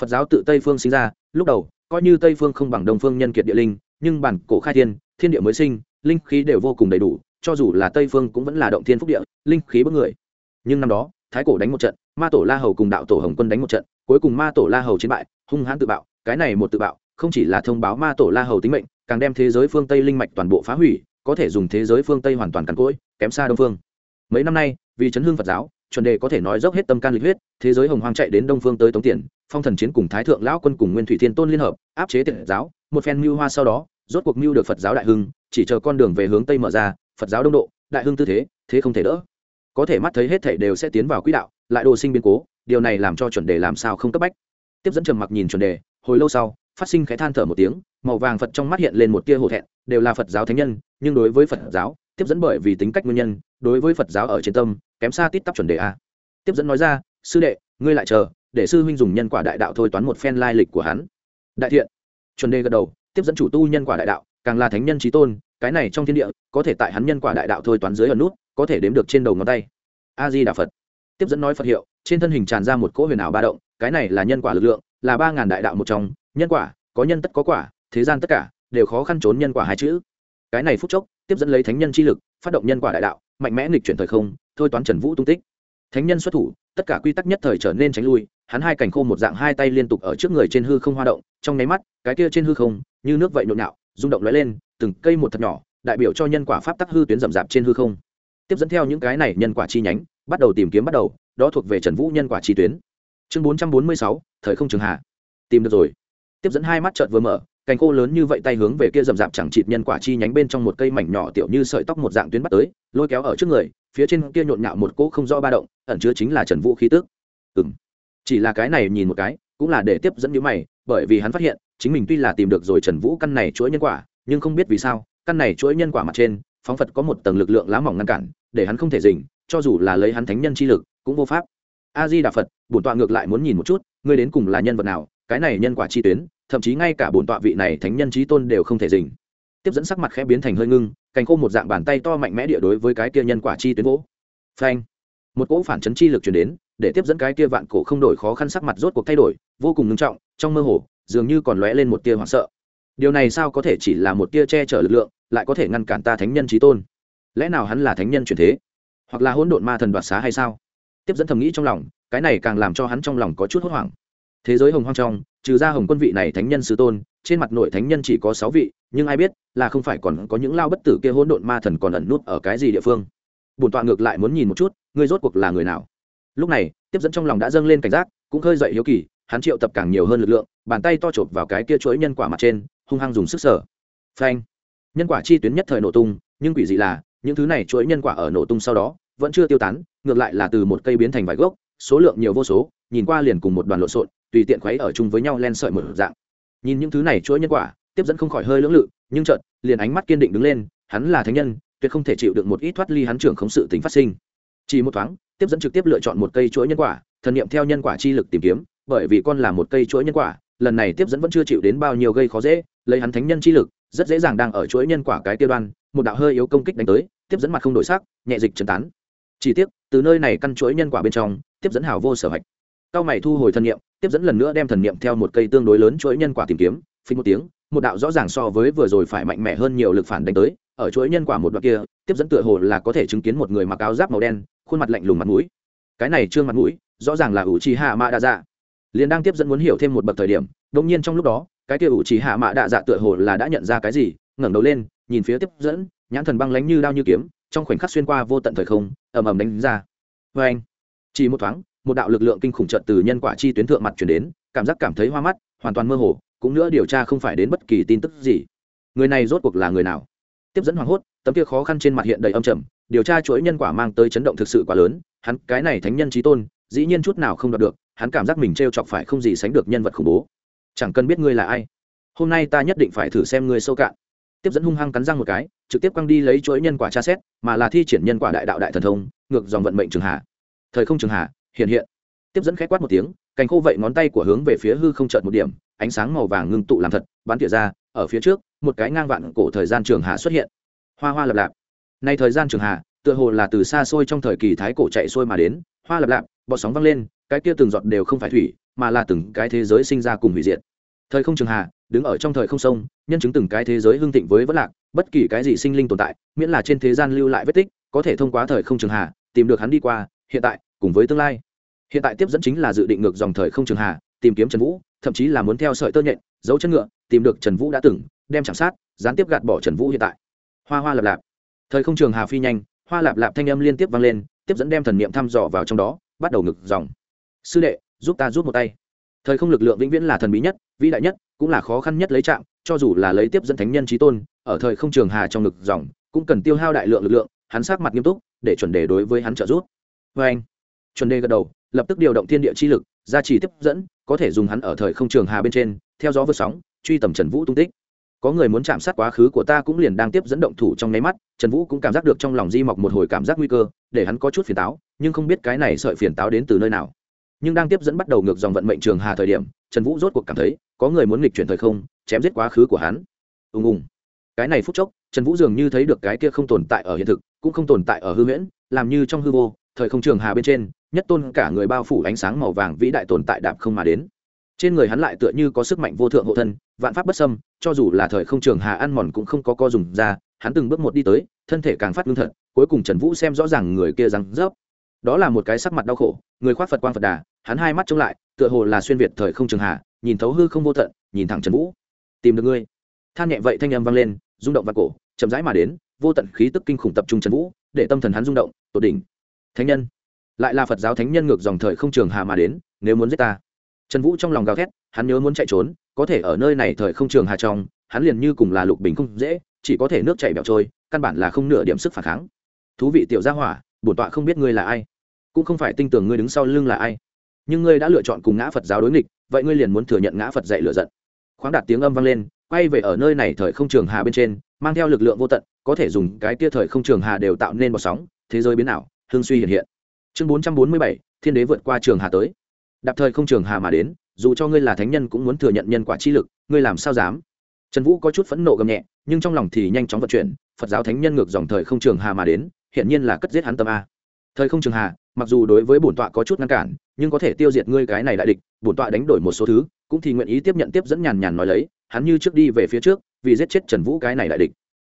phật giáo tự tây phương sinh ra, lúc đầu, coi như tây phương không bằng đông phương nhân kiệt địa linh, nhưng bản cổ khai thiên thiên địa mới sinh, linh khí đều vô cùng đầy đủ, cho dù là tây phương cũng vẫn là động thiên phúc địa, linh khí bất người. Nhưng năm đó, thái cổ đánh một trận, ma tổ la hầu cùng đạo tổ hồng quân đánh một trận, cuối cùng ma tổ la hầu chiến bại, hung hãn tự bạo, cái này một tự bạo, không chỉ là thông báo ma tổ la hầu tính mệnh, càng đem thế giới phương tây linh mạch toàn bộ phá hủy, có thể dùng thế giới phương tây hoàn toàn cằn cỗi, kém xa đông phương. Mấy năm nay, vì chấn hương phật giáo, chuẩn đề có thể nói dốc hết tâm can lịch huyết, thế giới hồng hoang chạy đến đông phương tới tống tiền phong thần chiến cùng thái thượng lão quân cùng nguyên thủy thiên tôn liên hợp, áp chế tiện giáo, một phen mưu hoa sau đó, rốt cuộc mưu được phật giáo đại hưng, chỉ chờ con đường về hướng tây mở ra, phật giáo đông độ, đại hưng tư thế thế không thể đỡ. Có thể mắt thấy hết thảy đều sẽ tiến vào quỹ đạo, lại đồ sinh biến cố, điều này làm cho chuẩn đề làm sao không cấp bách. Tiếp dẫn trầm mặc nhìn chuẩn đề, hồi lâu sau, phát sinh khẽ than thở một tiếng, màu vàng phật trong mắt hiện lên một tia hổ thẹn, đều là phật giáo thánh nhân, nhưng đối với phật giáo, tiếp dẫn bởi vì tính cách nguyên nhân, đối với phật giáo ở trên tâm, kém xa tít tắp chuẩn đề a. Tiếp dẫn nói ra, sư đệ, ngươi lại chờ để sư huynh dùng nhân quả đại đạo thôi toán một phen lai lịch của hắn. Đại thiện. Chuẩn đề gật đầu, tiếp dẫn chủ tu nhân quả đại đạo, càng là thánh nhân trí tôn, cái này trong thiên địa, có thể tại hắn nhân quả đại đạo thôi toán dưới ẩn nút, có thể đếm được trên đầu ngón tay. A di đà phật. Tiếp dẫn nói phật hiệu, trên thân hình tràn ra một cỗ huyền ảo ba động, cái này là nhân quả lực lượng, là ba ngàn đại đạo một trong, nhân quả, có nhân tất có quả, thế gian tất cả, đều khó khăn trốn nhân quả hai chữ. Cái này phút chốc, tiếp dẫn lấy thánh nhân chi lực, phát động nhân quả đại đạo, mạnh mẽ nghịch chuyển thời không, thôi toán trần vũ tung tích. Thánh nhân xuất thủ, tất cả quy tắc nhất thời trở nên tránh lui hắn hai cành khô một dạng hai tay liên tục ở trước người trên hư không hoa động, trong nháy mắt, cái kia trên hư không, như nước vậy nhộn nhạo, rung động lóe lên, từng cây một thật nhỏ, đại biểu cho nhân quả pháp tắc hư tuyến rậm rạp trên hư không. Tiếp dẫn theo những cái này nhân quả chi nhánh, bắt đầu tìm kiếm bắt đầu, đó thuộc về trần vũ nhân quả chi tuyến. Chương bốn trăm bốn mươi sáu, thời không trường hạ. Tìm được rồi. Tiếp dẫn hai mắt trợt vừa mở, cành khô lớn như vậy tay hướng về kia rậm rạp chẳng chịt nhân quả chi nhánh bên trong một cây mảnh nhỏ tiểu như sợi tóc một dạng tuyến bắt tới, lôi kéo ở trước người, phía trên kia nhộn nhạo một cỗ không rõ ba động, ẩn chứa chính là trần vũ khí tức. Ừng chỉ là cái này nhìn một cái, cũng là để tiếp dẫn nhữ mày, bởi vì hắn phát hiện, chính mình tuy là tìm được rồi trần vũ căn này chuỗi nhân quả, nhưng không biết vì sao, căn này chuỗi nhân quả mặt trên, phóng phật có một tầng lực lượng lá mỏng ngăn cản, để hắn không thể dình cho dù là lấy hắn thánh nhân chi lực, cũng vô pháp. A di đà phật, bổn tọa ngược lại muốn nhìn một chút, ngươi đến cùng là nhân vật nào, cái này nhân quả chi tuyến, thậm chí ngay cả bổn tọa vị này thánh nhân trí tôn đều không thể dình tiếp dẫn sắc mặt khẽ biến thành hơi ngưng, cành khô một dạng bàn tay to mạnh mẽ địa đối với cái kia nhân quả chi tuyến vỗ. Phanh. Một cỗ phản chấn chi lực chuyển đến để tiếp dẫn cái kia vạn cổ không đổi khó khăn sắc mặt rốt cuộc thay đổi, vô cùng ngưng trọng, trong mơ hồ, dường như còn lóe lên một tia hoảng sợ. Điều này sao có thể chỉ là một tia che chở lực lượng, lại có thể ngăn cản ta thánh nhân trí tôn? Lẽ nào hắn là thánh nhân chuyển thế? Hoặc là hỗn độn ma thần đoạt xá hay sao? Tiếp dẫn thầm nghĩ trong lòng, cái này càng làm cho hắn trong lòng có chút hốt hoảng. Thế giới hồng hoang trong, trừ ra hồng quân vị này thánh nhân sư tôn, trên mặt nội thánh nhân chỉ có sáu vị, nhưng ai biết là không phải còn có những lao bất tử kia hỗn độn ma thần còn ẩn nút ở cái gì địa phương. Bổn tọa ngược lại muốn nhìn một chút, ngươi rốt cuộc là người nào? Lúc này, tiếp dẫn trong lòng đã dâng lên cảnh giác, cũng hơi dậy hiếu kỳ, hắn triệu tập càng nhiều hơn lực lượng, bàn tay to chộp vào cái kia chuỗi nhân quả mặt trên, hung hăng dùng sức sở phanh! Nhân quả chi tuyến nhất thời nổ tung, nhưng quỷ dị là, những thứ này chuỗi nhân quả ở nổ tung sau đó, vẫn chưa tiêu tán, ngược lại là từ một cây biến thành vài gốc, số lượng nhiều vô số, nhìn qua liền cùng một đoàn lộn xộn, tùy tiện khuấy ở chung với nhau len sợi một dạng. Nhìn những thứ này chuỗi nhân quả, tiếp dẫn không khỏi hơi lưỡng lự, nhưng chợt, liền ánh mắt kiên định đứng lên, hắn là thánh nhân, tuyệt không thể chịu được một ít thoát ly hắn trưởng không sự tính phát sinh chỉ một thoáng, tiếp dẫn trực tiếp lựa chọn một cây chuỗi nhân quả, thần niệm theo nhân quả chi lực tìm kiếm, bởi vì con là một cây chuỗi nhân quả, lần này tiếp dẫn vẫn chưa chịu đến bao nhiêu gây khó dễ, lấy hắn thánh nhân chi lực, rất dễ dàng đang ở chuỗi nhân quả cái tiêu đoan, một đạo hơi yếu công kích đánh tới, tiếp dẫn mặt không đổi sắc, nhẹ dịch chấn tán. Chỉ tiếc, từ nơi này căn chuỗi nhân quả bên trong, tiếp dẫn hào vô sở hạch cao mày thu hồi thần niệm, tiếp dẫn lần nữa đem thần niệm theo một cây tương đối lớn chuỗi nhân quả tìm kiếm, phí một tiếng một đạo rõ ràng so với vừa rồi phải mạnh mẽ hơn nhiều lực phản đánh tới, ở chuỗi nhân quả một đoạn kia, tiếp dẫn tựa hồ là có thể chứng kiến một người mặc áo giáp màu đen, khuôn mặt lạnh lùng mặt mũi. Cái này trương mặt mũi, rõ ràng là ủ trì hạ mạ đa dạ liền đang tiếp dẫn muốn hiểu thêm một bậc thời điểm đông nhiên trong lúc đó, cái kia ủ trì hạ mạ đa dạ tựa hồ là đã nhận ra cái gì, ngẩng đầu lên, nhìn phía tiếp dẫn, nhãn thần băng lánh như đao như kiếm, trong khoảnh khắc xuyên qua vô tận thời không, ầm ầm đánh ra. Vê anh chỉ một thoáng, một đạo lực lượng kinh khủng trận từ nhân quả chi tuyến thượng mặt chuyển đến, cảm giác cảm thấy hoa mắt, hoàn toàn mơ hồ cũng nữa điều tra không phải đến bất kỳ tin tức gì. Người này rốt cuộc là người nào? Tiếp dẫn hoảng hốt, tấm kia khó khăn trên mặt hiện đầy âm trầm, điều tra chuỗi nhân quả mang tới chấn động thực sự quá lớn, hắn, cái này thánh nhân trí tôn, dĩ nhiên chút nào không đạt được, hắn cảm giác mình t r e o chọc phải không gì sánh được nhân vật khủng bố. Chẳng cần biết ngươi là ai, hôm nay ta nhất định phải thử xem ngươi sâu cạn. Tiếp dẫn hung hăng cắn răng một cái, trực tiếp quăng đi lấy chuỗi nhân quả tra xét, mà là thi triển nhân quả đại đạo đại thần thông, ngược dòng vận mệnh trường hạ. Thời không trường hạ, hiện hiện. Tiếp dẫn k h á quát một tiếng, cành khô vậy ngón tay của hướng về phía hư không trợt một điểm ánh sáng màu vàng ngưng tụ làm thật, bắn tỉa ra, ở phía trước, một cái ngang vạn cổ thời gian trường hạ xuất hiện. Hoa hoa lập lạp. Nay thời gian trường hạ, tựa hồ là từ xa xôi trong thời kỳ thái cổ chạy xuôi mà đến, hoa lập lạp, bọt sóng văng lên, cái kia từng giọt đều không phải thủy, mà là từng cái thế giới sinh ra cùng hủy diệt. Thời không trường hà đứng ở trong thời không sông, nhân chứng từng cái thế giới hưng thịnh với vất lạc, bất kỳ cái gì sinh linh tồn tại, miễn là trên thế gian lưu lại vết tích, có thể thông qua thời không trường hà tìm được hắn đi qua, hiện tại, cùng với tương lai. Hiện tại tiếp dẫn chính là dự định ngược dòng thời không trường hà tìm kiếm trần vũ thậm chí là muốn theo sợi tơ nhện dấu chân ngựa, tìm được trần vũ đã từng, đem chạm sát, gián tiếp gạt bỏ trần vũ hiện tại. Hoa hoa lạp lạp. Thời không trường hà phi nhanh, hoa lạp lạp thanh âm liên tiếp vang lên, tiếp dẫn đem thần niệm thăm dò vào trong đó, bắt đầu ngực dòng. Sư đệ, giúp ta giúp một tay. Thời không lực lượng vĩnh viễn là thần bí nhất, vĩ đại nhất, cũng là khó khăn nhất lấy chạm, cho dù là lấy tiếp dẫn thánh nhân trí tôn, ở thời không trường hà trong ngực dòng, cũng cần tiêu hao đại lượng lực lượng, hắn sát mặt nghiêm túc, để chuẩn đề đối với hắn trợ giúp. Vê anh. Chuẩn đề gật đầu, lập tức điều động thiên địa chi lực gia trì tiếp dẫn, có thể dùng hắn ở thời không trường hà bên trên, theo gió vượt sóng, truy tầm trần vũ tung tích. Có người muốn chạm sát quá khứ của ta cũng liền đang tiếp dẫn động thủ trong nháy mắt, trần vũ cũng cảm giác được trong lòng di mọc một hồi cảm giác nguy cơ, để hắn có chút phiền táo, nhưng không biết cái này sợi phiền táo đến từ nơi nào. Nhưng đang tiếp dẫn bắt đầu ngược dòng vận mệnh trường hà thời điểm, trần vũ rốt cuộc cảm thấy, có người muốn nghịch chuyển thời không, chém giết quá khứ của hắn. Ùng ùng. Cái này phút chốc, trần vũ dường như thấy được cái kia không tồn tại ở hiện thực, cũng không tồn tại ở hư huyễn, làm như trong hư vô, thời không trường hà bên trên nhất tôn cả người bao phủ ánh sáng màu vàng vĩ đại tồn tại đạp không mà đến. Trên người hắn lại tựa như có sức mạnh vô thượng hộ thân, vạn pháp bất xâm, cho dù là thời không trường hà ăn mòn cũng không có co dùng ra, hắn từng bước một đi tới, thân thể càng phát ngưng thật, cuối cùng trần vũ xem rõ ràng người kia răng rớp. Đó là một cái sắc mặt đau khổ, người khoác phật quang phật đà, hắn hai mắt trông lại, tựa hồ là xuyên việt thời không trường hà, nhìn thấu hư không vô tận, nhìn thẳng trần vũ. Tìm được ngươi. Than nhẹ vậy thanh âm vang lên, rung động vào cổ, chậm rãi mà đến, vô tận khí tức kinh khủng tập trung trần vũ, để tâm thần hắn rung động tột đỉnh, thánh nhân lại là phật giáo thánh nhân ngược dòng thời không trường hà mà đến, nếu muốn giết ta. Trần vũ trong lòng gào thét, hắn nhớ muốn chạy trốn, có thể ở nơi này thời không trường hà trong, hắn liền như cùng là lục bình không dễ, chỉ có thể nước chảy bẹo trôi, căn bản là không nửa điểm sức phản kháng. Thú vị tiểu gia hỏa, bổn tọa không biết ngươi là ai, cũng không phải tin tưởng ngươi đứng sau lưng là ai. Nhưng ngươi đã lựa chọn cùng ngã phật giáo đối nghịch, vậy ngươi liền muốn thừa nhận ngã phật dạy lựa giận. Khoáng đạt tiếng âm vang lên, quay về ở nơi này thời không trường hà bên trên, mang theo lực lượng vô tận, có thể dùng cái tia thời không trường hà đều tạo nên bọt sóng, thế giới biến ảo, hương suy hiện hiện chương bốn trăm bốn mươi bảy, thiên đế vượt qua trường hà tới. Đạp thời không trường hà mà đến, dù cho ngươi là thánh nhân cũng muốn thừa nhận nhân quả chi lực, ngươi làm sao dám? Trần vũ có chút phẫn nộ gầm nhẹ, nhưng trong lòng thì nhanh chóng vận chuyển, phật giáo thánh nhân ngược dòng thời không trường hà mà đến hiện nhiên là cất giết hắn tâm a. Thời không trường hà, mặc dù đối với bổn tọa có chút ngăn cản, nhưng có thể tiêu diệt ngươi cái này đại địch, bổn tọa đánh đổi một số thứ, cũng thì nguyện ý tiếp nhận tiếp dẫn nhàn nhàn nói lấy, hắn như trước đi về phía trước, vì giết chết trần vũ cái này đại địch.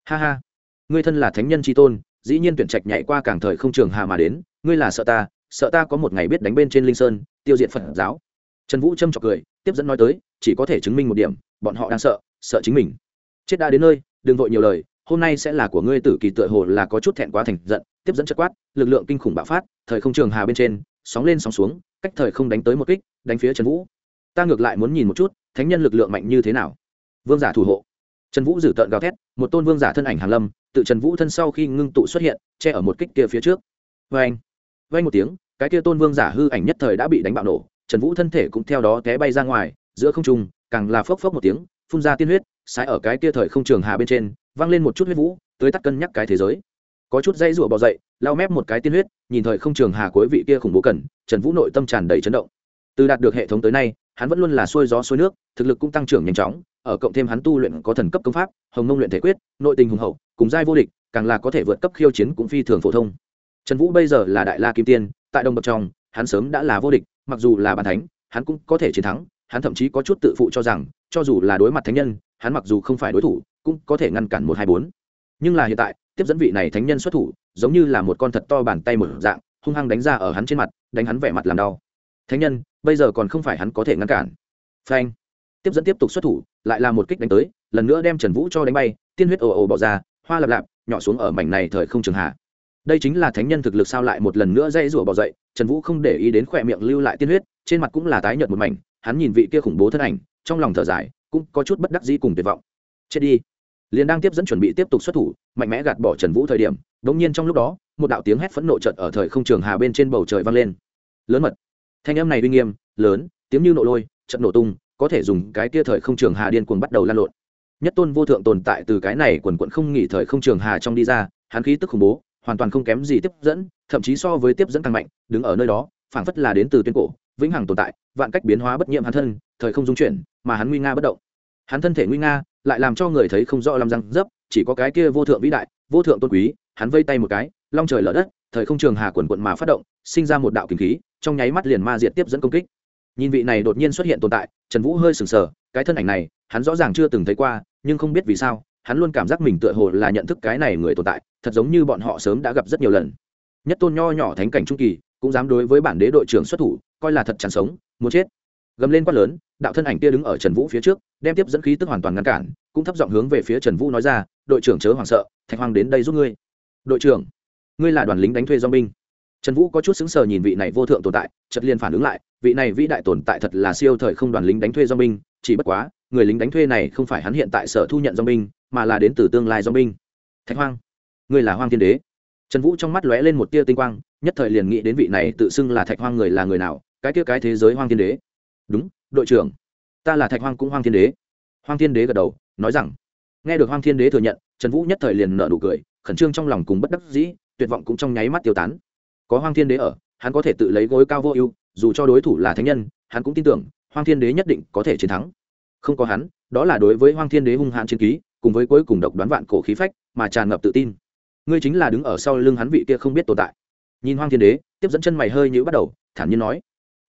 Ha ha. Ngươi thân là thánh nhân tri tôn, dĩ nhiên tuyển trạch nhảy qua cảng thời không trường hà mà đến ngươi là sợ ta sợ ta có một ngày biết đánh bên trên linh sơn, tiêu diệt phật giáo. Trần vũ châm trọc cười, tiếp dẫn nói tới, chỉ có thể chứng minh một điểm, bọn họ đang sợ sợ chính mình. Chết đã đến nơi, đừng vội nhiều lời, hôm nay sẽ là của ngươi tử kỳ tựa hồ là có chút thẹn quá thành giận, tiếp dẫn chất quát, lực lượng kinh khủng bạo phát, thời không trường hà bên trên, sóng lên sóng xuống, cách thời không đánh tới một kích, đánh phía trần vũ. Ta ngược lại muốn nhìn một chút, thánh nhân lực lượng mạnh như thế nào. Vương giả thủ hộ. Trần vũ dử tợn gào thét, một tôn vương giả thân ảnh hàn lâm, tự trần vũ thân sau khi ngưng tụ xuất hiện, che ở một kích kia phía trước. Vê anh vay một tiếng, cái kia tôn vương giả hư ảnh nhất thời đã bị đánh bạo nổ, trần vũ thân thể cũng theo đó té bay ra ngoài, giữa không trung, càng là phốc phốc một tiếng, phun ra tiên huyết sai ở cái kia thời không trường hà bên trên, vang lên một chút huyết vũ tới tắt cân nhắc cái thế giới. Có chút dây rụa bò dậy lao mép một cái tiên huyết, nhìn thời không trường hà cuối vị kia khủng bố cần, trần vũ nội tâm tràn đầy chấn động. Từ đạt được hệ thống tới nay, hắn vẫn luôn là xuôi gió xuôi nước, thực lực cũng tăng trưởng nhanh chóng, ở cộng thêm hắn tu luyện có thần cấp công pháp, hồng nông luyện thể quyết, nội tình hùng hậu, cùng giai vô địch, càng là có thể vượt cấp khiêu chiến cũng phi thường phổ thông trần vũ bây giờ là đại la kim tiên, tại đồng bậc trong, hắn sớm đã là vô địch, mặc dù là bàn thánh, hắn cũng có thể chiến thắng, hắn thậm chí có chút tự phụ cho rằng, cho dù là đối mặt thánh nhân, hắn mặc dù không phải đối thủ, cũng có thể ngăn cản một hai bốn. Nhưng là hiện tại, tiếp dẫn vị này thánh nhân xuất thủ, giống như là một con thật to bàn tay một dạng, hung hăng đánh ra ở hắn trên mặt, đánh hắn vẻ mặt làm đau. Thánh nhân, bây giờ còn không phải hắn có thể ngăn cản. Phanh. Tiếp dẫn tiếp tục xuất thủ, lại là một kích đánh tới, lần nữa đem trần vũ cho đánh bay, tiên huyết ồ ồ bỏ ra, hoa lạp lạp, nhỏ xuống ở mảnh này thời không trường hạ đây chính là thánh nhân thực lực sao lại một lần nữa dây rủa bỏ dậy, trần vũ không để ý đến khỏe miệng lưu lại tiên huyết, trên mặt cũng là tái nhợt một mảnh, hắn nhìn vị kia khủng bố thân ảnh, trong lòng thở dài, cũng có chút bất đắc dĩ cùng tuyệt vọng. Chết đi. Liền đang tiếp dẫn chuẩn bị tiếp tục xuất thủ, mạnh mẽ gạt bỏ trần vũ thời điểm đ ỗ n g nhiên trong lúc đó, một đạo tiếng hét phẫn nộ trợt ở thời không trường hà bên trên bầu trời vang lên. Lớn mật. Thanh âm này uy nghiêm, lớn, tiếng như nộ lôi trận nổ tung, có thể dùng cái kia thời không trường hà điên cuồng bắt đầu lan lộn. Nhất tôn vô thượng tồn tại từ cái này quần quận không nghỉ thời không trường hà trong đi ra, hắn khí tức khủng bố hoàn toàn không kém gì tiếp dẫn, thậm chí so với tiếp dẫn càng mạnh, đứng ở nơi đó, phảng phất là đến từ tuyên cổ, vĩnh hằng tồn tại, vạn cách biến hóa bất nhiệm hắn thân, thời không dung chuyển, mà hắn nguy nga bất động. Hắn thân thể nguy nga, lại làm cho người thấy không rõ làm răng dấp, chỉ có cái kia vô thượng vĩ đại, vô thượng tôn quý, hắn vây tay một cái, long trời lở đất, thời không trường hà quần quận mà phát động, sinh ra một đạo kinh khí, trong nháy mắt liền ma diệt tiếp dẫn công kích. Nhìn vị này đột nhiên xuất hiện tồn tại, trần vũ hơi sừng sờ, cái thân ảnh này, hắn rõ ràng chưa từng thấy qua, nhưng không biết vì sao hắn luôn cảm giác mình tựa hồ là nhận thức cái này người tồn tại, thật giống như bọn họ sớm đã gặp rất nhiều lần. Nhất tôn nho nhỏ thánh cảnh trung kỳ, cũng dám đối với bản đế đội trưởng xuất thủ, coi là thật chẳng sống, muốn chết. Gầm lên quát lớn, đạo thân ảnh kia đứng ở trần vũ phía trước, đem tiếp dẫn khí tức hoàn toàn ngăn cản, cũng thấp giọng hướng về phía trần vũ nói ra, đội trưởng chớ hoảng sợ, thạch hoàng đến đây giúp ngươi. Đội trưởng, ngươi là đoàn lính đánh thuê do binh. Trần vũ có chút xứng sờ nhìn vị này vô thượng tồn tại chật liền phản ứng lại, vị này vĩ đại tồn tại thật là siêu thời không đoàn lính đánh thuê do binh, chỉ bất quá, người lính đánh thuê này không phải hắn hiện tại sở thu nhận do binh mà là đến từ tương lai do binh. Thạch hoang, ngươi là hoang thiên đế. Trần vũ trong mắt lóe lên một tia tinh quang, nhất thời liền nghĩ đến vị này tự xưng là thạch hoang người là người nào, cái kia cái thế giới hoang thiên đế. Đúng, đội trưởng, ta là thạch hoang cũng hoang thiên đế. Hoang thiên đế gật đầu, nói rằng, nghe được hoang thiên đế thừa nhận, trần vũ nhất thời liền nợ nụ cười, khẩn trương trong lòng cùng bất đắc dĩ, tuyệt vọng cũng trong nháy mắt tiêu tán. Có hoang thiên đế ở, hắn có thể tự lấy gối cao vô ưu, dù cho đối thủ là thánh nhân, hắn cũng tin tưởng, hoang thiên đế nhất định có thể chiến thắng. Không có hắn, đó là đối với hoang thiên đế hung hãn chiến ký cùng với cuối cùng độc đoán vạn cổ khí phách mà tràn ngập tự tin. Ngươi chính là đứng ở sau lưng hắn vị kia không biết tồn tại. Nhìn hoang thiên đế, tiếp dẫn chân mày hơi nhữ bắt đầu, thản nhiên nói.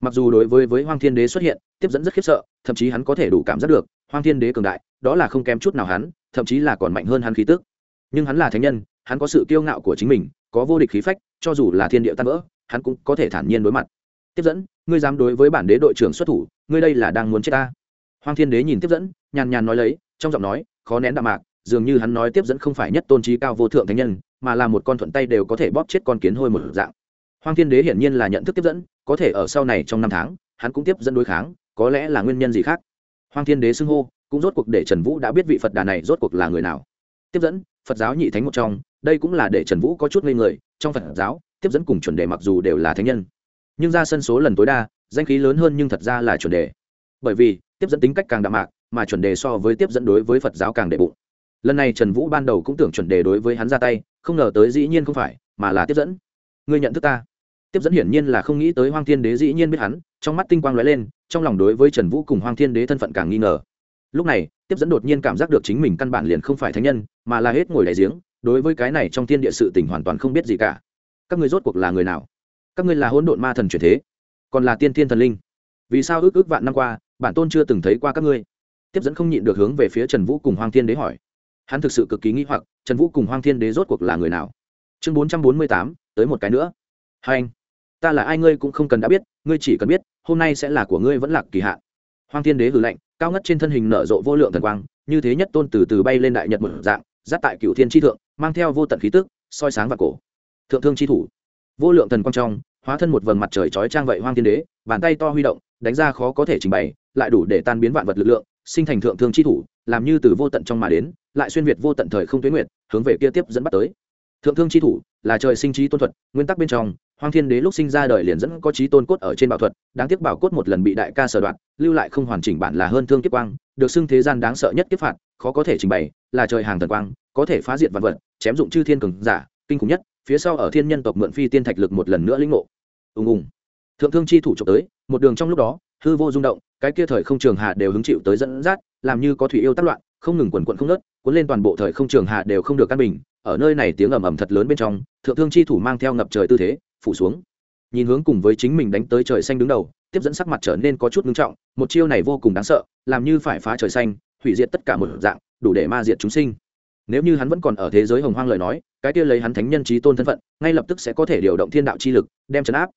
Mặc dù đối với với hoang thiên đế xuất hiện, tiếp dẫn rất khiếp sợ, thậm chí hắn có thể đủ cảm giác được, hoang thiên đế cường đại, đó là không kém chút nào hắn, thậm chí là còn mạnh hơn hắn khí tức. Nhưng hắn là thánh nhân, hắn có sự kiêu ngạo của chính mình, có vô địch khí phách, cho dù là thiên địa tan vỡ, hắn cũng có thể thản nhiên đối mặt. Tiếp dẫn, ngươi dám đối với bản đế đội trưởng xuất thủ, ngươi đây là đang muốn chết ta. Hoang thiên đế nhìn tiếp dẫn, nhàn nhàn nói lấy, trong giọng nói khó nén đạm mạc, dường như hắn nói tiếp dẫn không phải nhất tôn trí cao vô thượng thánh nhân, mà là một con thuận tay đều có thể bóp chết con kiến hôi một dạng. Hoang thiên đế hiển nhiên là nhận thức tiếp dẫn, có thể ở sau này trong năm tháng, hắn cũng tiếp dẫn đối kháng, có lẽ là nguyên nhân gì khác? Hoang thiên đế xưng hô, cũng rốt cuộc để trần vũ đã biết vị phật đà này rốt cuộc là người nào. Tiếp dẫn, phật giáo nhị thánh một trong, đây cũng là để trần vũ có chút ngây người, trong phật giáo, tiếp dẫn cùng chuẩn đề mặc dù đều là thánh nhân. Nhưng ra sân số lần tối đa, danh khí lớn hơn nhưng thật ra là chuẩn đề. Bởi vì, tiếp dẫn tính cách càng đạm mạc mà chuẩn đề so với tiếp dẫn đối với phật giáo càng đệ bụng. Lần này trần vũ ban đầu cũng tưởng chuẩn đề đối với hắn ra tay, không ngờ tới dĩ nhiên không phải, mà là tiếp dẫn. Ngươi nhận thức ta. Tiếp dẫn hiển nhiên là không nghĩ tới hoang thiên đế dĩ nhiên biết hắn, trong mắt tinh quang lóe lên, trong lòng đối với trần vũ cùng hoang thiên đế thân phận càng nghi ngờ. Lúc này, tiếp dẫn đột nhiên cảm giác được chính mình căn bản liền không phải thánh nhân, mà là hết ngồi đại giếng, đối với cái này trong thiên địa sự tình hoàn toàn không biết gì cả. Các ngươi rốt cuộc là người nào? Các ngươi là hỗn độn ma thần truyền thế, còn là tiên thiên thần linh? Vì sao ước ước vạn năm qua, bản tôn chưa từng thấy qua các ngươi? Tiếp dẫn không nhịn được hướng về phía trần vũ cùng Hoàng thiên đế hỏi. Hắn thực sự cực kỳ nghĩ hoặc, trần vũ cùng Hoàng thiên đế rốt cuộc là người nào? Chương bốn trăm bốn mươi tám, tới một cái nữa. Hai anh, ta là ai ngươi cũng không cần đã biết, ngươi chỉ cần biết, hôm nay sẽ là của ngươi vẫn là kỳ hạn. Hoàng thiên đế hử lạnh, cao ngất trên thân hình nở rộ vô lượng thần quang, như thế nhất tôn từ từ bay lên đại nhật một dạng, giáp tại cựu thiên tri thượng, mang theo vô tận khí tức, soi sáng và cổ. Thượng thương tri thủ. Vô lượng thần quang trong, hóa thân một vầng mặt trời trói trang vậy hoang thiên đế, bàn tay to huy động, đánh ra khó có thể trình bày, lại đủ để tan biến vạn vật lực lượng sinh thành thượng thương chi thủ, làm như từ vô tận trong mà đến, lại xuyên việt vô tận thời không tuyến nguyện hướng về kia tiếp dẫn bắt tới. Thượng thương chi thủ là trời sinh trí tôn thuật, nguyên tắc bên trong hoàng thiên đế lúc sinh ra đời liền dẫn có trí tôn cốt ở trên bảo thuật, đáng tiếc bảo cốt một lần bị đại ca sở đoạn lưu lại không hoàn chỉnh bản là hơn thương kiếp quang, được xưng thế gian đáng sợ nhất kiếp phạt, khó có thể trình bày, là trời hàng thần quang, có thể phá diệt vạn vật, chém dụng chư thiên cường giả, kinh khủng nhất, phía sau ở thiên nhân tộc mượn phi tiên thạch lực một lần nữa lĩnh ngộ. Ùng ùng. Thượng thương chi thủ trộm tới, một đường trong lúc đó hư vô rung động, cái kia thời không trường hạ đều hứng chịu tới dẫn dắt, làm như có thủy yêu tác loạn, không ngừng quần quận không nớt cuốn lên toàn bộ thời không trường hạ đều không được căn bình. Ở nơi này tiếng ầm ầm thật lớn bên trong, thượng thương chi thủ mang theo ngập trời tư thế, phủ xuống. Nhìn hướng cùng với chính mình đánh tới trời xanh đứng đầu, tiếp dẫn sắc mặt trở nên có chút ngưng trọng, một chiêu này vô cùng đáng sợ, làm như phải phá trời xanh, hủy diệt tất cả một dạng, đủ để ma diệt chúng sinh. Nếu như hắn vẫn còn ở thế giới hồng hoang lời nói, cái kia lấy hắn thánh nhân trí tôn thân phận, ngay lập tức sẽ có thể điều động thiên đạo chi lực, đem chấn áp.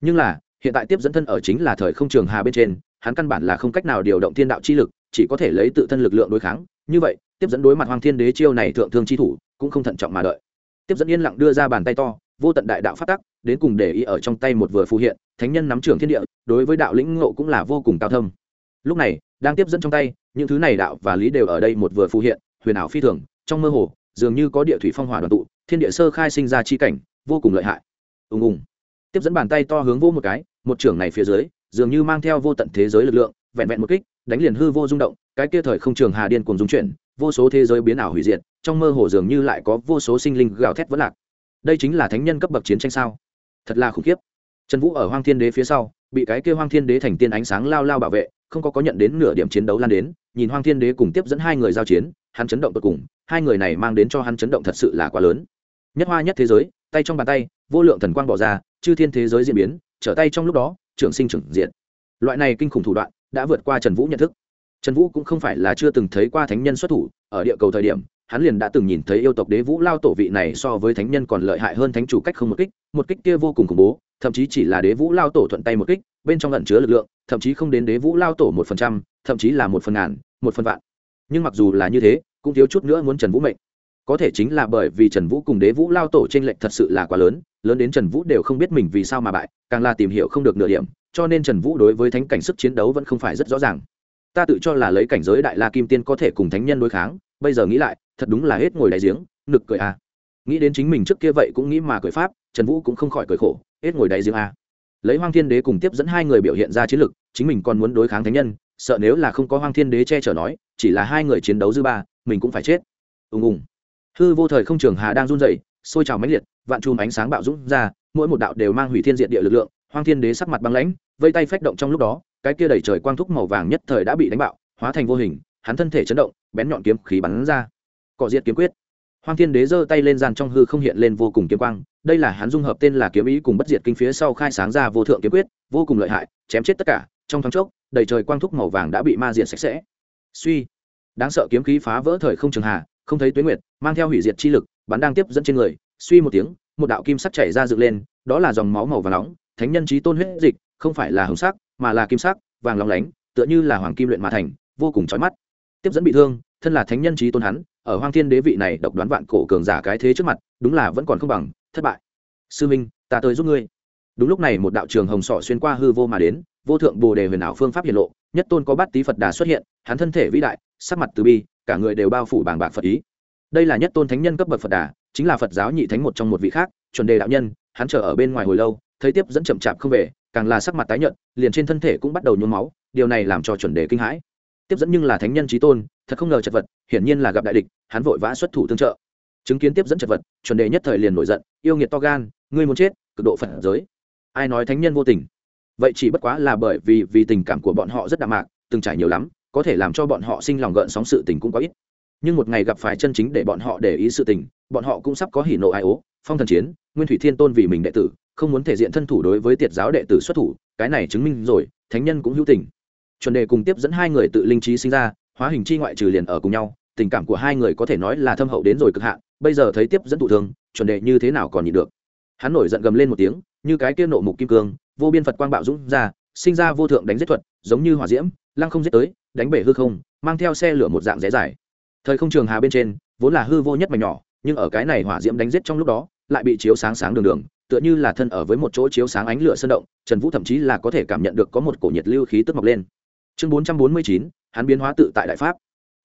Nhưng là hiện tại tiếp dẫn thân ở chính là thời không trường hà bên trên, hắn căn bản là không cách nào điều động thiên đạo chi lực, chỉ có thể lấy tự thân lực lượng đối kháng. Như vậy, tiếp dẫn đối mặt hoàng thiên đế chiêu này thượng thương chi thủ, cũng không thận trọng mà đợi. Tiếp dẫn yên lặng đưa ra bàn tay to, vô tận đại đạo phát tắc, đến cùng để ý ở trong tay một vừa phù hiện, thánh nhân nắm trưởng thiên địa, đối với đạo lĩnh ngộ cũng là vô cùng cao thâm. Lúc này, đang tiếp dẫn trong tay, những thứ này đạo và lý đều ở đây một vừa phù hiện, huyền ảo phi thường, trong mơ hồ, dường như có địa thủy phong hỏa đoàn tụ, thiên địa sơ khai sinh ra chi cảnh, vô cùng lợi hại. Ùng ùng. Tiếp dẫn bàn tay to hướng vô một cái một trưởng này phía dưới, dường như mang theo vô tận thế giới lực lượng, vẹn vẹn một kích, đánh liền hư vô rung động, cái kia thời không trường hà điên cùng dung chuyển, vô số thế giới biến ảo hủy diệt, trong mơ hồ dường như lại có vô số sinh linh gào thét vẫn lạc. Đây chính là thánh nhân cấp bậc chiến tranh sao? Thật là khủng khiếp. Trần vũ ở hoang thiên đế phía sau, bị cái kia hoang thiên đế thành tiên ánh sáng lao lao bảo vệ, không có có nhận đến nửa điểm chiến đấu lan đến, nhìn hoang thiên đế cùng tiếp dẫn hai người giao chiến, hắn chấn động tột cùng, hai người này mang đến cho hắn chấn động thật sự là quá lớn. Nhất hoa nhất thế giới, tay trong bàn tay, vô lượng thần quang bỏ ra, chư thiên thế giới diễn biến trở tay trong lúc đó, trưởng sinh trưởng diện loại này kinh khủng thủ đoạn đã vượt qua trần vũ nhận thức. Trần vũ cũng không phải là chưa từng thấy qua thánh nhân xuất thủ, ở địa cầu thời điểm, hắn liền đã từng nhìn thấy yêu tộc đế vũ lao tổ vị này so với thánh nhân còn lợi hại hơn thánh chủ cách không một kích một kích kia vô cùng khủng bố, thậm chí chỉ là đế vũ lao tổ thuận tay một kích, bên trong lẩn chứa lực lượng, thậm chí không đến đế vũ lao tổ một phần trăm, thậm chí là một phần ngàn, một phần vạn. Nhưng mặc dù là như thế, cũng thiếu chút nữa muốn trần vũ mệnh có thể chính là bởi vì trần vũ cùng đế vũ lao tổ t r ê n lệch thật sự là quá lớn lớn đến trần vũ đều không biết mình vì sao mà bại, càng là tìm hiểu không được nửa điểm, cho nên trần vũ đối với thánh cảnh sức chiến đấu vẫn không phải rất rõ ràng. Ta tự cho là lấy cảnh giới đại la kim tiên có thể cùng thánh nhân đối kháng, bây giờ nghĩ lại, thật đúng là hết ngồi đại giếng, nực cười a. Nghĩ đến chính mình trước kia vậy cũng nghĩ mà cười pháp, trần vũ cũng không khỏi cười khổ, hết ngồi đại giếng a. Lấy hoang thiên đế cùng tiếp dẫn hai người biểu hiện ra chiến lực, chính mình còn muốn đối kháng thánh nhân, sợ nếu là không có hoang thiên đế che chở nói, chỉ là hai người chiến đấu dư ba, mình cũng phải chết. Ùng ùng hư vô thời không trường hà đang run rẩy, sôi trào mãnh liệt, vạn chùm ánh sáng bạo dũng ra, mỗi một đạo đều mang hủy thiên diện địa lực lượng, hoang thiên đế sắc mặt băng lãnh, vây tay phách động trong lúc đó, cái kia đầy trời quang thúc màu vàng nhất thời đã bị đánh bạo, hóa thành vô hình, hắn thân thể chấn động, bén nhọn kiếm khí bắn ra. Cọ diệt kiếm quyết. Hoang thiên đế giơ tay lên gian trong hư không hiện lên vô cùng kiếm quang, đây là hắn dung hợp tên là kiếm ý cùng bất diệt kinh phía sau khai sáng ra vô thượng kiếm quyết, vô cùng lợi hại, chém chết tất cả, trong thoáng chốc, đầy trời quang thúc màu vàng đã bị ma diệt sạch sẽ. Suy. Đáng sợ kiếm khí phá vỡ thời không trường hà không thấy tuyến nguyệt, mang theo hủy diệt chi lực, bắn đang tiếp dẫn trên người, suy một tiếng, một đạo kim sắc chảy ra dựng lên, đó là dòng máu màu vàng nóng, thánh nhân trí tôn huyết dịch, không phải là hồng sắc, mà là kim sắc, vàng lóng lánh, tựa như là hoàng kim luyện mà thành, vô cùng chói mắt. Tiếp dẫn bị thương, thân là thánh nhân trí tôn hắn, ở hoang thiên đế vị này độc đoán vạn cổ cường giả cái thế trước mặt, đúng là vẫn còn không bằng, thất bại. Sư minh, ta tới giúp ngươi. Đúng lúc này một đạo trường hồng sọ xuyên qua hư vô mà đến, vô thượng bồ đề huyền ảo phương pháp hiển lộ, nhất tôn có bát tý phật đà xuất hiện, hắn thân thể vĩ đại, sắc mặt từ bi cả người đều bao phủ bàng bạc phật ý. Đây là nhất tôn thánh nhân cấp bậc phật đà, chính là phật giáo nhị thánh một trong một vị khác, chuẩn đề đạo nhân, hắn chờ ở bên ngoài hồi lâu, thấy tiếp dẫn chậm chạp không về, càng là sắc mặt tái nhợt, liền trên thân thể cũng bắt đầu nhuốm máu, điều này làm cho chuẩn đề kinh hãi. Tiếp dẫn nhưng là thánh nhân trí tôn, thật không ngờ chật vật, hiển nhiên là gặp đại địch, hắn vội vã xuất thủ tương trợ. Chứng kiến tiếp dẫn chật vật, chuẩn đề nhất thời liền nổi giận, yêu nghiệt to gan, ngươi muốn chết, cực độ phật giới. Ai nói thánh nhân vô tình? Vậy chỉ bất quá là bởi vì vì tình cảm của bọn họ rất đạm mạc, từng trải nhiều lắm có thể làm cho bọn họ sinh lòng gợn sóng sự tình cũng có ít. Nhưng một ngày gặp phải chân chính để bọn họ để ý sự tình, bọn họ cũng sắp có hỉ nộ ai ố, phong thần chiến, nguyên thủy thiên tôn vì mình đệ tử, không muốn thể diện thân thủ đối với tiệt giáo đệ tử xuất thủ, cái này chứng minh rồi, thánh nhân cũng hữu tình. Chuẩn đề cùng tiếp dẫn hai người tự linh trí sinh ra, hóa hình chi ngoại trừ liền ở cùng nhau, tình cảm của hai người có thể nói là thâm hậu đến rồi cực hạn, bây giờ thấy tiếp dẫn thụ thương, chuẩn đề như thế nào còn nhịn được. Hắn nổi giận gầm lên một tiếng, như cái kia nộ mục kim cương, vô biên phật quang bạo dũng ra, sinh ra vô thượng đánh giết thuật, giống như hỏa diễm, lăng không giết tới đánh bể hư không, mang theo xe lửa một dạng rẽ dài. Thời không trường hà bên trên, vốn là hư vô nhất mảnh nhỏ, nhưng ở cái này hỏa diễm đánh giết trong lúc đó, lại bị chiếu sáng sáng đường đường, tựa như là thân ở với một chỗ chiếu sáng ánh lửa sơn động, trần vũ thậm chí là có thể cảm nhận được có một cổ nhiệt lưu khí tức mọc lên. Chương bốn trăm bốn mươi chín, hắn biến hóa tự tại đại pháp.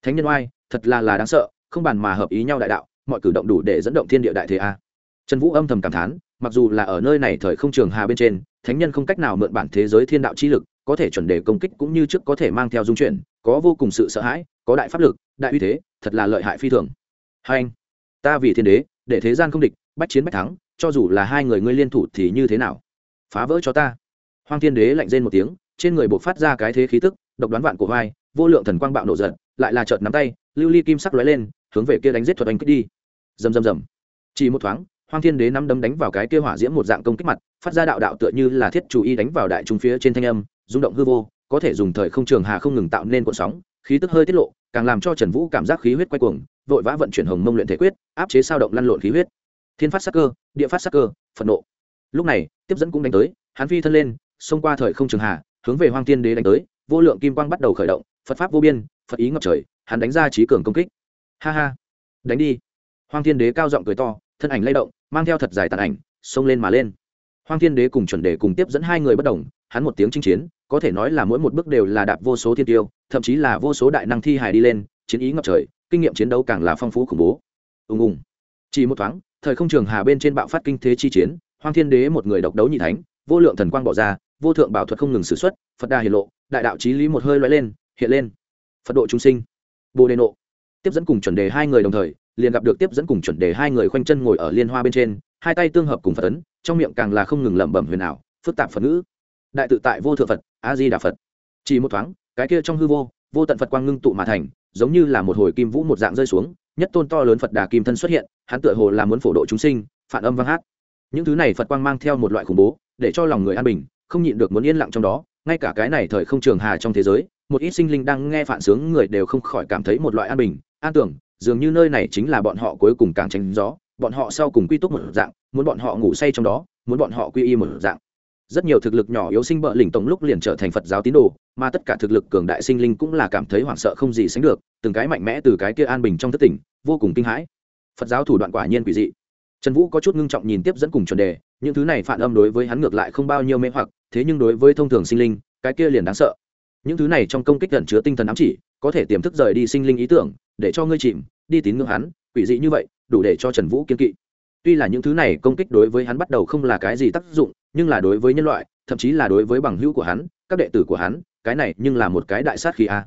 Thánh nhân oai, thật là là đáng sợ, không bàn mà hợp ý nhau đại đạo, mọi cử động đủ để dẫn động thiên địa đại thế a. Trần vũ âm thầm cảm thán, mặc dù là ở nơi này thời không trường hà bên trên, thánh nhân không cách nào mượn bản thế giới thiên đạo chi lực có thể chuẩn đề công kích cũng như trước có thể mang theo dung chuyển, có vô cùng sự sợ hãi, có đại pháp lực, đại uy thế, thật là lợi hại phi thường. Hai anh, ta vì thiên đế, để thế gian không địch, bách chiến bách thắng, cho dù là hai người ngươi liên thủ thì như thế nào? Phá vỡ cho ta. Hoang thiên đế lạnh rên một tiếng, trên người buộc phát ra cái thế khí tức, độc đoán vạn của vai, vô lượng thần quang bạo nổ giận, lại là chợt nắm tay, lưu ly kim sắc lóe lên, hướng về kia đánh giết thuật anh kích đi. Rầm rầm rầm. Chỉ một thoáng, hoang thiên đế nắm đấm đánh vào cái kia hỏa diễm một dạng công kích mặt, phát ra đạo đạo tựa như là thiết chủ y đánh vào đại trung phía trên thanh âm rung động hư vô, có thể dùng thời không trường hà không ngừng tạo nên cuộn sóng, khí tức hơi tiết lộ, càng làm cho trần vũ cảm giác khí huyết quay cuồng, vội vã vận chuyển hồng mông luyện thể quyết, áp chế sao động lăn lộn khí huyết. Thiên phát sắc cơ, địa phát sắc cơ, phật nộ. Lúc này, tiếp dẫn cũng đánh tới, hắn phi thân lên, xông qua thời không trường hà, hướng về hoang thiên đế đánh tới, vô lượng kim quang bắt đầu khởi động, phật pháp vô biên, phật ý ngập trời, hắn đánh ra trí cường công kích. Ha ha. Đánh đi. Hoang thiên đế cao giọng cười to, thân ảnh lay động, mang theo thật dài tàn ảnh, xông lên mà lên. Hoang thiên đế cùng chuẩn đề cùng tiếp dẫn hai người bất đồng, hắn một tiếng chinh chiến có thể nói là mỗi một bước đều là đạp vô số thiên tiêu, thậm chí là vô số đại năng thi hài đi lên, chiến ý ngập trời, kinh nghiệm chiến đấu càng là phong phú khủng bố. Ùng ùng. Chỉ một thoáng, thời không trường hà bên trên bạo phát kinh thế chi chiến, hoang thiên đế một người độc đấu nhị thánh, vô lượng thần quang bỏ ra, vô thượng bảo thuật không ngừng sử xuất, phật đà hiển lộ, đại đạo trí lý một hơi loay lên, hiện lên. Phật độ chúng sinh. Bồ đề nộ. Tiếp dẫn cùng chuẩn đề hai người đồng thời, liền gặp được tiếp dẫn cùng chuẩn đề hai người khoanh chân ngồi ở liên hoa bên trên, hai tay tương hợp cùng phật ấn, trong miệng càng là không ngừng lẩm bẩm huyền ảo, phức tạp phật ngữ đại tự tại vô thượng phật a di đà phật. Chỉ một thoáng, cái kia trong hư vô vô tận phật quang ngưng tụ mà thành, giống như là một hồi kim vũ một dạng rơi xuống, nhất tôn to lớn phật đà kim thân xuất hiện, hắn tựa hồ là muốn phổ độ chúng sinh, phản âm vang hát. Những thứ này phật quang mang theo một loại khủng bố, để cho lòng người an bình, không nhịn được muốn yên lặng trong đó, ngay cả cái này thời không trường hà trong thế giới, một ít sinh linh đang nghe phản sướng người đều không khỏi cảm thấy một loại an bình, an tưởng, dường như nơi này chính là bọn họ cuối cùng càng tránh gió, bọn họ sau cùng quy túc một dạng, muốn bọn họ ngủ say trong đó, muốn bọn họ quy y một dạng rất nhiều thực lực nhỏ yếu sinh bợ lỉnh tổng lúc liền trở thành phật giáo tín đồ, mà tất cả thực lực cường đại sinh linh cũng là cảm thấy hoảng sợ không gì sánh được, từng cái mạnh mẽ từ cái kia an bình trong thất tỉnh, vô cùng kinh hãi. Phật giáo thủ đoạn quả nhiên quỷ dị. Trần vũ có chút ngưng trọng nhìn tiếp dẫn cùng chuẩn đề, những thứ này phản âm đối với hắn ngược lại không bao nhiêu mê hoặc, thế nhưng đối với thông thường sinh linh, cái kia liền đáng sợ. Những thứ này trong công kích gần chứa tinh thần ám chỉ, có thể tiềm thức rời đi sinh linh ý tưởng, để cho ngươi chìm, đi tín ngưỡng hắn, quỷ dị như vậy, đủ để cho trần vũ kiên kỵ. Tuy là những thứ này công kích đối với hắn bắt đầu không là cái gì tác dụng nhưng là đối với nhân loại, thậm chí là đối với bằng hữu của hắn, các đệ tử của hắn, cái này nhưng là một cái đại sát khí a.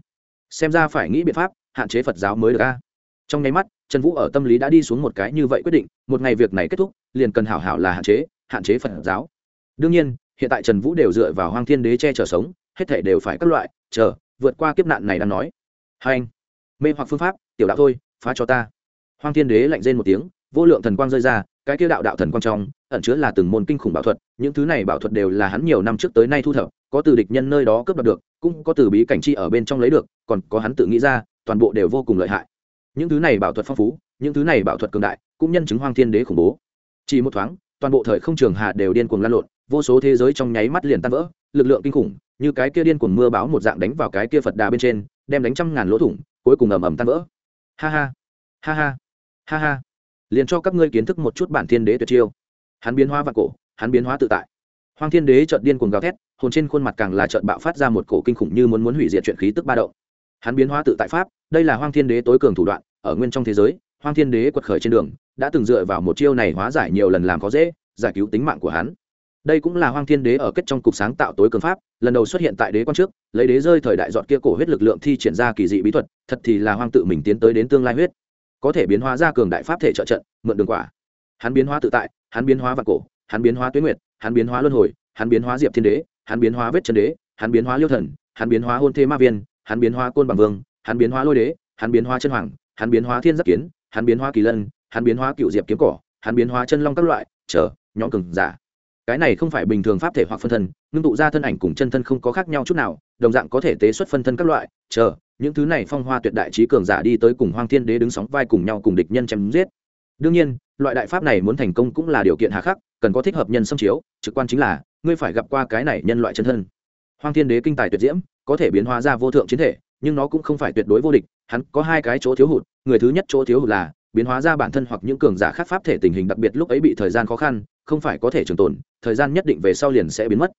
Xem ra phải nghĩ biện pháp hạn chế phật giáo mới được a. Trong nháy mắt, trần vũ ở tâm lý đã đi xuống một cái như vậy quyết định, một ngày việc này kết thúc, liền cần hảo hảo là hạn chế hạn chế phật giáo. Đương nhiên, hiện tại trần vũ đều dựa vào hoang thiên đế che chở sống, hết thể đều phải các loại, chờ, vượt qua kiếp nạn này đang nói. Hai anh, mê hoặc phương pháp, tiểu đạo thôi, phá cho ta. Hoang thiên đế lạnh rên một tiếng, vô lượng thần quang rơi ra cái kia đạo đạo thần quang trong, ẩn chứa là từng môn kinh khủng bảo thuật, những thứ này bảo thuật đều là hắn nhiều năm trước tới nay thu thập, có từ địch nhân nơi đó cướp đoạt được, cũng có từ bí cảnh chi ở bên trong lấy được, còn có hắn tự nghĩ ra, toàn bộ đều vô cùng lợi hại. Những thứ này bảo thuật phong phú, những thứ này bảo thuật cường đại, cũng nhân chứng hoang thiên đế khủng bố. Chỉ một thoáng, toàn bộ thời không trường hạ đều điên cuồng lan lộn, vô số thế giới trong nháy mắt liền tan vỡ, lực lượng kinh khủng, như cái kia điên cuồng mưa báo một dạng đánh vào cái kia phật đà bên trên, đem đánh trăm ngàn lỗ thủng, cuối cùng ầm ầm tan vỡ. Ha ha ha ha ha ha liền cho các ngươi kiến thức một chút bản thiên đế tuyệt chiêu. Hắn biến hóa vạn cổ, hắn biến hóa tự tại. Hoàng thiên đế trợn điên cuồng gào thét, hồn trên khuôn mặt càng là trợn bạo phát ra một cổ kinh khủng như muốn muốn hủy diệt chuyện khí tức ba động. Hắn biến hóa tự tại pháp, đây là hoàng thiên đế tối cường thủ đoạn, ở nguyên trong thế giới hoàng thiên đế quật khởi trên đường, đã từng dựa vào một chiêu này hóa giải nhiều lần làm có dễ, giải cứu tính mạng của hắn. Đây cũng là hoàng thiên đế ở kết trong cục sáng tạo tối cường pháp, lần đầu xuất hiện tại đế quan trước, lấy đế rơi thời đại dọn kia cổ huyết lực lượng thi triển ra kỳ dị bí thuật, thật thì là hoàng tự mình tiến tới đến tương lai huyết có thể biến hóa ra cường đại pháp thể trợ trận mượn đường quả hắn biến hóa tự tại hắn biến hóa vạn cổ hắn biến hóa tuyết nguyệt hắn biến hóa luân hồi hắn biến hóa diệp thiên đế hắn biến hóa vết chân đế hắn biến hóa liêu thần hắn biến hóa hôn thế ma viên hắn biến hóa côn bằng vương hắn biến hóa lôi đế hắn biến hóa chân hoàng hắn biến hóa thiên giác kiến hắn biến hóa kỳ lân hắn biến hóa cựu diệp kiếm cỏ hắn biến hóa chân long các loại chờ nhóm cường giả cái này không phải bình thường pháp thể hoặc phân thân ngưng tụ ra thân ảnh cùng chân thân không có khác nhau chút nào đồng dạng có thể tế xuất phân thân các loại chờ những thứ này phong hoa tuyệt đại trí cường giả đi tới cùng hoang thiên đế đứng sóng vai cùng nhau cùng địch nhân chém giết. Đương nhiên, loại đại pháp này muốn thành công cũng là điều kiện hà khắc, cần có thích hợp nhân xâm chiếu, trực quan chính là, ngươi phải gặp qua cái này nhân loại chân thân. Hoang thiên đế kinh tài tuyệt diễm, có thể biến hóa ra vô thượng chiến thể, nhưng nó cũng không phải tuyệt đối vô địch, hắn có hai cái chỗ thiếu hụt, người thứ nhất chỗ thiếu hụt là, biến hóa ra bản thân hoặc những cường giả khác pháp thể tình hình đặc biệt lúc ấy bị thời gian khó khăn, không phải có thể trường tồn, thời gian nhất định về sau liền sẽ biến mất.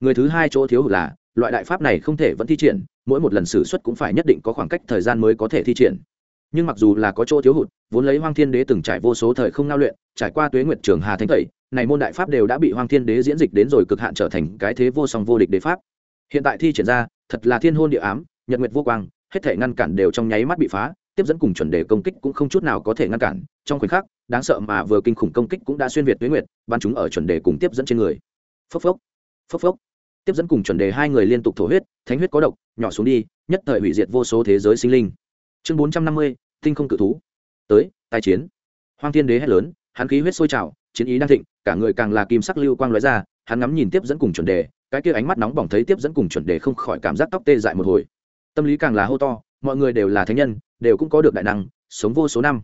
Người thứ hai chỗ thiếu hụt là loại đại pháp này không thể vẫn thi triển, mỗi một lần xử suất cũng phải nhất định có khoảng cách thời gian mới có thể thi triển. Nhưng mặc dù là có chỗ thiếu hụt, vốn lấy hoang thiên đế từng trải vô số thời không ngao luyện, trải qua tuế nguyệt trường hà thánh tẩy, này môn đại pháp đều đã bị hoang thiên đế diễn dịch đến rồi cực hạn trở thành cái thế vô song vô địch đế pháp. Hiện tại thi triển ra, thật là thiên hôn địa ám, nhật nguyệt vô quang, hết thể ngăn cản đều trong nháy mắt bị phá, tiếp dẫn cùng chuẩn đề công kích cũng không chút nào có thể ngăn cản. Trong khoảnh khắc, đáng sợ mà vừa kinh khủng công kích cũng đã xuyên việt tuế nguyệt, bắn chúng ở chuẩn đề cùng tiếp dẫn trên người. Phốc phốc phốc phốc tiếp dẫn cùng chuẩn đề hai người liên tục thổ huyết, thánh huyết có độc, nhỏ xuống đi, nhất thời hủy diệt vô số thế giới sinh linh. Chương bốn trăm năm mươi, tinh không cự thú. Tới, tai chiến. Hoang thiên đế hét lớn, hắn khí huyết sôi trào, chiến ý đang thịnh, cả người càng là kim sắc lưu quang lóe ra, hắn ngắm nhìn tiếp dẫn cùng chuẩn đề, cái kia ánh mắt nóng bỏng thấy tiếp dẫn cùng chuẩn đề không khỏi cảm giác tóc tê dại một hồi. Tâm lý càng là hô to, mọi người đều là thánh nhân, đều cũng có được đại năng, sống vô số năm.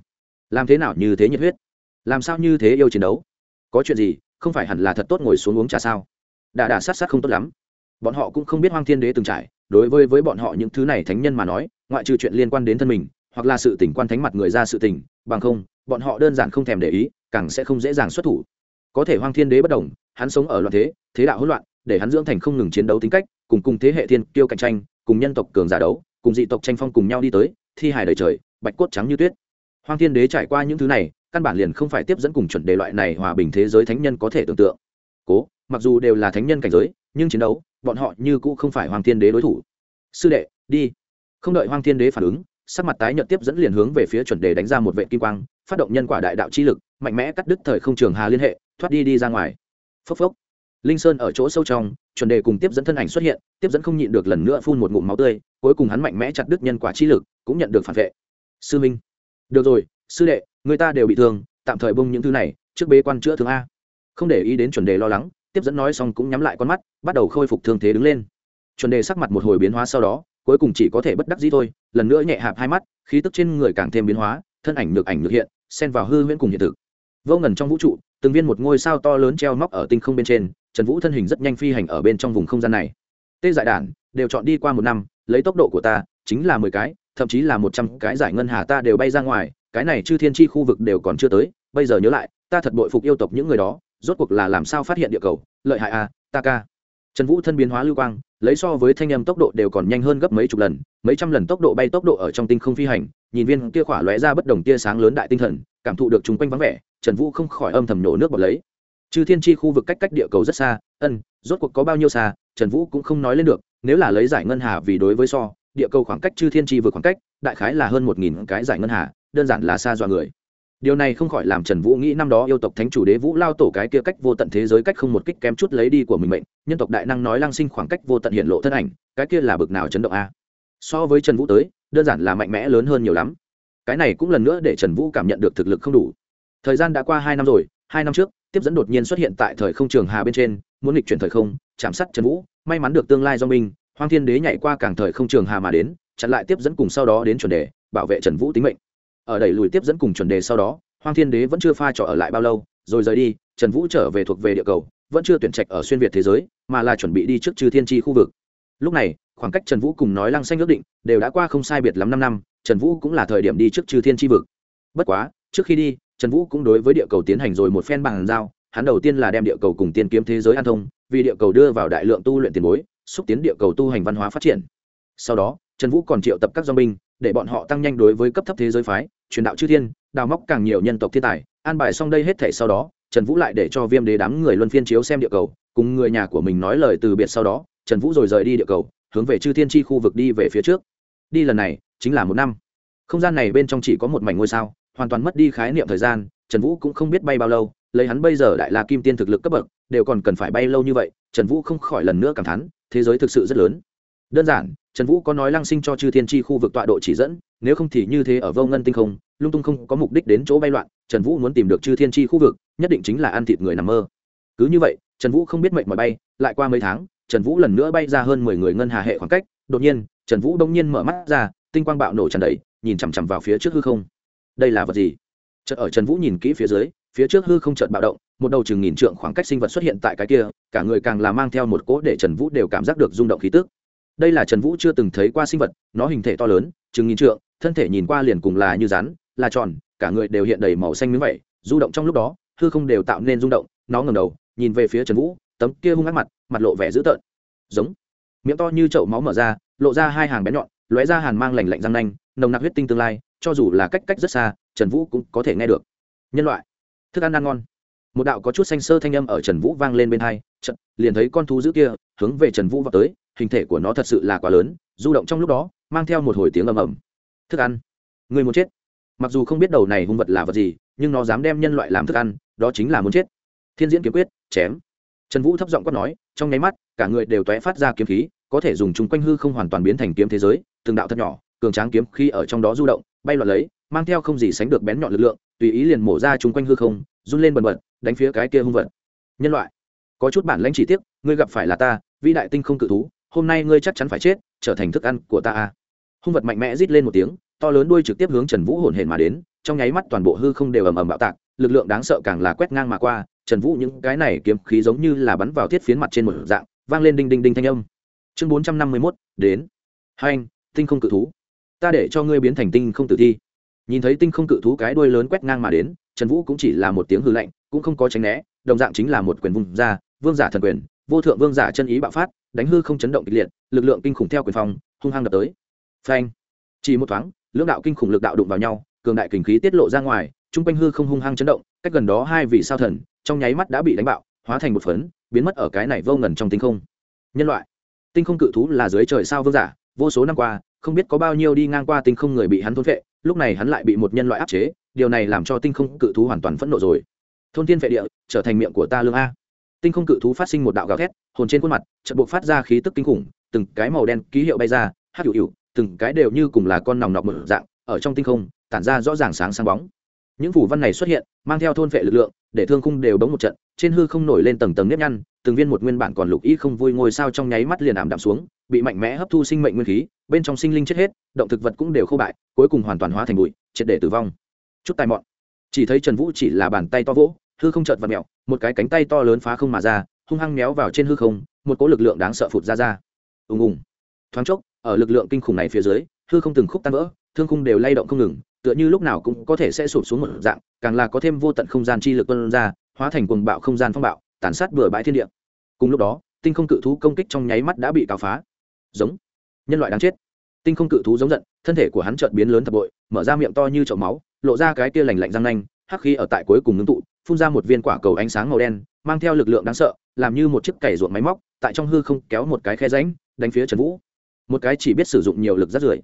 Làm thế nào như thế nhiệt huyết? Làm sao như thế yêu chiến đấu? Có chuyện gì, không phải hẳn là thật tốt ngồi xuống uống trà sao? Đà đà sát sát không tốt lắm. Bọn họ cũng không biết hoang thiên đế từng trải, đối với với bọn họ những thứ này thánh nhân mà nói, ngoại trừ chuyện liên quan đến thân mình, hoặc là sự tỉnh quan thánh mặt người ra sự tỉnh bằng không, bọn họ đơn giản không thèm để ý, càng sẽ không dễ dàng xuất thủ. Có thể hoang thiên đế bất đồng, hắn sống ở loạn thế thế đạo hỗn loạn, để hắn dưỡng thành không ngừng chiến đấu tính cách, cùng cùng thế hệ thiên kiêu cạnh tranh, cùng nhân tộc cường giả đấu, cùng dị tộc tranh phong cùng nhau đi tới, thi hài đời trời, bạch cốt trắng như tuyết. Hoang thiên đế trải qua những thứ này, căn bản liền không phải tiếp dẫn cùng chuẩn đề loại này hòa bình thế giới thánh nhân có thể tưởng tượng. Cố mặc dù đều là thánh nhân cảnh giới, nhưng chiến đấu, bọn họ như cũ không phải hoàng thiên đế đối thủ. Sư đệ, đi. Không đợi hoàng thiên đế phản ứng, sắc mặt tái nhợt tiếp dẫn liền hướng về phía chuẩn đề đánh ra một vệ kim quang, phát động nhân quả đại đạo chi lực, mạnh mẽ cắt đứt thời không trường hà liên hệ, thoát đi đi ra ngoài. Phốc phốc. Linh sơn ở chỗ sâu trong, chuẩn đề cùng tiếp dẫn thân ảnh xuất hiện, tiếp dẫn không nhịn được lần nữa phun một ngụm máu tươi, cuối cùng hắn mạnh mẽ chặt đứt nhân quả chi lực, cũng nhận được phản vệ. Sư minh. Được rồi, sư đệ, người ta đều bị thương, tạm thời bông những thứ này, trước bế quan chữa thương a. Không để ý đến chuẩn đề lo lắng tiếp dẫn nói xong cũng nhắm lại con mắt, bắt đầu khôi phục thương thế đứng lên. Chuẩn đề sắc mặt một hồi biến hóa sau đó, cuối cùng chỉ có thể bất đắc dĩ thôi, lần nữa nhẹ hạp hai mắt, khí tức trên người càng thêm biến hóa, thân ảnh được ảnh được hiện, xen vào hư huyễn cùng hiện thực. Vô ngần trong vũ trụ, từng viên một ngôi sao to lớn treo móc ở tinh không bên trên, trần vũ thân hình rất nhanh phi hành ở bên trong vùng không gian này. Tê giải đản, đều chọn đi qua một năm, lấy tốc độ của ta, chính là mười cái, thậm chí là một trăm cái giải ngân hà ta đều bay ra ngoài, cái này chư thiên tri khu vực đều còn chưa tới, bây giờ nhớ lại, ta thật bội phục yêu tộc những người đó rốt cuộc là làm sao phát hiện địa cầu? Lợi hại a ta ca. Trần vũ thân biến hóa lưu quang, lấy so với thanh âm tốc độ đều còn nhanh hơn gấp mấy chục lần, mấy trăm lần tốc độ bay tốc độ ở trong tinh không phi hành, nhìn viên kia khỏa lóe ra bất đồng tia sáng lớn đại tinh thần, cảm thụ được chung quanh vắng vẻ, trần vũ không khỏi âm thầm nổ nước bọt lấy. Chư thiên tri khu vực cách cách địa cầu rất xa, ân, rốt cuộc có bao nhiêu xa, trần vũ cũng không nói lên được, nếu là lấy giải ngân hà vì đối với so, địa cầu khoảng cách chư thiên tri vượt khoảng cách, đại khái là hơn một nghìn cái giải ngân hà, đơn giản là xa dọa người điều này không khỏi làm trần vũ nghĩ năm đó yêu tộc thánh chủ đế vũ lao tổ cái kia cách vô tận thế giới cách không một kích kém chút lấy đi của mình mệnh, nhân tộc đại năng nói lang sinh khoảng cách vô tận hiện lộ thân ảnh, cái kia là bực nào chấn động a? So với trần vũ tới, đơn giản là mạnh mẽ lớn hơn nhiều lắm. Cái này cũng lần nữa để trần vũ cảm nhận được thực lực không đủ. Thời gian đã qua hai năm rồi, hai năm trước, tiếp dẫn đột nhiên xuất hiện tại thời không trường hà bên trên, muốn nghịch chuyển thời không, chạm sát trần vũ, may mắn được tương lai do minh Hoàng thiên đế nhảy qua cảng thời không trường hà mà đến, chặn lại tiếp dẫn cùng sau đó đến chuẩn đề, bảo vệ trần vũ tính mệnh ở đẩy lùi tiếp dẫn cùng chuẩn đề sau đó hoàng thiên đế vẫn chưa pha trò ở lại bao lâu, rồi rời đi, trần vũ trở về thuộc về địa cầu, vẫn chưa tuyển trạch ở xuyên việt thế giới, mà là chuẩn bị đi trước trừ thiên tri khu vực. Lúc này, khoảng cách trần vũ cùng nói lăng xanh ước định, đều đã qua không sai biệt lắm năm năm, trần vũ cũng là thời điểm đi trước trừ thiên tri vực. Bất quá, trước khi đi, trần vũ cũng đối với địa cầu tiến hành rồi một phen bằng giao, hắn đầu tiên là đem địa cầu cùng tiên kiếm thế giới an thông, vì địa cầu đưa vào đại lượng tu luyện tiền bối, xúc tiến địa cầu tu hành văn hóa phát triển. Sau đó, trần vũ còn triệu tập các do binh, để bọn họ tăng nhanh đối với cấp thấp thế giới phái truyền đạo chư thiên, đào móc càng nhiều nhân tộc thiên tài, an bài xong đây hết thể sau đó, trần vũ lại để cho viêm đế đám người luân phiên chiếu xem địa cầu, cùng người nhà của mình nói lời từ biệt sau đó, trần vũ rồi rời đi địa cầu, hướng về chư thiên tri khu vực đi về phía trước. Đi lần này, chính là một năm. Không gian này bên trong chỉ có một mảnh ngôi sao, hoàn toàn mất đi khái niệm thời gian, trần vũ cũng không biết bay bao lâu, lấy hắn bây giờ đại la kim tiên thực lực cấp bậc, đều còn cần phải bay lâu như vậy, trần vũ không khỏi lần nữa cảm thán, thế giới thực sự rất lớn đơn giản, trần vũ có nói lăng sinh cho chư thiên tri khu vực tọa độ chỉ dẫn, nếu không thì như thế ở vô ngân tinh không, lung tung không có mục đích đến chỗ bay loạn, trần vũ muốn tìm được chư thiên tri khu vực, nhất định chính là ăn thịt người nằm mơ. Cứ như vậy, trần vũ không biết mệnh mọi bay, lại qua mấy tháng, trần vũ lần nữa bay ra hơn mười người ngân hà hệ khoảng cách, đột nhiên, trần vũ đông nhiên mở mắt ra, tinh quang bạo nổ tràn đầy, nhìn chằm chằm vào phía trước hư không. Đây là vật gì? Chợt ở trần vũ nhìn kỹ phía dưới, phía trước hư không chợt bạo động, một đầu chừng nghìn trượng khoảng cách sinh vật xuất hiện tại cái kia, cả người càng là mang theo một cỗ để trần vũ đều cảm giác được rung động khí tức đây là trần vũ chưa từng thấy qua sinh vật, nó hình thể to lớn, chừng nghìn trượng, thân thể nhìn qua liền cùng là như rắn, là tròn, cả người đều hiện đầy màu xanh miếng vậy du động trong lúc đó, hư không đều tạo nên rung động, nó ngầm đầu, nhìn về phía trần vũ, tấm kia hung ác mặt mặt lộ vẻ dữ tợn. Giống. Miệng to như chậu máu mở ra, lộ ra hai hàng bén nhọn, lóe ra hàn mang lành lạnh răng nanh, nồng nặc huyết tinh tương lai, cho dù là cách cách rất xa, trần vũ cũng có thể nghe được. Nhân loại. Thức ăn ăn ngon. Một đạo có chút xanh sơ thanh âm ở trần vũ vang lên bên hai trận liền thấy con thú dữ kia hướng về trần vũ vào tới hình thể của nó thật sự là quá lớn, du động trong lúc đó, mang theo một hồi tiếng ầm ầm. Thức ăn. Người muốn chết. Mặc dù không biết đầu này hung vật là vật gì, nhưng nó dám đem nhân loại làm thức ăn, đó chính là muốn chết. Thiên diễn kiếm quyết, chém. Trần vũ thấp giọng quát nói, trong nháy mắt, cả người đều tóe phát ra kiếm khí, có thể dùng chúng quanh hư không hoàn toàn biến thành kiếm thế giới, từng đạo thật nhỏ, cường tráng kiếm khi ở trong đó du động, bay loạn lấy, mang theo không gì sánh được bén nhọn lực lượng, tùy ý liền mổ ra chúng quanh hư không, run lên bần bật, đánh phía cái kia hung vật. Nhân loại, có chút bản lãnh chỉ tiếc, ngươi gặp phải là ta, vĩ đại tinh không cự thú hôm nay ngươi chắc chắn phải chết, trở thành thức ăn của ta a hung vật mạnh mẽ rít lên một tiếng, to lớn đuôi trực tiếp hướng trần vũ hồn hển mà đến, trong nháy mắt toàn bộ hư không đều ầm ầm bạo tạc, lực lượng đáng sợ càng là quét ngang mà qua, trần vũ những cái này kiếm khí giống như là bắn vào thiết phiến mặt trên một dạng, vang lên đinh đinh đinh thanh âm. Chương bốn trăm năm mươi mốt, đến. Hai anh, tinh không cự thú. Ta để cho ngươi biến thành tinh không tử thi. Nhìn thấy tinh không cự thú cái đuôi lớn quét ngang mà đến, trần vũ cũng chỉ là một tiếng hư lạnh, cũng không có tránh né, đồng dạng chính là một quyền vùng ra, vương giả thần quyền, vô thượng vương giả chân ý bạo phát đánh hư không chấn động kịch liệt, lực lượng kinh khủng theo quyền phòng hung hăng đập tới. Phanh. Chỉ một thoáng, lưỡng đạo kinh khủng lực đạo đụng vào nhau, cường đại kình khí tiết lộ ra ngoài, trung quanh hư không hung hăng chấn động, cách gần đó hai vị sao thần, trong nháy mắt đã bị đánh bạo, hóa thành một phấn, biến mất ở cái này vô ngần trong tinh không. Nhân loại. Tinh không cự thú là dưới trời sao vương giả, vô số năm qua, không biết có bao nhiêu đi ngang qua tinh không người bị hắn thôn vệ lúc này hắn lại bị một nhân loại áp chế, điều này làm cho tinh không cự thú hoàn toàn phẫn nộ rồi. Thôn thiên vệ địa, trở thành miệng của ta lương a tinh không cự thú phát sinh một đạo gào thét, hồn trên khuôn mặt, chợt buộc phát ra khí tức kinh khủng, từng cái màu đen ký hiệu bay ra, hát hữu hữu, từng cái đều như cùng là con nòng nọc mở dạng, ở trong tinh không, tản ra rõ ràng sáng sáng bóng. Những phủ văn này xuất hiện, mang theo thôn vệ lực lượng, để thương khung đều bóng một trận, trên hư không nổi lên tầng tầng nếp nhăn, từng viên một nguyên bản còn lục y không vui ngôi sao trong nháy mắt liền ảm đạm xuống, bị mạnh mẽ hấp thu sinh mệnh nguyên khí, bên trong sinh linh chết hết, động thực vật cũng đều khô bại, cuối cùng hoàn toàn hóa thành bụi, triệt để tử vong. Chút tai mọn. Chỉ thấy trần vũ chỉ là bàn tay to vỗ, hư không chợt và mẹo một cái cánh tay to lớn phá không mà ra, hung hăng méo vào trên hư không, một cỗ lực lượng đáng sợ phụt ra ra. Ùng ùng. Thoáng chốc, ở lực lượng kinh khủng này phía dưới, hư không từng khúc tan vỡ, thương khung đều lay động không ngừng, tựa như lúc nào cũng có thể sẽ sụp xuống một dạng, càng là có thêm vô tận không gian chi lực tuân ra, hóa thành cuồng bạo không gian phong bạo, tàn sát bừa bãi thiên địa. Cùng lúc đó, tinh không cự thú công kích trong nháy mắt đã bị cào phá. Giống. Nhân loại đáng chết. Tinh không cự thú giống giận, thân thể của hắn chợt biến lớn thập bội, mở ra miệng to như chậu máu, lộ ra cái kia lành lạnh răng nanh, hắc khí ở tại cuối cùng ngưng tụ phun ra một viên quả cầu ánh sáng màu đen, mang theo lực lượng đáng sợ, làm như một chiếc cày ruộng máy móc, tại trong hư không kéo một cái khe ránh đánh phía trần vũ. Một cái chỉ biết sử dụng nhiều lực rất rưởi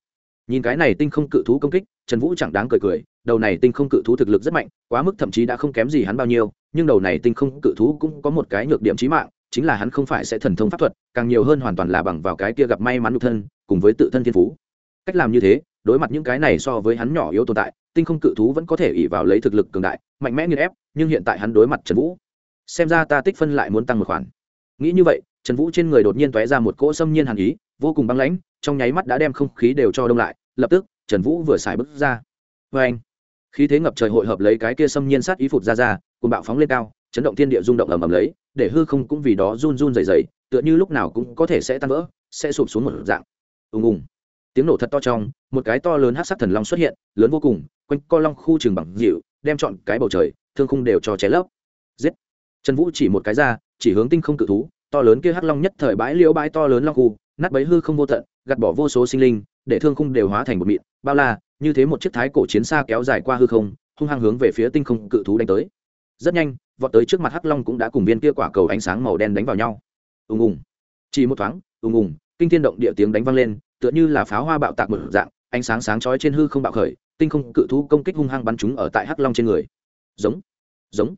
nhìn cái này tinh không cự thú công kích, trần vũ chẳng đáng cười cười, đầu này tinh không cự thú thực lực rất mạnh, quá mức thậm chí đã không kém gì hắn bao nhiêu, nhưng đầu này tinh không cự thú cũng có một cái nhược điểm trí mạng, chính là hắn không phải sẽ thần thông pháp thuật, càng nhiều hơn hoàn toàn là bằng vào cái kia gặp may mắn nhục thân, cùng với tự thân thiên phú. Cách làm như thế, đối mặt những cái này so với hắn nhỏ yếu tồn tại tinh không cự thú vẫn có thể ỉ vào lấy thực lực cường đại, mạnh mẽ nghiên ép, nhưng hiện tại hắn đối mặt trần vũ. Xem ra ta tích phân lại muốn tăng một khoản. Nghĩ như vậy, trần vũ trên người đột nhiên tóe ra một cỗ xâm nhiên hàn ý, vô cùng băng lãnh, trong nháy mắt đã đem không khí đều cho đông lại, lập tức, trần vũ vừa xài bước ra. Vê anh khí thế ngập trời hội hợp lấy cái kia xâm nhiên sát ý phụt ra ra cùng bạo phóng lên cao, chấn động thiên địa rung động ầm ầm lấy, để hư không cũng vì đó run run dày dày tựa như lúc nào cũng có thể sẽ tan vỡ, sẽ sụp xuống một dạng. Ùng ùng tiếng nổ thật to trong, một cái to lớn hát sắc thần long xuất hiện, lớn vô cùng, quanh co long khu trường bằng dịu, đem chọn cái bầu trời, thương khung đều cho cháy lấp. Giết! Trần vũ chỉ một cái ra, chỉ hướng tinh không cự thú, to lớn kia hắc long nhất thời bãi liễu bãi to lớn long khu, nát bấy hư không vô tận, gạt bỏ vô số sinh linh, để thương khung đều hóa thành một mịn, bao la, như thế một chiếc thái cổ chiến xa kéo dài qua hư không, hung hăng hướng về phía tinh không cự thú đánh tới. Rất nhanh, vọt tới trước mặt hắc long cũng đã cùng viên kia quả cầu ánh sáng màu đen đánh vào nhau. Ùng ùng. Chỉ một thoáng, ùng ùng, kinh thiên động địa tiếng đánh vang lên tựa như là pháo hoa bạo tạc một dạng, ánh sáng sáng chói trên hư không bạo khởi, tinh không cự thú công kích hung hăng bắn chúng ở tại hắc long trên người. Giống giống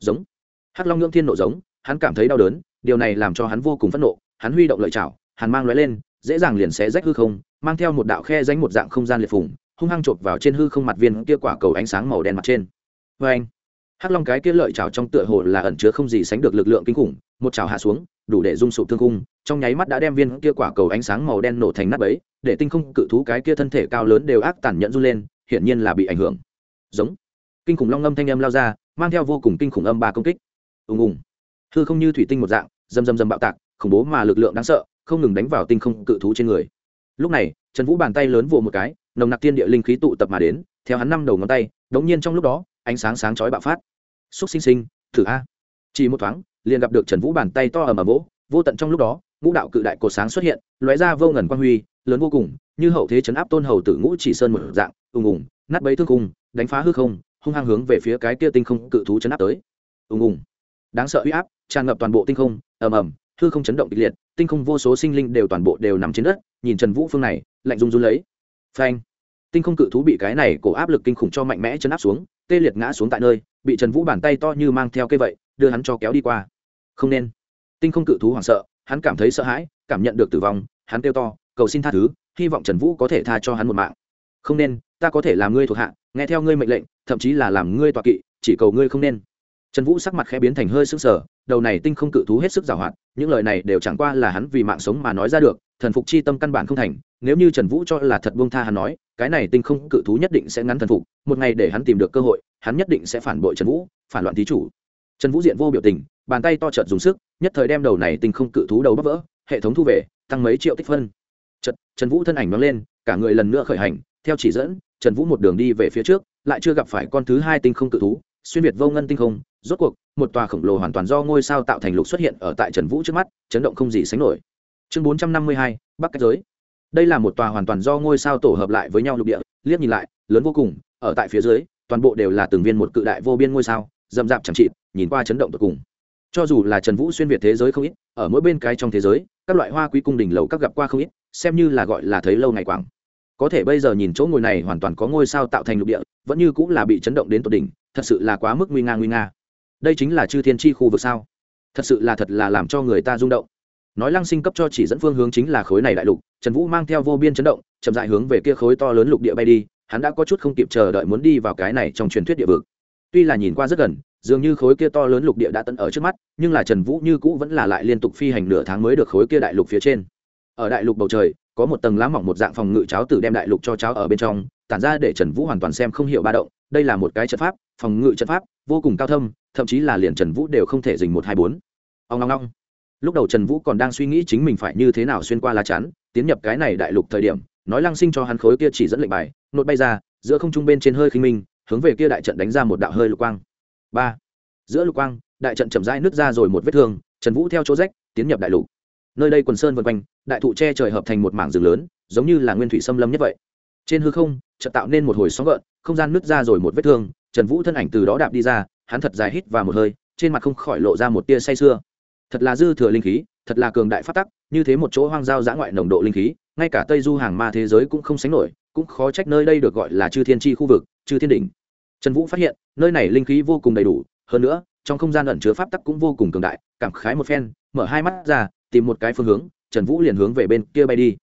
giống. Hắc long ngưỡng thiên nộ giống, hắn cảm thấy đau đớn, điều này làm cho hắn vô cùng phẫn nộ, hắn huy động lợi chảo hắn mang lóe lên, dễ dàng liền xé rách hư không, mang theo một đạo khe danh một dạng không gian liệt phủng hung hăng chộp vào trên hư không mặt viên kia quả cầu ánh sáng màu đen mặt trên. Vê anh hắc long cái kia lợi chảo trong tựa hồ là ẩn chứa không gì sánh được lực lượng kinh khủng, một chảo hạ xuống, đủ để dung sụp thương cung trong nháy mắt đã đem viên kia quả cầu ánh sáng màu đen nổ thành nát bấy, để tinh không cự thú cái kia thân thể cao lớn đều ác tàn nhẫn run lên hiển nhiên là bị ảnh hưởng. Giống. Kinh khủng long âm thanh âm lao ra mang theo vô cùng kinh khủng âm ba công kích. Ùng ùng. Hư không như thủy tinh một dạng dầm dầm dầm bạo tạc khủng bố mà lực lượng đáng sợ không ngừng đánh vào tinh không cự thú trên người. Lúc này trần vũ bàn tay lớn vồ một cái nồng nặc tiên địa linh khí tụ tập mà đến theo hắn năm đầu ngón tay đống nhiên trong lúc đó ánh sáng sáng chói bạo phát. Xúc sinh sinh thử a. Chỉ một thoáng liền gặp được trần vũ bàn tay to ầm ầm vỗ vô tận trong lúc đó ngũ đạo cự đại cột sáng xuất hiện, lóe ra vô ngần quang huy, lớn vô cùng, như hậu thế chấn áp tôn hầu tử ngũ chỉ sơn một dạng, ùng ùng, nát bấy thương cung đánh phá hư không, hung hăng hướng về phía cái kia tinh không cự thú chấn áp tới. Ùng ùng. Đáng sợ uy áp, tràn ngập toàn bộ tinh không, ầm ầm, hư không chấn động kịch liệt, tinh không vô số sinh linh đều toàn bộ đều nằm trên đất, nhìn trần vũ phương này, lạnh run run lấy. Phanh. Tinh không cự thú bị cái này cổ áp lực kinh khủng cho mạnh mẽ chấn áp xuống, tê liệt ngã xuống tại nơi, bị trần vũ bàn tay to như mang theo cây vậy, đưa hắn cho kéo đi qua. Không nên. Tinh không cự thú hoảng sợ hắn cảm thấy sợ hãi, cảm nhận được tử vong, hắn kêu to, cầu xin tha thứ, hy vọng trần vũ có thể tha cho hắn một mạng. Không nên, ta có thể làm ngươi thuộc hạ, nghe theo ngươi mệnh lệnh, thậm chí là làm ngươi tọa kỵ, chỉ cầu ngươi không nên. Trần vũ sắc mặt khẽ biến thành hơi sững sờ, đầu này tinh không cự thú hết sức giàu hoạt, những lời này đều chẳng qua là hắn vì mạng sống mà nói ra được, thần phục chi tâm căn bản không thành, nếu như trần vũ cho là thật buông tha hắn nói, cái này tinh không cự thú nhất định sẽ ngắn thần phục, một ngày để hắn tìm được cơ hội, hắn nhất định sẽ phản bội trần vũ, phản loạn thí chủ. Trần vũ diện vô biểu tình bàn tay to trợt dùng sức nhất thời đem đầu này tinh không cự thú đầu bắp vỡ hệ thống thu về tăng mấy triệu tích phân. Trật, trần vũ thân ảnh nóng lên cả người lần nữa khởi hành theo chỉ dẫn trần vũ một đường đi về phía trước lại chưa gặp phải con thứ hai tinh không cự thú xuyên việt vô ngân tinh không rốt cuộc một tòa khổng lồ hoàn toàn do ngôi sao tạo thành lục xuất hiện ở tại trần vũ trước mắt chấn động không gì sánh nổi. Chương bốn trăm năm mươi hai bắc cách giới. Đây là một tòa hoàn toàn do ngôi sao tổ hợp lại với nhau lục địa liếc nhìn lại lớn vô cùng ở tại phía dưới toàn bộ đều là từng viên một cự đại vô biên ngôi sao dầm dạp chẳng trị nhìn qua chấn động tột cùng cho dù là trần vũ xuyên việt thế giới không ít, ở mỗi bên cái trong thế giới, các loại hoa quý cung đình lầu các gặp qua không ít, xem như là gọi là thấy lâu ngày quảng. Có thể bây giờ nhìn chỗ ngồi này hoàn toàn có ngôi sao tạo thành lục địa, vẫn như cũng là bị chấn động đến tột đỉnh, thật sự là quá mức nguy nga nguy nga. Đây chính là chư thiên tri khu vực sao? Thật sự là thật là làm cho người ta rung động. Nói lăng sinh cấp cho chỉ dẫn phương hướng chính là khối này đại lục, trần vũ mang theo vô biên chấn động, chậm dại hướng về kia khối to lớn lục địa bay đi, hắn đã có chút không kịp chờ đợi muốn đi vào cái này trong truyền thuyết địa vực. Tuy là nhìn qua rất gần dường như khối kia to lớn lục địa đã tận ở trước mắt, nhưng là trần vũ như cũ vẫn là lại liên tục phi hành nửa tháng mới được khối kia đại lục phía trên. Ở đại lục bầu trời, có một tầng lá mỏng một dạng phòng ngự cháo tử đem đại lục cho cháo ở bên trong, tản ra để trần vũ hoàn toàn xem không hiểu ba động, đây là một cái trận pháp, phòng ngự trận pháp, vô cùng cao thâm, thậm chí là liền trần vũ đều không thể dình một hai bốn. Ông long long lúc đầu trần vũ còn đang suy nghĩ chính mình phải như thế nào xuyên qua lá chắn, tiến nhập cái này đại lục thời điểm, nói lăng sinh cho hắn khối kia chỉ dẫn lệnh bài nốt bay ra, giữa không trung bên trên hơi khinh minh, hướng về kia đại trận đánh ra một đạo hơi lục quang ba giữa lục quang đại trận chậm rãi nứt ra rồi một vết thương trần vũ theo chỗ rách tiến nhập đại lục nơi đây quần sơn vân quanh đại thụ che trời hợp thành một mảng rừng lớn giống như là nguyên thủy xâm lâm nhất vậy trên hư không chợt tạo nên một hồi sóng gợn không gian nứt ra rồi một vết thương trần vũ thân ảnh từ đó đạp đi ra hắn thật dài hít vào một hơi trên mặt không khỏi lộ ra một tia say sưa thật là dư thừa linh khí thật là cường đại phát tắc như thế một chỗ hoang giao dã ngoại nồng độ linh khí ngay cả tây du hàng ma thế giới cũng không sánh nổi cũng khó trách nơi đây được gọi là chư thiên tri khu vực chư thiên đỉnh trần vũ phát hiện, nơi này linh khí vô cùng đầy đủ, hơn nữa, trong không gian ẩn chứa pháp tắc cũng vô cùng cường đại, cảm khái một phen, mở hai mắt ra, tìm một cái phương hướng, trần vũ liền hướng về bên kia bay đi.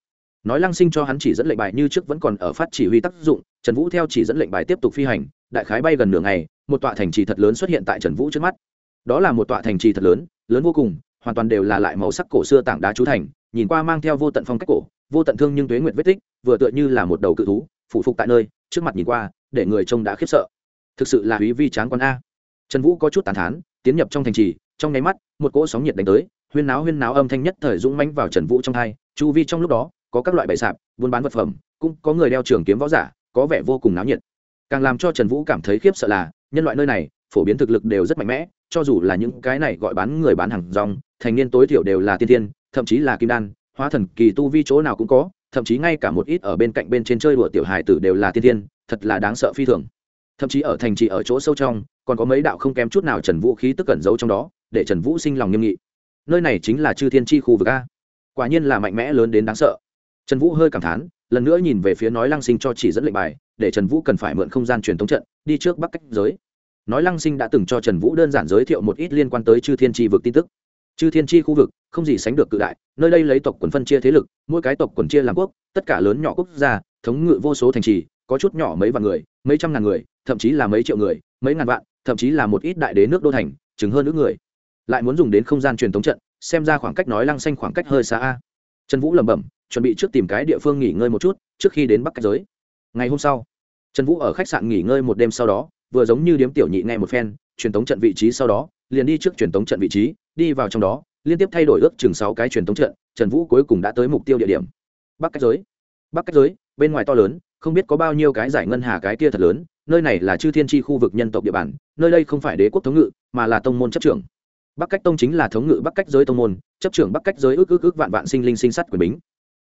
Nói lăng sinh cho hắn chỉ dẫn lệnh bài như trước vẫn còn ở phát chỉ huy tác dụng, trần vũ theo chỉ dẫn lệnh bài tiếp tục phi hành, đại khái bay gần nửa ngày, một tọa thành trì thật lớn xuất hiện tại trần vũ trước mắt. Đó là một tọa thành trì thật lớn lớn vô cùng, hoàn toàn đều là lại màu sắc cổ xưa tảng đá chú thành, nhìn qua mang theo vô tận phong cách cổ, vô tận thương nhưng tuế nguyệt vết tích, vừa tựa như là một đầu cự thú phụ phục tại nơi, trước mặt nhìn qua, để người trông đã khiếp sợ thực sự là quý vi tráng quan a. Trần vũ có chút tàn thán, tiến nhập trong thành trì, trong nháy mắt, một cỗ sóng nhiệt đánh tới, huyên náo huyên náo âm thanh nhất thời dũng mãnh vào trần vũ trong hai, chu vi trong lúc đó, có các loại bày sạp, buôn bán vật phẩm, cũng có người đeo trường kiếm võ giả, có vẻ vô cùng náo nhiệt. Càng làm cho trần vũ cảm thấy khiếp sợ là, nhân loại nơi này, phổ biến thực lực đều rất mạnh mẽ, cho dù là những cái này gọi bán người bán hàng rong, thành niên tối thiểu đều là tiên tiên, thậm chí là kim đan, hóa thần kỳ tu vi chỗ nào cũng có, thậm chí ngay cả một ít ở bên cạnh bên trên chơi đùa tiểu hài tử đều là tiên tiên, thật là đáng sợ phi thường thậm chí ở thành trì ở chỗ sâu trong, còn có mấy đạo không kém chút nào trần vũ khí tức cẩn giấu trong đó, để trần vũ sinh lòng nghiêm nghị. Nơi này chính là chư thiên tri khu vực a. Quả nhiên là mạnh mẽ lớn đến đáng sợ. Trần vũ hơi cảm thán, lần nữa nhìn về phía nói lăng sinh cho chỉ dẫn lệnh bài, để trần vũ cần phải mượn không gian truyền thống trận, đi trước bắc cách giới. Nói lăng sinh đã từng cho trần vũ đơn giản giới thiệu một ít liên quan tới chư thiên tri vực tin tức. Chư thiên tri khu vực, không gì sánh được cự đại, nơi đây lấy tộc quần phân chia thế lực, mỗi cái tộc quần chia làm quốc, tất cả lớn nhỏ quốc gia, thống ngự vô số thành trì, có chút nhỏ mấy vạn người, mấy trăm ngàn người thậm chí là mấy triệu người, mấy ngàn vạn, thậm chí là một ít đại đế nước đô thành chứng hơn nữ người. Lại muốn dùng đến không gian truyền thống trận, xem ra khoảng cách nói lăng xanh khoảng cách hơi xa a. Trần vũ lẩm bẩm, chuẩn bị trước tìm cái địa phương nghỉ ngơi một chút, trước khi đến bắc cách giới. Ngày hôm sau, trần vũ ở khách sạn nghỉ ngơi một đêm sau đó, vừa giống như điếm tiểu nhị nghe một phen, truyền thống trận vị trí sau đó, liền đi trước truyền thống trận vị trí, đi vào trong đó, liên tiếp thay đổi ước chừng sáu cái truyền thống trận, trần vũ cuối cùng đã tới mục tiêu địa điểm. Bắc cách giới. Bắc cách giới, bên ngoài to lớn, không biết có bao nhiêu cái giải ngân hà cái kia thật lớn nơi này là chư thiên tri khu vực nhân tộc địa bàn, nơi đây không phải đế quốc thống ngự, mà là tông môn chấp trưởng. Bắc cách tông chính là thống ngự bắc cách giới tông môn, chấp trưởng bắc cách giới ước ước ước vạn vạn sinh linh sinh sắt quyền bính.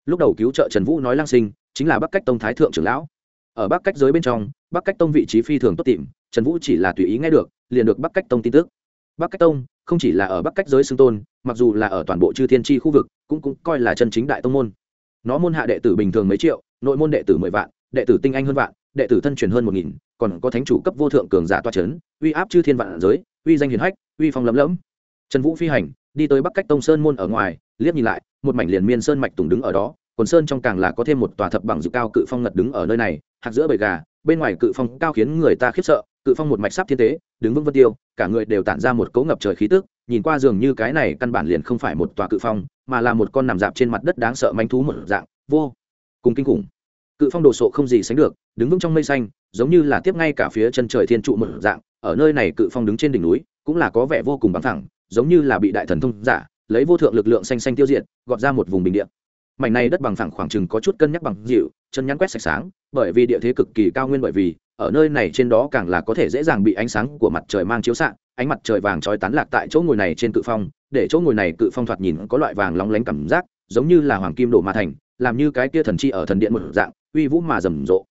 Lúc đầu cứu trợ trần vũ nói lang sinh, chính là bắc cách tông thái thượng trưởng lão. Ở bắc cách giới bên trong, bắc cách tông vị trí phi thường tốt tìm, trần vũ chỉ là tùy ý nghe được, liền được bắc cách tông tin tức. Bắc cách tông không chỉ là ở bắc cách giới xưng tôn, mặc dù là ở toàn bộ chư thiên tri khu vực, cũng cũng coi là chân chính đại tông môn. Nó môn hạ đệ tử bình thường mấy triệu, nội môn đệ tử mười vạn, đệ tử tinh anh hơn vạn, đệ tử thân truyền hơn một nghìn còn có thánh chủ cấp vô thượng cường giả toa chấn, uy áp chư thiên vạn giới, uy danh hiền hách, uy phong lấm lẫm trần vũ phi hành, đi tới bắc cách tông sơn môn ở ngoài, liếc nhìn lại, một mảnh liền miên sơn mạch tùng đứng ở đó, quần sơn trong càng là có thêm một tòa thập bằng dự cao cự phong ngật đứng ở nơi này hạt giữa bầy gà, bên ngoài cự phong cao khiến người ta khiếp sợ, cự phong một mạch sắp thiên tế, đứng vững vân tiêu, cả người đều tản ra một cấu ngập trời khí tức, nhìn qua dường như cái này căn bản liền không phải một tòa cự phong, mà là một con nằm dạp trên mặt đất đáng sợ manh thú một dạng, vô cùng kinh khủng. Cự phong đồ sộ không gì sánh được, đứng vững trong mây xanh giống như là tiếp ngay cả phía chân trời thiên trụ một dạng, ở nơi này cự phong đứng trên đỉnh núi, cũng là có vẻ vô cùng bằng thẳng giống như là bị đại thần thông giả, lấy vô thượng lực lượng xanh xanh tiêu diệt, gọt ra một vùng bình địa. Mảnh này đất bằng phẳng khoảng chừng có chút cân nhắc bằng dịu, chân nhắn quét sạch sáng, bởi vì địa thế cực kỳ cao nguyên bởi vì, ở nơi này trên đó càng là có thể dễ dàng bị ánh sáng của mặt trời mang chiếu xạ, ánh mặt trời vàng trói tán lạc tại chỗ ngồi này trên cự phong, để chỗ ngồi này cự phong thoạt nhìn có loại vàng lóng lánh cảm giác, giống như là hoàng kim đổ mà thành, làm như cái kia thần chi ở thần điện một dạng, uy vũ mà rầm rộ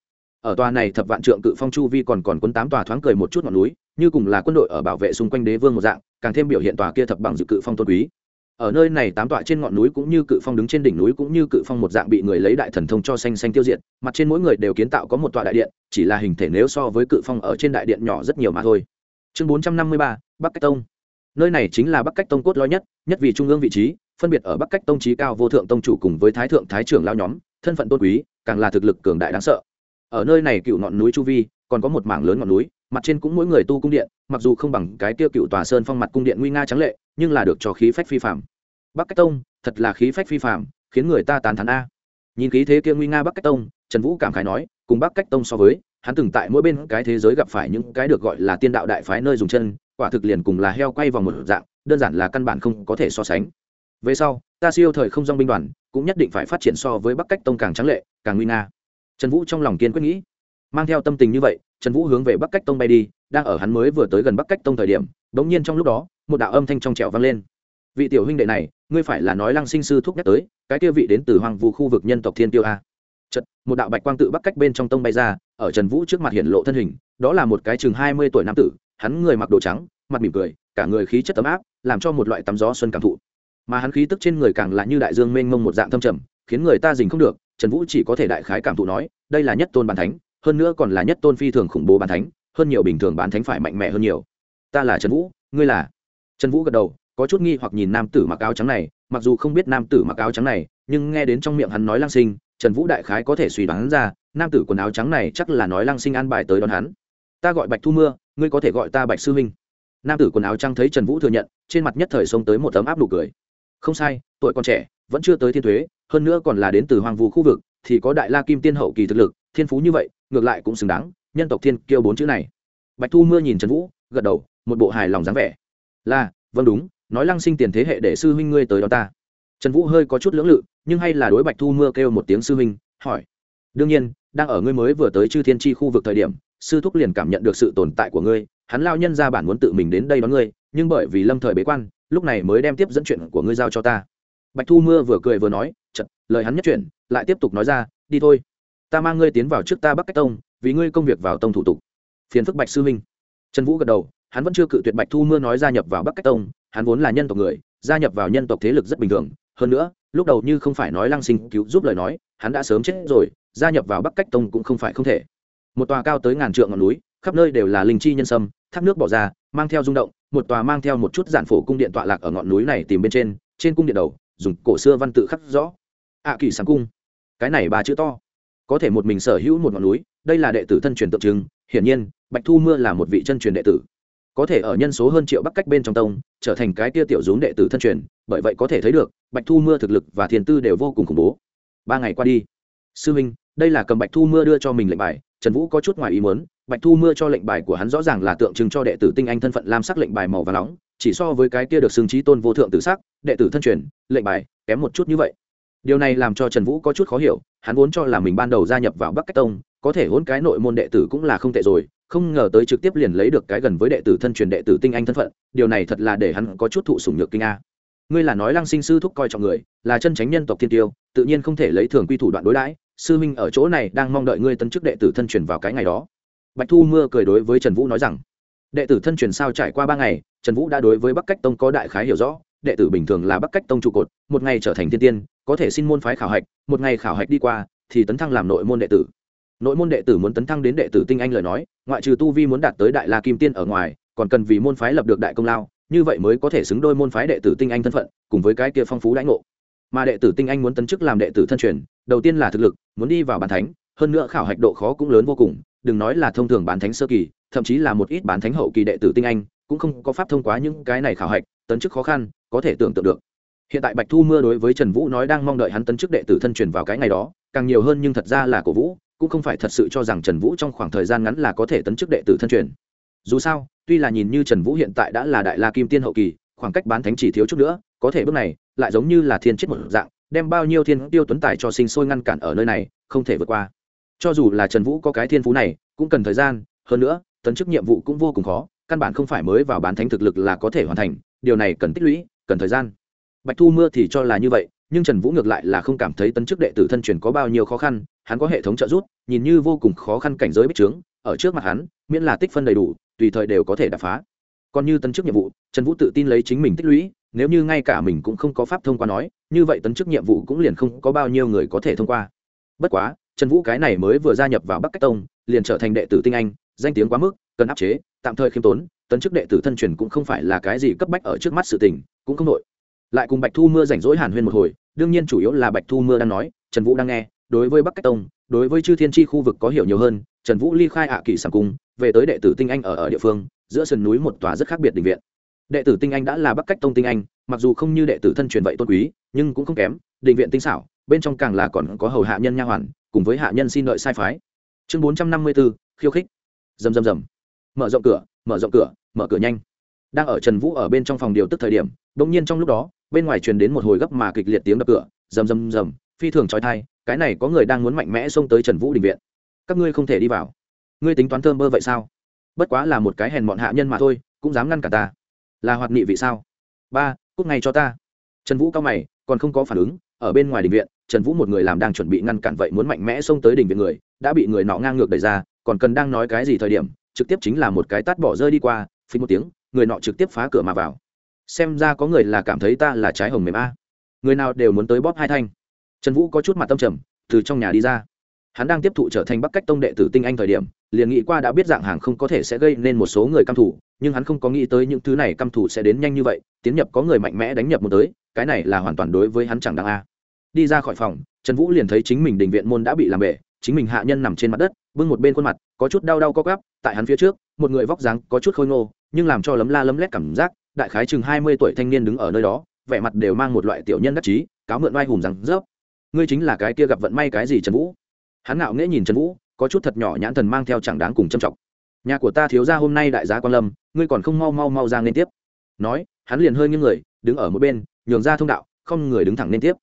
ở tòa này thập vạn trượng cự phong chu vi còn còn quân tám tòa thoáng cười một chút ngọn núi, như cùng là quân đội ở bảo vệ xung quanh đế vương một dạng, càng thêm biểu hiện tòa kia thập bằng dự cự phong tôn quý. Ở nơi này tám tọa trên ngọn núi cũng như cự phong đứng trên đỉnh núi cũng như cự phong một dạng bị người lấy đại thần thông cho xanh xanh tiêu diệt, mặt trên mỗi người đều kiến tạo có một tọa đại điện, chỉ là hình thể nếu so với cự phong ở trên đại điện nhỏ rất nhiều mà thôi. Chương bốn trăm năm mươi ba, bắc cách tông. Nơi này chính là bắc cách tông cốt lõi nhất nhất vì trung ương vị trí, phân biệt ở bắc cách tông trí cao vô thượng tông chủ cùng với thái thượng thái trưởng lao nhóm, thân phận tôn quý, càng là thực lực cường đại đáng sợ ở nơi này cựu ngọn núi chu vi, còn có một mảng lớn ngọn núi, mặt trên cũng mỗi người tu cung điện, mặc dù không bằng cái tiêu cựu tòa sơn phong mặt cung điện nguy nga trắng lệ, nhưng là được cho khí phách phi phạm bắc cách tông, thật là khí phách phi phạm khiến người ta tán thắn a. Nhìn khí thế kia nguy nga bắc cách tông, trần vũ cảm khái nói, cùng bắc cách tông so với, hắn từng tại mỗi bên cái thế giới gặp phải những cái được gọi là tiên đạo đại phái nơi dùng chân, quả thực liền cùng là heo quay vào một dạng, đơn giản là căn bản không có thể so sánh. Về sau, ta siêu thời không dong binh đoàn, cũng nhất định phải phát triển so với bắc cách tông càng trắng lệ, càng nguy nga trần vũ trong lòng kiên quyết nghĩ, mang theo tâm tình như vậy, trần vũ hướng về bắc cách tông bay đi, đang ở hắn mới vừa tới gần bắc cách tông thời điểm đ ỗ n g nhiên trong lúc đó, một đạo âm thanh trong trẹo vang lên. Vị tiểu huynh đệ này, ngươi phải là nói lăng sinh sư thúc nhắc tới, cái kia vị đến từ hoàng vũ khu vực nhân tộc thiên tiêu a. Chật một đạo bạch quang tự bắc cách bên trong tông bay ra, ở trần vũ trước mặt hiện lộ thân hình, đó là một cái chừng hai mươi tuổi nam tử, hắn người mặc đồ trắng, mặt mỉm cười, cả người khí chất ấm áp, làm cho một loại tắm gió xuân cảm thụ. Mà hắn khí tức trên người càng là như đại dương mênh mông một dạng thâm trầm, khiến người ta dình không được trần vũ chỉ có thể đại khái cảm thụ nói, đây là nhất tôn bàn thánh, hơn nữa còn là nhất tôn phi thường khủng bố bàn thánh, hơn nhiều bình thường bán thánh phải mạnh mẽ hơn nhiều. Ta là trần vũ, ngươi là? Trần vũ gật đầu, có chút nghi hoặc nhìn nam tử mặc áo trắng này, mặc dù không biết nam tử mặc áo trắng này, nhưng nghe đến trong miệng hắn nói lang sinh, trần vũ đại khái có thể suy đoán ra, nam tử quần áo trắng này chắc là nói lang sinh an bài tới đón hắn. Ta gọi bạch thu mưa, ngươi có thể gọi ta bạch sư huynh nam tử quần áo trắng thấy trần vũ thừa nhận, trên mặt nhất thời xông tới một tấm áp nụ cười. Không sai, tuổi còn trẻ vẫn chưa tới thiên thuế, hơn nữa còn là đến từ hoàng vũ khu vực, thì có đại la kim tiên hậu kỳ thực lực, thiên phú như vậy, ngược lại cũng xứng đáng, nhân tộc thiên kêu bốn chữ này. Bạch thu mưa nhìn trần vũ, gật đầu, một bộ hài lòng dáng vẻ. Là vâng đúng, nói lăng sinh tiền thế hệ để sư huynh ngươi tới đó ta. Trần vũ hơi có chút lưỡng lự, nhưng hay là đối bạch thu mưa kêu một tiếng sư huynh, hỏi, đương nhiên, đang ở ngươi mới vừa tới chư thiên tri khu vực thời điểm, sư thúc liền cảm nhận được sự tồn tại của ngươi, hắn lao nhân ra bản muốn tự mình đến đây đón ngươi, nhưng bởi vì lâm thời bế quan, lúc này mới đem tiếp dẫn chuyện của ngươi giao cho ta bạch thu mưa vừa cười vừa nói chật lời hắn nhất chuyển, lại tiếp tục nói ra, đi thôi, ta mang ngươi tiến vào trước ta bắc cách tông, vì ngươi công việc vào tông thủ tục. Phiền phức bạch sư huynh trần vũ gật đầu, hắn vẫn chưa cự tuyệt bạch thu mưa nói gia nhập vào bắc cách tông, hắn vốn là nhân tộc người, gia nhập vào nhân tộc thế lực rất bình thường. Hơn nữa, lúc đầu như không phải nói lăng sinh cứu giúp lời nói, hắn đã sớm chết rồi, gia nhập vào bắc cách tông cũng không phải không thể. Một tòa cao tới ngàn trượng ngọn núi, khắp nơi đều là linh chi nhân sâm, thác nước bỏ ra, mang theo rung động, một tòa mang theo một chút giản phổ cung điện tọa lạc ở ngọn núi này tìm bên trên trên cung điện đầu dùng cổ xưa văn tự khắc rõ. Ạ kỳ sáng cung. Cái này ba chữ to. Có thể một mình sở hữu một ngọn núi, đây là đệ tử thân truyền tượng trưng, hiển nhiên, bạch thu mưa là một vị chân truyền đệ tử. Có thể ở nhân số hơn triệu bắc cách bên trong tông, trở thành cái tia tiểu dũng đệ tử thân truyền, bởi vậy có thể thấy được, bạch thu mưa thực lực và thiền tư đều vô cùng khủng bố. Ba ngày qua đi. Sư minh, đây là cầm bạch thu mưa đưa cho mình lệnh bài, trần vũ có chút ngoài ý muốn, bạch thu mưa cho lệnh bài của hắn rõ ràng là tượng trưng cho đệ tử tinh anh thân phận lam sắc lệnh bài màu và nóng chỉ so với cái kia được xưng trí tôn vô thượng tử sắc, đệ tử thân truyền, lệnh bài, kém một chút như vậy. Điều này làm cho trần vũ có chút khó hiểu, hắn vốn cho là mình ban đầu gia nhập vào bắc cách tông, có thể hôn cái nội môn đệ tử cũng là không tệ rồi, không ngờ tới trực tiếp liền lấy được cái gần với đệ tử thân truyền đệ tử tinh anh thân phận, điều này thật là để hắn có chút thụ sủng nhược kinh a. Ngươi là nói lăng sinh sư thúc coi trọng người, là chân tránh nhân tộc thiên tiêu, tự nhiên không thể lấy thường quy thủ đoạn đối đãi, sư minh ở chỗ này đang mong đợi ngươi tân chức đệ tử thân truyền vào cái ngày đó. Bạch thu mưa cười đối với trần vũ nói rằng đệ tử thân truyền sao trải qua ba ngày, trần vũ đã đối với bắc cách tông có đại khái hiểu rõ, đệ tử bình thường là bắc cách tông trụ cột, một ngày trở thành thiên tiên, có thể xin môn phái khảo hạch, một ngày khảo hạch đi qua, thì tấn thăng làm nội môn đệ tử. Nội môn đệ tử muốn tấn thăng đến đệ tử tinh anh lời nói, ngoại trừ tu vi muốn đạt tới đại la kim tiên ở ngoài, còn cần vì môn phái lập được đại công lao, như vậy mới có thể xứng đôi môn phái đệ tử tinh anh thân phận, cùng với cái kia phong phú lãnh ngộ. Mà đệ tử tinh anh muốn tấn chức làm đệ tử thân truyền, đầu tiên là thực lực, muốn đi vào bàn thánh, hơn nữa khảo hạch độ khó cũng lớn vô cùng, đừng nói là thông thường bán thánh sơ kỳ thậm chí là một ít bán thánh hậu kỳ đệ tử tinh anh, cũng không có pháp thông qua những cái này khảo hạch, tấn chức khó khăn, có thể tưởng tượng được. Hiện tại bạch thu mưa đối với trần vũ nói đang mong đợi hắn tấn chức đệ tử thân truyền vào cái ngày đó, càng nhiều hơn nhưng thật ra là cổ vũ, cũng không phải thật sự cho rằng trần vũ trong khoảng thời gian ngắn là có thể tấn chức đệ tử thân truyền. Dù sao, tuy là nhìn như trần vũ hiện tại đã là đại la kim tiên hậu kỳ, khoảng cách bán thánh chỉ thiếu chút nữa, có thể bước này, lại giống như là thiên chết một dạng, đem bao nhiêu thiên tiêu tuấn tài cho sinh sôi ngăn cản ở nơi này, không thể vượt qua. Cho dù là trần vũ có cái thiên phú này, cũng cần thời gian, hơn nữa tấn chức nhiệm vụ cũng vô cùng khó, căn bản không phải mới vào bán thánh thực lực là có thể hoàn thành, điều này cần tích lũy, cần thời gian. Bạch thu mưa thì cho là như vậy, nhưng trần vũ ngược lại là không cảm thấy tấn chức đệ tử thân truyền có bao nhiêu khó khăn, hắn có hệ thống trợ giúp, nhìn như vô cùng khó khăn cảnh giới bích trướng, ở trước mặt hắn, miễn là tích phân đầy đủ, tùy thời đều có thể đập phá. Còn như tấn chức nhiệm vụ, trần vũ tự tin lấy chính mình tích lũy, nếu như ngay cả mình cũng không có pháp thông qua nói, như vậy tấn chức nhiệm vụ cũng liền không có bao nhiêu người có thể thông qua. Bất quá, trần vũ cái này mới vừa gia nhập vào bắc cách tông, liền trở thành đệ tử tinh anh danh tiếng quá mức, cần áp chế, tạm thời khiêm tốn, tấn chức đệ tử thân truyền cũng không phải là cái gì cấp bách ở trước mắt sự tình, cũng không nội lại cùng bạch thu mưa rảnh rỗi hàn huyên một hồi, đương nhiên chủ yếu là bạch thu mưa đang nói, trần vũ đang nghe, đối với bắc cách tông, đối với chư thiên tri khu vực có hiểu nhiều hơn, trần vũ ly khai ạ à kỷ cung, về tới đệ tử tinh anh ở ở địa phương, giữa sườn núi một tòa rất khác biệt đình viện. Đệ tử tinh anh đã là bắc cách tông tinh anh, mặc dù không như đệ tử thân truyền vậy tôn quý, nhưng cũng không kém, đình viện tinh xảo, bên trong càng là còn có hầu hạ nhân nha hoàn, cùng với hạ nhân xin lợi sai phái. Chương bốn trăm năm mươi b ố khiêu khích rầm rầm rầm. Mở rộng cửa, mở rộng cửa, mở cửa nhanh. Đang ở trần vũ ở bên trong phòng điều tức thời điểm đ ỗ n g nhiên trong lúc đó, bên ngoài truyền đến một hồi gấp mà kịch liệt tiếng đập cửa. Rầm rầm rầm, phi thường trói thai cái này có người đang muốn mạnh mẽ xông tới trần vũ đình viện. Các ngươi không thể đi vào. Ngươi tính toán thơm bơ vậy sao? Bất quá là một cái hèn mọn hạ nhân mà thôi, cũng dám ngăn cả ta. Là hoạt nghị vị sao? Ba cúc ngay cho ta. Trần vũ cao mày, còn không có phản ứng, ở bên ngoài đình viện, trần vũ một người làm đang chuẩn bị ngăn cản vậy muốn mạnh mẽ xông tới đình viện người, đã bị người nọ ngang ngược đẩy ra còn cần đang nói cái gì thời điểm, trực tiếp chính là một cái tát bỏ rơi đi qua phí một tiếng, người nọ trực tiếp phá cửa mà vào. Xem ra có người là cảm thấy ta là trái hồng mềm a. Người nào đều muốn tới bóp hai thanh. Trần vũ có chút mặt tâm trầm, từ trong nhà đi ra. Hắn đang tiếp thụ trở thành bắc cách tông đệ tử tinh anh thời điểm, liền nghĩ qua đã biết dạng hàng không có thể sẽ gây nên một số người căm thủ nhưng hắn không có nghĩ tới những thứ này căm thủ sẽ đến nhanh như vậy, tiến nhập có người mạnh mẽ đánh nhập một tới, cái này là hoàn toàn đối với hắn chẳng đáng a. Đi ra khỏi phòng, trần vũ liền thấy chính mình đình viện môn đã bị làm bể, chính mình hạ nhân nằm trên mặt đất bưng một bên khuôn mặt có chút đau đau co gắp tại hắn phía trước một người vóc dáng có chút khôi ngô nhưng làm cho lấm la lấm lét cảm giác đại khái chừng hai mươi tuổi thanh niên đứng ở nơi đó vẻ mặt đều mang một loại tiểu nhân đắc chí cáo mượn oai hùng rằng rớp. Ngươi chính là cái kia gặp vận may cái gì trần vũ? Hắn ngạo nghễ nhìn trần vũ có chút thật nhỏ nhãn thần mang theo chẳng đáng cùng châm trọng. Nhà của ta thiếu ra hôm nay đại giá quan lâm ngươi còn không mau mau mau ra nên tiếp. Nói hắn liền hơi nghiêng người đứng ở mỗi bên nhường ra thông đạo không người đứng thẳng nên tiếp.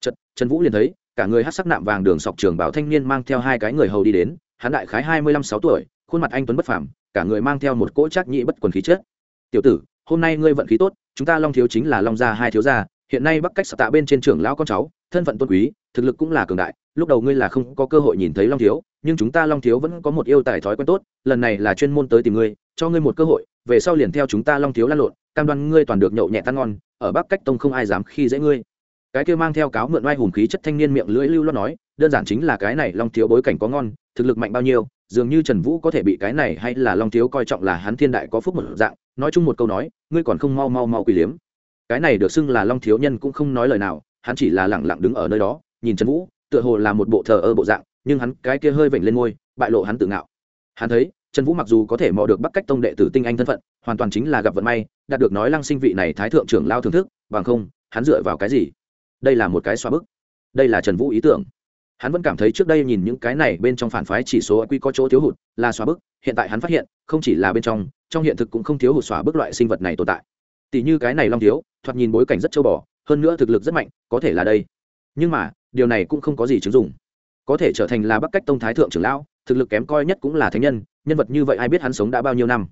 Trật, Trần Vũ liền thấy, cả người hắc sắc nạm vàng đường sọc trường bảo thanh niên mang theo hai cái người hầu đi đến, hắn đại khái hai mươi lăm sáu tuổi, khuôn mặt anh tuấn bất phàm, cả người mang theo một cỗ chắc nhị bất quần khí chất. "Tiểu tử, hôm nay ngươi vận khí tốt, chúng ta Long thiếu chính là Long gia hai thiếu gia, hiện nay Bắc cách sở tạ bên trên trưởng lão con cháu, thân phận tôn quý, thực lực cũng là cường đại, lúc đầu ngươi là không có cơ hội nhìn thấy Long thiếu, nhưng chúng ta Long thiếu vẫn có một yêu tài thói quen tốt, lần này là chuyên môn tới tìm ngươi, cho ngươi một cơ hội, về sau liền theo chúng ta Long thiếu lan lộn, cam đoan ngươi toàn được nhậu nhẹ tan ngon, ở Bắc cách tông không ai dám khi dễ ngươi." Cái kia mang theo cáo mượn oai hùng khí chất thanh niên miệng lưỡi lưu lo nói, đơn giản chính là cái này long thiếu bối cảnh có ngon, thực lực mạnh bao nhiêu, dường như trần vũ có thể bị cái này hay là long thiếu coi trọng là hắn thiên đại có phúc một dạng, nói chung một câu nói, ngươi còn không mau mau mau quỳ liếm. Cái này được xưng là long thiếu nhân cũng không nói lời nào, hắn chỉ là lẳng lặng đứng ở nơi đó, nhìn trần vũ, tựa hồ là một bộ thờ ơ bộ dạng, nhưng hắn cái kia hơi vểnh lên ngôi, bại lộ hắn tự ngạo. Hắn thấy, trần vũ mặc dù có thể mò được bắc cách tông đệ tử tinh anh thân phận, hoàn toàn chính là gặp vận may, đạt được nói lăng sinh vị này thái thượng trưởng lao thưởng thức, bằng không, hắn dựa vào cái gì? Đây là một cái xoa bức. Đây là trần vũ ý tưởng. Hắn vẫn cảm thấy trước đây nhìn những cái này bên trong phản phái chỉ số quy có chỗ thiếu hụt là xóa bức, hiện tại hắn phát hiện, không chỉ là bên trong trong hiện thực cũng không thiếu hụt xóa bức loại sinh vật này tồn tại. Tỷ như cái này long thiếu, thoạt nhìn bối cảnh rất châu bò, hơn nữa thực lực rất mạnh, có thể là đây. Nhưng mà, điều này cũng không có gì chứng dụng. Có thể trở thành là bắc cách tông thái thượng trưởng lão, thực lực kém coi nhất cũng là thánh nhân nhân vật như vậy ai biết hắn sống đã bao nhiêu năm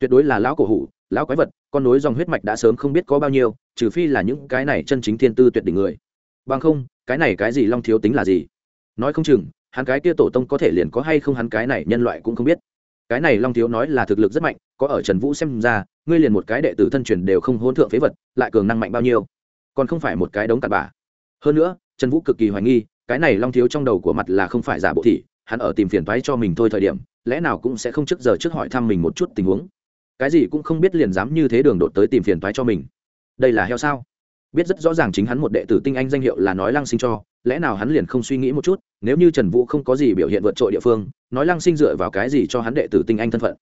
tuyệt đối là lão cổ hủ, lão quái vật, con nối dòng huyết mạch đã sớm không biết có bao nhiêu, trừ phi là những cái này chân chính thiên tư tuyệt đỉnh người. Bằng không, cái này cái gì long thiếu tính là gì? Nói không chừng, hắn cái kia tổ tông có thể liền có hay không hắn cái này nhân loại cũng không biết. Cái này long thiếu nói là thực lực rất mạnh, có ở trần vũ xem ra, ngươi liền một cái đệ tử thân truyền đều không hôn thượng phế vật, lại cường năng mạnh bao nhiêu? Còn không phải một cái đống tạt bà hơn nữa, trần vũ cực kỳ hoài nghi, cái này long thiếu trong đầu của mặt là không phải giả bộ thị, hắn ở tìm phiền thoái cho mình thôi thời điểm, lẽ nào cũng sẽ không trước giờ trước hỏi thăm mình một chút tình huống cái gì cũng không biết liền dám như thế đường đột tới tìm phiền toái cho mình. Đây là heo sao? Biết rất rõ ràng chính hắn một đệ tử tinh anh danh hiệu là nói lăng sinh cho, lẽ nào hắn liền không suy nghĩ một chút, nếu như trần vũ không có gì biểu hiện vượt trội địa phương, nói lăng sinh dựa vào cái gì cho hắn đệ tử tinh anh thân phận?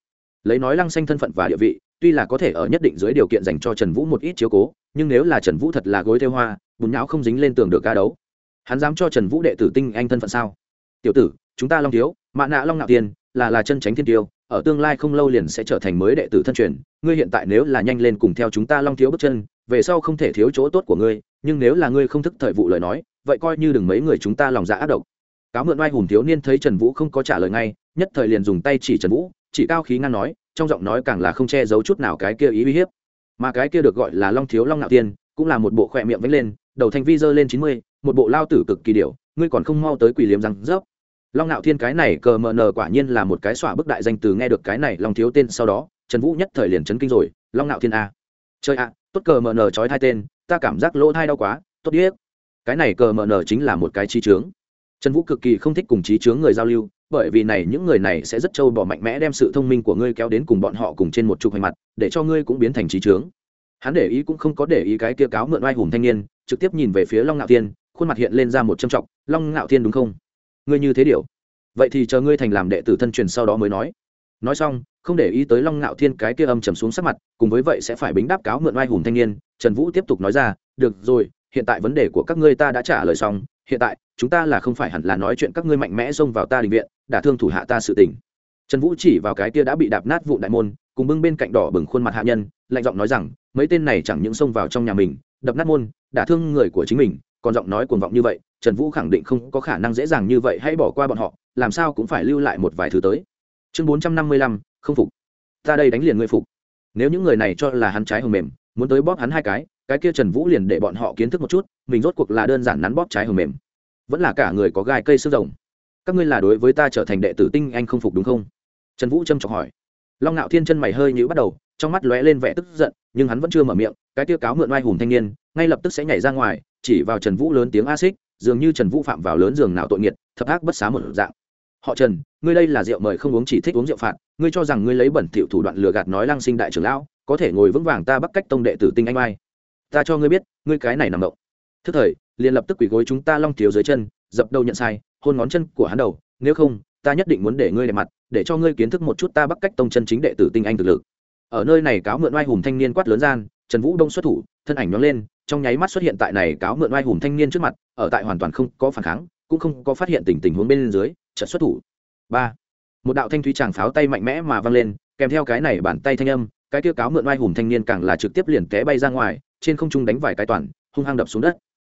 Lấy nói lăng xanh thân phận và địa vị, tuy là có thể ở nhất định dưới điều kiện dành cho trần vũ một ít chiếu cố, nhưng nếu là trần vũ thật là gối theo hoa, bùn nhão không dính lên tường được ca đấu, hắn dám cho trần vũ đệ tử tinh anh thân phận sao? Tiểu tử, chúng ta long thiếu mạ nạ long nạo tiền, là là chân tránh thiên tiêu ở tương lai không lâu liền sẽ trở thành mới đệ tử thân truyền, ngươi hiện tại nếu là nhanh lên cùng theo chúng ta long thiếu bước chân, về sau không thể thiếu chỗ tốt của ngươi, nhưng nếu là ngươi không thức thời vụ lời nói, vậy coi như đừng mấy người chúng ta lòng dạ ác độc. Cáo mượn oai hùng thiếu niên thấy trần vũ không có trả lời ngay, nhất thời liền dùng tay chỉ trần vũ, chỉ cao khí ngăn nói, trong giọng nói càng là không che giấu chút nào cái kia ý uy hiếp. Mà cái kia được gọi là long thiếu long ngạo tiên, cũng là một bộ khỏe miệng vẫy lên, đầu thanh vi dơ lên chín mươi, một bộ lao tử cực kỳ điệu ngươi còn không mau tới quỷ liếm răng rớp long ngạo thiên cái này cờ mờ nờ quả nhiên là một cái xỏa bức đại danh từ nghe được cái này long thiếu tên sau đó, trần vũ nhất thời liền chấn kinh rồi, long ngạo thiên a chơi a tốt cờ mờ nờ trói hai tên, ta cảm giác lỗ thai đau quá, tốt điếc. Cái này cờ mờ nờ chính là một cái trí trướng trần vũ cực kỳ không thích cùng trí trướng người giao lưu, bởi vì này những người này sẽ rất trâu bỏ mạnh mẽ đem sự thông minh của ngươi kéo đến cùng bọn họ cùng trên một chục hành mặt, để cho ngươi cũng biến thành trí trướng hắn để ý cũng không có để ý cái kia cáo mượn oai hùng thanh niên, trực tiếp nhìn về phía long ngạo thiên, khuôn mặt hiện lên ra một châm trọng, long ngạo thiên đúng không? Ngươi như thế điều? Vậy thì chờ ngươi thành làm đệ tử thân truyền sau đó mới nói. Nói xong, không để ý tới long ngạo thiên cái kia âm trầm xuống sắc mặt, cùng với vậy sẽ phải bính đáp cáo mượn oai hùng thanh niên, trần vũ tiếp tục nói ra, được rồi, hiện tại vấn đề của các ngươi ta đã trả lời xong, hiện tại, chúng ta là không phải hẳn là nói chuyện các ngươi mạnh mẽ xông vào ta đình viện đả thương thủ hạ ta sự tình. Trần vũ chỉ vào cái kia đã bị đạp nát vụ đại môn, cùng bưng bên cạnh đỏ bừng khuôn mặt hạ nhân, lạnh giọng nói rằng, mấy tên này chẳng những xông vào trong nhà mình, đập nát môn đả thương người của chính mình, còn giọng nói cuồng vọng như vậy trần vũ khẳng định không có khả năng dễ dàng như vậy hãy bỏ qua bọn họ, làm sao cũng phải lưu lại một vài thứ tới. Chương bốn trăm năm mươi lăm, không phục. Ta đây đánh liền ngươi phục. Nếu những người này cho là hắn trái hồng mềm, muốn tới bóp hắn hai cái cái kia trần vũ liền để bọn họ kiến thức một chút, mình rốt cuộc là đơn giản nắn bóp trái hồng mềm. Vẫn là cả người có gai cây xương rồng. Các ngươi là đối với ta trở thành đệ tử tinh anh không phục đúng không? Trần vũ trâm trọng hỏi. Long ngạo thiên chân mày hơi nhữ bắt đầu, trong mắt lóe lên vẻ tức giận, nhưng hắn vẫn chưa mở miệng, cái tiêu cáo mượn oai hùng thanh niên, ngay lập tức sẽ nhảy ra ngoài, chỉ vào trần vũ lớn tiếng a xích dường như trần vũ phạm vào lớn giường nào tội nghiệt, thập ác bất xá một dạng. Họ trần, ngươi đây là rượu mời không uống chỉ thích uống rượu phạt, ngươi cho rằng ngươi lấy bẩn thỉu thủ đoạn lừa gạt nói lăng sinh đại trưởng lão, có thể ngồi vững vàng ta bắt cách tông đệ tử tinh anh ai ta cho ngươi biết, ngươi cái này nằm động. Thức thời, liền lập tức quỳ gối chúng ta long thiếu dưới chân, dập đầu nhận sai, hôn ngón chân của hắn đầu, nếu không, ta nhất định muốn để ngươi đẹp mặt, để cho ngươi kiến thức một chút ta bắt cách tông chân chính đệ tử tinh anh thực lực. Ở nơi này cáo mượn oai hùng thanh niên quát lớn gian, trần vũ đông xuất thủ, thân ảnh nhóng lên trong nháy mắt xuất hiện tại này cáo mượn oai hùng thanh niên trước mặt, ở tại hoàn toàn không có phản kháng, cũng không có phát hiện tình tình huống bên dưới trận xuất thủ. Ba. Một đạo thanh thúy tràng pháo tay mạnh mẽ mà văng lên, kèm theo cái này bàn tay thanh âm, cái kia cáo mượn oai hùng thanh niên càng là trực tiếp liền té bay ra ngoài, trên không trung đánh vài cái toàn, hung hăng đập xuống đất.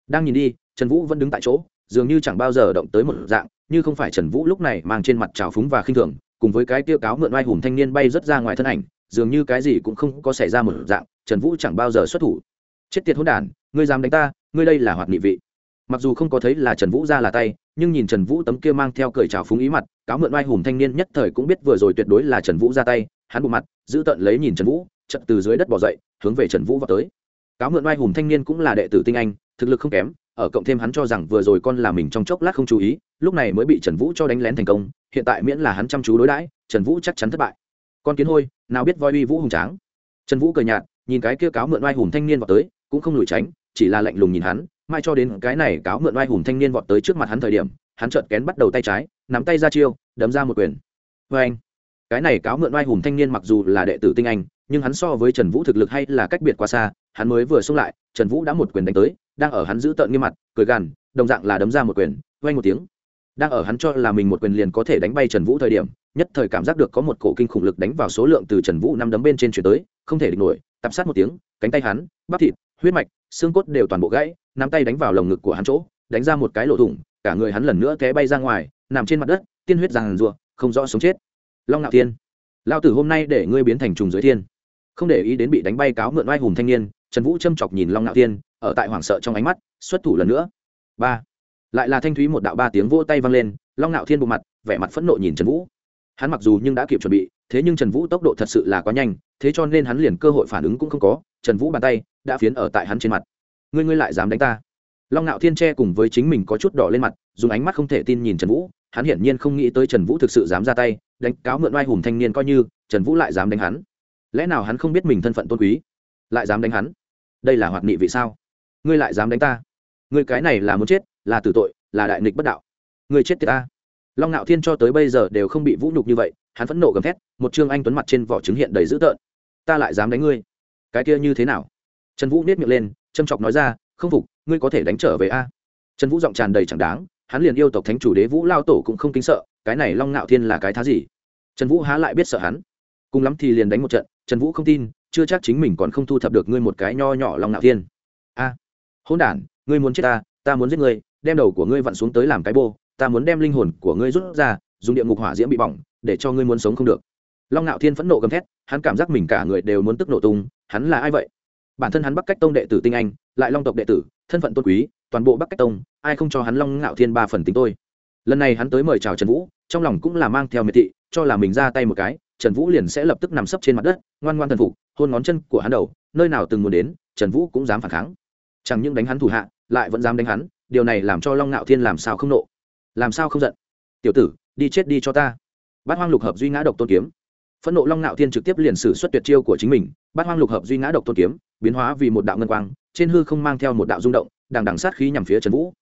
Đang nhìn đi, trần vũ vẫn đứng tại chỗ, dường như chẳng bao giờ động tới một dạng, như không phải trần vũ lúc này mang trên mặt trào phúng và khinh thường, cùng với cái tiêu cáo mượn oai hùng thanh niên bay rớt ra ngoài thân ảnh, dường như cái gì cũng không có xảy ra một dạng, trần vũ chẳng bao giờ xuất thủ chết tiệt hỗn đản, ngươi dám đánh ta, ngươi đây là hoạt nghị vị. Mặc dù không có thấy là trần vũ ra là tay, nhưng nhìn trần vũ tấm kia mang theo cởi trào phúng ý mặt, cáo mượn oai hùng thanh niên nhất thời cũng biết vừa rồi tuyệt đối là trần vũ ra tay, hắn bộ mặt, giữ tận lấy nhìn trần vũ chật từ dưới đất bỏ dậy, hướng về trần vũ vào tới. Cáo mượn oai hùng thanh niên cũng là đệ tử tinh anh, thực lực không kém, ở cộng thêm hắn cho rằng vừa rồi con là mình trong chốc lát không chú ý, lúc này mới bị trần vũ cho đánh lén thành công, hiện tại miễn là hắn chăm chú đối đãi, trần vũ chắc chắn thất bại. Con kiến hôi, nào biết voi uy vũ hùng tráng. Trần vũ cười nhạt, nhìn cái kia cáo mượn oai hùng thanh niên vào tới cũng không lùi tránh, chỉ là lạnh lùng nhìn hắn, mai cho đến cái này cáo mượn oai hùng thanh niên vọt tới trước mặt hắn thời điểm, hắn trợn kén bắt đầu tay trái, nắm tay ra chiêu, đấm ra một quyền. Vê anh, cái này cáo mượn oai hùng thanh niên mặc dù là đệ tử tinh anh, nhưng hắn so với trần vũ thực lực hay là cách biệt quá xa, hắn mới vừa xông lại, trần vũ đã một quyền đánh tới, đang ở hắn giữ tợn nghiêm mặt, cười gằn, đồng dạng là đấm ra một quyền vay một tiếng. Đang ở hắn cho là mình một quyền liền có thể đánh bay trần vũ thời điểm, nhất thời cảm giác được có một cổ kinh khủng lực đánh vào số lượng từ trần vũ năm đấm bên trên chuyển tới, không thể địch nổi, tạp sát một tiếng, cánh tay hắn, bắp thịt huyết mạch, xương cốt đều toàn bộ gãy, nắm tay đánh vào lồng ngực của hắn chỗ, đánh ra một cái lỗ thủng, cả người hắn lần nữa té bay ra ngoài, nằm trên mặt đất, tiên huyết ràng rùa không rõ sống chết. Long ngạo thiên lao tử hôm nay để ngươi biến thành trùng dưới thiên. Không để ý đến bị đánh bay cáo mượn oai hùng thanh niên, trần vũ châm chọc nhìn long ngạo thiên, ở tại hoảng sợ trong ánh mắt, xuất thủ lần nữa. Ba, lại là thanh thúy một đạo ba tiếng vỗ tay vang lên, long ngạo thiên bộ mặt, vẻ mặt phẫn nộ nhìn trần vũ. Hắn mặc dù nhưng đã kịp chuẩn bị thế nhưng trần vũ tốc độ thật sự là quá nhanh, thế cho nên hắn liền cơ hội phản ứng cũng không có, trần vũ bàn tay đã phiến ở tại hắn trên mặt. Ngươi ngươi lại dám đánh ta? Long ngạo thiên tre cùng với chính mình có chút đỏ lên mặt, dùng ánh mắt không thể tin nhìn trần vũ, hắn hiển nhiên không nghĩ tới trần vũ thực sự dám ra tay, đánh cáo mượn oai hùng thanh niên coi như, trần vũ lại dám đánh hắn. Lẽ nào hắn không biết mình thân phận tôn quý, lại dám đánh hắn? Đây là hoạt nghị vị sao? Ngươi lại dám đánh ta? Ngươi cái này là muốn chết, là tử tội, là đại nghịch bất đạo. Ngươi chết tiệt ta. Long ngạo thiên cho tới bây giờ đều không bị vũ nhục như vậy hắn phẫn nộ gầm thét, một trương anh tuấn mặt trên vỏ trứng hiện đầy dữ tợn. Ta lại dám đánh ngươi. Cái kia như thế nào? Trần vũ nết miệng lên, châm chọc nói ra, không phục, ngươi có thể đánh trở về a. Trần vũ giọng tràn đầy chẳng đáng, hắn liền yêu tộc thánh chủ đế vũ lao tổ cũng không kính sợ, cái này long ngạo thiên là cái thá gì? Trần vũ há lại biết sợ hắn. Cùng lắm thì liền đánh một trận, trần vũ không tin, chưa chắc chính mình còn không thu thập được ngươi một cái nho nhỏ long ngạo thiên. A hôn đản, ngươi muốn chết ta ta muốn giết ngươi, đem đầu của ngươi vặn xuống tới làm cái bô, ta muốn đem linh hồn của ngươi rút ra, dùng địa ngục hỏa diễm bị bỏng để cho ngươi muốn sống không được. Long ngạo thiên phẫn nộ gầm thét, hắn cảm giác mình cả người đều muốn tức nổ tung, hắn là ai vậy? Bản thân hắn bắc cách tông đệ tử tinh anh, lại long tộc đệ tử, thân phận tôn quý, toàn bộ bắc cách tông, ai không cho hắn long ngạo thiên ba phần tính tôi? Lần này hắn tới mời chào trần vũ, trong lòng cũng là mang theo miệt thị, cho là mình ra tay một cái, trần vũ liền sẽ lập tức nằm sấp trên mặt đất, ngoan ngoan thần phục, hôn ngón chân của hắn đầu, nơi nào từng muốn đến, trần vũ cũng dám phản kháng. Chẳng những đánh hắn thủ hạ, lại vẫn dám đánh hắn, điều này làm cho long ngạo thiên làm sao không nộ? Làm sao không giận? Tiểu tử, đi chết đi cho ta bát hoang lục hợp duy ngã độc tôn kiếm. Phẫn nộ long Nạo thiên trực tiếp liền sử xuất tuyệt chiêu của chính mình. Bát hoang lục hợp duy ngã độc tôn kiếm, biến hóa vì một đạo ngân quang, trên hư không mang theo một đạo rung động, đằng đằng sát khí nhằm phía trần vũ.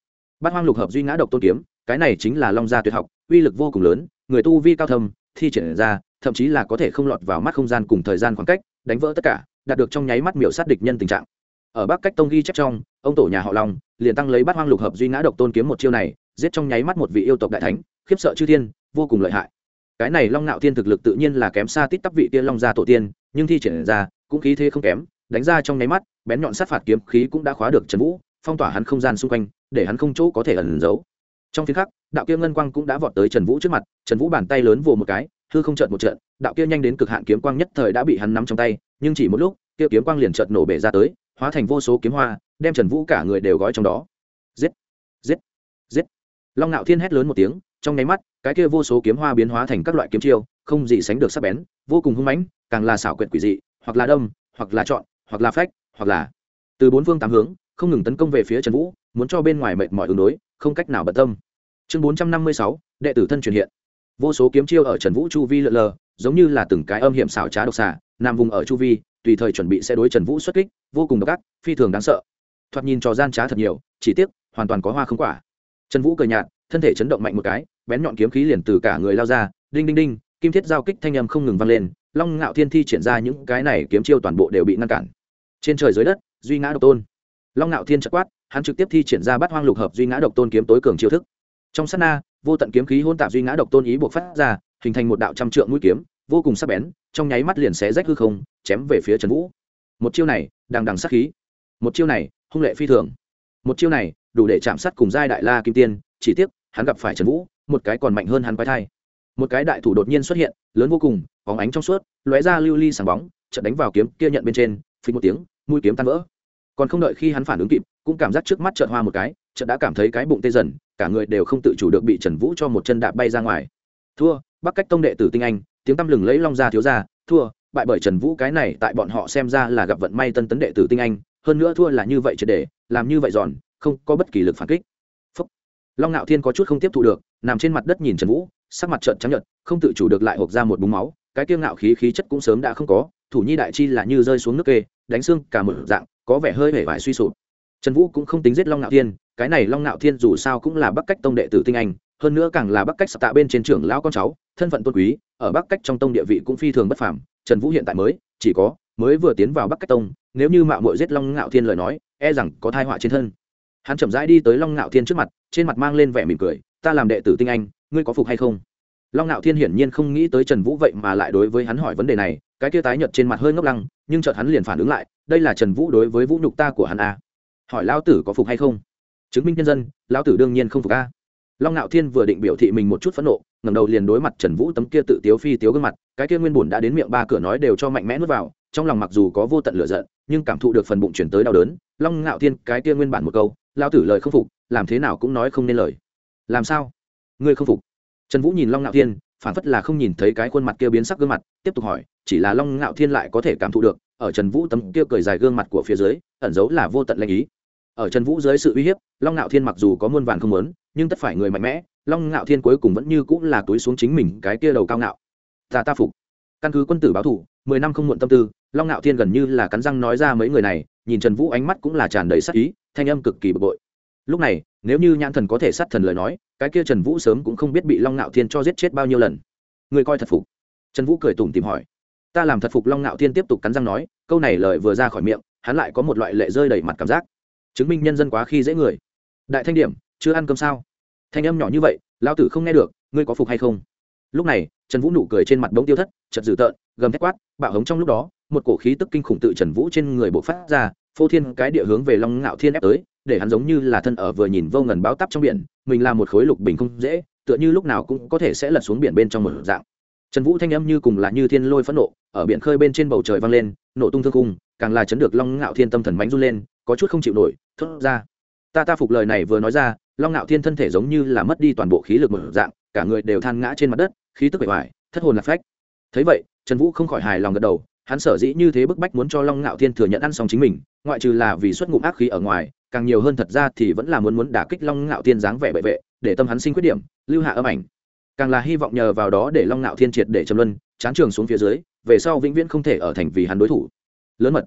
Bát hoang lục hợp duy ngã độc tôn kiếm, cái này chính là long gia tuyệt học, uy lực vô cùng lớn, người tu vi cao thâm, thi triển ra, thậm chí là có thể không lọt vào mắt không gian cùng thời gian khoảng cách, đánh vỡ tất cả, đạt được trong nháy mắt miểu sát địch nhân tình trạng. Ở bắc cách tông ghi chép trong, ông tổ nhà họ long liền tăng lấy bát hoang lục hợp duy ngã độc tôn kiếm một chiêu này, giết trong nháy mắt một vị yêu tộc đại thánh, khiếp sợ chư thiên, vô cùng lợi hại cái này long nạo thiên thực lực tự nhiên là kém xa tít tắp vị kia long gia tổ tiên, nhưng thi triển ra, cũng khí thế không kém, đánh ra trong nháy mắt, bén nhọn sát phạt kiếm khí cũng đã khóa được trần vũ, phong tỏa hắn không gian xung quanh, để hắn không chỗ có thể ẩn giấu. Trong phiên khắc, đạo kia ngân quang cũng đã vọt tới trần vũ trước mặt, trần vũ bàn tay lớn vồ một cái, hư không trợn một trận, đạo kia nhanh đến cực hạn kiếm quang nhất thời đã bị hắn nắm trong tay, nhưng chỉ một lúc, kia kiếm quang liền trợn nổ bể ra tới, hóa thành vô số kiếm hoa, đem trần vũ cả người đều gói trong đó. Giết! Giết! Giết! Long ngạo thiên hét lớn một tiếng trong nháy mắt cái kia vô số kiếm hoa biến hóa thành các loại kiếm chiêu không gì sánh được sắc bén vô cùng hung mãnh càng là xảo quyệt quỷ dị hoặc là đâm, hoặc là chọn hoặc là phách hoặc là từ bốn phương tám hướng không ngừng tấn công về phía trần vũ muốn cho bên ngoài mệt mỏi ứng đối không cách nào bận tâm. Chương bốn trăm năm mươi sáu đệ tử thân truyền hiện. Vô số kiếm chiêu ở trần vũ chu vi lượn lờ giống như là từng cái âm hiểm xảo trá độc xạ nằm vùng ở chu vi tùy thời chuẩn bị sẽ đối trần vũ xuất kích vô cùng độc ác phi thường đáng sợ. Thoạt nhìn trò gian trá thật nhiều chỉ tiếc hoàn toàn có hoa không quả. Trần vũ cười nhạt thân thể chấn động mạnh một cái, bén nhọn kiếm khí liền từ cả người lao ra, đinh đinh đinh, kim thiết giao kích thanh âm không ngừng vang lên, long ngạo thiên thi triển ra những cái này kiếm chiêu toàn bộ đều bị ngăn cản. Trên trời dưới đất, duy ngã độc tôn. Long ngạo thiên chợt quát, hắn trực tiếp thi triển ra bắt hoang lục hợp duy ngã độc tôn kiếm tối cường chiêu thức. Trong sát na, vô tận kiếm khí hôn tạp duy ngã độc tôn ý buộc phát ra, hình thành một đạo trăm trượng mũi kiếm, vô cùng sắc bén, trong nháy mắt liền xé rách hư không, chém về phía trần vũ. Một chiêu này, đằng đằng sát khí. Một chiêu này, hung lệ phi thường. Một chiêu này, đủ để chạm sát cùng giai đại la kim tiên chỉ tiếc, hắn gặp phải trần vũ, một cái còn mạnh hơn hắn quái thai. Một cái đại thủ đột nhiên xuất hiện, lớn vô cùng, bóng ánh trong suốt, lóe ra lưu ly sáng bóng trận đánh vào kiếm kia nhận bên trên phí một tiếng, mũi kiếm tan vỡ. Còn không đợi khi hắn phản ứng kịp, cũng cảm giác trước mắt trợn hoa một cái trận đã cảm thấy cái bụng tê dần, cả người đều không tự chủ được bị trần vũ cho một chân đạp bay ra ngoài. Thua, bắc cách tông đệ tử tinh anh, tiếng tăm lừng lấy long ra thiếu ra, thua, bại bởi trần vũ cái này tại bọn họ xem ra là gặp vận may tân tấn đệ tử tinh anh, hơn nữa thua là như vậy triệt để, làm như vậy giòn, không có bất kỳ lực phản kích long ngạo thiên có chút không tiếp thu được, nằm trên mặt đất nhìn trần vũ, sắc mặt trợn trắng nhợt, không tự chủ được lại hộp ra một búng máu, cái kiêng ngạo khí khí chất cũng sớm đã không có, thủ nhi đại chi là như rơi xuống nước kê, đánh xương cả một dạng, có vẻ hơi hể vải suy sụp. Trần vũ cũng không tính giết long ngạo thiên, cái này long ngạo thiên dù sao cũng là bắc cách tông đệ tử tinh anh, hơn nữa càng là bắc cách sập tạ bên trên trưởng lão con cháu, thân phận tôn quý, ở bắc cách trong tông địa vị cũng phi thường bất phàm, trần vũ hiện tại mới, chỉ có, mới vừa tiến vào bắc cách tông, nếu như mạo muội giết long ngạo thiên lời nói e rằng có thai họa trên thân hắn chậm rãi đi tới long ngạo thiên trước mặt, trên mặt mang lên vẻ mỉm cười, ta làm đệ tử tinh anh, ngươi có phục hay không? Long ngạo thiên hiển nhiên không nghĩ tới trần vũ vậy mà lại đối với hắn hỏi vấn đề này, cái kia tái nhợt trên mặt hơi ngốc lăng, nhưng chợt hắn liền phản ứng lại, đây là trần vũ đối với vũ nhục ta của hắn a hỏi lão tử có phục hay không? Chứng minh nhân dân, lão tử đương nhiên không phục a. Long ngạo thiên vừa định biểu thị mình một chút phẫn nộ, ngẩng đầu liền đối mặt trần vũ tấm kia tự tiếu phi tiếu gương mặt, cái kia nguyên bùn đã đến miệng ba cửa nói đều cho mạnh mẽ nuốt vào, trong lòng mặc dù có vô tận lửa giận nhưng cảm thụ được phần bụng chuyển tới đau đớn, long ngạo thiên cái kia nguyên bản một câu, lão tử lời không phục, làm thế nào cũng nói không nên lời. Làm sao? Ngươi không phục? Trần vũ nhìn long ngạo thiên, phản phất là không nhìn thấy cái khuôn mặt kia biến sắc gương mặt, tiếp tục hỏi, chỉ là long ngạo thiên lại có thể cảm thụ được, ở trần vũ tấm kia cười dài gương mặt của phía dưới, ẩn giấu là vô tận lanh ý. Ở trần vũ dưới sự uy hiếp, long ngạo thiên mặc dù có muôn vàn không lớn nhưng tất phải người mạnh mẽ, long ngạo thiên cuối cùng vẫn như cũng là túi xuống chính mình cái kia đầu cao ngạo. Ta ta phục. Căn cứ quân tử báo thủ, mười năm không muộn tâm tư long ngạo thiên gần như là cắn răng nói ra mấy người này, nhìn trần vũ ánh mắt cũng là tràn đầy sắc ý, thanh âm cực kỳ bực bội. Lúc này, nếu như nhãn thần có thể sát thần lời nói, cái kia trần vũ sớm cũng không biết bị long ngạo thiên cho giết chết bao nhiêu lần. Người coi thật phục. Trần vũ cười tủm tìm hỏi. Ta làm thật phục long ngạo thiên tiếp tục cắn răng nói, câu này lời vừa ra khỏi miệng, hắn lại có một loại lệ rơi đầy mặt cảm giác. Chứng minh nhân dân quá khi dễ người. Đại thanh điểm, chưa ăn cơm sao? Thanh âm nhỏ như vậy lao tử không nghe được, ngươi có phục hay không? Lúc này, trần vũ nụ cười trên mặt bỗng tiêu thất chật dữ tợn, gầm thét quát, bạo hống trong lúc đó một cổ khí tức kinh khủng tự trần vũ trên người bộc phát ra, phô thiên cái địa hướng về long ngạo thiên ép tới, để hắn giống như là thân ở vừa nhìn vô ngần báo tắp trong biển, mình là một khối lục bình không dễ, tựa như lúc nào cũng có thể sẽ lật xuống biển bên trong một dạng. Trần vũ thanh âm như cùng là như thiên lôi phẫn nộ, ở biển khơi bên trên bầu trời vang lên, nổ tung thương cung càng là chấn được long ngạo thiên tâm thần mánh run lên, có chút không chịu nổi, thốt ra. Ta ta phục lời này vừa nói ra, long ngạo thiên thân thể giống như là mất đi toàn bộ khí lực một dạng, cả người đều than ngã trên mặt đất, khí tức bể hoài, thất hồn lạc phách. Thấy vậy, trần vũ không khỏi hài lòng gật đầu hắn sở dĩ như thế bức bách muốn cho long ngạo thiên thừa nhận ăn xong chính mình, ngoại trừ là vì xuất ngụm ác khí ở ngoài, càng nhiều hơn thật ra thì vẫn là muốn muốn đả kích long ngạo thiên dáng vẻ bệ vệ, để tâm hắn sinh khuyết điểm, lưu hạ âm ảnh. Càng là hy vọng nhờ vào đó để long ngạo thiên triệt để châm luân, chán trường xuống phía dưới, về sau vĩnh viễn không thể ở thành vì hắn đối thủ. Lớn mật.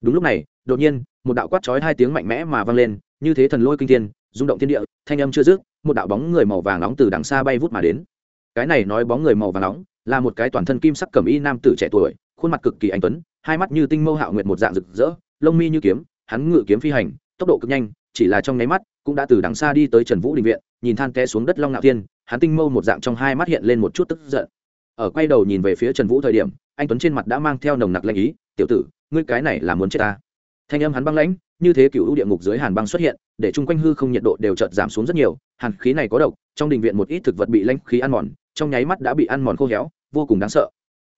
Đúng lúc này, đột nhiên, một đạo quát chói hai tiếng mạnh mẽ mà vang lên, như thế thần lôi kinh thiên, rung động thiên địa, thanh âm chưa dứt, một đạo bóng người màu vàng nóng từ đằng xa bay vút mà đến. Cái này nói bóng người màu vàng nóng, là một cái toàn thân kim sắc cẩm y nam tử trẻ tuổi khuôn mặt cực kỳ anh tuấn, hai mắt như tinh mâu hạo nguyệt một dạng rực rỡ, lông mi như kiếm, hắn ngự kiếm phi hành, tốc độ cực nhanh, chỉ là trong nháy mắt, cũng đã từ đằng xa đi tới trần vũ đình viện, nhìn than té xuống đất long ngạo thiên, hắn tinh mâu một dạng trong hai mắt hiện lên một chút tức giận. Ở quay đầu nhìn về phía trần vũ thời điểm, anh tuấn trên mặt đã mang theo nồng nặc lanh ý, tiểu tử, ngươi cái này là muốn chết ta? Thanh âm hắn băng lãnh, như thế cựu địa ngục dưới hàn băng xuất hiện, để chung quanh hư không nhiệt độ đều chợt giảm xuống rất nhiều, hàn khí này có độc, trong đình viện một ít thực vật bị lãnh khí ăn mòn, trong nháy mắt đã bị ăn mòn khô héo, vô cùng đáng sợ.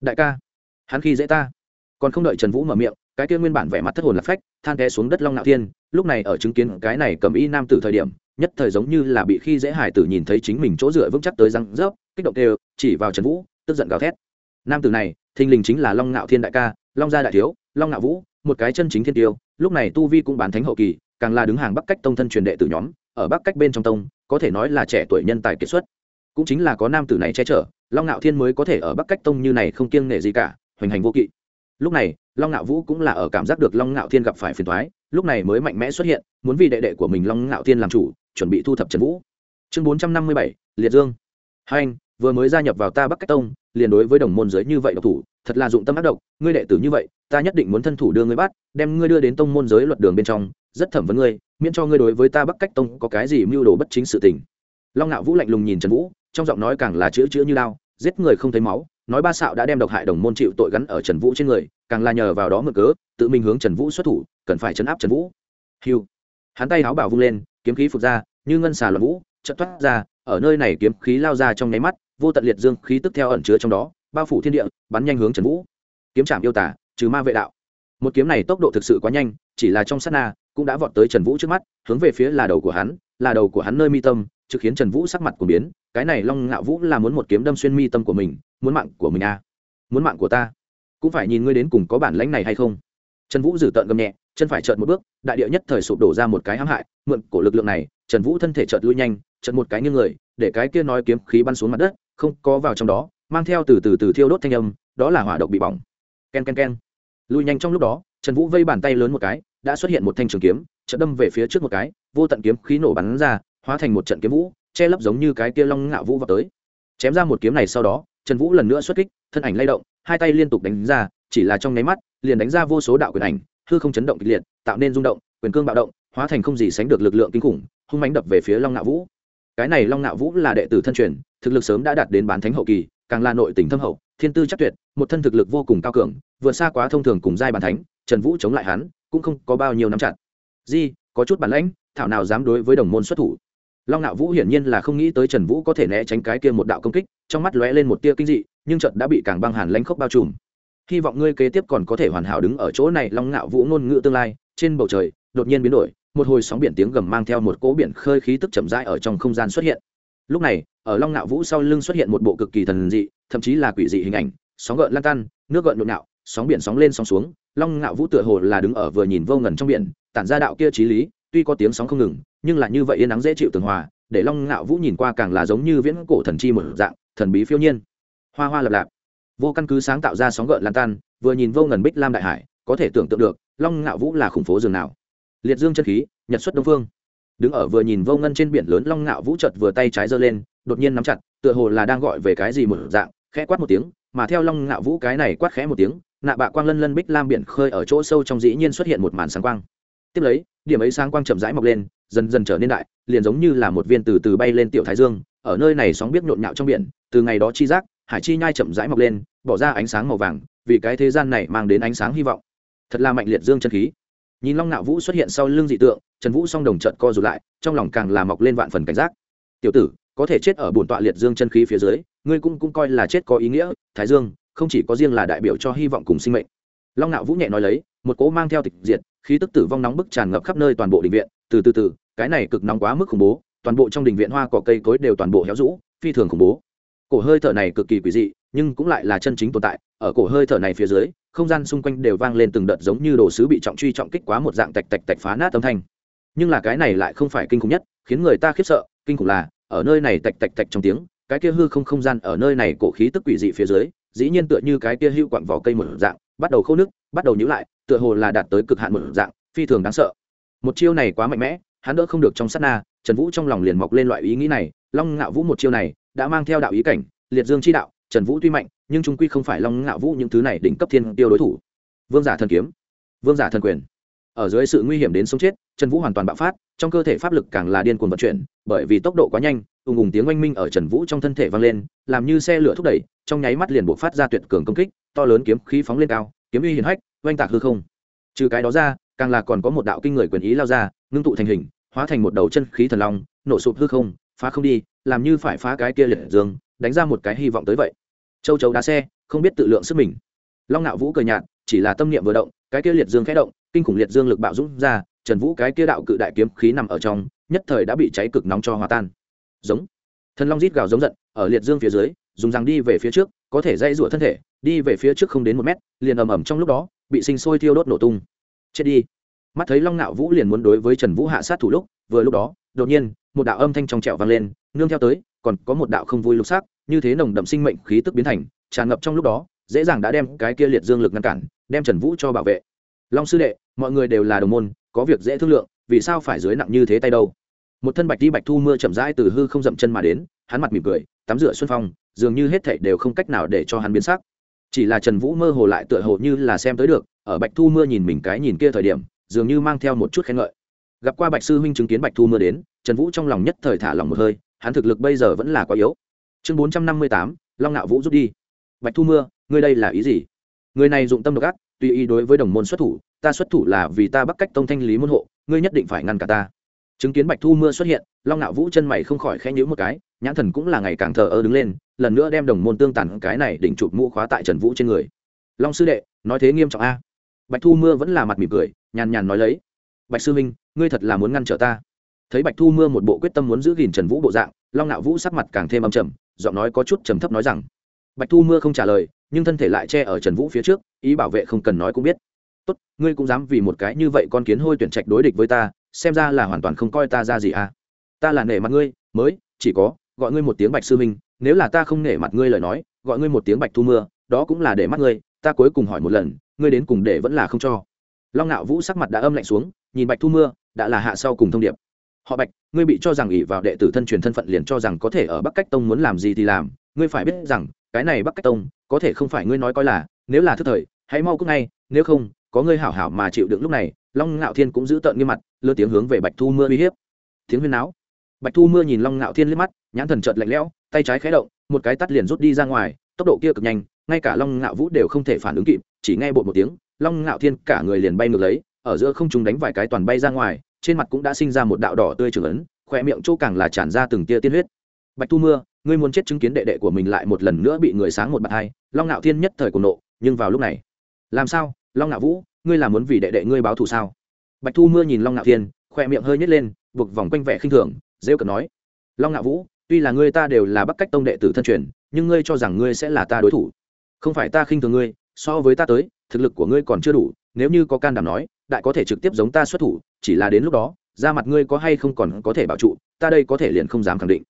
Đại ca hắn khi dễ ta. Còn không đợi trần vũ mở miệng, cái kia nguyên bản vẻ mặt thất hồn lạc phách, than té xuống đất long nạo thiên, lúc này ở chứng kiến cái này cầm y nam tử thời điểm, nhất thời giống như là bị khi dễ hải tử nhìn thấy chính mình chỗ dựa vững chắc tới răng rớp, kích động đều chỉ vào trần vũ, tức giận gào thét. Nam tử này, thình lình chính là long nạo thiên đại ca, long gia đại thiếu, long nạo vũ, một cái chân chính thiên tiêu, lúc này tu vi cũng bán thánh hậu kỳ, càng là đứng hàng bắc cách tông thân truyền đệ tử nhóm, ở bắc cách bên trong tông, có thể nói là trẻ tuổi nhân tài kiệt xuất. Cũng chính là có nam tử này che chở, long nạo thiên mới có thể ở bắc cách tông như này không kiêng nể gì cả hoành hành vô kỵ. Lúc này, long ngạo vũ cũng là ở cảm giác được long ngạo thiên gặp phải phiền thoái lúc này mới mạnh mẽ xuất hiện, muốn vì đệ đệ của mình long ngạo thiên làm chủ, chuẩn bị thu thập trần vũ. Chương bốn trăm năm mươi bảy, liệt dương. Hai anh, vừa mới gia nhập vào ta bắc cách tông, liền đối với đồng môn giới như vậy độc thủ, thật là dụng tâm ác độc, ngươi đệ tử như vậy, ta nhất định muốn thân thủ đưa ngươi bắt, đem ngươi đưa đến tông môn giới luật đường bên trong, rất thẩm vấn ngươi, miễn cho ngươi đối với ta bắc cách tông có cái gì mưu đồ bất chính sự tình. Long ngạo vũ lạnh lùng nhìn trần vũ, trong giọng nói càng là chữ chữ như lao, giết người không thấy máu nói ba xạo đã đem độc hại đồng môn chịu tội gắn ở trần vũ trên người, càng là nhờ vào đó mở cớ, tự mình hướng trần vũ xuất thủ, cần phải chấn áp trần vũ. Hiu hắn tay áo bảo vung lên, kiếm khí phục ra, như ngân xà loạn vũ, chợt thoát ra, ở nơi này kiếm khí lao ra trong nháy mắt, vô tận liệt dương khí tức theo ẩn chứa trong đó, bao phủ thiên địa, bắn nhanh hướng trần vũ. Kiếm trạm yêu tả, trừ ma vệ đạo. Một kiếm này tốc độ thực sự quá nhanh, chỉ là trong sát na, cũng đã vọt tới trần vũ trước mắt, hướng về phía là đầu của hắn, là đầu của hắn nơi mi tâm, trực khiến trần vũ sắc mặt của biến, cái này long ngạo vũ là muốn một kiếm đâm xuyên mi tâm của mình muốn mạng của mình à? Muốn mạng của ta? Cũng phải nhìn ngươi đến cùng có bản lãnh này hay không. Trần vũ dử tợn gầm nhẹ, chân phải trợn một bước, đại địa nhất thời sụp đổ ra một cái hãm hại, mượn cổ lực lượng này, trần vũ thân thể trợt lui nhanh trợn một cái như người, để cái kia nói kiếm khí bắn xuống mặt đất, không có vào trong đó, mang theo từ từ từ thiêu đốt thanh âm, đó là hỏa độc bị bỏng. K e n k e n k e n lui nhanh trong lúc đó, trần vũ vây bàn tay lớn một cái, đã xuất hiện một thanh trường kiếm trận đâm về phía trước một cái, vô tận kiếm khí nổ bắn ra, hóa thành một trận kiếm vũ, che lấp giống như cái kia long ngạo vũ vào tới. Chém ra một kiếm này sau đó trần vũ lần nữa xuất kích, thân ảnh lay động, hai tay liên tục đánh ra, chỉ là trong nháy mắt, liền đánh ra vô số đạo quyền ảnh, hư không chấn động kịch liệt, tạo nên rung động, quyền cương bạo động, hóa thành không gì sánh được lực lượng kinh khủng, hung mánh đập về phía long ngạo vũ. Cái này long ngạo vũ là đệ tử thân truyền, thực lực sớm đã đạt đến bán thánh hậu kỳ, càng là nội tình thâm hậu, thiên tư chắc tuyệt, một thân thực lực vô cùng cao cường, vượt xa quá thông thường cùng giai bàn thánh, trần vũ chống lại hắn, cũng không có bao nhiêu nắm chặt. Di, có chút bản lãnh, thảo nào dám đối với đồng môn xuất thủ? Long nạo vũ hiển nhiên là không nghĩ tới trần vũ có thể né tránh cái kia một đạo công kích, trong mắt lóe lên một tia kinh dị, nhưng trận đã bị càng băng hàn lánh khốc bao trùm. Hy vọng ngươi kế tiếp còn có thể hoàn hảo đứng ở chỗ này, long nạo vũ ngôn ngữ tương lai, trên bầu trời, đột nhiên biến đổi, một hồi sóng biển tiếng gầm mang theo một cỗ biển khơi khí tức chậm rãi ở trong không gian xuất hiện. Lúc này, ở long nạo vũ sau lưng xuất hiện một bộ cực kỳ thần dị, thậm chí là quỷ dị hình ảnh, sóng gợn lan tan, nước gợn nhộn nhạo sóng biển sóng lên sóng xuống, long ngạo vũ tựa hồ là đứng ở vừa nhìn vô ngần trong biển, tản ra đạo kia trí lý tuy có tiếng sóng không ngừng, nhưng là như vậy yên nắng dễ chịu tường hòa, để long ngạo vũ nhìn qua càng là giống như viễn cổ thần chi một dạng, thần bí phiêu nhiên. Hoa hoa lập lạp. Vô căn cứ sáng tạo ra sóng gợn lan tan, vừa nhìn vô ngần bích lam đại hải, có thể tưởng tượng được, long ngạo vũ là khủng phố dường nào. Liệt dương chân khí, nhật xuất đông phương. Đứng ở vừa nhìn vô ngân trên biển lớn, long ngạo vũ chợt vừa tay trái giơ lên, đột nhiên nắm chặt, tựa hồ là đang gọi về cái gì một dạng, khẽ quát một tiếng, mà theo long ngạo vũ cái này quát khẽ một tiếng, nạ bạ quang lân lân bích lam biển khơi ở chỗ sâu trong dĩ nhiên xuất hiện một màn sáng quang tiếp lấy, điểm ấy sáng quang chậm rãi mọc lên, dần dần trở nên đại, liền giống như là một viên từ từ bay lên tiểu thái dương, ở nơi này sóng biết nhộn nhạo trong biển, từ ngày đó chi giác, hải chi nhai chậm rãi mọc lên, bỏ ra ánh sáng màu vàng, vì cái thế gian này mang đến ánh sáng hy vọng. Thật là mạnh liệt dương chân khí. Nhìn long nạo vũ xuất hiện sau lưng dị tượng, trần vũ song đồng trận co rụt lại, trong lòng càng là mọc lên vạn phần cảnh giác. Tiểu tử, có thể chết ở bổn tọa liệt dương chân khí phía dưới, ngươi cũng cũng coi là chết có ý nghĩa, thái dương, không chỉ có riêng là đại biểu cho hy vọng cùng sinh mệnh. Long nạo vũ nhẹ nói lấy một cỗ mang theo tịch diệt, khí tức tử vong nóng bức tràn ngập khắp nơi toàn bộ đình viện. Từ từ từ, cái này cực nóng quá mức khủng bố, toàn bộ trong đình viện hoa cỏ cây cối đều toàn bộ héo rũ, phi thường khủng bố. Cổ hơi thở này cực kỳ quỷ dị, nhưng cũng lại là chân chính tồn tại. Ở cổ hơi thở này phía dưới, không gian xung quanh đều vang lên từng đợt giống như đồ sứ bị trọng truy trọng kích quá một dạng tạch tạch tạch phá nát âm thanh. Nhưng là cái này lại không phải kinh khủng nhất, khiến người ta khiếp sợ, kinh khủng là, ở nơi này tạch tạch tạch trong tiếng, cái kia hư không không gian ở nơi này cổ khí tức quỷ dị phía dưới, dĩ nhiên tựa như cái kia hưu quặng vỏ cây một dạng bắt đầu khô nước, bắt đầu nhữ lại, tựa hồ là đạt tới cực hạn một dạng, phi thường đáng sợ. Một chiêu này quá mạnh mẽ, hắn đỡ không được trong sát na, trần vũ trong lòng liền mọc lên loại ý nghĩ này, long ngạo vũ một chiêu này đã mang theo đạo ý cảnh, liệt dương chi đạo, trần vũ tuy mạnh, nhưng trung quy không phải long ngạo vũ những thứ này đỉnh cấp thiên tiêu đối thủ. Vương giả thần kiếm, vương giả thần quyền. Ở dưới sự nguy hiểm đến sống chết, trần vũ hoàn toàn bạo phát, trong cơ thể pháp lực càng là điên cuồng vận chuyển, bởi vì tốc độ quá nhanh ùng ùng tiếng oanh minh ở trần vũ trong thân thể vang lên, làm như xe lửa thúc đẩy, trong nháy mắt liền buộc phát ra tuyệt cường công kích, to lớn kiếm khí phóng lên cao, kiếm uy hiển hách, oanh tạc hư không. Trừ cái đó ra, càng là còn có một đạo kinh người quyền ý lao ra, ngưng tụ thành hình, hóa thành một đầu chân khí thần long, nổ sụp hư không, phá không đi, làm như phải phá cái kia liệt dương, đánh ra một cái hy vọng tới vậy. Châu chấu đá xe, không biết tự lượng sức mình. Long nạo vũ cười nhạt, chỉ là tâm niệm vừa động, cái kia liệt dương khẽ động, kinh khủng liệt dương lực bạo dũng ra, trần vũ cái kia đạo cự đại kiếm khí nằm ở trong, nhất thời đã bị cháy cực nóng cho hòa tan giống. Thần long rít gào giống giận, ở liệt dương phía dưới, dùng răng đi về phía trước, có thể dây rủa thân thể, đi về phía trước không đến một mét, liền ầm ầm trong lúc đó, bị sinh sôi thiêu đốt nổ tung. Chết đi. Mắt thấy long nạo vũ liền muốn đối với trần vũ hạ sát thủ lúc, vừa lúc đó, đột nhiên, một đạo âm thanh trong trẹo vang lên, nương theo tới, còn có một đạo không vui lục sắc, như thế nồng đậm sinh mệnh khí tức biến thành, tràn ngập trong lúc đó, dễ dàng đã đem cái kia liệt dương lực ngăn cản, đem trần vũ cho bảo vệ. Long sư đệ, mọi người đều là đồng môn, có việc dễ thương lượng, vì sao phải dưới nặng như thế tay đâu? Một thân bạch đi bạch thu mưa chậm rãi từ hư không dậm chân mà đến, hắn mặt mỉm cười, tắm rửa xuân phong, dường như hết thảy đều không cách nào để cho hắn biến sắc. Chỉ là trần vũ mơ hồ lại tựa hồ như là xem tới được, ở bạch thu mưa nhìn mình cái nhìn kia thời điểm, dường như mang theo một chút khen ngợi. Gặp qua bạch sư huynh chứng kiến bạch thu mưa đến, trần vũ trong lòng nhất thời thả lòng một hơi, hắn thực lực bây giờ vẫn là quá yếu. Chương bốn trăm năm mươi tám, long ngạo vũ rút đi. Bạch thu mưa, ngươi đây là ý gì? Người này dụng tâm độc ác, tùy ý đối với đồng môn xuất thủ, ta xuất thủ là vì ta bắt cách tông thanh lý môn hộ, ngươi nhất định phải ngăn cả ta chứng kiến bạch thu mưa xuất hiện, long ngạo vũ chân mày không khỏi khẽ nhíu một cái, nhãn thần cũng là ngày càng thờ ơ đứng lên, lần nữa đem đồng môn tương tàn cái này đỉnh chụp mũ khóa tại trần vũ trên người. Long sư đệ, nói thế nghiêm trọng a. Bạch thu mưa vẫn là mặt mỉm cười, nhàn nhàn nói lấy, bạch sư minh ngươi thật là muốn ngăn trở ta. Thấy bạch thu mưa một bộ quyết tâm muốn giữ gìn trần vũ bộ dạng, long ngạo vũ sắc mặt càng thêm âm trầm, giọng nói có chút trầm thấp nói rằng, bạch thu mưa không trả lời, nhưng thân thể lại che ở trần vũ phía trước, ý bảo vệ không cần nói cũng biết. Tốt, ngươi cũng dám vì một cái như vậy con kiến hôi tuyển trạch đối địch với ta xem ra là hoàn toàn không coi ta ra gì à. Ta là nể mặt ngươi, mới, chỉ có, gọi ngươi một tiếng bạch sư minh, nếu là ta không nể mặt ngươi lời nói, gọi ngươi một tiếng bạch thu mưa, đó cũng là để mắt ngươi, ta cuối cùng hỏi một lần, ngươi đến cùng để vẫn là không cho. Long ngạo vũ sắc mặt đã âm lạnh xuống, nhìn bạch thu mưa, đã là hạ sau cùng thông điệp. Họ bạch, ngươi bị cho rằng ỷ vào đệ tử thân truyền thân phận liền cho rằng có thể ở bắc cách tông muốn làm gì thì làm, ngươi phải biết rằng, cái này bắc cách tông, có thể không phải ngươi nói coi là, nếu là thức thời, hãy mau cúc ngay, nếu không, có ngươi hảo hảo mà chịu đựng lúc này long ngạo thiên cũng giữ tợn nghiêm mặt, lơ tiếng hướng về bạch thu mưa uy hiếp. Tiếng huyên áo bạch thu mưa nhìn long ngạo thiên liếc mắt, nhãn thần trợt lạnh lẽo, tay trái khé động, một cái tắt liền rút đi ra ngoài, tốc độ kia cực nhanh, ngay cả long ngạo vũ đều không thể phản ứng kịp, chỉ nghe bột một tiếng, long ngạo thiên cả người liền bay ngược lấy, ở giữa không trung đánh vài cái toàn bay ra ngoài, trên mặt cũng đã sinh ra một đạo đỏ tươi trưởng ấn khỏe miệng chỗ càng là tràn ra từng tia tiên huyết. Bạch thu mưa, ngươi muốn chết chứng kiến đệ đệ của mình lại một lần nữa bị người sáng một bạt hai, long ngạo thiên nhất thời cùng nộ, nhưng vào lúc này, làm sao? Long ngạo vũ ngươi là muốn vì đệ đệ ngươi báo thù sao? Bạch thu mưa nhìn long ngạo thiên khoe miệng hơi nhét lên, buộc vòng quanh vẻ khinh thường, rêu cợt nói, long ngạo vũ, tuy là ngươi ta đều là bắc cách tông đệ tử thân truyền, nhưng ngươi cho rằng ngươi sẽ là ta đối thủ. Không phải ta khinh thường ngươi, so với ta tới, thực lực của ngươi còn chưa đủ, nếu như có can đảm nói, đại có thể trực tiếp giống ta xuất thủ, chỉ là đến lúc đó, ra mặt ngươi có hay không còn có thể bảo trụ, ta đây có thể liền không dám khẳng định.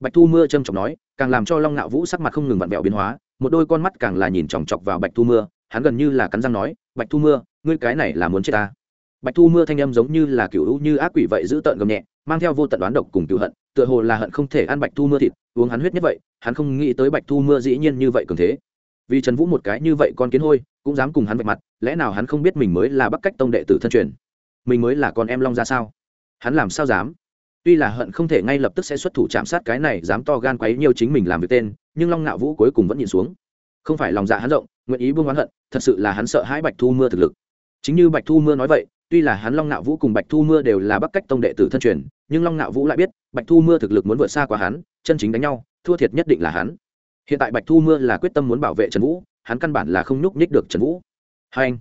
Bạch thu mưa trâm trọng nói, càng làm cho long ngạo vũ sắc mặt không ngừng vặn vẹo biến hóa, một đôi con mắt càng là nhìn chòng chọc vào bạch thu mưa, hắn gần như là cắn răng nói, bạch thu mưa ngươi cái này là muốn chết ta. Bạch thu mưa thanh âm giống như là cựu như ác quỷ vậy giữ tợn gầm nhẹ, mang theo vô tận đoán độc cùng cựu hận, tựa hồ là hận không thể ăn bạch thu mưa thịt, uống hắn huyết nhất vậy, hắn không nghĩ tới bạch thu mưa dĩ nhiên như vậy cường thế. Vì trần vũ một cái như vậy con kiến hôi, cũng dám cùng hắn vạch mặt, lẽ nào hắn không biết mình mới là bắc cách tông đệ tử thân truyền? Mình mới là con em long ra sao? Hắn làm sao dám? Tuy là hận không thể ngay lập tức sẽ xuất thủ chạm sát cái này, dám to gan quấy nhiều chính mình làm việc tên, nhưng long ngạo vũ cuối cùng vẫn nhìn xuống. Không phải lòng dạ hắn rộng, nguyện ý buông oán hận, thật sự là hắn sợ hãi bạch thu mưa thực lực chính như bạch thu mưa nói vậy, tuy là hắn long nạo vũ cùng bạch thu mưa đều là bắc cách tông đệ tử thân truyền, nhưng long nạo vũ lại biết, bạch thu mưa thực lực muốn vượt xa qua hắn, chân chính đánh nhau, thua thiệt nhất định là hắn. Hiện tại bạch thu mưa là quyết tâm muốn bảo vệ trần vũ, hắn căn bản là không nhúc nhích được trần vũ. Hai anh,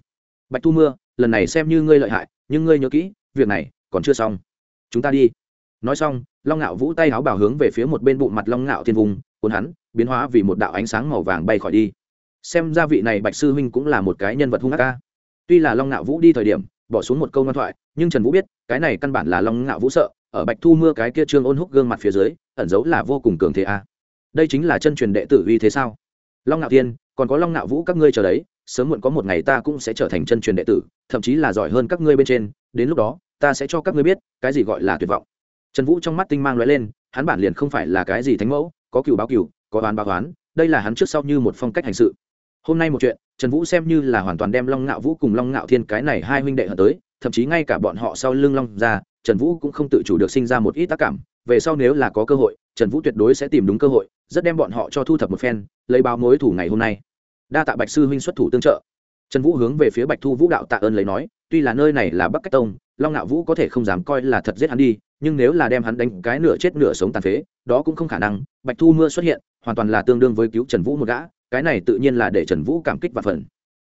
bạch thu mưa, lần này xem như ngươi lợi hại, nhưng ngươi nhớ kỹ, việc này còn chưa xong. Chúng ta đi. Nói xong, long ngạo vũ tay áo bảo hướng về phía một bên bụng mặt long ngạo thiên vùng, cuốn hắn, biến hóa vì một đạo ánh sáng màu vàng bay khỏi đi. Xem ra vị này bạch sư huynh cũng là một cái nhân vật hung ác ca tuy là long ngạo vũ đi thời điểm, bỏ xuống một câu ngoan thoại, nhưng trần vũ biết, cái này căn bản là long ngạo vũ sợ, ở bạch thu mưa cái kia trương ôn húc gương mặt phía dưới, ẩn giấu là vô cùng cường thế a. Đây chính là chân truyền đệ tử uy thế sao? Long ngạo thiên, còn có long ngạo vũ các ngươi chờ đấy, sớm muộn có một ngày ta cũng sẽ trở thành chân truyền đệ tử, thậm chí là giỏi hơn các ngươi bên trên, đến lúc đó, ta sẽ cho các ngươi biết, cái gì gọi là tuyệt vọng. Trần vũ trong mắt tinh mang lóe lên, hắn bản liền không phải là cái gì thánh mẫu, có cựu báo cựu có oán báo oán, đây là hắn trước sau như một phong cách hành sự. Hôm nay một chuyện trần vũ xem như là hoàn toàn đem long ngạo vũ cùng long ngạo thiên cái này hai huynh đệ hận tới, thậm chí ngay cả bọn họ sau lưng long ra, trần vũ cũng không tự chủ được sinh ra một ít tác cảm. Về sau nếu là có cơ hội, trần vũ tuyệt đối sẽ tìm đúng cơ hội, rất đem bọn họ cho thu thập một phen, lấy báo mối thủ ngày hôm nay. Đa tạ bạch sư huynh xuất thủ tương trợ. Trần vũ hướng về phía bạch thu vũ đạo tạ ơn lấy nói, tuy là nơi này là bắc cách tông, long ngạo vũ có thể không dám coi là thật giết hắn đi, nhưng nếu là đem hắn đánh cái nửa chết nửa sống tàn phế, đó cũng không khả năng. Bạch thu mưa xuất hiện, hoàn toàn là tương đương với cứu trần vũ một gã cái này tự nhiên là để trần vũ cảm kích và phần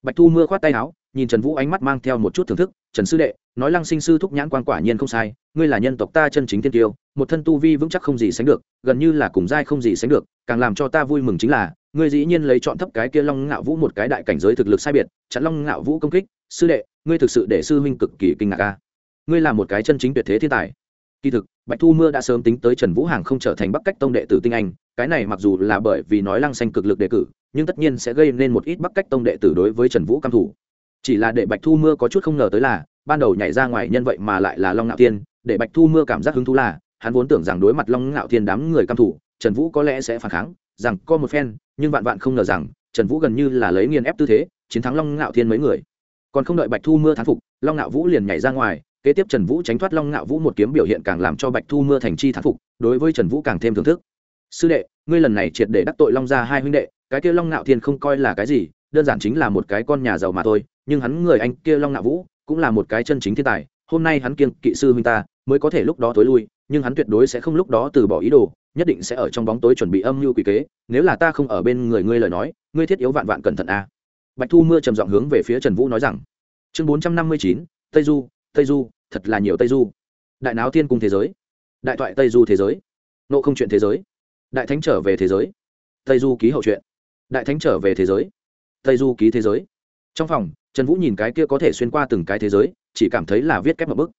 bạch thu mưa khoát tay áo, nhìn trần vũ ánh mắt mang theo một chút thưởng thức, trần sư đệ, nói lăng sinh sư thúc nhãn quan quả nhiên không sai, ngươi là nhân tộc ta chân chính tiên tiêu, một thân tu vi vững chắc không gì sánh được, gần như là cùng giai không gì sánh được, càng làm cho ta vui mừng chính là, ngươi dĩ nhiên lấy chọn thấp cái kia long ngạo vũ một cái đại cảnh giới thực lực sai biệt, chặn long ngạo vũ công kích, sư đệ, ngươi thực sự để sư huynh cực kỳ kinh ngạc ca ngươi là một cái chân chính tuyệt thế thiên tài. Kỳ thực bạch thu mưa đã sớm tính tới trần vũ hàng không trở thành bắc cách tông đệ tử tinh anh, cái này mặc dù là bởi vì nói lăng xanh cực lực đề cử, nhưng tất nhiên sẽ gây nên một ít bắc cách tông đệ tử đối với trần vũ căm thủ chỉ là để bạch thu mưa có chút không ngờ tới là, ban đầu nhảy ra ngoài nhân vậy mà lại là long ngạo tiên để bạch thu mưa cảm giác hứng thú là, hắn vốn tưởng rằng đối mặt long ngạo thiên đám người căm thủ trần vũ có lẽ sẽ phản kháng, rằng có một phen, nhưng vạn vạn không ngờ rằng, trần vũ gần như là lấy nghiền ép tư thế, chiến thắng long ngạo thiên mấy người. Còn không đợi bạch thu mưa thán phục, long ngạo vũ liền nhảy ra ngoài kế tiếp trần vũ tránh thoát long ngạo vũ một kiếm biểu hiện càng làm cho bạch thu mưa thành chi thán phục, đối với trần vũ càng thêm thưởng thức. Sư đệ, ngươi lần này triệt để đắc tội long ra hai huynh đệ, cái kia long ngạo thiên không coi là cái gì, đơn giản chính là một cái con nhà giàu mà thôi, nhưng hắn người anh kia long ngạo vũ cũng là một cái chân chính thiên tài, hôm nay hắn kiêng kỵ sư huynh ta mới có thể lúc đó tối lui, nhưng hắn tuyệt đối sẽ không lúc đó từ bỏ ý đồ, nhất định sẽ ở trong bóng tối chuẩn bị âm mưu quỷ kế, nếu là ta không ở bên người ngươi lời nói, ngươi thiết yếu vạn vạn cẩn thận a. Bạch thu mưa trầm giọng hướng về phía trần vũ nói rằng. Chương bốn trăm năm mươi chín, tây du tây du thật là nhiều tây du. Đại náo thiên cung thế giới. Đại thoại tây du thế giới. Nộ không chuyện thế giới. Đại thánh trở về thế giới. Tây du ký hậu chuyện. Đại thánh trở về thế giới. Tây du ký thế giới. Trong phòng, trần vũ nhìn cái kia có thể xuyên qua từng cái thế giới, chỉ cảm thấy là viết kép một bức.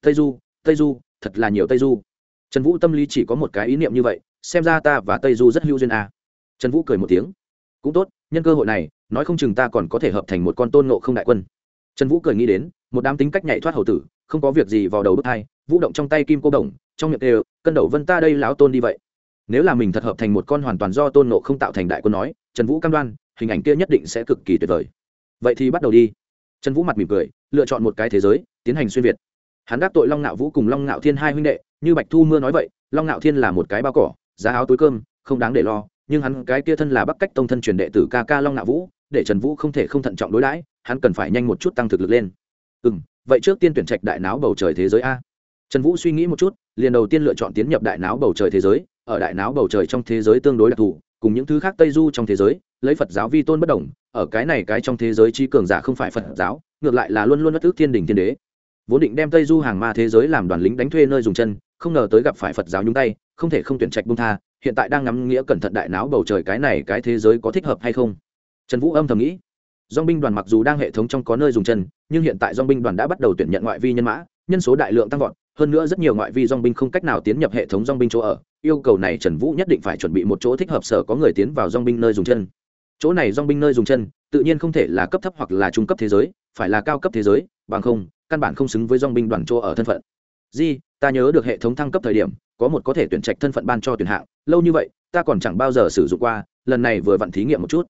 Tây du tây du, thật là nhiều tây du. Trần vũ tâm lý chỉ có một cái ý niệm như vậy, xem ra ta và tây du rất hữu duyên à. trần vũ cười một tiếng. Cũng tốt, nhân cơ hội này, nói không chừng ta còn có thể hợp thành một con tôn nộ không đại quân trần vũ cười nghĩ đến, một đám tính cách nhảy thoát hầu tử, không có việc gì vào đầu bước hai, vũ động trong tay kim cô đồng, trong miệng đều, cân đầu vân ta đây láo tôn đi vậy. Nếu là mình thật hợp thành một con hoàn toàn do tôn nộ không tạo thành đại quân nói, trần vũ cam đoan, hình ảnh kia nhất định sẽ cực kỳ tuyệt vời. Vậy thì bắt đầu đi. Trần vũ mặt mỉm cười, lựa chọn một cái thế giới, tiến hành xuyên việt. Hắn đáp tội long ngạo vũ cùng long ngạo thiên hai huynh đệ, như bạch thu mưa nói vậy, long ngạo thiên là một cái bao cỏ, giá áo túi cơm, không đáng để lo, nhưng hắn cái kia thân là bắc cách tông thân truyền đệ tử ca ca long ngạo vũ để trần vũ không thể không thận trọng đối đãi, hắn cần phải nhanh một chút tăng thực lực lên. Ừ m vậy trước tiên tuyển trạch đại náo bầu trời thế giới a. Trần vũ suy nghĩ một chút, liền đầu tiên lựa chọn tiến nhập đại náo bầu trời thế giới, ở đại náo bầu trời trong thế giới tương đối đặc thù, cùng những thứ khác tây du trong thế giới, lấy phật giáo vi tôn bất đồng, ở cái này cái trong thế giới trí cường giả không phải phật giáo, ngược lại là luôn luôn bất ước thiên đình thiên đế. Vốn định đem tây du hàng ma thế giới làm đoàn lính đánh thuê nơi dùng chân, không ngờ tới gặp phải phật giáo nhúng tay, không thể không tuyển trạch bung tha, hiện tại đang ngắm nghĩa cẩn thận đại náo bầu trời cái này cái thế giới có thích hợp hay không? Trần vũ âm thầm nghĩ dong binh đoàn mặc dù đang hệ thống trong có nơi dùng chân, nhưng hiện tại dong binh đoàn đã bắt đầu tuyển nhận ngoại vi nhân mã, nhân số đại lượng tăng vọt, hơn nữa rất nhiều ngoại vi dong binh không cách nào tiến nhập hệ thống dong binh chỗ ở, yêu cầu này trần vũ nhất định phải chuẩn bị một chỗ thích hợp sở có người tiến vào dong binh nơi dùng chân. Chỗ này dong binh nơi dùng chân, tự nhiên không thể là cấp thấp hoặc là trung cấp thế giới, phải là cao cấp thế giới, bằng không, căn bản không xứng với dong binh đoàn chỗ ở thân phận. Di, ta nhớ được hệ thống thăng cấp thời điểm, có một có thể tuyển trạch thân phận ban cho tuyển hạng, lâu như vậy, ta còn chẳng bao giờ sử dụng qua, lần này vừa vặn thí nghiệm một chút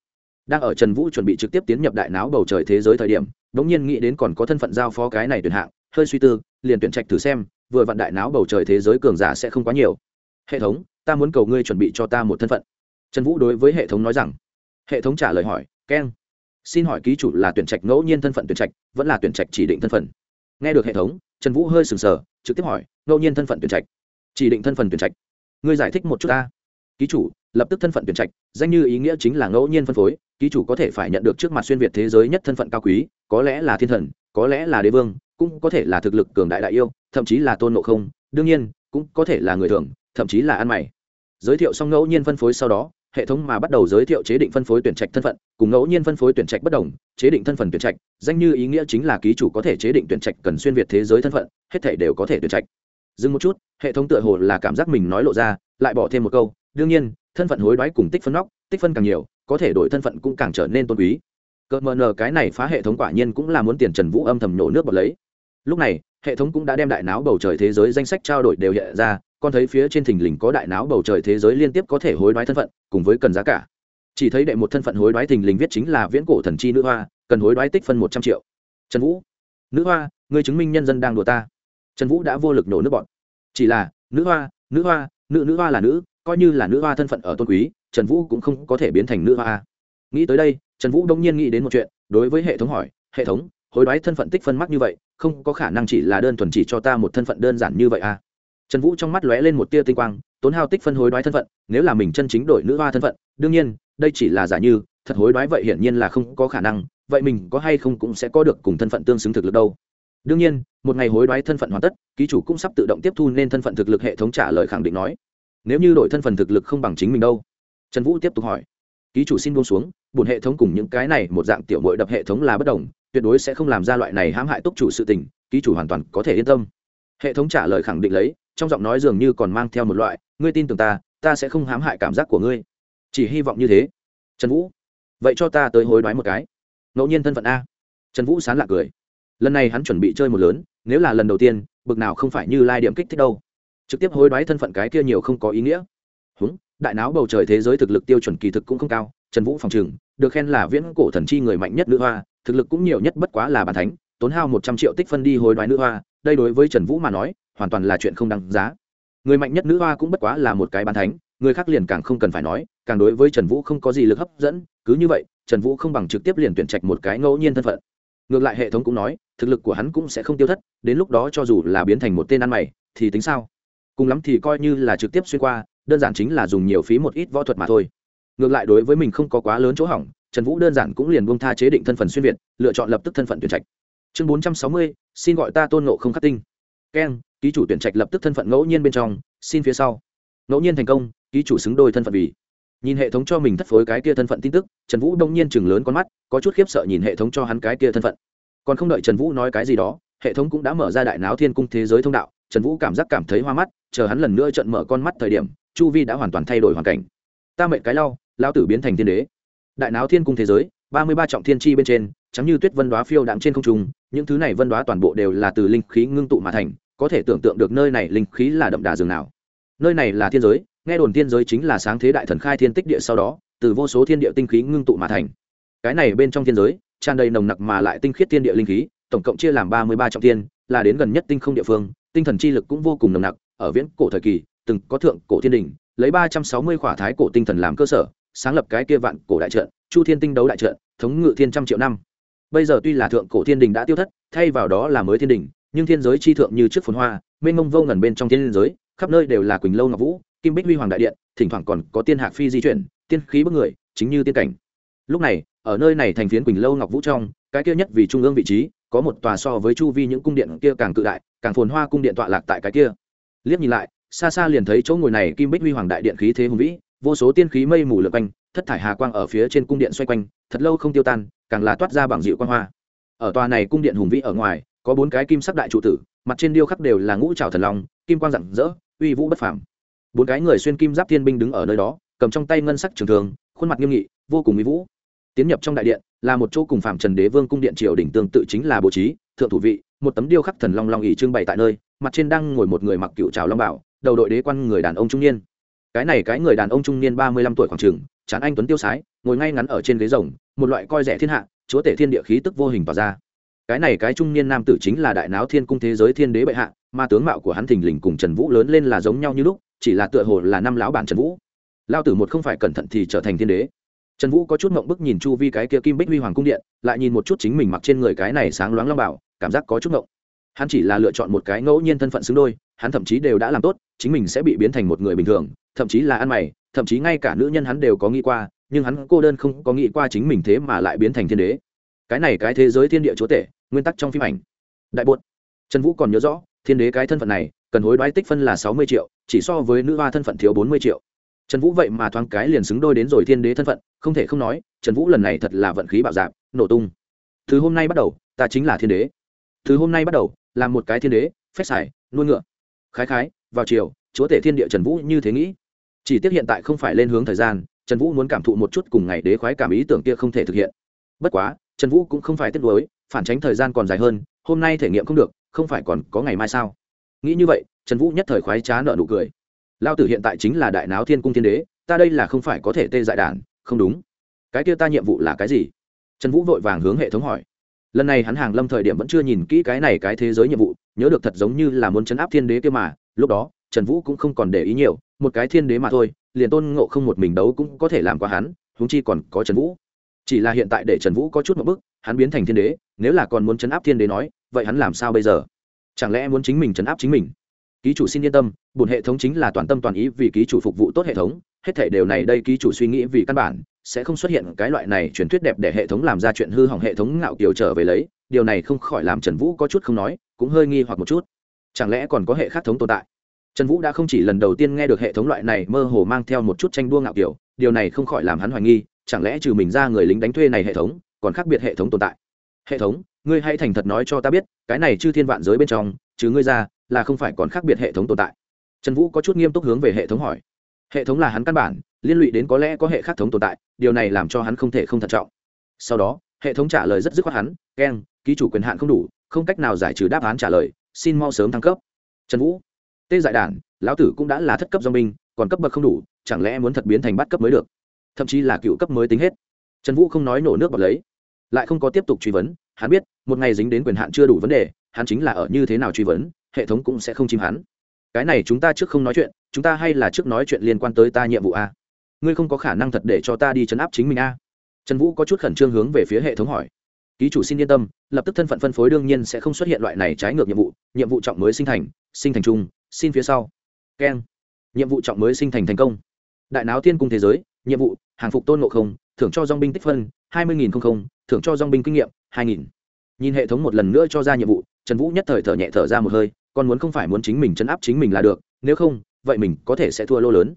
đang ở trần vũ chuẩn bị trực tiếp tiến nhập đại náo bầu trời thế giới thời điểm đ ỗ n g nhiên nghĩ đến còn có thân phận giao phó cái này tuyển hạng, hơi suy tư, liền tuyển trạch thử xem, vừa vặn đại náo bầu trời thế giới cường giả sẽ không quá nhiều. Hệ thống, ta muốn cầu ngươi chuẩn bị cho ta một thân phận. Trần vũ đối với hệ thống nói rằng. Hệ thống trả lời hỏi keng xin hỏi ký chủ là tuyển trạch ngẫu nhiên thân phận tuyển trạch, vẫn là tuyển trạch chỉ định thân phận? Nghe được hệ thống, trần vũ hơi sừng sờ, trực tiếp hỏi, ngẫu nhiên thân phận tuyển trạch? Chỉ định thân phận tuyển trạch. Ngươi giải thích một chút ta. Ký chủ, lập tức thân phận tuyển trạch, danh như ý nghĩa chính là ngẫu nhiên phân phối ký chủ có thể phải nhận được trước mặt xuyên việt thế giới nhất thân phận cao quý, có lẽ là thiên thần, có lẽ là đế vương, cũng có thể là thực lực cường đại đại yêu, thậm chí là tôn ngộ không, đương nhiên, cũng có thể là người thường, thậm chí là ăn mày. Giới thiệu xong ngẫu nhiên phân phối sau đó, hệ thống mà bắt đầu giới thiệu chế định phân phối tuyển trạch thân phận, cùng ngẫu nhiên phân phối tuyển trạch bất đồng, chế định thân phận tuyển trạch, danh như ý nghĩa chính là ký chủ có thể chế định tuyển trạch cần xuyên việt thế giới thân phận, hết thể đều có thể tuyển trạch. Dừng một chút, hệ thống tựa hồ là cảm giác mình nói lộ ra, lại bỏ thêm một câu, đương nhiên, thân phận hối đoái cùng tích phân nóc, tích phân càng nhiều có thể đổi thân phận cũng càng trở nên tôn quý. Cợt mờ nờ cái này phá hệ thống quả nhiên cũng là muốn tiền trần vũ âm thầm nhổ nước bật lấy. Lúc này, hệ thống cũng đã đem đại náo bầu trời thế giới danh sách trao đổi đều hiện ra, con thấy phía trên thình lình có đại náo bầu trời thế giới liên tiếp có thể hối đoái thân phận, cùng với cần giá cả. Chỉ thấy đệ một thân phận hối đoái thình lình viết chính là viễn cổ thần chi nữ hoa, cần hối đoái tích phân một trăm triệu. Trần vũ, nữ hoa người chứng minh nhân dân đang đùa ta. Trần vũ đã vô lực nổ nước bọn chỉ là, nữ hoa nữ hoa, nữ nữ hoa là nữ, coi như là nữ hoa thân phận ở tôn quý trần vũ cũng không có thể biến thành nữ hoa. Nghĩ tới đây, trần vũ đông nhiên nghĩ đến một chuyện, đối với hệ thống hỏi, hệ thống, hối đoái thân phận tích phân mắc như vậy, không có khả năng chỉ là đơn thuần chỉ cho ta một thân phận đơn giản như vậy à? Trần vũ trong mắt lóe lên một tia tinh quang, tốn hao tích phân hối đoái thân phận, nếu là mình chân chính đổi nữ hoa thân phận, đương nhiên, đây chỉ là giả như, thật hối đoái vậy hiển nhiên là không có khả năng, vậy mình có hay không cũng sẽ có được cùng thân phận tương xứng thực lực đâu. Đương nhiên, một ngày hối đoái thân phận hoàn tất, ký chủ cũng sắp tự động tiếp thu nên thân phận thực lực hệ thống trả lời khẳng định nói. Nếu như đổi thân phận thực lực không bằng chính mình đâu trần vũ tiếp tục hỏi. Ký chủ xin buông xuống bùn hệ thống cùng những cái này một dạng tiểu mội đập hệ thống là bất đồng, tuyệt đối sẽ không làm ra loại này hãm hại túc chủ sự tình, ký chủ hoàn toàn có thể yên tâm. Hệ thống trả lời khẳng định lấy, trong giọng nói dường như còn mang theo một loại, ngươi tin tưởng ta ta sẽ không hãm hại cảm giác của ngươi. Chỉ hy vọng như thế. Trần vũ, vậy cho ta tới hối đoái một cái. Ngẫu nhiên thân phận a. Trần vũ sán lạc cười. Lần này hắn chuẩn bị chơi một lớn, nếu là lần đầu tiên, bực nào không phải như lai điểm kích thích đâu. Trực tiếp hối đoái thân phận cái kia nhiều không có ý nghĩa đại não bầu trời thế giới thực lực tiêu chuẩn kỳ thực cũng không cao, trần vũ phòng trừng được khen là viễn cổ thần chi người mạnh nhất nữ hoa, thực lực cũng nhiều nhất bất quá là bàn thánh, tốn hao một trăm triệu tích phân đi hối đoái nữ hoa, đây đối với trần vũ mà nói, hoàn toàn là chuyện không đáng giá. Người mạnh nhất nữ hoa cũng bất quá là một cái bàn thánh, người khác liền càng không cần phải nói, càng đối với trần vũ không có gì lực hấp dẫn, cứ như vậy, trần vũ không bằng trực tiếp liền tuyển trạch một cái ngẫu nhiên thân phận. Ngược lại hệ thống cũng nói, thực lực của hắn cũng sẽ không tiêu thất, đến lúc đó cho dù là biến thành một tên ăn mày, thì tính sao? Cùng lắm thì coi như là trực tiếp xuyên qua đơn giản chính là dùng nhiều phí một ít võ thuật mà thôi. Ngược lại đối với mình không có quá lớn chỗ hỏng, trần vũ đơn giản cũng liền buông tha chế định thân phận xuyên việt, lựa chọn lập tức thân phận tuyển trạch. Chương bốn trăm sáu mươi, xin gọi ta tôn nộ không khắc tinh. Keng ký chủ tuyển trạch lập tức thân phận ngẫu nhiên bên trong, xin phía sau. Ngẫu nhiên thành công, ký chủ xứng đôi thân phận vì. Nhìn hệ thống cho mình thất phối cái kia thân phận tin tức, trần vũ đông nhiên chừng lớn con mắt, có chút khiếp sợ nhìn hệ thống cho hắn cái kia thân phận. Còn không đợi trần vũ nói cái gì đó, hệ thống cũng đã mở ra đại náo thiên cung thế giới thông đạo, trần vũ cảm giác cảm thấy hoa mắt, chờ hắn lần nữa trận mở con mắt thời điểm chu vi đã hoàn toàn thay đổi hoàn cảnh. Ta mệnh cái lau lao tử biến thành thiên đế. Đại náo thiên cung thế giới, ba mươi ba trọng thiên chi bên trên, chẳng như tuyết vân đoá phiêu đạm trên không trung, những thứ này vân đoá toàn bộ đều là từ linh khí ngưng tụ mà thành, có thể tưởng tượng được nơi này linh khí là đậm đà dường nào. Nơi này là thiên giới, nghe đồn thiên giới chính là sáng thế đại thần khai thiên tích địa sau đó, từ vô số thiên địa tinh khí ngưng tụ mà thành. Cái này bên trong thiên giới, tràn đầy nồng nặc mà lại tinh khiết thiên địa linh khí, tổng cộng chia làm ba mươi ba trọng thiên, là đến gần nhất tinh không địa phương, tinh thần chi lực cũng vô cùng nồng nặc, ở viễn cổ thời kỳ từng có thượng cổ thiên đình, lấy ba trăm sáu mươi khỏa thái cổ tinh thần làm cơ sở, sáng lập cái kia vạn cổ đại trận, chu thiên tinh đấu đại trận, thống ngự thiên trăm triệu năm. Bây giờ tuy là thượng cổ thiên đình đã tiêu thất, thay vào đó là mới thiên đình, nhưng thiên giới chi thượng như trước phồn hoa, mênh mông vô ngần bên trong thiên giới, khắp nơi đều là quỳnh lâu ngọc vũ, kim bích huy hoàng đại điện, thỉnh thoảng còn có tiên hạc phi di chuyển, tiên khí bức người, chính như tiên cảnh. Lúc này, ở nơi này thành phiến quỳnh lâu ngọc vũ trong, cái kia nhất vì trung ương vị trí, có một tòa so với chu vi những cung điện kia càng cự đại, càng phồn hoa cung điện tọa lạc tại cái kia. Liếc nhìn lại xa xa liền thấy chỗ ngồi này kim bích huy hoàng đại điện khí thế hùng vĩ, vô số tiên khí mây mù lượt quanh, thất thải hà quang ở phía trên cung điện xoay quanh, thật lâu không tiêu tan, càng là toát ra bằng dịu quang hoa. Ở tòa này cung điện hùng vĩ ở ngoài, có bốn cái kim sắc đại trụ tử, mặt trên điêu khắc đều là ngũ trào thần long, kim quang rạng rỡ, uy vũ bất phàm. Bốn cái người xuyên kim giáp thiên binh đứng ở nơi đó, cầm trong tay ngân sắc trường thường khuôn mặt nghiêm nghị, vô cùng uy vũ. Tiến nhập trong đại điện, là một chỗ cùng phạm trần đế vương cung điện triều đỉnh tương tự chính là bố trí, thượng thủ vị, một tấm điêu khắc thần long long ỉ trưng bày tại nơi, mặt trên đang ngồi một người mặc cựu trào long bảo đầu đội đế quan người đàn ông trung niên. Cái này cái người đàn ông trung niên ba mươi lăm tuổi khoảng trường, chán anh tuấn tiêu sái, ngồi ngay ngắn ở trên ghế rồng, một loại coi rẻ thiên hạ, chúa tể thiên địa khí tức vô hình tỏa ra. Cái này cái trung niên nam tử chính là đại náo thiên cung thế giới thiên đế bệ hạ, mà tướng mạo của hắn thình lình cùng trần vũ lớn lên là giống nhau như lúc, chỉ là tựa hồ là năm lão bản trần vũ. Lao tử một không phải cẩn thận thì trở thành thiên đế. Trần vũ có chút mộng bức nhìn chu vi cái kia kim bích huy hoàng cung điện, lại nhìn một chút chính mình mặc trên người cái này sáng loáng long bảo, cảm giác có chút mộng hắn chỉ là lựa chọn một cái ngẫu nhiên thân phận xứng đôi hắn thậm chí đều đã làm tốt, chính mình sẽ bị biến thành một người bình thường, thậm chí là ăn mày, thậm chí ngay cả nữ nhân hắn đều có nghĩ qua, nhưng hắn cô đơn không có nghĩ qua chính mình thế mà lại biến thành thiên đế. Cái này cái thế giới thiên địa chúa tể, nguyên tắc trong phim ảnh. Đại bột. Trần vũ còn nhớ rõ, thiên đế cái thân phận này, cần hối đoái tích phân là sáu mươi triệu, chỉ so với nữ hoa thân phận thiếu bốn mươi triệu. Trần vũ vậy mà thoáng cái liền xứng đôi đến rồi thiên đế thân phận, không thể không nói, trần vũ lần này thật là vận khí bạo dạp nổ tung. Từ hôm nay bắt đầu, ta chính là thiên đế. Từ hôm nay bắt đầu làm một cái thiên đế, phép xài, nuôi ngựa khái khái, vào chiều, chúa tể thiên địa trần vũ như thế nghĩ. Chỉ tiếc hiện tại không phải lên hướng thời gian, trần vũ muốn cảm thụ một chút cùng ngày đế khoái cảm ý tưởng kia không thể thực hiện. Bất quá, trần vũ cũng không phải tiếc nuối, phản tránh thời gian còn dài hơn, hôm nay thể nghiệm không được, không phải còn có ngày mai sao? Nghĩ như vậy, trần vũ nhất thời khoái trá nợ nụ cười. Lao tử hiện tại chính là đại náo thiên cung thiên đế, ta đây là không phải có thể tê dại đàn, không đúng. Cái kia ta nhiệm vụ là cái gì? Trần vũ vội vàng hướng hệ thống hỏi lần này hắn hàng lâm thời điểm vẫn chưa nhìn kỹ cái này cái thế giới nhiệm vụ, nhớ được thật giống như là muốn chấn áp thiên đế kia mà, lúc đó, trần vũ cũng không còn để ý nhiều, một cái thiên đế mà thôi, liền tôn ngộ không một mình đấu cũng có thể làm qua hắn húng chi còn có trần vũ. Chỉ là hiện tại để trần vũ có chút một bức, hắn biến thành thiên đế, nếu là còn muốn chấn áp thiên đế nói, vậy hắn làm sao bây giờ? Chẳng lẽ muốn chính mình chấn áp chính mình? Ký chủ xin yên tâm bùn hệ thống chính là toàn tâm toàn ý vì ký chủ phục vụ tốt hệ thống hết thể đều này đây ký chủ suy nghĩ vì căn bản, sẽ không xuất hiện cái loại này truyền thuyết đẹp để hệ thống làm ra chuyện hư hỏng hệ thống ngạo kiều trở về lấy, điều này không khỏi làm trần vũ có chút không nói, cũng hơi nghi hoặc một chút. Chẳng lẽ còn có hệ khác thống tồn tại? Trần vũ đã không chỉ lần đầu tiên nghe được hệ thống loại này mơ hồ mang theo một chút tranh đua ngạo kiều, điều này không khỏi làm hắn hoài nghi, chẳng lẽ trừ mình ra người lính đánh thuê này hệ thống, còn khác biệt hệ thống tồn tại? Hệ thống, ngươi hãy thành thật nói cho ta biết, cái này chư thiên vạn giới bên trong chứ ngươi ra, là không phải còn khác biệt hệ thống tồn tại? Trần vũ có chút nghiêm túc hướng về hệ thống hỏi hệ thống là hắn căn bản, liên lụy đến có lẽ có hệ khác thống tồn tại, điều này làm cho hắn không thể không thận trọng. Sau đó, hệ thống trả lời rất dứt khoát hắn keng ký chủ quyền hạn không đủ, không cách nào giải trừ đáp án trả lời, xin mau sớm thăng cấp. Trần vũ, tê dại đản, lão tử cũng đã là thất cấp do binh, còn cấp bậc không đủ, chẳng lẽ muốn thật biến thành bắt cấp mới được? Thậm chí là cựu cấp mới tính hết. Trần vũ không nói nổ nước bọt lấy, lại không có tiếp tục truy vấn, hắn biết, một ngày dính đến quyền hạn chưa đủ vấn đề, hắn chính là ở như thế nào truy vấn, hệ thống cũng sẽ không chìm hắn cái này chúng ta trước không nói chuyện, chúng ta hay là trước nói chuyện liên quan tới ta nhiệm vụ a. Ngươi không có khả năng thật để cho ta đi chấn áp chính mình a. Trần vũ có chút khẩn trương hướng về phía hệ thống hỏi. Ký chủ xin yên tâm, lập tức thân phận phân phối đương nhiên sẽ không xuất hiện loại này trái ngược nhiệm vụ nhiệm vụ trọng mới sinh thành sinh thành chung, xin phía sau. Keng. Nhiệm vụ trọng mới sinh thành thành công. Đại náo thiên cung thế giới, nhiệm vụ, hàng phục tôn ngộ không, thưởng cho dong binh tích phân, hai mươi không thưởng cho dong binh kinh nghiệm, hai nghìn. Nhìn hệ thống một lần nữa cho ra nhiệm vụ, trần vũ nhất thời thở nhẹ thở ra một hơi còn muốn không phải muốn chính mình chấn áp chính mình là được, nếu không, vậy mình có thể sẽ thua lô lớn.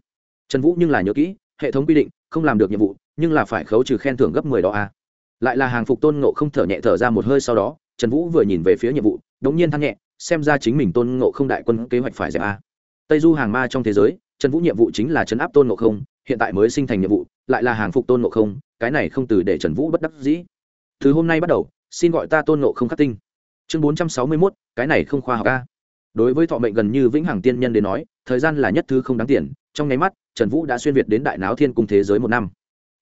Trần vũ nhưng là nhớ kỹ, hệ thống quy định, không làm được nhiệm vụ, nhưng là phải khấu trừ khen thưởng gấp mười đó a. Lại là hàng phục tôn ngộ không thở nhẹ thở ra một hơi sau đó, trần vũ vừa nhìn về phía nhiệm vụ, đống nhiên than nhẹ, xem ra chính mình tôn ngộ không đại quân kế hoạch phải dẹp a. Tây du hàng ma trong thế giới, trần vũ nhiệm vụ chính là chấn áp tôn ngộ không, hiện tại mới sinh thành nhiệm vụ, lại là hàng phục tôn ngộ không, cái này không từ để trần vũ bất đắc dĩ. Từ hôm nay bắt đầu, xin gọi ta tôn ngộ không khắc tinh. Chương bốn trăm sáu mươi mốt, cái này không khoa học a đối với thọ mệnh gần như vĩnh hằng tiên nhân đến nói, thời gian là nhất thứ không đáng tiền, trong nháy mắt, trần vũ đã xuyên việt đến đại náo thiên cung thế giới một năm.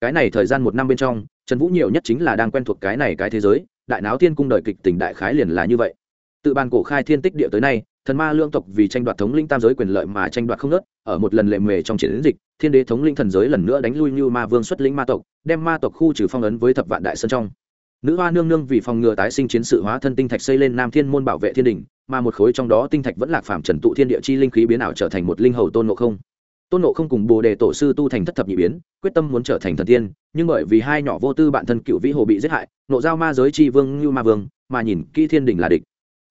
Cái này thời gian một năm bên trong, trần vũ nhiều nhất chính là đang quen thuộc cái này cái thế giới, đại náo thiên cung đời kịch tình đại khái liền là như vậy. Tự bàn cổ khai thiên tích địa tới nay, thần ma lương tộc vì tranh đoạt thống linh tam giới quyền lợi mà tranh đoạt không nớt ở một lần lệ mề trong chiến dịch, thiên đế thống linh thần giới lần nữa đánh lui như ma vương xuất lĩnh ma tộc, đem ma tộc khu trừ phong ấn với thập vạn đại sơn trong. Nữ hoa nương nương vì phòng ngừa tái sinh chiến sự hóa thân tinh thạch xây lên nam thiên môn bảo vệ thiên đình mà một khối trong đó tinh thạch vẫn lạc phạm trần tụ thiên địa chi linh khí biến ảo trở thành một linh hầu tôn ngộ không. Tôn ngộ không cùng bồ đề tổ sư tu thành thất thập nhị biến, quyết tâm muốn trở thành thần tiên, nhưng bởi vì hai nhỏ vô tư bản thân cựu vĩ hồ bị giết hại, nộ giao ma giới chi vương như ma vương, mà nhìn kỹ thiên đình là địch.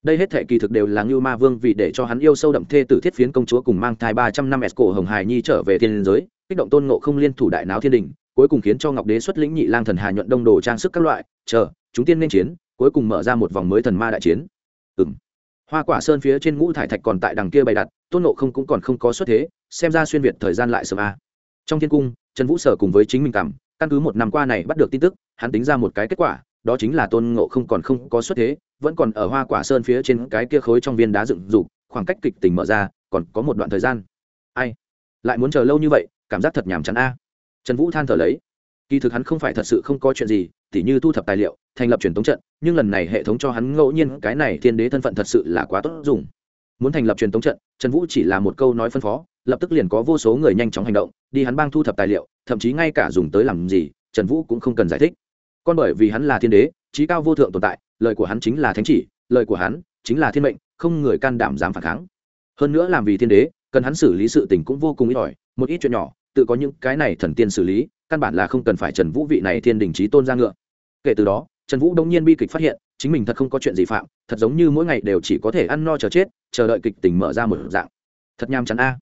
Đây hết thể kỳ thực đều là ngưu ma vương vì để cho hắn yêu sâu đậm thê tử thiết phiến công chúa cùng mang thai ba trăm năm s cổ hồng hài nhi trở về thiên giới, kích động tôn ngộ không liên thủ đại náo thiên đình, cuối cùng khiến cho ngọc đế xuất lĩnh nhị lang thần hà nhuận đông đồ trang sức các loại, chờ, chúng tiên nên chiến, cuối cùng mở ra một vòng mới thần ma đại chiến. Ừ m hoa quả sơn phía trên ngũ thải thạch còn tại đằng kia bày đặt, tôn nộ không cũng còn không có xuất thế, xem ra xuyên việt thời gian lại sớm a. Trong thiên cung, trần vũ sở cùng với chính mình cảm, căn cứ một năm qua này bắt được tin tức, hắn tính ra một cái kết quả, đó chính là tôn ngộ không còn không có xuất thế, vẫn còn ở hoa quả sơn phía trên cái kia khối trong viên đá dựng dục, khoảng cách kịch tình mở ra, còn có một đoạn thời gian. Ai? Lại muốn chờ lâu như vậy, cảm giác thật nhàm chán a. Trần vũ than thở lấy kỳ thực hắn không phải thật sự không có chuyện gì, tỉ như thu thập tài liệu, thành lập truyền thống trận, nhưng lần này hệ thống cho hắn ngẫu nhiên cái này thiên đế thân phận thật sự là quá tốt dùng. Muốn thành lập truyền thống trận, trần vũ chỉ là một câu nói phân phó, lập tức liền có vô số người nhanh chóng hành động, đi hắn bang thu thập tài liệu, thậm chí ngay cả dùng tới làm gì, trần vũ cũng không cần giải thích. Còn bởi vì hắn là thiên đế, trí cao vô thượng tồn tại, lời của hắn chính là thánh chỉ, lời của hắn chính là thiên mệnh, không người can đảm dám phản kháng. Hơn nữa làm vì thiên đế, cần hắn xử lý sự tình cũng vô cùng ít ỏi, một ít chuyện nhỏ, tự có những cái này thần tiên xử lý căn bản là không cần phải trần vũ vị này thiên đình trí tôn ra ngựa. Kể từ đó, trần vũ đông nhiên bi kịch phát hiện, chính mình thật không có chuyện gì phạm, thật giống như mỗi ngày đều chỉ có thể ăn no chờ chết, chờ đợi kịch tình mở ra một dạng. Thật nham chắn a.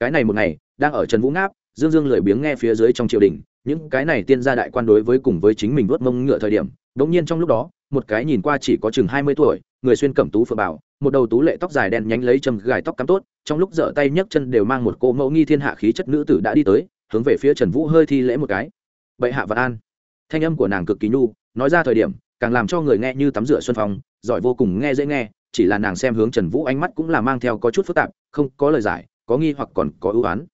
Cái này một ngày, đang ở trần vũ ngáp, dương dương lười biếng nghe phía dưới trong triều đình, những cái này tiên gia đại quan đối với cùng với chính mình vớt mông ngựa thời điểm, đống nhiên trong lúc đó, một cái nhìn qua chỉ có chừng hai mươi tuổi, người xuyên cẩm tú phượng bảo, một đầu tú lệ tóc dài đen nhánh lấy châm gài tóc cắm tốt, trong lúc dở tay nhấc chân đều mang một cô mẫu nghi thiên hạ khí chất nữ tử đã đi tới hướng về phía trần vũ hơi thi lễ một cái. Bệ hạ vạn an. Thanh âm của nàng cực kỳ nhu, nói ra thời điểm, càng làm cho người nghe như tắm rửa xuân phong, giỏi vô cùng nghe dễ nghe, chỉ là nàng xem hướng trần vũ ánh mắt cũng là mang theo có chút phức tạp, không có lời giải, có nghi hoặc còn có ưu oán.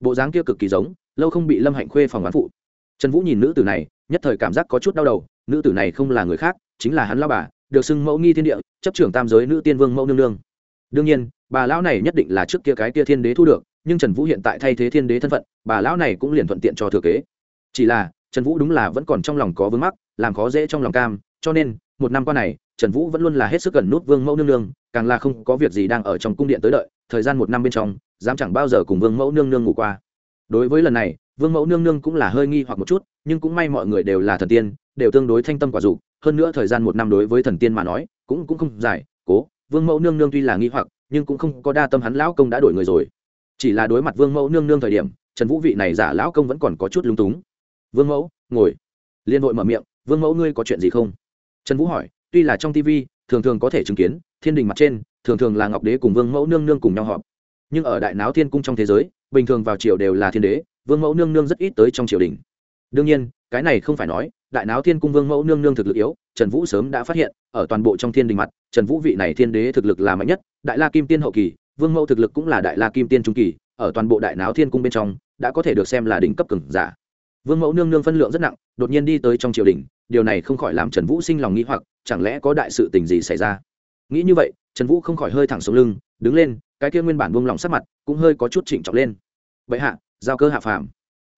Bộ dáng kia cực kỳ giống, lâu không bị lâm hạnh khuê phòng oán phụ. Trần vũ nhìn nữ tử này, nhất thời cảm giác có chút đau đầu, nữ tử này không là người khác, chính là hắn lao bà, được xưng mẫu nghi thiên địa, chấp trưởng tam giới nữ tiên vương mẫu nương nương. Đương nhiên, bà lão này nhất định là trước kia cái kia thiên đế thu được nhưng trần vũ hiện tại thay thế thiên đế thân phận bà lão này cũng liền thuận tiện cho thừa kế chỉ là trần vũ đúng là vẫn còn trong lòng có vướng mắc làm khó dễ trong lòng cam cho nên một năm qua này trần vũ vẫn luôn là hết sức gần nút vương mẫu nương nương càng là không có việc gì đang ở trong cung điện tới đợi thời gian một năm bên trong dám chẳng bao giờ cùng vương mẫu nương nương ngủ qua đối với lần này vương mẫu nương nương cũng là hơi nghi hoặc một chút nhưng cũng may mọi người đều là thần tiên đều tương đối thanh tâm quả dục hơn nữa thời gian một năm đối với thần tiên mà nói cũng cũng không dài cố vương mẫu nương nương tuy là nghi hoặc nhưng cũng không có đa tâm hắn lão công đã đổi người rồi chỉ là đối mặt vương mẫu nương nương thời điểm, trần vũ vị này giả lão công vẫn còn có chút lung túng. Vương mẫu, ngồi. Liên hội mở miệng, vương mẫu ngươi có chuyện gì không? Trần vũ hỏi, tuy là trong tv thường thường có thể chứng kiến, thiên đình mặt trên, thường thường là ngọc đế cùng vương mẫu nương nương cùng nhau họp. Nhưng ở đại náo thiên cung trong thế giới, bình thường vào triều đều là thiên đế, vương mẫu nương nương rất ít tới trong triều đình. Đương nhiên, cái này không phải nói, đại náo thiên cung vương mẫu nương nương thực lực yếu, trần vũ sớm đã phát hiện, ở toàn bộ trong thiên đình mặt, trần vũ vị này thiên đế thực lực là mạnh nhất, đại la kim tiên hậu kỳ vương mẫu thực lực cũng là đại la kim tiên trung kỳ, ở toàn bộ đại náo thiên cung bên trong, đã có thể được xem là đỉnh cấp cường giả. Vương mẫu nương nương phân lượng rất nặng, đột nhiên đi tới trong triều đình, điều này không khỏi làm trần vũ sinh lòng nghĩ hoặc, chẳng lẽ có đại sự tình gì xảy ra? Nghĩ như vậy, trần vũ không khỏi hơi thẳng xuống lưng, đứng lên, cái kia nguyên bản vương lòng sắc mặt cũng hơi có chút chỉnh trọng lên. Vậy hạ, giao cơ hạ phàm.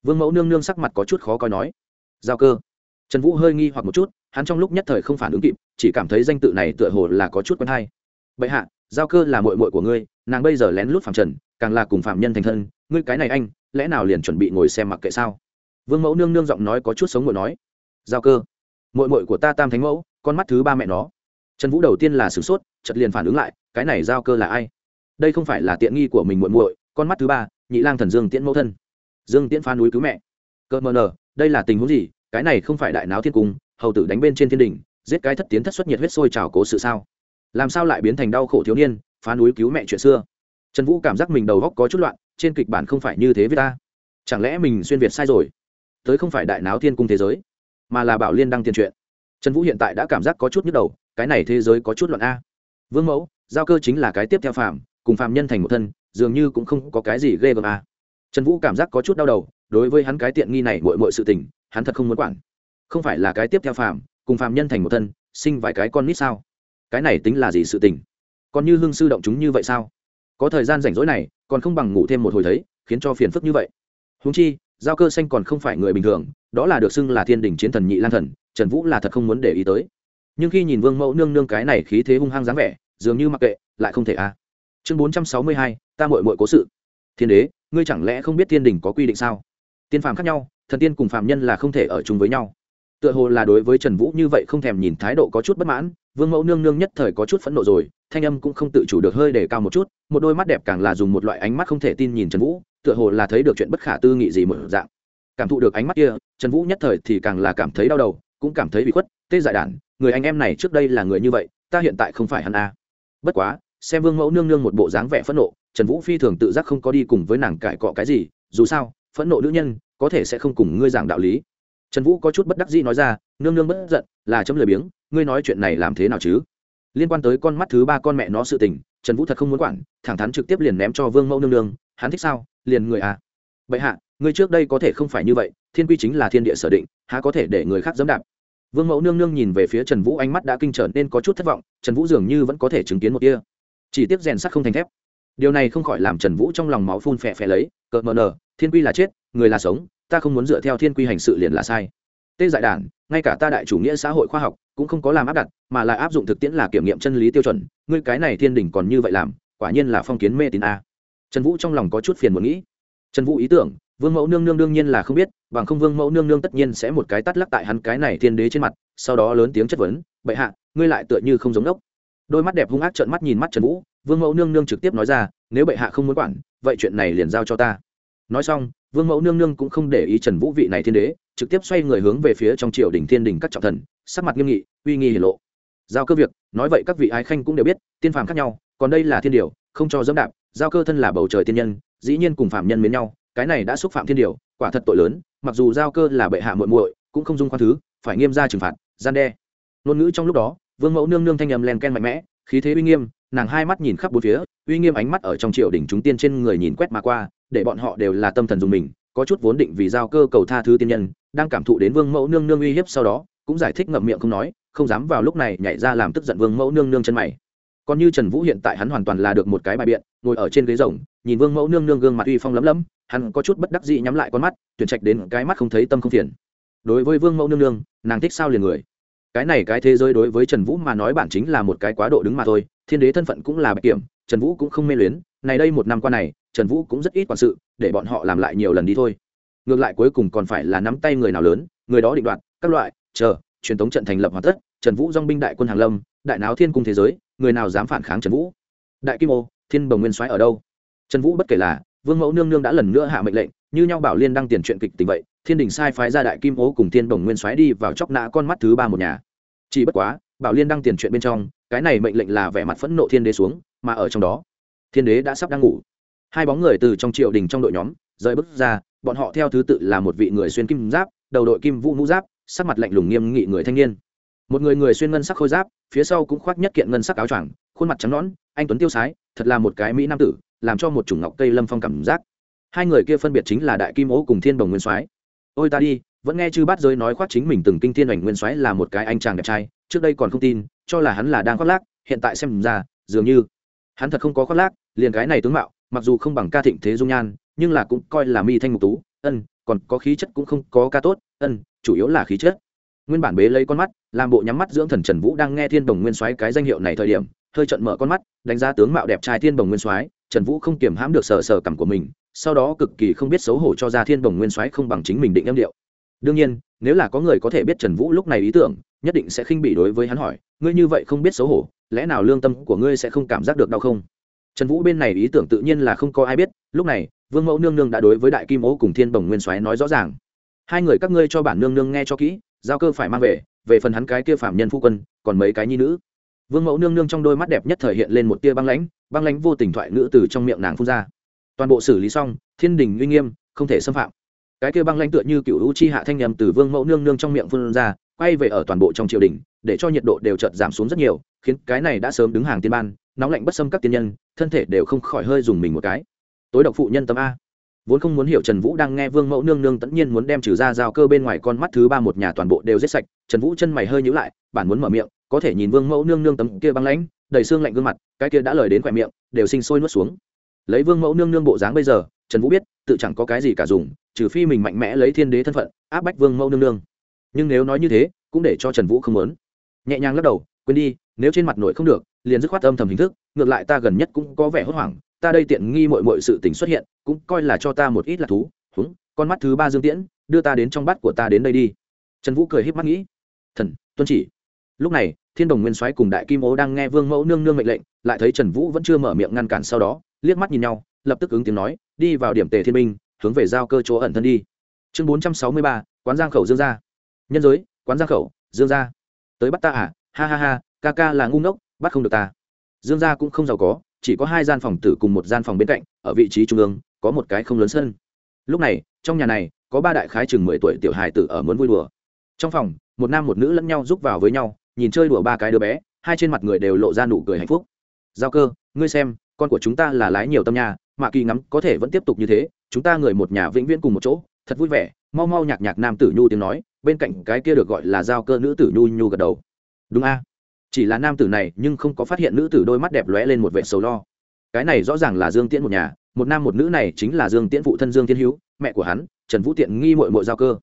Vương mẫu nương nương sắc mặt có chút khó coi nói. Giao cơ. Trần vũ hơi nghi hoặc một chút, hắn trong lúc nhất thời không phản ứng kịp, chỉ cảm thấy danh tự này tựa hồ là có chút quen hay. Vậy hạ, giao cơ là mội mội của ngươi nàng bây giờ lén lút phạm trần, càng là cùng phạm nhân thành thân, ngươi cái này anh, lẽ nào liền chuẩn bị ngồi xem mặc kệ sao? Vương mẫu nương nương giọng nói có chút sống ngồi nói, giao cơ. Mội mội của ta tam thánh mẫu, con mắt thứ ba mẹ nó. Trần vũ đầu tiên là sửng sốt chật liền phản ứng lại, cái này giao cơ là ai? Đây không phải là tiện nghi của mình muội muội, con mắt thứ ba, nhị lang thần dương tiễn mẫu thân. Dương tiễn phá núi cứu mẹ. Cơ mờ nờ, đây là tình huống gì? Cái này không phải đại náo thiên cung, hầu tử đánh bên trên thiên đình giết cái thất tiến thất xuất nhiệt huyết sôi trào cố sự sao? Làm sao lại biến thành đau khổ thiếu niên? Phá núi cứu mẹ chuyện xưa. Trần vũ cảm giác mình đầu góc có chút loạn, trên kịch bản không phải như thế với ta. Chẳng lẽ mình xuyên việt sai rồi? Tới không phải đại náo thiên cung thế giới, mà là bảo liên đăng tiền truyện trần vũ hiện tại đã cảm giác có chút nhức đầu, cái này thế giới có chút loạn a. Vương mẫu, giao cơ chính là cái tiếp theo phạm cùng phạm nhân thành một thân, dường như cũng không có cái gì ghê gớm a. Trần vũ cảm giác có chút đau đầu, đối với hắn cái tiện nghi này mội mội sự tình, hắn thật không muốn quản. Không phải là cái tiếp theo phạm cùng phạm nhân thành một thân, sinh vài cái con nít sao? Cái này tính là gì sự tình? Còn như hương sư động chúng như vậy sao? Có thời gian rảnh rỗi này, còn không bằng ngủ thêm một hồi thấy, khiến cho phiền phức như vậy. Húng chi, giao cơ xanh còn không phải người bình thường, đó là được xưng là thiên đình chiến thần nhị lan thần, trần vũ là thật không muốn để ý tới. Nhưng khi nhìn vương mẫu nương nương cái này khí thế hung hăng dáng vẻ, dường như mặc kệ, lại không thể a chương bốn trăm sáu mươi hai, ta mội mội cố sự. Thiên đế, ngươi chẳng lẽ không biết thiên đình có quy định sao? Tiên phàm khác nhau, thần tiên cùng phàm nhân là không thể ở chung với nhau. Tựa hồ là đối với trần vũ như vậy không thèm nhìn thái độ có chút bất mãn, vương mẫu nương nương nhất thời có chút phẫn nộ rồi thanh âm cũng không tự chủ được hơi để cao một chút, một đôi mắt đẹp càng là dùng một loại ánh mắt không thể tin nhìn trần vũ, tựa hồ là thấy được chuyện bất khả tư nghị gì một dạng. Cảm thụ được ánh mắt kia, trần vũ nhất thời thì càng là cảm thấy đau đầu, cũng cảm thấy bị khuất, tê dại đản, người anh em này trước đây là người như vậy, ta hiện tại không phải hắn a bất quá, xem vương mẫu nương nương một bộ dáng vẻ phẫn nộ, trần vũ phi thường tự giác không có đi cùng với nàng cãi cọ cái gì, dù sao, phẫn nộ nữ nhân, có thể sẽ không cùng ngươi giảng đạo lý. Trần vũ có chút bất đắc dĩ nói ra, nương nương bất giận, là chấm lười biếng, ngươi nói chuyện này làm thế nào chứ? Liên quan tới con mắt thứ ba con mẹ nó sự tình, trần vũ thật không muốn quản, thẳng thắn trực tiếp liền ném cho vương mẫu nương nương, hắn thích sao? Liền người à? Bệ hạ, người trước đây có thể không phải như vậy, thiên quy chính là thiên địa sở định, há có thể để người khác dẫm đạp? Vương mẫu nương nương nhìn về phía trần vũ, ánh mắt đã kinh trở nên có chút thất vọng, trần vũ dường như vẫn có thể chứng kiến một kia chỉ tiếc rèn sắt không thành thép. Điều này không khỏi làm trần vũ trong lòng máu phun phè phè lấy, cợt mờ nờ thiên quy là chết, người là sống, ta không muốn dựa theo thiên quy hành sự liền là sai tê dại đản, ngay cả ta đại chủ nghĩa xã hội khoa học cũng không có làm áp đặt, mà là áp dụng thực tiễn là kiểm nghiệm chân lý tiêu chuẩn. Ngươi cái này thiên đình còn như vậy làm, quả nhiên là phong kiến mê tín a. Trần vũ trong lòng có chút phiền muốn nghĩ. Trần vũ ý tưởng, vương mẫu nương nương đương nhiên là không biết, bằng không vương mẫu nương nương tất nhiên sẽ một cái tắt lắc tại hắn cái này thiên đế trên mặt, sau đó lớn tiếng chất vấn, bệ hạ, ngươi lại tựa như không giống đốc. Đôi mắt đẹp hung ác trợn mắt nhìn mắt trần vũ, vương mẫu nương nương trực tiếp nói ra, nếu bệ hạ không muốn quản, vậy chuyện này liền giao cho ta nói xong, vương mẫu nương nương cũng không để ý trần vũ vị này thiên đế, trực tiếp xoay người hướng về phía trong triều đình thiên đình các trọng thần, sắc mặt nghiêm nghị, uy nghi hiển lộ. Giao cơ việc, nói vậy các vị ái khanh cũng đều biết, tiên phàm khác nhau, còn đây là thiên điều, không cho dẫm đạp, giao cơ thân là bầu trời tiên nhân, dĩ nhiên cùng phạm nhân mến nhau, cái này đã xúc phạm thiên điều, quả thật tội lớn, mặc dù giao cơ là bệ hạ muội muội, cũng không dung khoan thứ, phải nghiêm ra trừng phạt, gian đe. Ngôn ngữ trong lúc đó, vương mẫu nương nương thanh âm len ken mạnh mẽ, khí thế uy nghiêm, nàng hai mắt nhìn khắp bốn phía, uy nghiêm ánh mắt ở trong triều đình chúng tiên trên người nhìn quét mà qua để bọn họ đều là tâm thần dùng mình, có chút vốn định vì giao cơ cầu tha thứ tiên nhân, đang cảm thụ đến vương mẫu nương nương uy hiếp sau đó, cũng giải thích ngậm miệng không nói, không dám vào lúc này nhảy ra làm tức giận vương mẫu nương nương chân mày. Còn như trần vũ hiện tại hắn hoàn toàn là được một cái bài biện, ngồi ở trên ghế rồng nhìn vương mẫu nương nương gương mặt uy phong lấm lấm, hắn có chút bất đắc dĩ nhắm lại con mắt, tuyển trạch đến cái mắt không thấy tâm không phiền. Đối với vương mẫu nương nương, nàng thích sao liền người. Cái này cái thế giới đối với trần vũ mà nói bản chính là một cái quá độ đứng mà thôi, thiên đế thân phận cũng là bạch kiểm, trần vũ cũng không mê luyến, này đây một năm qua này trần vũ cũng rất ít quản sự, để bọn họ làm lại nhiều lần đi thôi. Ngược lại cuối cùng còn phải là nắm tay người nào lớn, người đó định đoạt, các loại, chờ, truyền thống trận thành lập hoàn tất, trần vũ dong binh đại quân hàng lâm, đại náo thiên cung thế giới, người nào dám phản kháng trần vũ? Đại kim ô, thiên bồng nguyên soái ở đâu? Trần vũ bất kể là, vương mẫu nương nương đã lần nữa hạ mệnh lệnh, như nhau bảo liên đăng tiền chuyện kịch tình vậy, thiên đình sai phái ra đại kim ô cùng thiên bồng nguyên soái đi vào chóc nã con mắt thứ ba một nhà. Chỉ bất quá, bảo liên đăng tiền chuyện bên trong, cái này mệnh lệnh là vẻ mặt phẫn nộ thiên đế xuống, mà ở trong đó, thiên đế đã sắp đang ngủ hai bóng người từ trong triều đình trong đội nhóm, rời bước ra, bọn họ theo thứ tự là một vị người xuyên kim giáp, đầu đội kim vũ mũ giáp, sắc mặt lạnh lùng nghiêm nghị người thanh niên. Một người người xuyên ngân sắc khôi giáp, phía sau cũng khoác nhất kiện ngân sắc áo choàng, khuôn mặt trắng nõn, anh tuấn tiêu sái, thật là một cái mỹ nam tử, làm cho một chủng ngọc cây lâm phong cảm giác. Hai người kia phân biệt chính là đại kim ố cùng thiên đồng nguyên soái. Ôi ta đi, vẫn nghe chư bát giới nói khoác chính mình từng kinh thiên ảnh nguyên soái là một cái anh chàng đẹp trai, trước đây còn không tin, cho là hắn là đang khoác lác, hiện tại xem ra, dường như hắn thật không có khoác lác, liền cái này tướng mạo mặc dù không bằng ca thịnh thế dung nhan, nhưng là cũng coi là mi thanh mục tú, ân, còn có khí chất cũng không có ca tốt, ân, chủ yếu là khí chất. Nguyên bản bế lấy con mắt, làm bộ nhắm mắt dưỡng thần trần vũ đang nghe thiên đồng nguyên soái cái danh hiệu này thời điểm, hơi trận mở con mắt, đánh giá tướng mạo đẹp trai thiên đồng nguyên soái, trần vũ không kiềm hãm được sờ sờ cảm của mình, sau đó cực kỳ không biết xấu hổ cho ra thiên đồng nguyên soái không bằng chính mình định âm điệu. Đương nhiên, nếu là có người có thể biết trần vũ lúc này ý tưởng, nhất định sẽ khinh bị đối với hắn hỏi, ngươi như vậy không biết xấu hổ, lẽ nào lương tâm của ngươi sẽ không cảm giác được đau không? Trần vũ bên này ý tưởng tự nhiên là không có ai biết, lúc này, vương mẫu nương nương đã đối với đại kim ô cùng thiên bồng nguyên soái nói rõ ràng. Hai người các ngươi cho bản nương nương nghe cho kỹ, giao cơ phải mang về về phần hắn cái kia phạm nhân phu quân, còn mấy cái nhi nữ. Vương mẫu nương nương trong đôi mắt đẹp nhất thời hiện lên một tia băng lãnh băng lãnh vô tình thoại nữ từ trong miệng nàng phun ra. Toàn bộ xử lý xong, thiên đình uy nghiêm, không thể xâm phạm. Cái kia băng lãnh tựa như cựu u chi hạ thanh nhầm từ vương mẫu nương nương trong miệng phun ra, quay về ở toàn bộ trong triều đình, để cho nhiệt độ đều chợt giảm xuống rất nhiều, khiến cái này đã sớm đứng hàng tiên ban, nóng lạnh bất xâm các tiên nhân thân thể đều không khỏi hơi dùng mình một cái. Tối độc phụ nhân tâm a. Vốn không muốn hiểu trần vũ đang nghe vương mẫu nương nương tất nhiên muốn đem trừ ra giao cơ bên ngoài con mắt thứ ba một nhà toàn bộ đều giết sạch, trần vũ chân mày hơi nhữ lại, bản muốn mở miệng, có thể nhìn vương mẫu nương nương tấm kia băng lãnh, đầy xương lạnh gương mặt, cái kia đã lời đến khỏe miệng, đều sinh sôi nuốt xuống. Lấy vương mẫu nương nương bộ dáng bây giờ, trần vũ biết, tự chẳng có cái gì cả dùng, trừ phi mình mạnh mẽ lấy thiên đế thân phận, áp bách vương mẫu nương nương. Nhưng nếu nói như thế, cũng để cho trần vũ không muốn. Nhẹ nhàng lắc đầu, quên đi, nếu trên mặt nội không được liền dứt khoát âm thầm hình thức, ngược lại ta gần nhất cũng có vẻ hốt hoảng, ta đây tiện nghi mọi mọi sự tình xuất hiện, cũng coi là cho ta một ít là thú, húng, con mắt thứ ba dương tiễn, đưa ta đến trong bát của ta đến đây đi. Trần vũ cười híp mắt nghĩ, thần, tuân chỉ. Lúc này, thiên đồng nguyên soái cùng đại kim ố đang nghe vương mẫu nương nương mệnh lệnh, lại thấy trần vũ vẫn chưa mở miệng ngăn cản sau đó, liếc mắt nhìn nhau, lập tức ứng tiếng nói, đi vào điểm tề thiên minh, hướng về giao cơ chỗ ẩn thân đi. Chương bốn trăm sáu mươi ba, quán giang khẩu dương gia. Nhân giới, quán giang khẩu, dương gia. Tới bắt ta à? Ha ha ha, ca ca là ngu ngốc bắt không được ta. Dương gia cũng không giàu có, chỉ có hai gian phòng tử cùng một gian phòng bên cạnh, ở vị trí trung ương, có một cái không lớn sân. Lúc này, trong nhà này, có ba đại khái chừng mười tuổi tiểu hài tử ở muốn vui đùa. Trong phòng, một nam một nữ lẫn nhau giúp vào với nhau, nhìn chơi đùa ba cái đứa bé, hai trên mặt người đều lộ ra nụ cười hạnh phúc. Giao cơ, ngươi xem, con của chúng ta là lái nhiều tâm nhà mạ kỳ ngắm, có thể vẫn tiếp tục như thế, chúng ta người một nhà vĩnh viễn cùng một chỗ, thật vui vẻ, mau mau nhạc nhạc nam tử nhu tiếng nói, bên cạnh cái kia được gọi là giao cơ nữ tử nhu nhu gật đầu. Đúng a chỉ là nam tử này nhưng không có phát hiện nữ tử đôi mắt đẹp lóe lên một vệ sầu lo. Cái này rõ ràng là dương tiễn một nhà, một nam một nữ này chính là dương tiễn phụ thân dương thiên hữu, mẹ của hắn, trần vũ tiện nghi mội mội giao cơ.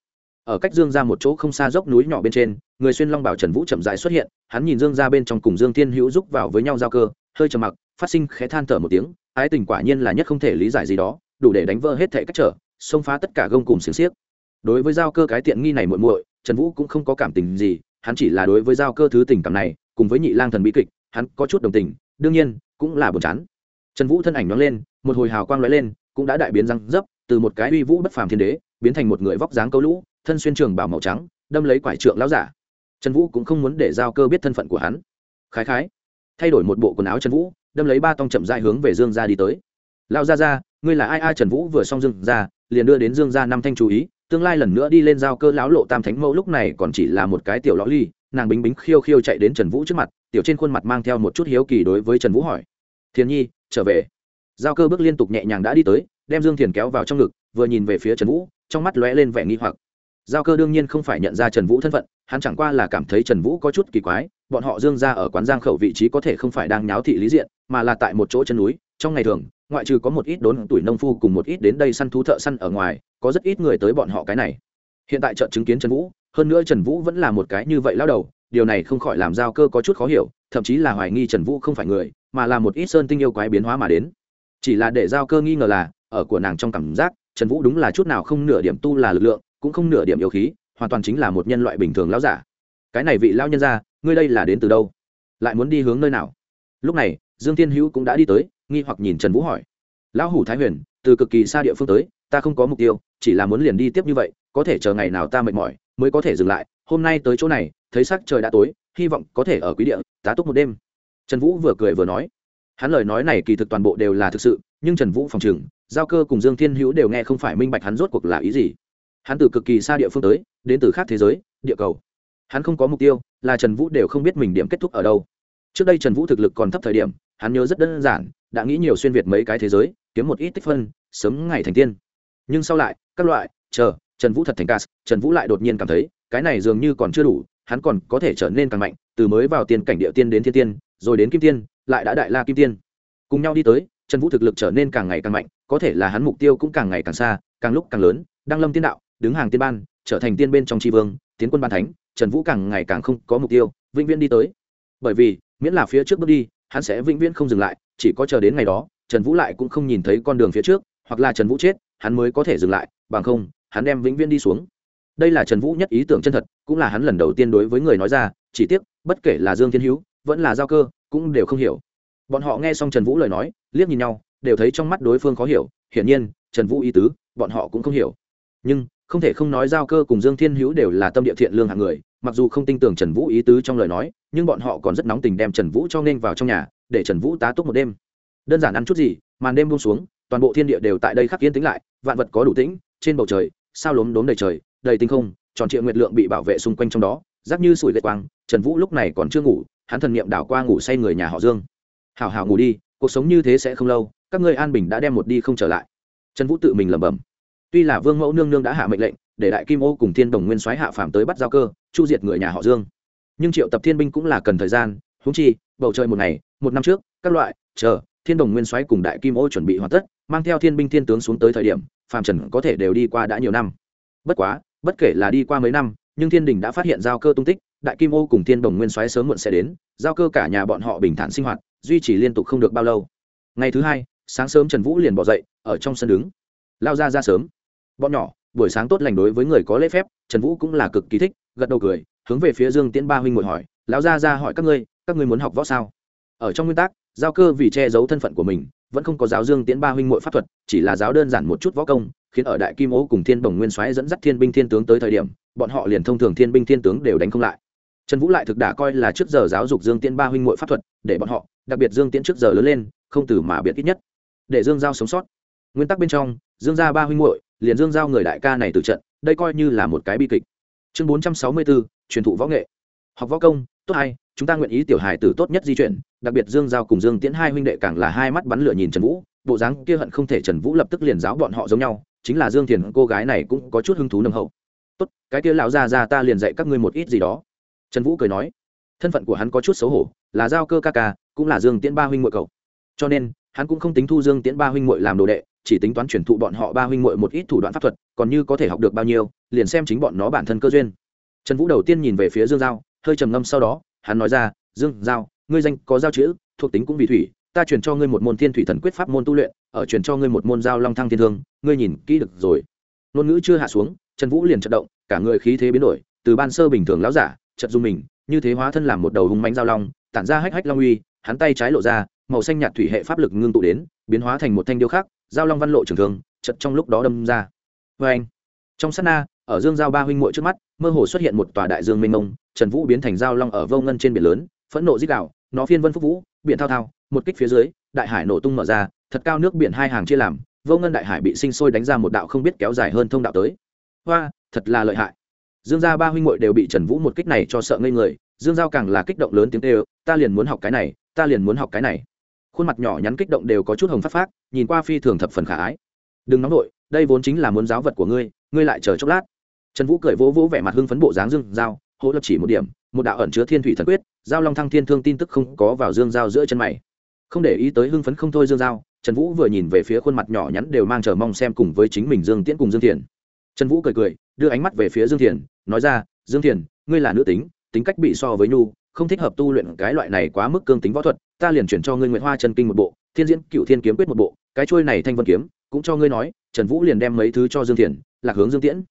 Ở cách dương ra một chỗ không xa dốc núi nhỏ bên trên, người xuyên long bảo trần vũ chậm dại xuất hiện, hắn nhìn dương ra bên trong cùng dương thiên hữu rúc vào với nhau giao cơ, hơi trầm mặc, phát sinh khẽ than thở một tiếng, ái tình quả nhiên là nhất không thể lý giải gì đó, đủ để đánh vỡ hết thể cách trở, xông phá tất cả gông cùng xiềng xiếc. Đối với giao cơ cái tiện nghi này muội muội, trần vũ cũng không có cảm tình gì, hắn chỉ là đối với giao cơ thứ tình cảm này cùng với nhị lang thần bi kịch, hắn có chút đồng tình, đương nhiên, cũng là buồn chán. Trần vũ thân ảnh nhoáng lên, một hồi hào quang lóe lên, cũng đã đại biến răng dấp, từ một cái uy vũ bất phàm thiên đế, biến thành một người vóc dáng câu lũ, thân xuyên trường bảo màu trắng, đâm lấy quải trượng lão giả. Trần vũ cũng không muốn để giao cơ biết thân phận của hắn. Khái khái, thay đổi một bộ quần áo trần vũ, đâm lấy ba tông chậm dại hướng về dương gia đi tới. Lao ra ra ngươi là ai ai trần vũ vừa xong dương gia, liền đưa đến dương gia năm thanh chú ý, tương lai lần nữa đi lên giao cơ lão lộ tam thánh mẫu lúc này còn chỉ là một cái tiểu lõ ly nàng bính bính khiêu khiêu chạy đến trần vũ trước mặt, tiểu trên khuôn mặt mang theo một chút hiếu kỳ đối với trần vũ hỏi. Thiền nhi, trở về. Giao cơ bước liên tục nhẹ nhàng đã đi tới, đem dương thiền kéo vào trong ngực, vừa nhìn về phía trần vũ, trong mắt lóe lên vẻ nghi hoặc. Giao cơ đương nhiên không phải nhận ra trần vũ thân phận, hắn chẳng qua là cảm thấy trần vũ có chút kỳ quái, bọn họ dương ra ở quán giang khẩu vị trí có thể không phải đang nháo thị lý diện, mà là tại một chỗ chân núi, trong ngày thường, ngoại trừ có một ít đốn tuổi nông phu cùng một ít đến đây săn thú thợ săn ở ngoài, có rất ít người tới bọn họ cái này. Hiện tại trận chứng kiến trần vũ hơn nữa trần vũ vẫn là một cái như vậy lao đầu, điều này không khỏi làm giao cơ có chút khó hiểu, thậm chí là hoài nghi trần vũ không phải người, mà là một ít sơn tinh yêu quái biến hóa mà đến. Chỉ là để giao cơ nghi ngờ là, ở của nàng trong cảm giác, trần vũ đúng là chút nào không nửa điểm tu là lực lượng, cũng không nửa điểm yêu khí, hoàn toàn chính là một nhân loại bình thường lão giả. Cái này vị lao nhân ra ngươi đây là đến từ đâu? Lại muốn đi hướng nơi nào? Lúc này, dương Thiên hữu cũng đã đi tới, nghi hoặc nhìn trần vũ hỏi. Lão hủ thái huyền, từ cực kỳ xa địa phương tới, ta không có mục tiêu, chỉ là muốn liền đi tiếp như vậy, có thể chờ ngày nào ta mệt mỏi mới có thể dừng lại, hôm nay tới chỗ này, thấy sắc trời đã tối, hy vọng có thể ở quý địa, tá túc một đêm. Trần vũ vừa cười vừa nói. Hắn lời nói này kỳ thực toàn bộ đều là thực sự, nhưng trần vũ phòng chừng giao cơ cùng dương thiên hữu đều nghe không phải minh bạch hắn rốt cuộc là ý gì. Hắn từ cực kỳ xa địa phương tới, đến từ khác thế giới, địa cầu. Hắn không có mục tiêu, là trần vũ đều không biết mình điểm kết thúc ở đâu. Trước đây trần vũ thực lực còn thấp thời điểm, hắn nhớ rất đơn giản, đã nghĩ nhiều xuyên việt mấy cái thế giới, kiếm một ít tích phân, sớm ngày thành tiên. Nhưng sau lại, các loại, chờ trần vũ thật thành cas, trần vũ lại đột nhiên cảm thấy, cái này dường như còn chưa đủ, hắn còn có thể trở nên càng mạnh, từ mới vào tiền cảnh địa tiên đến thiên tiên, rồi đến kim tiên, lại đã đại la kim tiên. Cùng nhau đi tới, trần vũ thực lực trở nên càng ngày càng mạnh, có thể là hắn mục tiêu cũng càng ngày càng xa, càng lúc càng lớn, Đăng lâm tiên đạo, đứng hàng tiên ban, trở thành tiên bên trong tri vương, tiến quân ban thánh, trần vũ càng ngày càng không có mục tiêu, vĩnh viễn đi tới. Bởi vì, miễn là phía trước bước đi, hắn sẽ vĩnh viễn không dừng lại, chỉ có chờ đến ngày đó, trần vũ lại cũng không nhìn thấy con đường phía trước, hoặc là trần vũ chết, hắn mới có thể dừng lại, bằng không hắn đem vĩnh viễn đi xuống. Đây là trần vũ nhất ý tưởng chân thật, cũng là hắn lần đầu tiên đối với người nói ra, chỉ tiếc, bất kể là dương thiên hữu, vẫn là giao cơ, cũng đều không hiểu. Bọn họ nghe xong trần vũ lời nói, liếc nhìn nhau, đều thấy trong mắt đối phương khó hiểu, hiển nhiên, trần vũ ý tứ, bọn họ cũng không hiểu. Nhưng, không thể không nói giao cơ cùng dương thiên hữu đều là tâm địa thiện lương hạng người, mặc dù không tin tưởng trần vũ ý tứ trong lời nói, nhưng bọn họ còn rất nóng tình đem trần vũ cho nên vào trong nhà, để trần vũ tá túc một đêm. Đơn giản ăn chút gì, màn đêm buông xuống, toàn bộ thiên địa đều tại đây khắc yên tĩnh lại, vạn vật có đủ tĩnh, trên bầu trời sao lốm đốm đầy trời, đầy tinh không, tròn triệu nguyệt lượng bị bảo vệ xung quanh trong đó giáp như sủi lệ quang, trần vũ lúc này còn chưa ngủ, hắn thần niệm đảo qua ngủ say người nhà họ dương. Hảo hào ngủ đi, cuộc sống như thế sẽ không lâu, các ngươi an bình đã đem một đi không trở lại. Trần vũ tự mình lẩm bẩm. Tuy là vương mẫu nương nương đã hạ mệnh lệnh, để đại kim ô cùng thiên đồng nguyên soái hạ phàm tới bắt giao cơ, chu diệt người nhà họ dương. Nhưng triệu tập thiên binh cũng là cần thời gian húng chi, bầu trời một ngày, một năm trước, các loại, chờ thiên đồng nguyên soái cùng đại kim ô chuẩn bị hoàn tất, mang theo thiên binh thiên tướng xuống tới thời điểm, phàm trần có thể đều đi qua đã nhiều năm. Bất quá, bất kể là đi qua mấy năm, nhưng thiên đình đã phát hiện giao cơ tung tích, đại kim ô cùng thiên đồng nguyên soái sớm muộn sẽ đến, giao cơ cả nhà bọn họ bình thản sinh hoạt, duy trì liên tục không được bao lâu. Ngày thứ hai, sáng sớm trần vũ liền bỏ dậy, ở trong sân đứng. Lao ra ra sớm. Bọn nhỏ, buổi sáng tốt lành đối với người có lễ phép, trần vũ cũng là cực kỳ thích, gật đầu cười, hướng về phía dương tiễn ba huynh ngồi hỏi, lão gia ra hỏi các ngươi các ngươi muốn học võ sao? Ở trong nguyên tắc giao cơ vì che giấu thân phận của mình, vẫn không có giáo dương tiễn ba huynh ngội pháp thuật, chỉ là giáo đơn giản một chút võ công, khiến ở đại kim ô cùng thiên bồng nguyên soái dẫn dắt thiên binh thiên tướng tới thời điểm, bọn họ liền thông thường thiên binh thiên tướng đều đánh không lại. Trần vũ lại thực đã coi là trước giờ giáo dục dương tiễn ba huynh ngội pháp thuật, để bọn họ, đặc biệt dương tiễn trước giờ lớn lên, không từ mà biệt ít nhất. Để dương giao sống sót. Nguyên tắc bên trong, dương gia ba huynh muội, liền dương giao người đại ca này từ trận, đây coi như là một cái bi kịch. Chương bốn trăm sáu mươi bốn, truyền thụ võ nghệ. Học võ công, tốt hay chúng ta nguyện ý tiểu hài tử tốt nhất di chuyển, đặc biệt dương giao cùng dương tiễn hai huynh đệ càng là hai mắt bắn lửa nhìn trần vũ, bộ dáng kia hận không thể trần vũ lập tức liền giáo bọn họ giống nhau, chính là dương thiền cô gái này cũng có chút hứng thú nâng hậu. Tốt, cái kia lão già già ta liền dạy các ngươi một ít gì đó. Trần vũ cười nói. Thân phận của hắn có chút xấu hổ, là giao cơ ca ca, cũng là dương tiễn ba huynh muội cậu. Cho nên, hắn cũng không tính thu dương tiễn ba huynh muội làm đồ đệ, chỉ tính toán chuyển thụ bọn họ ba huynh muội một ít thủ đoạn pháp thuật, còn như có thể học được bao nhiêu, liền xem chính bọn nó bản thân cơ duyên. Trần vũ đầu tiên nhìn về phía dương giao, hơi trầm ngâm sau đó hắn nói ra, dương, giao, ngươi danh có giao chữ, thuộc tính cũng vì thủy, ta truyền cho ngươi một môn thiên thủy thần quyết pháp môn tu luyện, ở truyền cho ngươi một môn giao long thăng thiên thương, ngươi nhìn kỹ được rồi. Ngôn ngữ chưa hạ xuống, trần vũ liền chật động, cả người khí thế biến đổi, từ ban sơ bình thường lão giả chật dung mình, như thế hóa thân làm một đầu hung mánh giao long, tản ra hách hách long uy, hắn tay trái lộ ra, màu xanh nhạt thủy hệ pháp lực ngưng tụ đến, biến hóa thành một thanh điêu khắc, giao long văn lộ trường thương chật trong lúc đó đâm ra. Vê anh trong sát na ở dương giao ba huynh muội trước mắt, mơ hồ xuất hiện một tòa đại dương mênh mông, trần vũ biến thành giao long ở vô ngân trên biển lớn, phẫn nộ dích đạo nó phiên vân phúc vũ, biển thao thao, một kích phía dưới, đại hải nổ tung mở ra, thật cao nước biển hai hàng chia làm, vô ngân đại hải bị sinh sôi đánh ra một đạo không biết kéo dài hơn thông đạo tới. Hoa, thật là lợi hại. Dương gia ba huynh muội đều bị trần vũ một kích này cho sợ ngây người, dương giao càng là kích động lớn tiếng kêu, ta liền muốn học cái này, ta liền muốn học cái này. Khuôn mặt nhỏ nhắn kích động đều có chút hồng phát phát nhìn qua phi thường thập phần khả ái. Đừng nóng nổi đây vốn chính là muốn giáo vật của ngươi ngươi lại chờ chốc lát trần vũ cười vỗ vỗ vẻ mặt hưng phấn bộ dáng dương giao, hỗ lập chỉ một điểm, một đạo ẩn chứa thiên thủy thần quyết, giao long thăng thiên thương tin tức không có vào dương giao giữa chân mày. Không để ý tới hưng phấn không thôi dương giao, trần vũ vừa nhìn về phía khuôn mặt nhỏ nhắn đều mang chờ mong xem cùng với chính mình dương tiễn cùng dương thiền. Trần vũ cười cười, đưa ánh mắt về phía dương thiền, nói ra, dương thiền, ngươi là nữ tính tính cách bị so với nhu, không thích hợp tu luyện cái loại này quá mức cương tính võ thuật, ta liền chuyển cho ngươi nguyễn hoa chân kinh một bộ, thiên diễn cựu thiên kiếm quyết một bộ, cái trôi này thanh vân kiếm, cũng cho ngươi nói. Trần vũ liền đem mấy thứ cho dương thiền, lạc hướng dương tiễn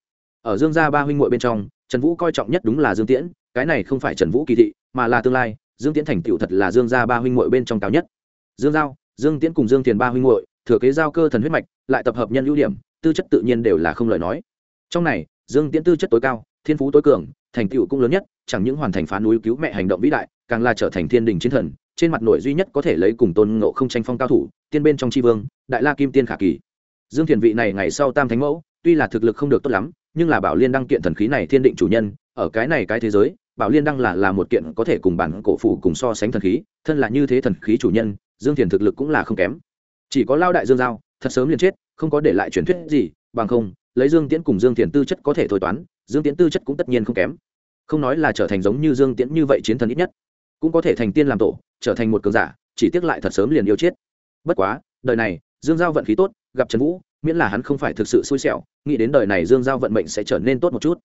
ở dương gia ba huynh muội bên trong, trần vũ coi trọng nhất đúng là dương tiễn, cái này không phải trần vũ kỳ thị, mà là tương lai, dương tiễn thành tựu thật là dương gia ba huynh muội bên trong cao nhất. Dương giao, dương tiễn cùng dương thiền ba huynh muội, thừa kế giao cơ thần huyết mạch, lại tập hợp nhân ưu điểm, tư chất tự nhiên đều là không lời nói. Trong này, dương tiễn tư chất tối cao, thiên phú tối cường, thành tựu cũng lớn nhất, chẳng những hoàn thành phá núi cứu mẹ hành động vĩ đại, càng là trở thành thiên đình chiến thần, trên mặt nội duy nhất có thể lấy cùng tôn ngộ không tranh phong cao thủ, tiên bên trong tri vương, đại la kim tiên khả kỳ. Dương thiền vị này ngày sau tam thánh mẫu tuy là thực lực không được tốt lắm, nhưng là bảo liên đăng kiện thần khí này thiên định chủ nhân, ở cái này cái thế giới, bảo liên đăng là là một kiện có thể cùng bản cổ phủ cùng so sánh thần khí, thân là như thế thần khí chủ nhân, dương thiền thực lực cũng là không kém. Chỉ có lao đại dương giao, thật sớm liền chết, không có để lại truyền thuyết gì, bằng không, lấy dương tiễn cùng dương thiền tư chất có thể thôi toán, dương tiễn tư chất cũng tất nhiên không kém. Không nói là trở thành giống như dương tiễn như vậy chiến thần ít nhất, cũng có thể thành tiên làm tổ, trở thành một cường giả, chỉ tiếc lại thật sớm liền yêu chết. Bất quá, đời này, dương giao vận khí tốt, gặp trần vũ miễn là hắn không phải thực sự xui xẻo, nghĩ đến đời này dương giao vận mệnh sẽ trở nên tốt một chút.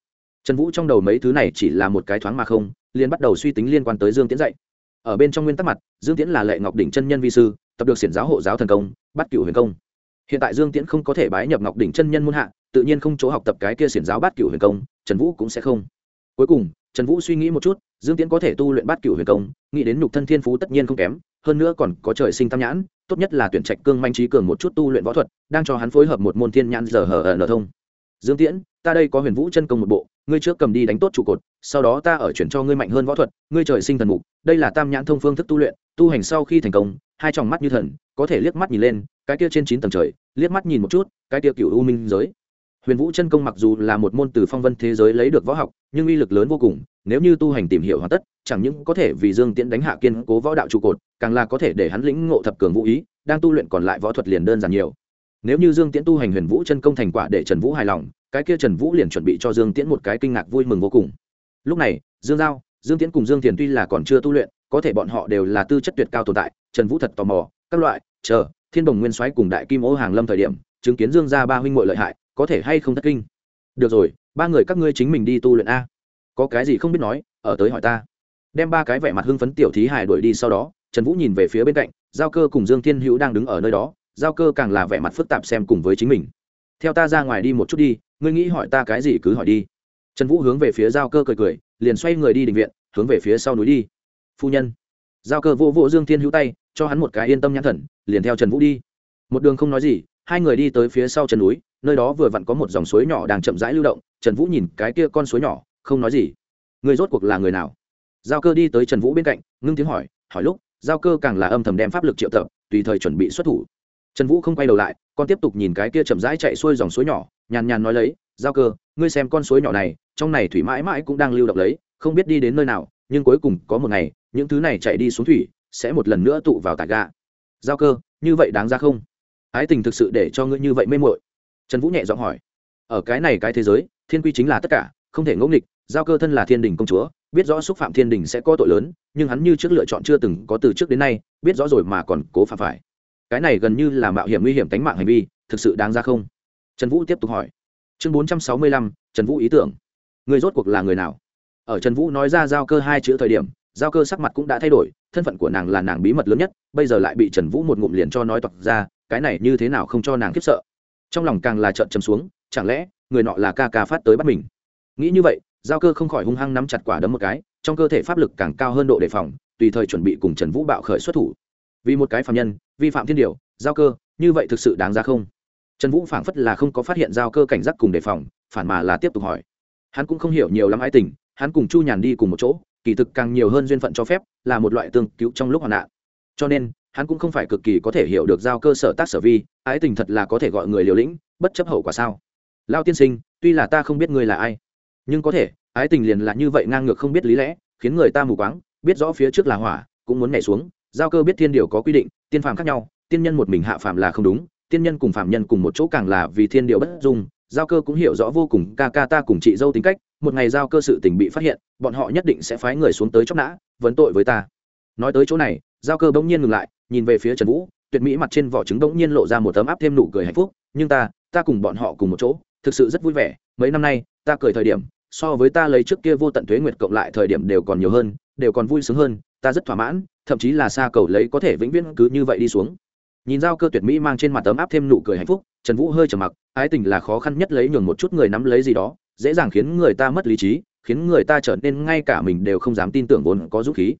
Trần vũ trong đầu mấy thứ này chỉ là một cái thoáng mà không, liền bắt đầu suy tính liên quan tới dương tiễn dạy. Ở bên trong nguyên tắc mặt, dương tiễn là lệ ngọc đỉnh chân nhân vi sư, tập được xiển giáo hộ giáo thần công, bắt cửu huyền công. Hiện tại dương tiễn không có thể bái nhập ngọc đỉnh chân nhân muôn hạ, tự nhiên không chỗ học tập cái kia xiển giáo bát cửu huyền công, trần vũ cũng sẽ không. Cuối cùng, trần vũ suy nghĩ một chút, dương tiễn có thể tu luyện bát cửu huyền công, nghĩ đến nhục thân thiên phú tất nhiên không kém hơn nữa còn có trời sinh tam nhãn, tốt nhất là tuyển trạch cương manh trí cường một chút tu luyện võ thuật, đang cho hắn phối hợp một môn thiên nhãn giờ hở ở nở thông. Dương tiễn, ta đây có huyền vũ chân công một bộ, ngươi trước cầm đi đánh tốt trụ cột, sau đó ta ở chuyển cho ngươi mạnh hơn võ thuật, ngươi trời sinh thần mục, đây là tam nhãn thông phương thức tu luyện, tu hành sau khi thành công, hai tròng mắt như thần, có thể liếc mắt nhìn lên, cái kia trên chín tầng trời, liếc mắt nhìn một chút, cái kia cựu u minh giới huyền vũ chân công mặc dù là một môn từ phong vân thế giới lấy được võ học, nhưng uy lực lớn vô cùng, nếu như tu hành tìm hiểu hoàn tất, chẳng những có thể vì dương tiễn đánh hạ kiên cố võ đạo trụ cột, càng là có thể để hắn lĩnh ngộ thập cường vũ ý, đang tu luyện còn lại võ thuật liền đơn giản nhiều. Nếu như dương tiễn tu hành huyền vũ chân công thành quả để trần vũ hài lòng, cái kia trần vũ liền chuẩn bị cho dương tiễn một cái kinh ngạc vui mừng vô cùng. Lúc này, dương giao, dương tiễn cùng dương thiền tuy là còn chưa tu luyện, có thể bọn họ đều là tư chất tuyệt cao tồn tại, trần vũ thật tò mò, các loại, chờ, thiên đồng nguyên soái cùng đại kim ô hàng lâm thời điểm, chứng kiến dương gia ba huynh muội lợi hại có thể hay không thất kinh? Được rồi, ba người các ngươi chính mình đi tu luyện a. Có cái gì không biết nói, ở tới hỏi ta. Đem ba cái vẻ mặt hưng phấn tiểu thí hài đuổi đi sau đó, trần vũ nhìn về phía bên cạnh, giao cơ cùng dương thiên hữu đang đứng ở nơi đó, giao cơ càng là vẻ mặt phức tạp xem cùng với chính mình. Theo ta ra ngoài đi một chút đi, ngươi nghĩ hỏi ta cái gì cứ hỏi đi. Trần vũ hướng về phía giao cơ cười cười, liền xoay người đi định viện, hướng về phía sau núi đi. Phu nhân. Giao cơ vô vô dương thiên hữu tay, cho hắn một cái yên tâm nhãn thần, liền theo trần vũ đi. Một đường không nói gì, hai người đi tới phía sau chân núi nơi đó vừa vặn có một dòng suối nhỏ đang chậm rãi lưu động, trần vũ nhìn cái kia con suối nhỏ, không nói gì. Người rốt cuộc là người nào? Giao cơ đi tới trần vũ bên cạnh, ngưng tiếng hỏi hỏi lúc, giao cơ càng là âm thầm đem pháp lực triệu tập, tùy thời chuẩn bị xuất thủ. Trần vũ không quay đầu lại, con tiếp tục nhìn cái kia chậm rãi chạy xuôi dòng suối nhỏ, nhàn nhàn nói lấy, giao cơ, ngươi xem con suối nhỏ này, trong này thủy mãi mãi cũng đang lưu động lấy, không biết đi đến nơi nào, nhưng cuối cùng có một ngày, những thứ này chạy đi xuống thủy, sẽ một lần nữa tụ vào tại ga. Giao cơ, như vậy đáng ra không? Ái tình thực sự để cho ngươi như vậy mê mội trần vũ nhẹ giọng hỏi, ở cái này cái thế giới, thiên quy chính là tất cả, không thể ngẫu nghịch, giao cơ thân là thiên đình công chúa, biết rõ xúc phạm thiên đình sẽ có tội lớn, nhưng hắn như trước lựa chọn chưa từng có từ trước đến nay, biết rõ rồi mà còn cố phạm phải. Cái này gần như là mạo hiểm nguy hiểm tính mạng hành vi, thực sự đáng ra không? Trần vũ tiếp tục hỏi, chương bốn trăm sáu mươi lăm, trần vũ ý tưởng. Người rốt cuộc là người nào? Ở trần vũ nói ra giao cơ hai chữ thời điểm, giao cơ sắc mặt cũng đã thay đổi, thân phận của nàng là nàng bí mật lớn nhất, bây giờ lại bị trần vũ một ngụm liền cho nói toặc ra, cái này như thế nào không cho nàng khiếp sợ? Trong lòng càng là trợn chấm xuống, chẳng lẽ người nọ là ca ca phát tới bắt mình? Nghĩ như vậy, giao cơ không khỏi hung hăng nắm chặt quả đấm một cái, trong cơ thể pháp lực càng cao hơn độ đề phòng, tùy thời chuẩn bị cùng trần vũ bạo khởi xuất thủ. Vì một cái phạm nhân, vi phạm thiên điều, giao cơ, như vậy thực sự đáng ra không? Trần vũ phảng phất là không có phát hiện giao cơ cảnh giác cùng đề phòng, phản mà là tiếp tục hỏi. Hắn cũng không hiểu nhiều lắm ái tình, hắn cùng chu nhàn đi cùng một chỗ, kỳ thực càng nhiều hơn duyên phận cho phép, là một loại tương cứu trong lúc hoạn nạn. Cho nên hắn cũng không phải cực kỳ có thể hiểu được giao cơ sở tác sở vi, ái tình thật là có thể gọi người liều lĩnh, bất chấp hậu quả sao? Lao tiên sinh, tuy là ta không biết ngươi là ai, nhưng có thể, ái tình liền là như vậy ngang ngược không biết lý lẽ, khiến người ta mù quáng, biết rõ phía trước là hỏa, cũng muốn nhảy xuống. Giao cơ biết thiên điều có quy định, tiên phàm khác nhau, tiên nhân một mình hạ phàm là không đúng, tiên nhân cùng phạm nhân cùng một chỗ càng là vì thiên điều bất dung. Giao cơ cũng hiểu rõ vô cùng, ca ca ta cùng chị dâu tính cách, một ngày giao cơ sự tình bị phát hiện, bọn họ nhất định sẽ phái người xuống tới chóc nã, vấn tội với ta. Nói tới chỗ này, giao cơ bỗng nhiên ngừng lại nhìn về phía trần vũ, tuyệt mỹ mặt trên vỏ trứng bỗng nhiên lộ ra một tấm áp thêm nụ cười hạnh phúc, nhưng ta ta cùng bọn họ cùng một chỗ, thực sự rất vui vẻ, mấy năm nay, ta cười thời điểm, so với ta lấy trước kia vô tận thuế nguyệt cộng lại thời điểm đều còn nhiều hơn, đều còn vui sướng hơn, ta rất thỏa mãn, thậm chí là xa cầu lấy có thể vĩnh viễn cứ như vậy đi xuống. Nhìn giao cơ tuyệt mỹ mang trên mặt tấm áp thêm nụ cười hạnh phúc, trần vũ hơi trầm mặc, ái tình là khó khăn nhất lấy nhường một chút người nắm lấy gì đó, dễ dàng khiến người ta mất lý trí, khiến người ta trở nên ngay cả mình đều không dám tin tưởng vốn có dũng khí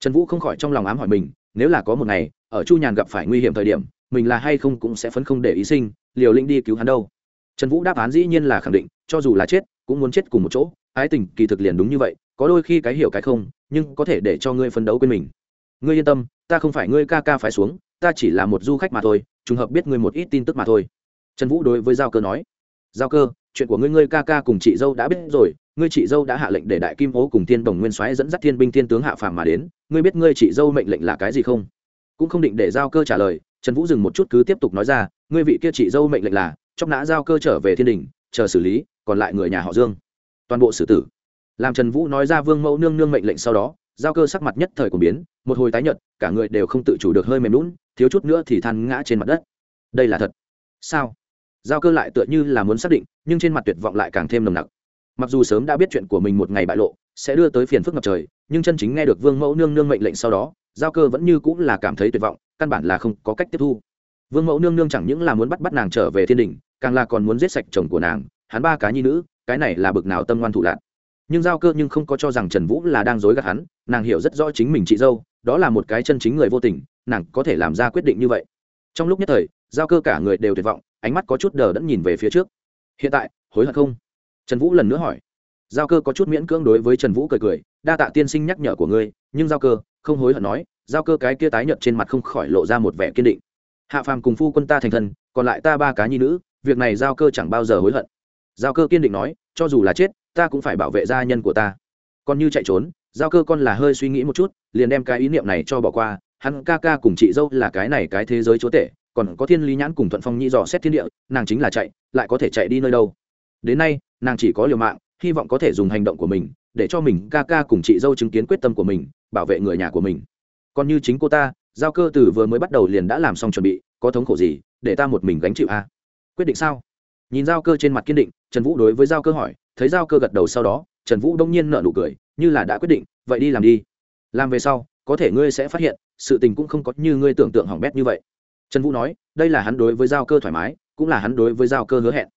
trần vũ không khỏi trong lòng ám hỏi mình, nếu là có một ngày, ở chu nhàn gặp phải nguy hiểm thời điểm, mình là hay không cũng sẽ phấn không để ý sinh, liều lĩnh đi cứu hắn đâu. Trần vũ đáp án dĩ nhiên là khẳng định, cho dù là chết, cũng muốn chết cùng một chỗ, ái tình kỳ thực liền đúng như vậy, có đôi khi cái hiểu cái không, nhưng có thể để cho ngươi phấn đấu quên mình. Ngươi yên tâm, ta không phải ngươi ca ca phải xuống, ta chỉ là một du khách mà thôi, trùng hợp biết ngươi một ít tin tức mà thôi. Trần vũ đối với giao cơ nói, giao cơ, chuyện của ngươi ngươi ca ca cùng chị dâu đã biết rồi, ngươi chị dâu đã hạ lệnh để đại kim ố cùng thiên đồng nguyên soái dẫn dắt thiên binh thiên tướng hạ phàm mà đến ngươi biết ngươi chị dâu mệnh lệnh là cái gì không? Cũng không định để giao cơ trả lời, trần vũ dừng một chút cứ tiếp tục nói ra, ngươi vị kia chị dâu mệnh lệnh là chóc nã giao cơ trở về thiên đình, chờ xử lý, còn lại người nhà họ dương. Toàn bộ xử tử. Làm trần vũ nói ra vương mẫu nương nương mệnh lệnh sau đó, giao cơ sắc mặt nhất thời của biến, một hồi tái nhợt, cả người đều không tự chủ được hơi mềm lún thiếu chút nữa thì than ngã trên mặt đất. Đây là thật. Sao? Giao cơ lại tựa như là muốn xác định, nhưng trên mặt tuyệt vọng lại càng thêm nồng nặc. Mặc dù sớm đã biết chuyện của mình một ngày bại lộ sẽ đưa tới phiền phức ngập trời, nhưng chân chính nghe được vương mẫu nương nương mệnh lệnh sau đó, giao cơ vẫn như cũng là cảm thấy tuyệt vọng, căn bản là không có cách tiếp thu. Vương mẫu nương nương chẳng những là muốn bắt bắt nàng trở về thiên đình, càng là còn muốn giết sạch chồng của nàng, hắn ba cá nhi nữ, cái này là bực nào tâm ngoan thủ lạc nhưng giao cơ nhưng không có cho rằng trần vũ là đang dối gạt hắn, nàng hiểu rất rõ chính mình chị dâu, đó là một cái chân chính người vô tình, nàng có thể làm ra quyết định như vậy. Trong lúc nhất thời, giao cơ cả người đều tuyệt vọng, ánh mắt có chút đờ đẫn nhìn về phía trước. Hiện tại, hối hận không? Trần vũ lần nữa hỏi giao cơ có chút miễn cưỡng đối với trần vũ cười cười, đa tạ tiên sinh nhắc nhở của ngươi, nhưng giao cơ không hối hận nói, giao cơ cái kia tái nhợt trên mặt không khỏi lộ ra một vẻ kiên định. Hạ phàm cùng phu quân ta thành thân, còn lại ta ba cá nhi nữ, việc này giao cơ chẳng bao giờ hối hận. Giao cơ kiên định nói, cho dù là chết, ta cũng phải bảo vệ gia nhân của ta. Còn như chạy trốn, giao cơ con là hơi suy nghĩ một chút, liền đem cái ý niệm này cho bỏ qua, hắn ca ca cùng chị dâu là cái này cái thế giới chúa tể, còn có thiên lý nhãn cùng thuận phong nhĩ dò xét thiên địa, nàng chính là chạy, lại có thể chạy đi nơi đâu. Đến nay, nàng chỉ có liều mạng hy vọng có thể dùng hành động của mình, để cho mình ca ca cùng chị dâu chứng kiến quyết tâm của mình, bảo vệ người nhà của mình. Còn như chính cô ta, giao cơ từ vừa mới bắt đầu liền đã làm xong chuẩn bị, có thống khổ gì, để ta một mình gánh chịu a? Quyết định sao? Nhìn giao cơ trên mặt kiên định, trần vũ đối với giao cơ hỏi, thấy giao cơ gật đầu sau đó, trần vũ đông nhiên nợ nụ cười, như là đã quyết định, vậy đi làm đi. Làm về sau, có thể ngươi sẽ phát hiện, sự tình cũng không có như ngươi tưởng tượng hỏng bét như vậy. Trần vũ nói, đây là hắn đối với giao cơ thoải mái, cũng là hắn đối với giao cơ hứa hẹn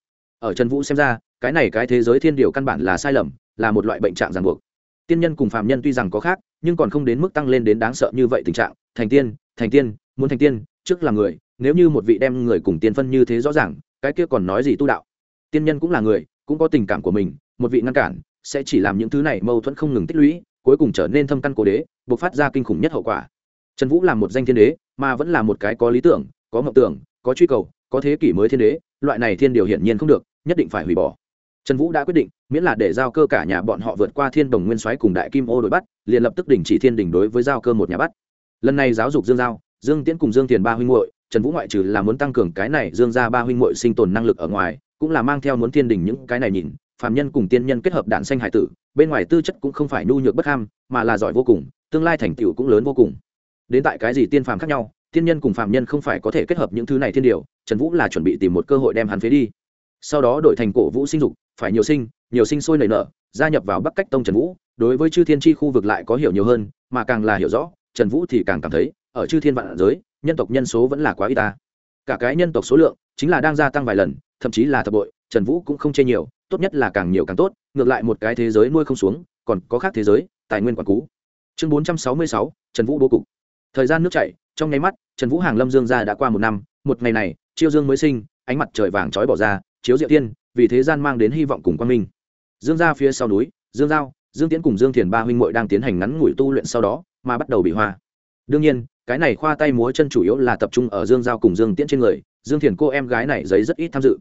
ở trần vũ xem ra, cái này cái thế giới thiên điều căn bản là sai lầm, là một loại bệnh trạng ràng buộc. Tiên nhân cùng phạm nhân tuy rằng có khác, nhưng còn không đến mức tăng lên đến đáng sợ như vậy tình trạng. Thành tiên thành tiên, muốn thành tiên, trước là người, nếu như một vị đem người cùng tiên phân như thế rõ ràng, cái kia còn nói gì tu đạo? Tiên nhân cũng là người, cũng có tình cảm của mình, một vị ngăn cản, sẽ chỉ làm những thứ này mâu thuẫn không ngừng tích lũy, cuối cùng trở nên thâm căn cố đế buộc phát ra kinh khủng nhất hậu quả. Trần vũ là một danh thiên đế, mà vẫn là một cái có lý tưởng, có mộng tưởng, có truy cầu, có thế kỷ mới thiên đế, loại này thiên điều hiển nhiên không được nhất định phải hủy bỏ. Trần vũ đã quyết định, miễn là để giao cơ cả nhà bọn họ vượt qua thiên đồng nguyên soái cùng đại kim ô đội bắt, liền lập tức đình chỉ thiên đình đối với giao cơ một nhà bắt. Lần này giáo dục dương giao, dương tiễn cùng dương tiền ba huynh hội trần vũ ngoại trừ là muốn tăng cường cái này dương ra ba huynh hội sinh tồn năng lực ở ngoài, cũng là mang theo muốn thiên đình những cái này nhìn, phàm nhân cùng tiên nhân kết hợp đạn xanh hải tử, bên ngoài tư chất cũng không phải nhu nhược bất ham, mà là giỏi vô cùng, tương lai thành tựu cũng lớn vô cùng. Đến tại cái gì tiên phàm khác nhau, tiên nhân cùng phàm nhân không phải có thể kết hợp những thứ này thiên điều, trần vũ là chuẩn bị tìm một cơ hội đem hắn phế đi sau đó đổi thành cổ vũ sinh dục, phải nhiều sinh nhiều sinh sôi nảy nở, gia nhập vào bắc cách tông trần vũ. Đối với chư thiên tri khu vực lại có hiểu nhiều hơn, mà càng là hiểu rõ, trần vũ thì càng cảm thấy, ở chư thiên vạn giới, nhân tộc nhân số vẫn là quá y ta. Cả cái nhân tộc số lượng chính là đang gia tăng vài lần, thậm chí là thập bội, trần vũ cũng không chê nhiều, tốt nhất là càng nhiều càng tốt, ngược lại một cái thế giới nuôi không xuống, còn có khác thế giới, tài nguyên quản cú chương bốn trăm sáu mươi sáu, trần vũ bố cục. Thời gian nước chảy, trong nháy mắt, trần vũ hàng lâm dương ra đã qua một năm, một ngày này, chiêu dương mới sinh, ánh mặt trời vàng trói bỏ ra chiếu diệu tiên vì thế gian mang đến hy vọng cùng quang minh. Dương ra phía sau núi, dương giao, dương tiễn cùng dương thiền ba huynh muội đang tiến hành ngắn ngủi tu luyện sau đó, mà bắt đầu bị hoa đương nhiên, cái này khoa tay múa chân chủ yếu là tập trung ở dương giao cùng dương tiễn trên người, dương thiền cô em gái này giấy rất ít tham dự.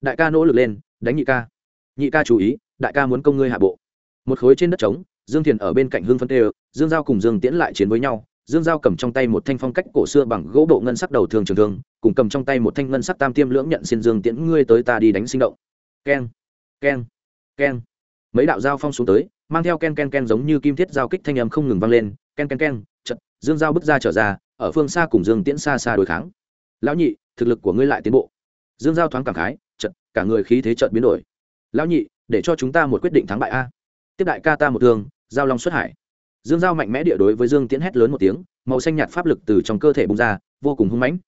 Đại ca nỗ lực lên, đánh nhị ca. Nhị ca chú ý, đại ca muốn công ngươi hạ bộ. Một khối trên đất trống, dương thiền ở bên cạnh hương phân tê dương giao cùng dương tiễn lại chiến với nhau dương giao cầm trong tay một thanh phong cách cổ xưa bằng gỗ bộ ngân sắc đầu thường trường thương, cùng cầm trong tay một thanh ngân sắc tam tiêm lưỡng nhận xin dương tiễn, ngươi tới ta đi đánh sinh động. Keng keng keng. Mấy đạo dao phong xuống tới, mang theo ken ken ken giống như kim thiết giao kích thanh âm không ngừng vang lên, ken ken ken chật dương giao bước ra trở ra, ở phương xa cùng dương tiễn xa xa đối kháng. Lão nhị, thực lực của ngươi lại tiến bộ. Dương giao thoáng cảm khái chật cả người khí thế chợt biến đổi. Lão nhị, để cho chúng ta một quyết định thắng bại a. Tiếp đại ca ta một thương, giao long xuất hải dương giao mạnh mẽ địa đối với dương tiễn hét lớn một tiếng, màu xanh nhạt pháp lực từ trong cơ thể bung ra, vô cùng hung mãnh.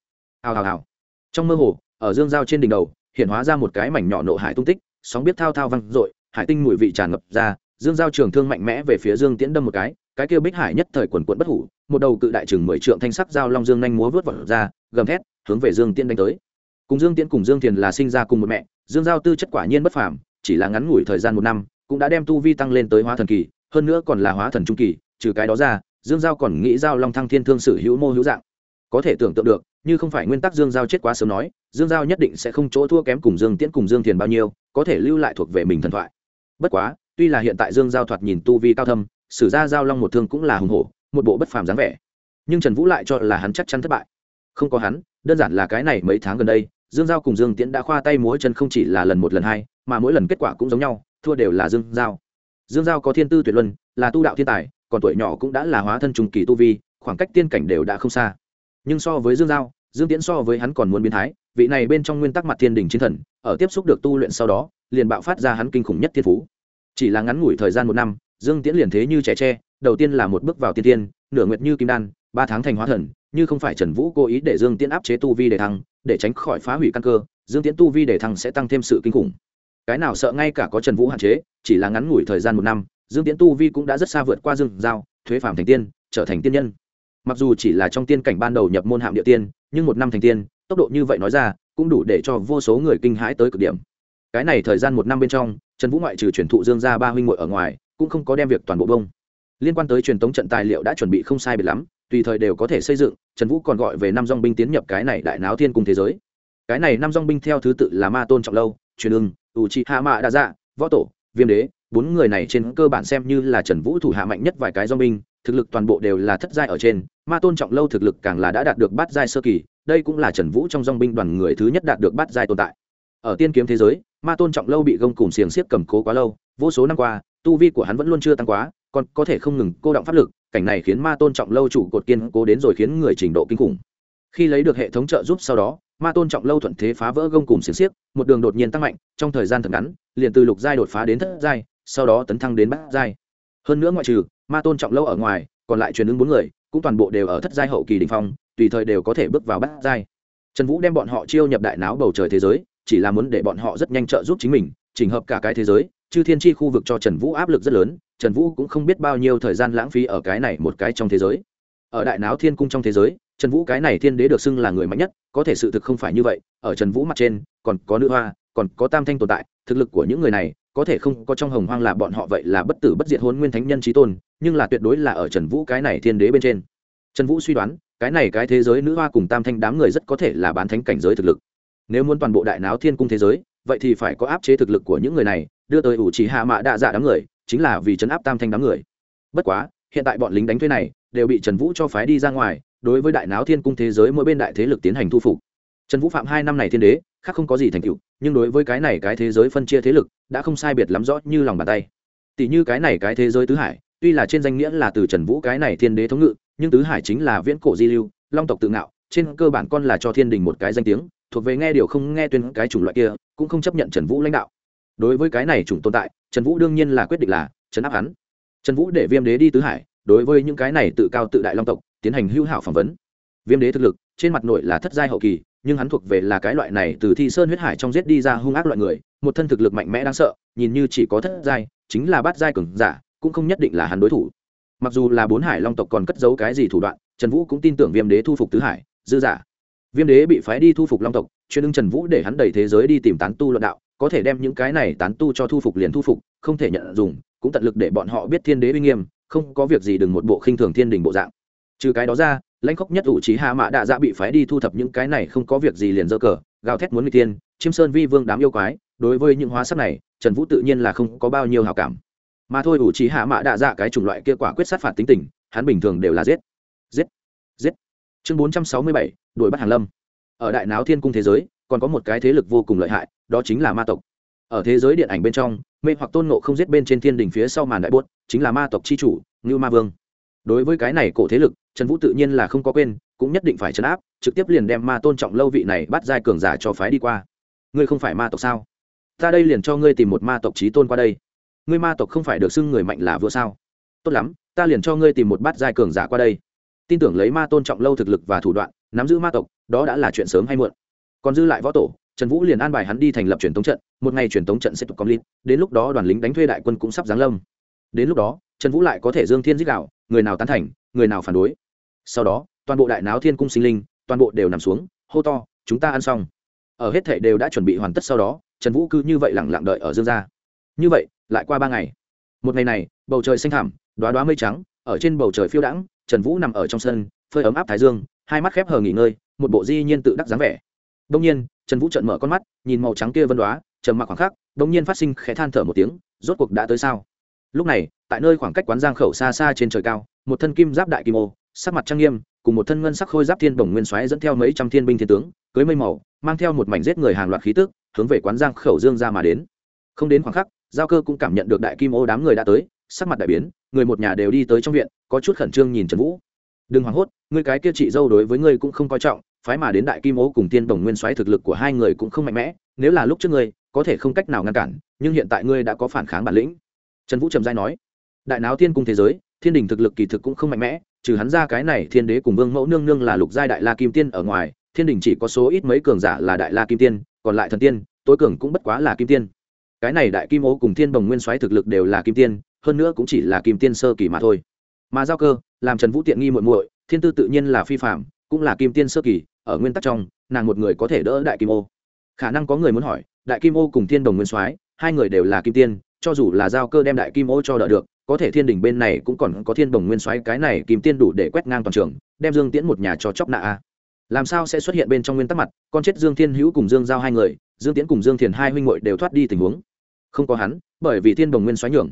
Hào hào hào. Trong mơ hồ, ở dương giao trên đỉnh đầu, hiện hóa ra một cái mảnh nhỏ nộ hải tung tích, sóng biết thao thao văng r hải tinh mùi vị tràn ngập ra, dương giao trường thương mạnh mẽ về phía dương tiễn đâm một cái cái kia bích hải nhất thời quần quận bất hủ, một đầu cự đại chừng mười trượng thanh sắc giao long dương nhanh múa vớt vào ra, gầm thét, hướng về dương tiễn đánh tới. Cùng dương tiễn cùng dương thiền là sinh ra cùng một mẹ, dương giao tư chất quả nhiên bất phàm, chỉ là ngắn ngủi thời gian một năm, cũng đã đem tu vi tăng lên tới hóa thần kỳ, hơn nữa còn là hóa thần trung kỳ trừ cái đó ra, dương giao còn nghĩ giao long thăng thiên thương sử hữu mô hữu dạng. Có thể tưởng tượng được, như không phải nguyên tắc dương giao chết quá sớm nói, dương giao nhất định sẽ không chỗ thua kém cùng dương tiễn cùng dương thiền bao nhiêu, có thể lưu lại thuộc về mình thần thoại. Bất quá, tuy là hiện tại dương giao thoạt nhìn tu vi cao thâm, sử ra giao long một thương cũng là hùng hổ, một bộ bất phàm dáng vẻ. Nhưng trần vũ lại cho là hắn chắc chắn thất bại. Không có hắn, đơn giản là cái này mấy tháng gần đây, dương giao cùng dương tiễn đã khoa tay múa chân không chỉ là lần một lần hai, mà mỗi lần kết quả cũng giống nhau, thua đều là dương giao. Dương giao có thiên tư tuyệt luân, là tu đạo thiên tài còn tuổi nhỏ cũng đã là hóa thân trùng kỳ tu vi, khoảng cách tiên cảnh đều đã không xa. Nhưng so với dương giao, dương tiễn so với hắn còn muốn biến thái, vị này bên trong nguyên tắc mặt thiên đình chiến thần, ở tiếp xúc được tu luyện sau đó, liền bạo phát ra hắn kinh khủng nhất thiên phú. Chỉ là ngắn ngủi thời gian một năm, dương tiễn liền thế như trẻ tre, đầu tiên là một bước vào tiên tiên, nửa nguyệt như kim đan, ba tháng thành hóa thần, như không phải trần vũ cố ý để dương tiễn áp chế tu vi để thăng, để tránh khỏi phá hủy căn cơ, dương tiễn tu vi để thăng sẽ tăng thêm sự kinh khủng. Cái nào sợ ngay cả có trần vũ hạn chế, chỉ là ngắn ngủi thời gian một năm dương tiễn tu vi cũng đã rất xa vượt qua dương giao, thuế phạm thành tiên, trở thành tiên nhân. Mặc dù chỉ là trong tiên cảnh ban đầu nhập môn hạm địa tiên, nhưng một năm thành tiên, tốc độ như vậy nói ra, cũng đủ để cho vô số người kinh hãi tới cực điểm. Cái này thời gian một năm bên trong, trần vũ ngoại trừ truyền thụ dương gia ba huynh ngội ở ngoài, cũng không có đem việc toàn bộ bông. Liên quan tới truyền tống trận tài liệu đã chuẩn bị không sai biệt lắm, tùy thời đều có thể xây dựng, trần vũ còn gọi về năm dong binh tiến nhập cái này đại náo thiên cùng thế giới. Cái này năm dong binh theo thứ tự là ma tôn trọng lâu, truyền ưng, ủ trị hạ mạ đa dạ võ tổ, viêm đế bốn người này trên cơ bản xem như là trần vũ thủ hạ mạnh nhất vài cái do binh, thực lực toàn bộ đều là thất giai ở trên, ma tôn trọng lâu thực lực càng là đã đạt được bát giai sơ kỳ, đây cũng là trần vũ trong dong binh đoàn người thứ nhất đạt được bát giai tồn tại. Ở tiên kiếm thế giới, ma tôn trọng lâu bị gông cùng xiềng xiếc cầm cố quá lâu, vô số năm qua, tu vi của hắn vẫn luôn chưa tăng quá, còn có thể không ngừng cô động pháp lực, cảnh này khiến ma tôn trọng lâu chủ cột kiên cố đến rồi khiến người trình độ kinh khủng. Khi lấy được hệ thống trợ giúp sau đó, ma tôn trọng lâu thuận thế phá vỡ gông cùng xiềng xiếc, một đường đột nhiên tăng mạnh, trong thời gian thật ngắn, liền từ lục giai đột phá đến thất giai sau đó tấn thăng đến bát giai. Hơn nữa ngoại trừ ma tôn trọng lâu ở ngoài, còn lại truyền ứng bốn người, cũng toàn bộ đều ở thất giai hậu kỳ đình phong, tùy thời đều có thể bước vào bát giai. Trần vũ đem bọn họ chiêu nhập đại náo bầu trời thế giới, chỉ là muốn để bọn họ rất nhanh trợ giúp chính mình, chỉnh hợp cả cái thế giới, chư thiên tri khu vực cho trần vũ áp lực rất lớn, trần vũ cũng không biết bao nhiêu thời gian lãng phí ở cái này một cái trong thế giới. Ở đại náo thiên cung trong thế giới, trần vũ cái này thiên đế được xưng là người mạnh nhất, có thể sự thực không phải như vậy, ở trần vũ mặt trên, còn có nữ hoa, còn có tam thanh tồn tại, thực lực của những người này có thể không có trong hồng hoang là bọn họ vậy là bất tử bất diệt hôn nguyên thánh nhân trí tôn, nhưng là tuyệt đối là ở trần vũ cái này thiên đế bên trên. Trần vũ suy đoán, cái này cái thế giới nữ hoa cùng tam thanh đám người rất có thể là bán thánh cảnh giới thực lực. Nếu muốn toàn bộ đại náo thiên cung thế giới, vậy thì phải có áp chế thực lực của những người này, đưa tới ủ trì hạ mạ đạ dạ đám người, chính là vì chấn áp tam thanh đám người. Bất quá, hiện tại bọn lính đánh thuê này đều bị trần vũ cho phái đi ra ngoài, đối với đại náo thiên cung thế giới mỗi bên đại thế lực tiến hành thu phục. Trần vũ phạm hai năm này thiên đế khác không có gì thành tựu, nhưng đối với cái này cái thế giới phân chia thế lực, đã không sai biệt lắm rõ như lòng bàn tay. Tỷ như cái này cái thế giới tứ hải, tuy là trên danh nghĩa là từ trần vũ cái này thiên đế thống ngự, nhưng tứ hải chính là viễn cổ di lưu, long tộc tự ngạo, trên cơ bản con là cho thiên đình một cái danh tiếng, thuộc về nghe điều không nghe tuyên cái chủng loại kia, cũng không chấp nhận trần vũ lãnh đạo. Đối với cái này chủng tồn tại, trần vũ đương nhiên là quyết định là trấn áp hắn. Trần vũ để viêm đế đi tứ hải, đối với những cái này tự cao tự đại long tộc, tiến hành hữu hảo phỏng vấn. Viêm đế thực lực, trên mặt nội là thất giai hậu kỳ nhưng hắn thuộc về là cái loại này từ thi sơn huyết hải trong giết đi ra hung ác loại người, một thân thực lực mạnh mẽ đáng sợ, nhìn như chỉ có thất giai, chính là bát giai cường giả, cũng không nhất định là hắn đối thủ. Mặc dù là bốn hải long tộc còn cất giấu cái gì thủ đoạn, trần vũ cũng tin tưởng viêm đế thu phục tứ hải, dư giả. Viêm đế bị phái đi thu phục long tộc, chuyên ưng trần vũ để hắn đẩy thế giới đi tìm tán tu luận đạo, có thể đem những cái này tán tu cho thu phục liền thu phục, không thể nhận dùng, cũng tận lực để bọn họ biết thiên đế uy nghiêm, không có việc gì đừng một bộ khinh thường thiên đình bộ dạng. Trừ cái đó ra lãnh khốc nhất ủ trí hạ mạ đạ dạ bị phái đi thu thập những cái này không có việc gì liền dơ cờ, gào thét muốn người tiên chiêm sơn vi vương đám yêu quái, đối với những hóa sắc này, trần vũ tự nhiên là không có bao nhiêu hào cảm. Mà thôi ủ trí hạ mạ đạ dạ cái chủng loại kia quả quyết sát phạt tính tình, hắn bình thường đều là giết giết giết. Chương bốn trăm sáu mươi bảy, đuổi bắt hàng lâm. Ở đại náo thiên cung thế giới, còn có một cái thế lực vô cùng lợi hại, đó chính là ma tộc. Ở thế giới điện ảnh bên trong, mê hoặc tôn nộ không giết bên trên thiên đình phía sau màn đại bốt, chính là ma tộc c h i chủ, ngưu ma vương. Đối với cái này cổ thế lực trần vũ tự nhiên là không có quên, cũng nhất định phải chấn áp, trực tiếp liền đem ma tôn trọng lâu vị này bắt giai cường giả cho phái đi qua. Ngươi không phải ma tộc sao? Ta đây liền cho ngươi tìm một ma tộc trí tôn qua đây. Ngươi ma tộc không phải được xưng người mạnh là vừa sao? Tốt lắm, ta liền cho ngươi tìm một bát giai cường giả qua đây. Tin tưởng lấy ma tôn trọng lâu thực lực và thủ đoạn, nắm giữ ma tộc, đó đã là chuyện sớm hay muộn. Còn dư lại võ tổ, trần vũ liền an bài hắn đi thành lập truyền thống trận, một ngày truyền thống trận sẽ tục công lít đến lúc đó đoàn lính đánh thuê đại quân cũng sắp giáng lâm. Đến lúc đó, trần vũ lại có thể dương thiên giết đạo người nào tán thành, người nào phản đối sau đó, toàn bộ đại náo thiên cung sinh linh, toàn bộ đều nằm xuống, hô to, chúng ta ăn xong. Ở hết thể đều đã chuẩn bị hoàn tất sau đó, trần vũ cứ như vậy lẳng lặng đợi ở dương gia. Như vậy, lại qua ba ngày. Một ngày này, bầu trời xanh thẳm đoá đoá mây trắng, ở trên bầu trời phiêu đãng, trần vũ nằm ở trong sân, phơi ấm áp thái dương, hai mắt khép hờ nghỉ ngơi, một bộ di nhiên tự đắc dáng vẻ. Đông nhiên, trần vũ trợn mở con mắt, nhìn màu trắng kia vân đoá trầm mặc khoảng khắc đông nhiên phát sinh khẽ than thở một tiếng, rốt cuộc đã tới sao? Lúc này, tại nơi khoảng cách quán giang khẩu xa xa trên trời cao, một thân kim giáp đại kim ô sắc mặt trang nghiêm, cùng một thân ngân sắc khôi giáp thiên bổng nguyên xoáy dẫn theo mấy trăm thiên binh thiên tướng, cưới mây màu, mang theo một mảnh giết người hàng loạt khí tức, hướng về quán giang khẩu dương ra mà đến. Không đến khoảng khắc, giao cơ cũng cảm nhận được đại kim ô đám người đã tới, sắc mặt đại biến, người một nhà đều đi tới trong viện, có chút khẩn trương nhìn trần vũ. Đừng hoảng hốt người cái kia chị dâu đối với ngươi cũng không coi trọng, phái mà đến đại kim ô cùng tiên đồng nguyên soái thực lực của hai người cũng không mạnh mẽ, nếu là lúc trước ngươi, có thể không cách nào ngăn cản, nhưng hiện tại ngươi đã có phản kháng bản lĩnh. Trần vũ trầm giai nói, đại náo thiên cung thế giới, thiên đình thực lực kỳ thực cũng không mạnh mẽ trừ hắn ra cái này thiên đế cùng vương mẫu nương nương là lục giai đại la kim tiên ở ngoài, thiên đình chỉ có số ít mấy cường giả là đại la kim tiên, còn lại thần tiên, tối cường cũng bất quá là kim tiên. Cái này đại kim ô cùng thiên đồng nguyên soái thực lực đều là kim tiên, hơn nữa cũng chỉ là kim tiên sơ kỳ mà thôi. Mà giao cơ, làm trần vũ tiện nghi muội muội, thiên tư tự nhiên là phi phạm cũng là kim tiên sơ kỳ, ở nguyên tắc trong, nàng một người có thể đỡ đại kim ô. Khả năng có người muốn hỏi, đại kim ô cùng thiên đồng nguyên soái, hai người đều là kim tiên, cho dù là giao cơ đem đại kim ô cho đỡ được có thể thiên đình bên này cũng còn có thiên đồng nguyên soái cái này kim tiên đủ để quét ngang toàn trường, đem dương tiễn một nhà cho chóc nạ a. Làm sao sẽ xuất hiện bên trong nguyên tắc mặt, con chết dương thiên hữu cùng dương giao hai người, dương tiễn cùng dương thiền hai huynh hội đều thoát đi tình huống. Không có hắn, bởi vì thiên đồng nguyên xoáy nhường.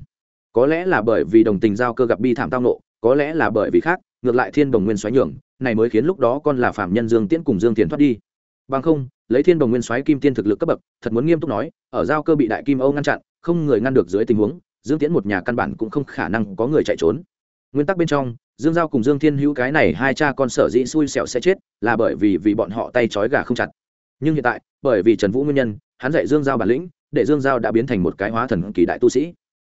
Có lẽ là bởi vì đồng tình giao cơ gặp bi thảm tao nộ, có lẽ là bởi vì khác, ngược lại thiên đồng nguyên xoáy nhường, này mới khiến lúc đó con là phạm nhân dương tiễn cùng dương thiền thoát đi. Bằng không, lấy thiên đồng nguyên xoáy kim tiên thực lực cấp bậc, thật muốn nghiêm túc nói, ở giao cơ bị đại kim âu ngăn chặn, không người ngăn được dưới tình huống dương tiễn một nhà căn bản cũng không khả năng có người chạy trốn. Nguyên tắc bên trong, dương giao cùng dương thiên hữu cái này hai cha con sở dĩ xui xẻo sẽ chết là bởi vì vì bọn họ tay trói gà không chặt. Nhưng hiện tại, bởi vì trần vũ nguyên nhân, hắn dạy dương giao bản lĩnh, để dương giao đã biến thành một cái hóa thần kỳ đại tu sĩ.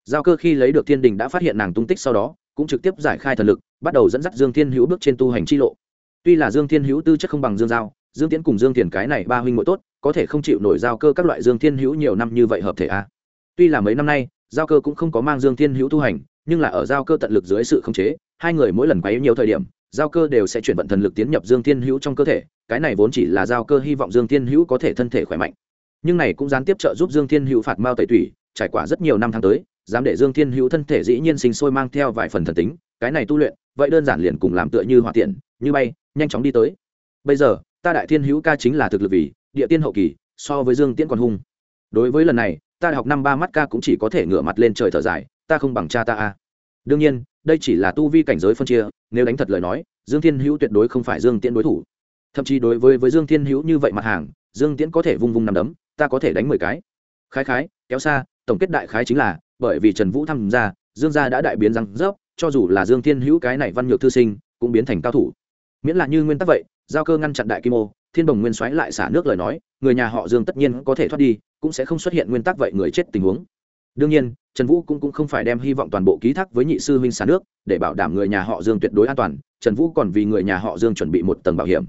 Giao cơ khi lấy được thiên đình đã phát hiện nàng tung tích sau đó, cũng trực tiếp giải khai thần lực, bắt đầu dẫn dắt dương thiên hữu bước trên tu hành chi lộ. Tuy là dương thiên hữu tư chất không bằng dương giao, dương Tiễn cùng dương thiền cái này ba huynh mỗi tốt, có thể không chịu nổi giao cơ các loại dương thiên hữu nhiều năm như vậy hợp thể a. À. tuy là mấy năm nay giao cơ cũng không có mang dương thiên hữu tu hành, nhưng là ở giao cơ tận lực dưới sự khống chế, hai người mỗi lần quấy nhiều thời điểm, giao cơ đều sẽ chuyển vận thần lực tiến nhập dương thiên hữu trong cơ thể, cái này vốn chỉ là giao cơ hy vọng dương thiên hữu có thể thân thể khỏe mạnh. Nhưng này cũng gián tiếp trợ giúp dương thiên hữu phạt mao tẩy thủy trải qua rất nhiều năm tháng tới, dám để dương thiên hữu thân thể dĩ nhiên sinh sôi mang theo vài phần thần tính, cái này tu luyện, vậy đơn giản liền cùng làm tựa như hỏa tiện, như bay, nhanh chóng đi tới. Bây giờ, ta đại thiên hữu ca chính là thực lực vì, địa tiên hậu kỳ, so với dương tiễn còn hung. Đối với lần này ta đại học năm ba mắt ca cũng chỉ có thể ngửa mặt lên trời thở dài, ta không bằng cha ta a. À. Đương nhiên, đây chỉ là tu vi cảnh giới phân chia, nếu đánh thật lời nói, dương thiên hữu tuyệt đối không phải dương tiễn đối thủ. Thậm chí đối với với dương thiên hữu như vậy mặt hàng, dương tiễn có thể vung vung nằm đấm, ta có thể đánh mười cái. Khái khái, kéo xa, tổng kết đại khái chính là, bởi vì trần vũ tham gia, dương gia đã đại biến răng rớp, cho dù là dương thiên hữu cái này văn nhược thư sinh, cũng biến thành cao thủ. Miễn là như nguyên tắc vậy, giao cơ ngăn chặn đại kim ô thiên bồng nguyên xoáy lại xả nước lời nói người nhà họ dương tất nhiên có thể thoát đi cũng sẽ không xuất hiện nguyên tắc vậy người chết tình huống. Đương nhiên trần vũ cũng, cũng không phải đem hy vọng toàn bộ ký thác với nhị sư huynh xả nước để bảo đảm người nhà họ dương tuyệt đối an toàn trần vũ còn vì người nhà họ dương chuẩn bị một tầng bảo hiểm.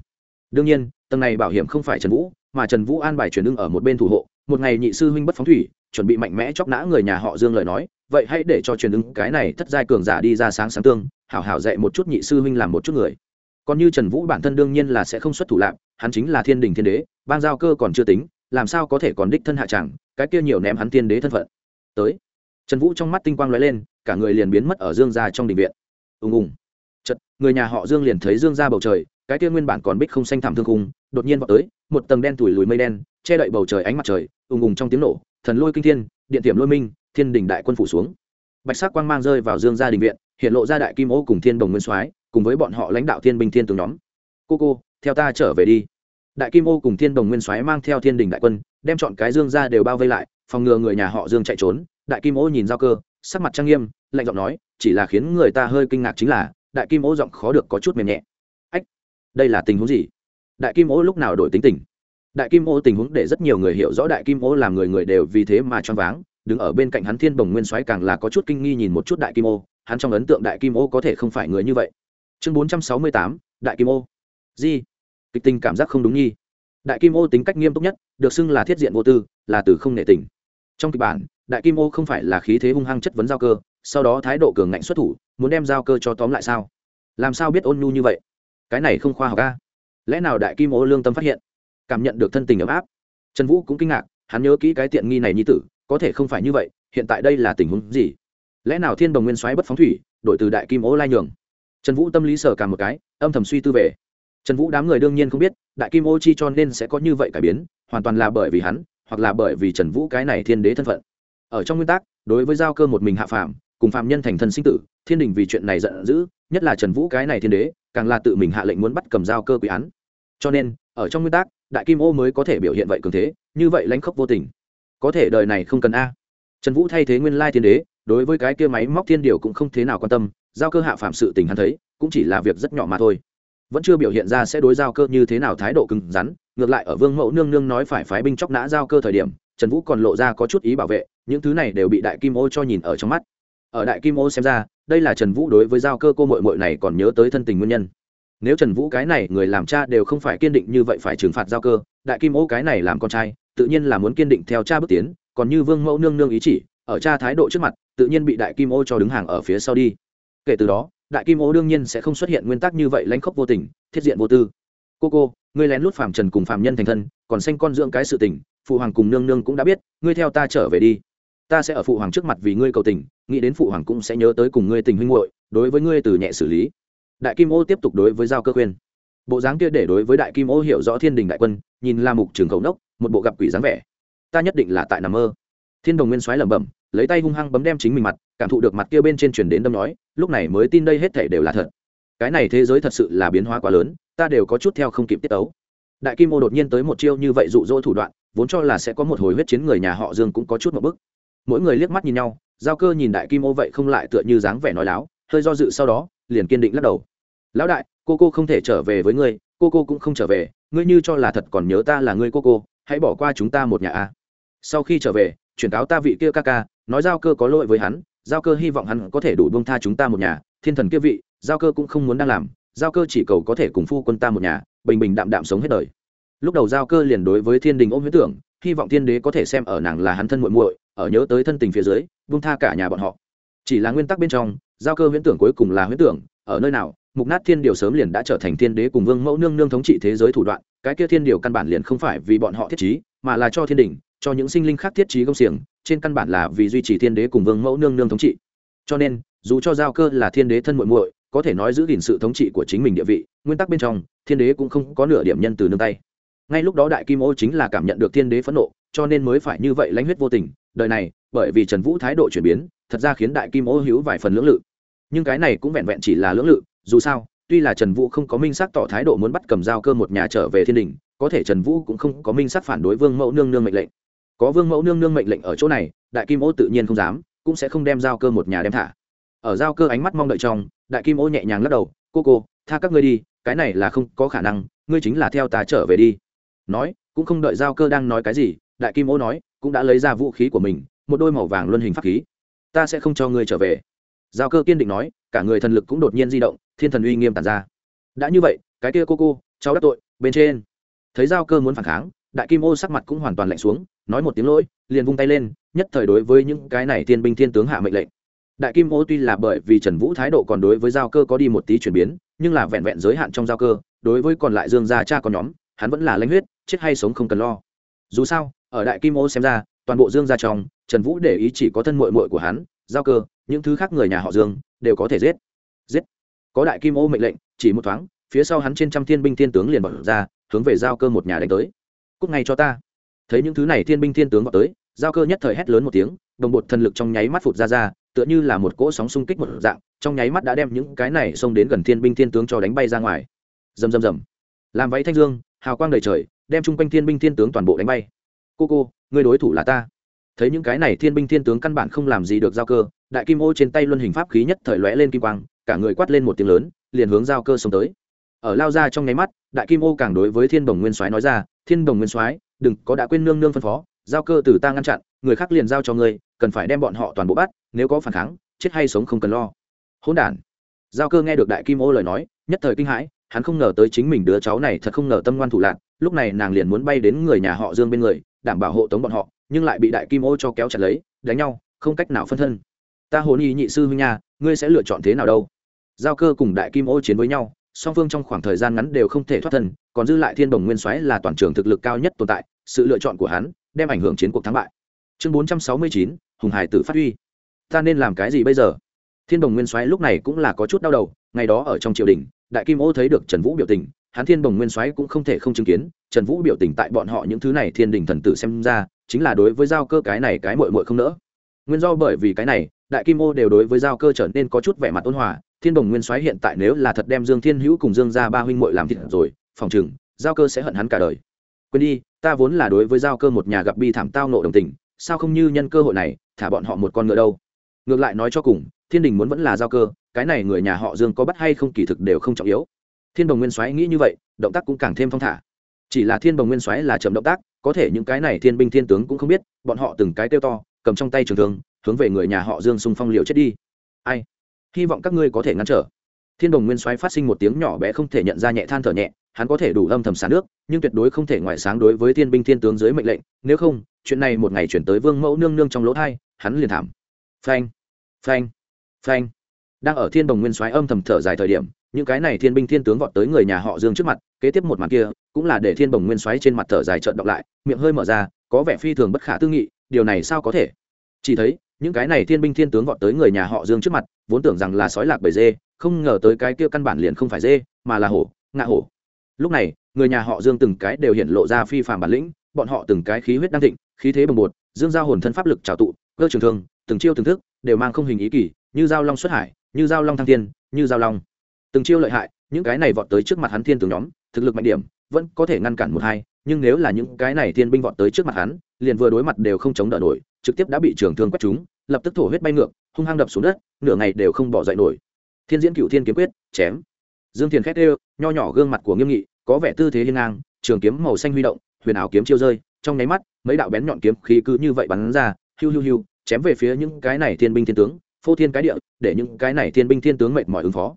Đương nhiên tầng này bảo hiểm không phải trần vũ mà trần vũ an bài chuyển ưng ở một bên thủ hộ một ngày nhị sư huynh bất phóng thủy chuẩn bị mạnh mẽ chóc nã người nhà họ dương lời nói vậy hãy để cho truyền ứng cái này thất giai cường giả đi ra sáng sáng tương hảo hảo dạy một chút nhị sư huynh làm một chút người còn như trần vũ bản thân đương nhiên là sẽ không xuất thủ lạm, hắn chính là thiên đình thiên đế ban giao cơ còn chưa tính, làm sao có thể còn đích thân hạ tràng cái kia nhiều ném hắn thiên đế thân phận. Tới, trần vũ trong mắt tinh quang lóe lên, cả người liền biến mất ở dương gia trong đình viện. Ùng ùng. Chật người nhà họ dương liền thấy dương ra bầu trời, cái kia nguyên bản còn bích không xanh thảm thương khung, đột nhiên vào tới, một tầng đen tủi lùi mây đen, che đậy bầu trời ánh mặt trời, ùng ùng trong tiếng nổ, thần lôi kinh thiên, điện tiệm lôi minh, thiên đình đại quân phủ xuống. Bạch sắc quang mang rơi vào dương gia đình viện, hiện lộ ra đại kim ô cùng thiên đồng nguyên soái cùng với bọn họ lãnh đạo thiên binh thiên tướng nhóm. Cô cô, theo ta trở về đi. Đại kim ô cùng thiên đồng nguyên soái mang theo thiên đình đại quân, đem chọn cái dương ra đều bao vây lại, phòng ngừa người nhà họ dương chạy trốn. Đại kim ô nhìn giao cơ, sắc mặt trang nghiêm, lạnh giọng nói, chỉ là khiến người ta hơi kinh ngạc chính là, đại kim ô giọng khó được có chút mềm nhẹ. Ách, đây là tình huống gì? Đại kim ô lúc nào đổi tính tình? Đại kim ô tình huống để rất nhiều người hiểu rõ đại kim ô làm người người đều vì thế mà choáng váng. Đứng ở bên cạnh hắn thiên bồng nguyên soái càng là có chút kinh nghi nhìn một chút đại kim ô. Hắn trong ấn tượng đại kim ô có thể không phải người như vậy chương bốn trăm sáu mươi tám, đại kim ô. Di. Kịch tình cảm giác không đúng nhi đại kim ô tính cách nghiêm túc nhất, được xưng là thiết diện vô tư, là từ không nệ tình. Trong kịch bản, đại kim ô không phải là khí thế hung hăng chất vấn giao cơ, sau đó thái độ cường ngạnh xuất thủ, muốn đem giao cơ cho tóm lại sao? Làm sao biết ôn nhu như vậy? Cái này không khoa học ca lẽ nào đại kim ô lương tâm phát hiện, cảm nhận được thân tình ấm áp? Trần vũ cũng kinh ngạc, hắn nhớ kỹ cái tiện nghi này như tử, có thể không phải như vậy, hiện tại đây là tình huống gì? Lẽ nào thiên đồng nguyên soái bất phóng thủy, đổi từ đại kim ô lai nhường? Trần vũ tâm lý sở cả một cái, âm thầm suy tư về. Trần vũ đám người đương nhiên không biết, đại kim ô chi cho nên sẽ có như vậy cải biến, hoàn toàn là bởi vì hắn, hoặc là bởi vì trần vũ cái này thiên đế thân phận. Ở trong nguyên tắc, đối với giao cơ một mình hạ phàm, cùng phạm nhân thành thân sinh tử, thiên đình vì chuyện này giận dữ, nhất là trần vũ cái này thiên đế, càng là tự mình hạ lệnh muốn bắt cầm giao cơ quý án. Cho nên, ở trong nguyên tắc, đại kim ô mới có thể biểu hiện vậy cường thế, như vậy lãnh khốc vô tình. Có thể đời này không cần a. Trần vũ thay thế nguyên lai thiên đế đối với cái kia máy móc thiên điều cũng không thế nào quan tâm, giao cơ hạ phạm sự tình hắn thấy, cũng chỉ là việc rất nhỏ mà thôi. Vẫn chưa biểu hiện ra sẽ đối giao cơ như thế nào thái độ cứng rắn, ngược lại ở vương mẫu nương nương nói phải phái binh chóc nã giao cơ thời điểm, trần vũ còn lộ ra có chút ý bảo vệ, những thứ này đều bị đại kim ô cho nhìn ở trong mắt. Ở đại kim ô xem ra, đây là trần vũ đối với giao cơ cô mội mội này còn nhớ tới thân tình nguyên nhân. Nếu trần vũ cái này người làm cha đều không phải kiên định như vậy phải trừng phạt giao cơ, đại kim ô cái này làm con trai, tự nhiên là muốn kiên định theo cha bước tiến, còn như vương mẫu nương nương ý chỉ ở cha thái độ trước mặt, tự nhiên bị đại kim ô cho đứng hàng ở phía sau đi. Kể từ đó, đại kim ô đương nhiên sẽ không xuất hiện nguyên tắc như vậy lãnh khốc vô tình, thiết diện vô tư. Cô cô, ngươi lén lút phàm trần cùng phàm nhân thành thân, còn sanh con dưỡng cái sự tình, phụ hoàng cùng nương nương cũng đã biết, ngươi theo ta trở về đi. Ta sẽ ở phụ hoàng trước mặt vì ngươi cầu tình, nghĩ đến phụ hoàng cũng sẽ nhớ tới cùng ngươi tình huynh muội, đối với ngươi từ nhẹ xử lý. Đại kim ô tiếp tục đối với giao cơ khuyên. Bộ dáng kia để đối với đại kim ô hiểu rõ thiên đình đại quân, nhìn la mục trường cầu nốc, một bộ gặp quỷ dáng vẻ. Ta nhất định là tại nằm mơ. Thiên đồng nguyên soái lẩm bẩm lấy tay hung hăng bấm đem chính mình mặt, cảm thụ được mặt kia bên trên truyền đến đâm nói, lúc này mới tin đây hết thể đều là thật. Cái này thế giới thật sự là biến hóa quá lớn, ta đều có chút theo không kịp tiết tấu. Đại kim ô đột nhiên tới một chiêu như vậy dụ dỗ thủ đoạn, vốn cho là sẽ có một hồi huyết chiến người nhà họ dương cũng có chút một bức. Mỗi người liếc mắt nhìn nhau, giao cơ nhìn đại kim ô vậy không lại tựa như dáng vẻ nói láo, hơi do dự sau đó, liền kiên định lắc đầu. Lão đại, cô cô không thể trở về với ngươi, cô cô cũng không trở về, ngươi như cho là thật còn nhớ ta là ngươi cô cô, hãy bỏ qua chúng ta một nhà a. Sau khi trở về, chuyển cáo ta vị kia ca ca nói giao cơ có lỗi với hắn, giao cơ hy vọng hắn có thể đủ bông tha chúng ta một nhà. Thiên thần kia vị, giao cơ cũng không muốn đang làm. Giao cơ chỉ cầu có thể cùng phu quân ta một nhà, bình bình đạm đạm sống hết đời. Lúc đầu giao cơ liền đối với thiên đình ôm huyết tưởng, hy vọng thiên đế có thể xem ở nàng là hắn thân muội muội, ở nhớ tới thân tình phía dưới bông tha cả nhà bọn họ. Chỉ là nguyên tắc bên trong, giao cơ huyễn tưởng cuối cùng là huyễn tưởng, ở nơi nào, mục nát thiên điều sớm liền đã trở thành thiên đế cùng vương mẫu nương nương thống trị thế giới thủ đoạn, cái kia thiên điều căn bản liền không phải vì bọn họ thiết trí, mà là cho thiên đình, cho những sinh linh khác thiết trí công xiềng trên căn bản là vì duy trì thiên đế cùng vương mẫu nương nương thống trị. Cho nên, dù cho giao cơ là thiên đế thân muội muội, có thể nói giữ gìn sự thống trị của chính mình địa vị, nguyên tắc bên trong, thiên đế cũng không có nửa điểm nhân từ nương tay. Ngay lúc đó đại kim ô chính là cảm nhận được thiên đế phẫn nộ, cho nên mới phải như vậy lãnh huyết vô tình. Đời này, bởi vì trần vũ thái độ chuyển biến, thật ra khiến đại kim ô hữu vài phần lưỡng lự. Nhưng cái này cũng vẹn vẹn chỉ là lưỡng lự, dù sao, tuy là trần vũ không có minh xác tỏ thái độ muốn bắt cầm dao cơ một nhà trở về thiên đình, có thể trần vũ cũng không có minh xác phản đối vương mẫu nương nương mệnh lệnh có vương mẫu nương nương mệnh lệnh ở chỗ này, đại kim ô tự nhiên không dám, cũng sẽ không đem giao cơ một nhà đem thả. Ở giao cơ ánh mắt mong đợi trong, đại kim ô nhẹ nhàng lắc đầu, cô cô, tha các ngươi đi, cái này là không có khả năng, ngươi chính là theo ta trở về đi. Nói, cũng không đợi giao cơ đang nói cái gì, đại kim ô nói, cũng đã lấy ra vũ khí của mình, một đôi màu vàng luân hình pháp khí. Ta sẽ không cho ngươi trở về. Giao cơ kiên định nói, cả người thần lực cũng đột nhiên di động, thiên thần uy nghiêm tàn ra. Đã như vậy, cái kia cô cô, cháu đắc tội, bên trên. Thấy giao cơ muốn phản kháng, đại kim ô sắc mặt cũng hoàn toàn lạnh xuống nói một tiếng lỗi, liền vung tay lên, nhất thời đối với những cái này thiên binh thiên tướng hạ mệnh lệnh. Đại kim ô tuy là bởi vì trần vũ thái độ còn đối với giao cơ có đi một tí chuyển biến, nhưng là vẹn vẹn giới hạn trong giao cơ, đối với còn lại dương gia cha con nhóm, hắn vẫn là lanh huyết, chết hay sống không cần lo. Dù sao, ở đại kim ô xem ra, toàn bộ dương gia trong, trần vũ để ý chỉ có thân mội mội của hắn, giao cơ, những thứ khác người nhà họ dương, đều có thể giết. Giết. Có đại kim ô mệnh lệnh, chỉ một thoáng, phía sau hắn trên trăm thiên binh thiên tướng liền bỏ ra, hướng về giao cơ một nhà đánh tới. Cúc ngay cho ta thấy những thứ này thiên binh thiên tướng vào tới, giao cơ nhất thời hét lớn một tiếng, đồng bột thần lực trong nháy mắt phụt ra ra, tựa như là một cỗ sóng xung kích một dạng, trong nháy mắt đã đem những cái này xông đến gần thiên binh thiên tướng cho đánh bay ra ngoài. Rầm rầm rầm. Làm váy thanh dương, hào quang đầy trời, đem chung quanh thiên binh thiên tướng toàn bộ đánh bay. Cô cô người đối thủ là ta. Thấy những cái này thiên binh thiên tướng căn bản không làm gì được giao cơ, đại kim ô trên tay luân hình pháp khí nhất thời lóe lên kim quang, cả người quát lên một tiếng lớn, liền hướng giao cơ xông tới. Ở lao ra trong nháy mắt, đại kim ô càng đối với thiên đồng nguyên soái nói ra, thiên đồng nguyên soái đừng có đã quên nương nương phân phó, giao cơ từ ta ngăn chặn, người khác liền giao cho ngươi, cần phải đem bọn họ toàn bộ bắt, nếu có phản kháng, chết hay sống không cần lo. Hỗn đản. Giao cơ nghe được đại kim ô lời nói, nhất thời kinh hãi, hắn không ngờ tới chính mình đứa cháu này thật không ngờ tâm ngoan thủ lạc lúc này nàng liền muốn bay đến người nhà họ dương bên người, đảm bảo hộ tống bọn họ, nhưng lại bị đại kim ô cho kéo chặt lấy, đánh nhau, không cách nào phân thân. Ta hồn y nhị sư huynh nha, ngươi sẽ lựa chọn thế nào đâu? Giao cơ cùng đại kim ô chiến với nhau song phương trong khoảng thời gian ngắn đều không thể thoát thân, còn dư lại thiên đồng nguyên soái là toàn trường thực lực cao nhất tồn tại, sự lựa chọn của hắn đem ảnh hưởng chiến cuộc thắng bại. Chương bốn trăm sáu mươi chín, hùng hải tử phát huy. Ta nên làm cái gì bây giờ? Thiên đồng nguyên soái lúc này cũng là có chút đau đầu, ngày đó ở trong triều đình, đại kim ô thấy được trần vũ biểu tình, hắn thiên đồng nguyên soái cũng không thể không chứng kiến, trần vũ biểu tình tại bọn họ những thứ này thiên đình thần tử xem ra, chính là đối với giao cơ cái này cái mội mội không nỡ. Nguyên do bởi vì cái này, đại kim ô đều đối với giao cơ trở nên có chút vẻ mặt ôn hòa thiên đồng nguyên soái hiện tại nếu là thật đem dương thiên hữu cùng dương ra ba huynh muội làm thịt rồi, phòng chừng giao cơ sẽ hận hắn cả đời. Quên đi, ta vốn là đối với giao cơ một nhà gặp bi thảm tao nộ đồng tình, sao không như nhân cơ hội này, thả bọn họ một con ngựa đâu? Ngược lại nói cho cùng, thiên đình muốn vẫn là giao cơ, cái này người nhà họ dương có bắt hay không kỳ thực đều không trọng yếu. Thiên đồng nguyên soái nghĩ như vậy, động tác cũng càng thêm thong thả. Chỉ là thiên đồng nguyên soái là chậm động tác, có thể những cái này thiên binh thiên tướng cũng không biết, bọn họ từng cái kêu to, cầm trong tay trường thương, hướng về người nhà họ dương xung phong liều chết đi. Ai? Hy vọng các ngươi có thể ngăn trở. Thiên đồng nguyên soái phát sinh một tiếng nhỏ bé không thể nhận ra nhẹ than thở nhẹ, hắn có thể đủ âm thầm xả nước, nhưng tuyệt đối không thể ngoại sáng đối với thiên binh thiên tướng dưới mệnh lệnh, nếu không, chuyện này một ngày chuyển tới vương mẫu nương nương trong lỗ thai, hắn liền thảm. Phanh phanh phanh. Đang ở thiên đồng nguyên soái âm thầm thở dài thời điểm, những cái này thiên binh thiên tướng vọt tới người nhà họ dương trước mặt, kế tiếp một màn kia, cũng là để thiên Đồng nguyên xoáy trên mặt thở dài trợn đọc lại, miệng hơi mở ra, có vẻ phi thường bất khả tư nghị, điều này sao có thể? Chỉ thấy, những cái này thiên binh thiên tướng vọt tới người nhà họ dương trước mặt, vốn tưởng rằng là sói lạc bầy dê, không ngờ tới cái kia căn bản liền không phải dê, mà là hổ, ngạ hổ. Lúc này, người nhà họ dương từng cái đều hiện lộ ra phi phàm bản lĩnh, bọn họ từng cái khí huyết đang thịnh, khí thế bồng bột, dương giao hồn thân pháp lực trào tụ, cơ trường thương, từng chiêu từng thức, đều mang không hình ý kỳ, như giao long xuất hải, như giao long thăng thiên, như giao long. Từng chiêu lợi hại, những cái này vọt tới trước mặt hắn thiên tướng nhóm, thực lực mạnh điểm, vẫn có thể ngăn cản một hai nhưng nếu là những cái này thiên binh vọt tới trước mặt hắn, liền vừa đối mặt đều không chống đỡ nổi, trực tiếp đã bị trường thương quét chúng lập tức thổ huyết bay ngược, hung hăng đập xuống đất, nửa ngày đều không bỏ dậy nổi. Thiên diễn cựu thiên kiếm quyết, chém. Dương thiền khét đều nho nhỏ gương mặt của nghiêm nghị, có vẻ tư thế hiên ngang, trường kiếm màu xanh huy động, huyền ảo kiếm chiêu rơi, trong nháy mắt, mấy đạo bén nhọn kiếm khí cứ như vậy bắn ra, hiu hiu hiu, chém về phía những cái này thiên binh thiên tướng, phô thiên cái địa, để những cái này thiên binh thiên tướng mệt mỏi ứng phó.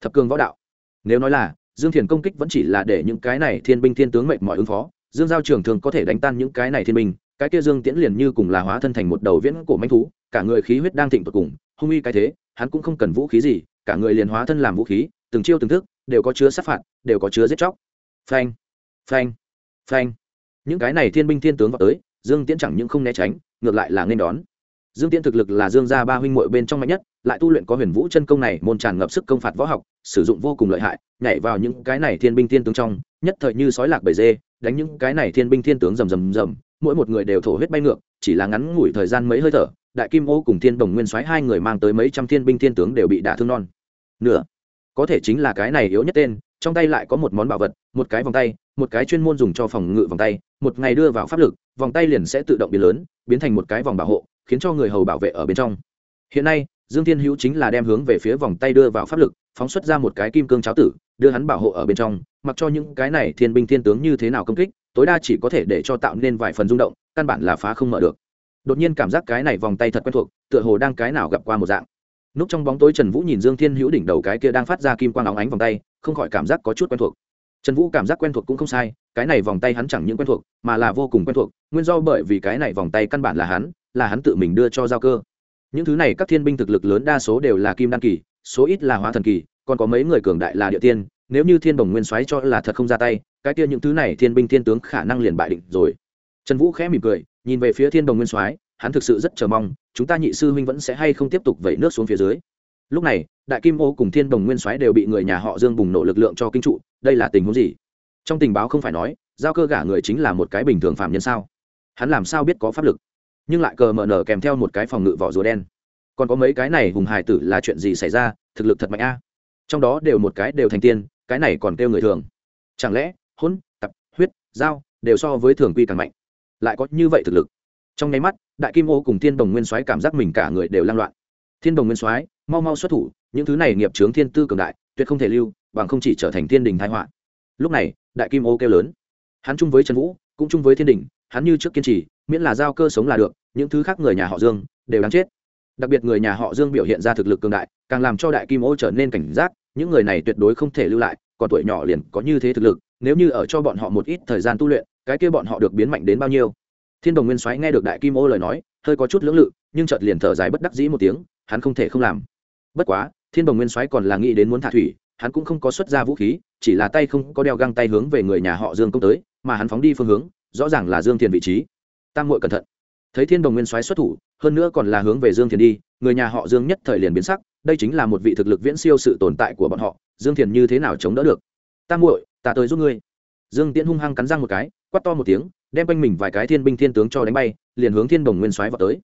Thập cường võ đạo. Nếu nói là dương thiền công kích vẫn chỉ là để những cái này thiên binh thiên tướng mệt mỏi ứng phó, dương giao trường thường có thể đánh tan những cái này thiên binh, cái kia dương tiễn liền như cùng là hóa thân thành một đầu viễn cổ manh thú, cả người khí huyết đang thịnh tột cùng, hung uy cái thế, hắn cũng không cần vũ khí gì, cả người liền hóa thân làm vũ khí, từng chiêu từng thức, đều có chứa sát phạt, đều có chứa giết chóc. Phanh phanh phanh. Những cái này thiên binh thiên tướng vào tới, dương tiễn chẳng những không né tránh, ngược lại là nên đón dương tiễn thực lực là dương gia ba huynh muội bên trong mạnh nhất, lại tu luyện có huyền vũ chân công này, môn tràn ngập sức công phạt võ học, sử dụng vô cùng lợi hại, nhảy vào những cái này thiên binh thiên tướng trong, nhất thời như sói lạc bầy dê, đánh những cái này thiên binh thiên tướng rầm rầm rầm, mỗi một người đều thổ huyết bay ngược, chỉ là ngắn ngủi thời gian mấy hơi thở, đại kim ô cùng thiên đồng nguyên soái hai người mang tới mấy trăm thiên binh thiên tướng đều bị đả thương non. Nửa, có thể chính là cái này yếu nhất tên, trong tay lại có một món bảo vật, một cái vòng tay, một cái chuyên môn dùng cho phòng ngự vòng tay, một ngày đưa vào pháp lực, vòng tay liền sẽ tự động biến lớn, biến thành một cái vòng bảo hộ khiến cho người hầu bảo vệ ở bên trong. Hiện nay, dương thiên hữu chính là đem hướng về phía vòng tay đưa vào pháp lực, phóng xuất ra một cái kim cương cháo tử, đưa hắn bảo hộ ở bên trong, mặc cho những cái này thiên binh thiên tướng như thế nào công kích, tối đa chỉ có thể để cho tạo nên vài phần rung động, căn bản là phá không mở được. Đột nhiên cảm giác cái này vòng tay thật quen thuộc, tựa hồ đang cái nào gặp qua một dạng. Núp trong bóng tối trần vũ nhìn dương thiên hữu đỉnh đầu cái kia đang phát ra kim quang óng ánh vòng tay, không khỏi cảm giác có chút quen thuộc. Trần vũ cảm giác quen thuộc cũng không sai, cái này vòng tay hắn chẳng những quen thuộc, mà là vô cùng quen thuộc, nguyên do bởi vì cái này vòng tay căn bản là hắn là hắn tự mình đưa cho giao cơ. Những thứ này các thiên binh thực lực lớn đa số đều là kim đan kỳ, số ít là hóa thần kỳ, còn có mấy người cường đại là địa tiên, nếu như thiên bồng nguyên soái cho là thật không ra tay, cái kia những thứ này thiên binh thiên tướng khả năng liền bại định rồi. Trần vũ khẽ mỉm cười, nhìn về phía thiên đồng nguyên soái, hắn thực sự rất chờ mong, chúng ta nhị sư huynh vẫn sẽ hay không tiếp tục vẩy nước xuống phía dưới. Lúc này, đại kim ô cùng thiên đồng nguyên soái đều bị người nhà họ dương bùng nổ lực lượng cho kinh trụ, đây là tình huống gì? Trong tình báo không phải nói, giao cơ gả người chính là một cái bình thường phạm nhân sao? Hắn làm sao biết có pháp lực? Nhưng lại cờ mở nở kèm theo một cái phòng ngự vỏ rùa đen. Còn có mấy cái này hùng hải tử là chuyện gì xảy ra? Thực lực thật mạnh a. Trong đó đều một cái đều thành tiên, cái này còn kêu người thường. Chẳng lẽ hôn tập, huyết, dao đều so với thường quy càng mạnh? Lại có như vậy thực lực. Trong nháy mắt, đại kim ô cùng thiên đồng nguyên soái cảm giác mình cả người đều lan loạn. Thiên đồng nguyên soái, mau mau xuất thủ, những thứ này nghiệp trướng thiên tư cường đại, tuyệt không thể lưu, bằng không chỉ trở thành thiên đình thái họa. Lúc này, đại kim ô kêu lớn. Hắn chung với trần vũ, cũng chung với thiên đình, hắn như trước kiên trì miễn là giao cơ sống là được, những thứ khác người nhà họ dương đều đáng chết. Đặc biệt người nhà họ dương biểu hiện ra thực lực cường đại, càng làm cho đại kim ô trở nên cảnh giác, những người này tuyệt đối không thể lưu lại, còn tuổi nhỏ liền có như thế thực lực, nếu như ở cho bọn họ một ít thời gian tu luyện, cái kia bọn họ được biến mạnh đến bao nhiêu? Thiên đồng nguyên soái nghe được đại kim ô lời nói, hơi có chút lưỡng lự, nhưng chợt liền thở dài bất đắc dĩ một tiếng, hắn không thể không làm. Bất quá, thiên đồng nguyên soái còn là nghĩ đến muốn thả thủy, hắn cũng không có xuất ra vũ khí, chỉ là tay không có đeo găng tay hướng về người nhà họ dương công tới, mà hắn phóng đi phương hướng, rõ ràng là dương thiền vị trí tam muội cẩn thận. Thấy thiên đồng nguyên soái xuất thủ, hơn nữa còn là hướng về dương thiền đi, người nhà họ dương nhất thời liền biến sắc, đây chính là một vị thực lực viễn siêu sự tồn tại của bọn họ, dương thiền như thế nào chống đỡ được? Tam muội, ta tới giúp ngươi. Dương tiễn hung hăng cắn răng một cái, quát to một tiếng, đem quanh mình vài cái thiên binh thiên tướng cho đánh bay, liền hướng thiên đồng nguyên soái vào tới.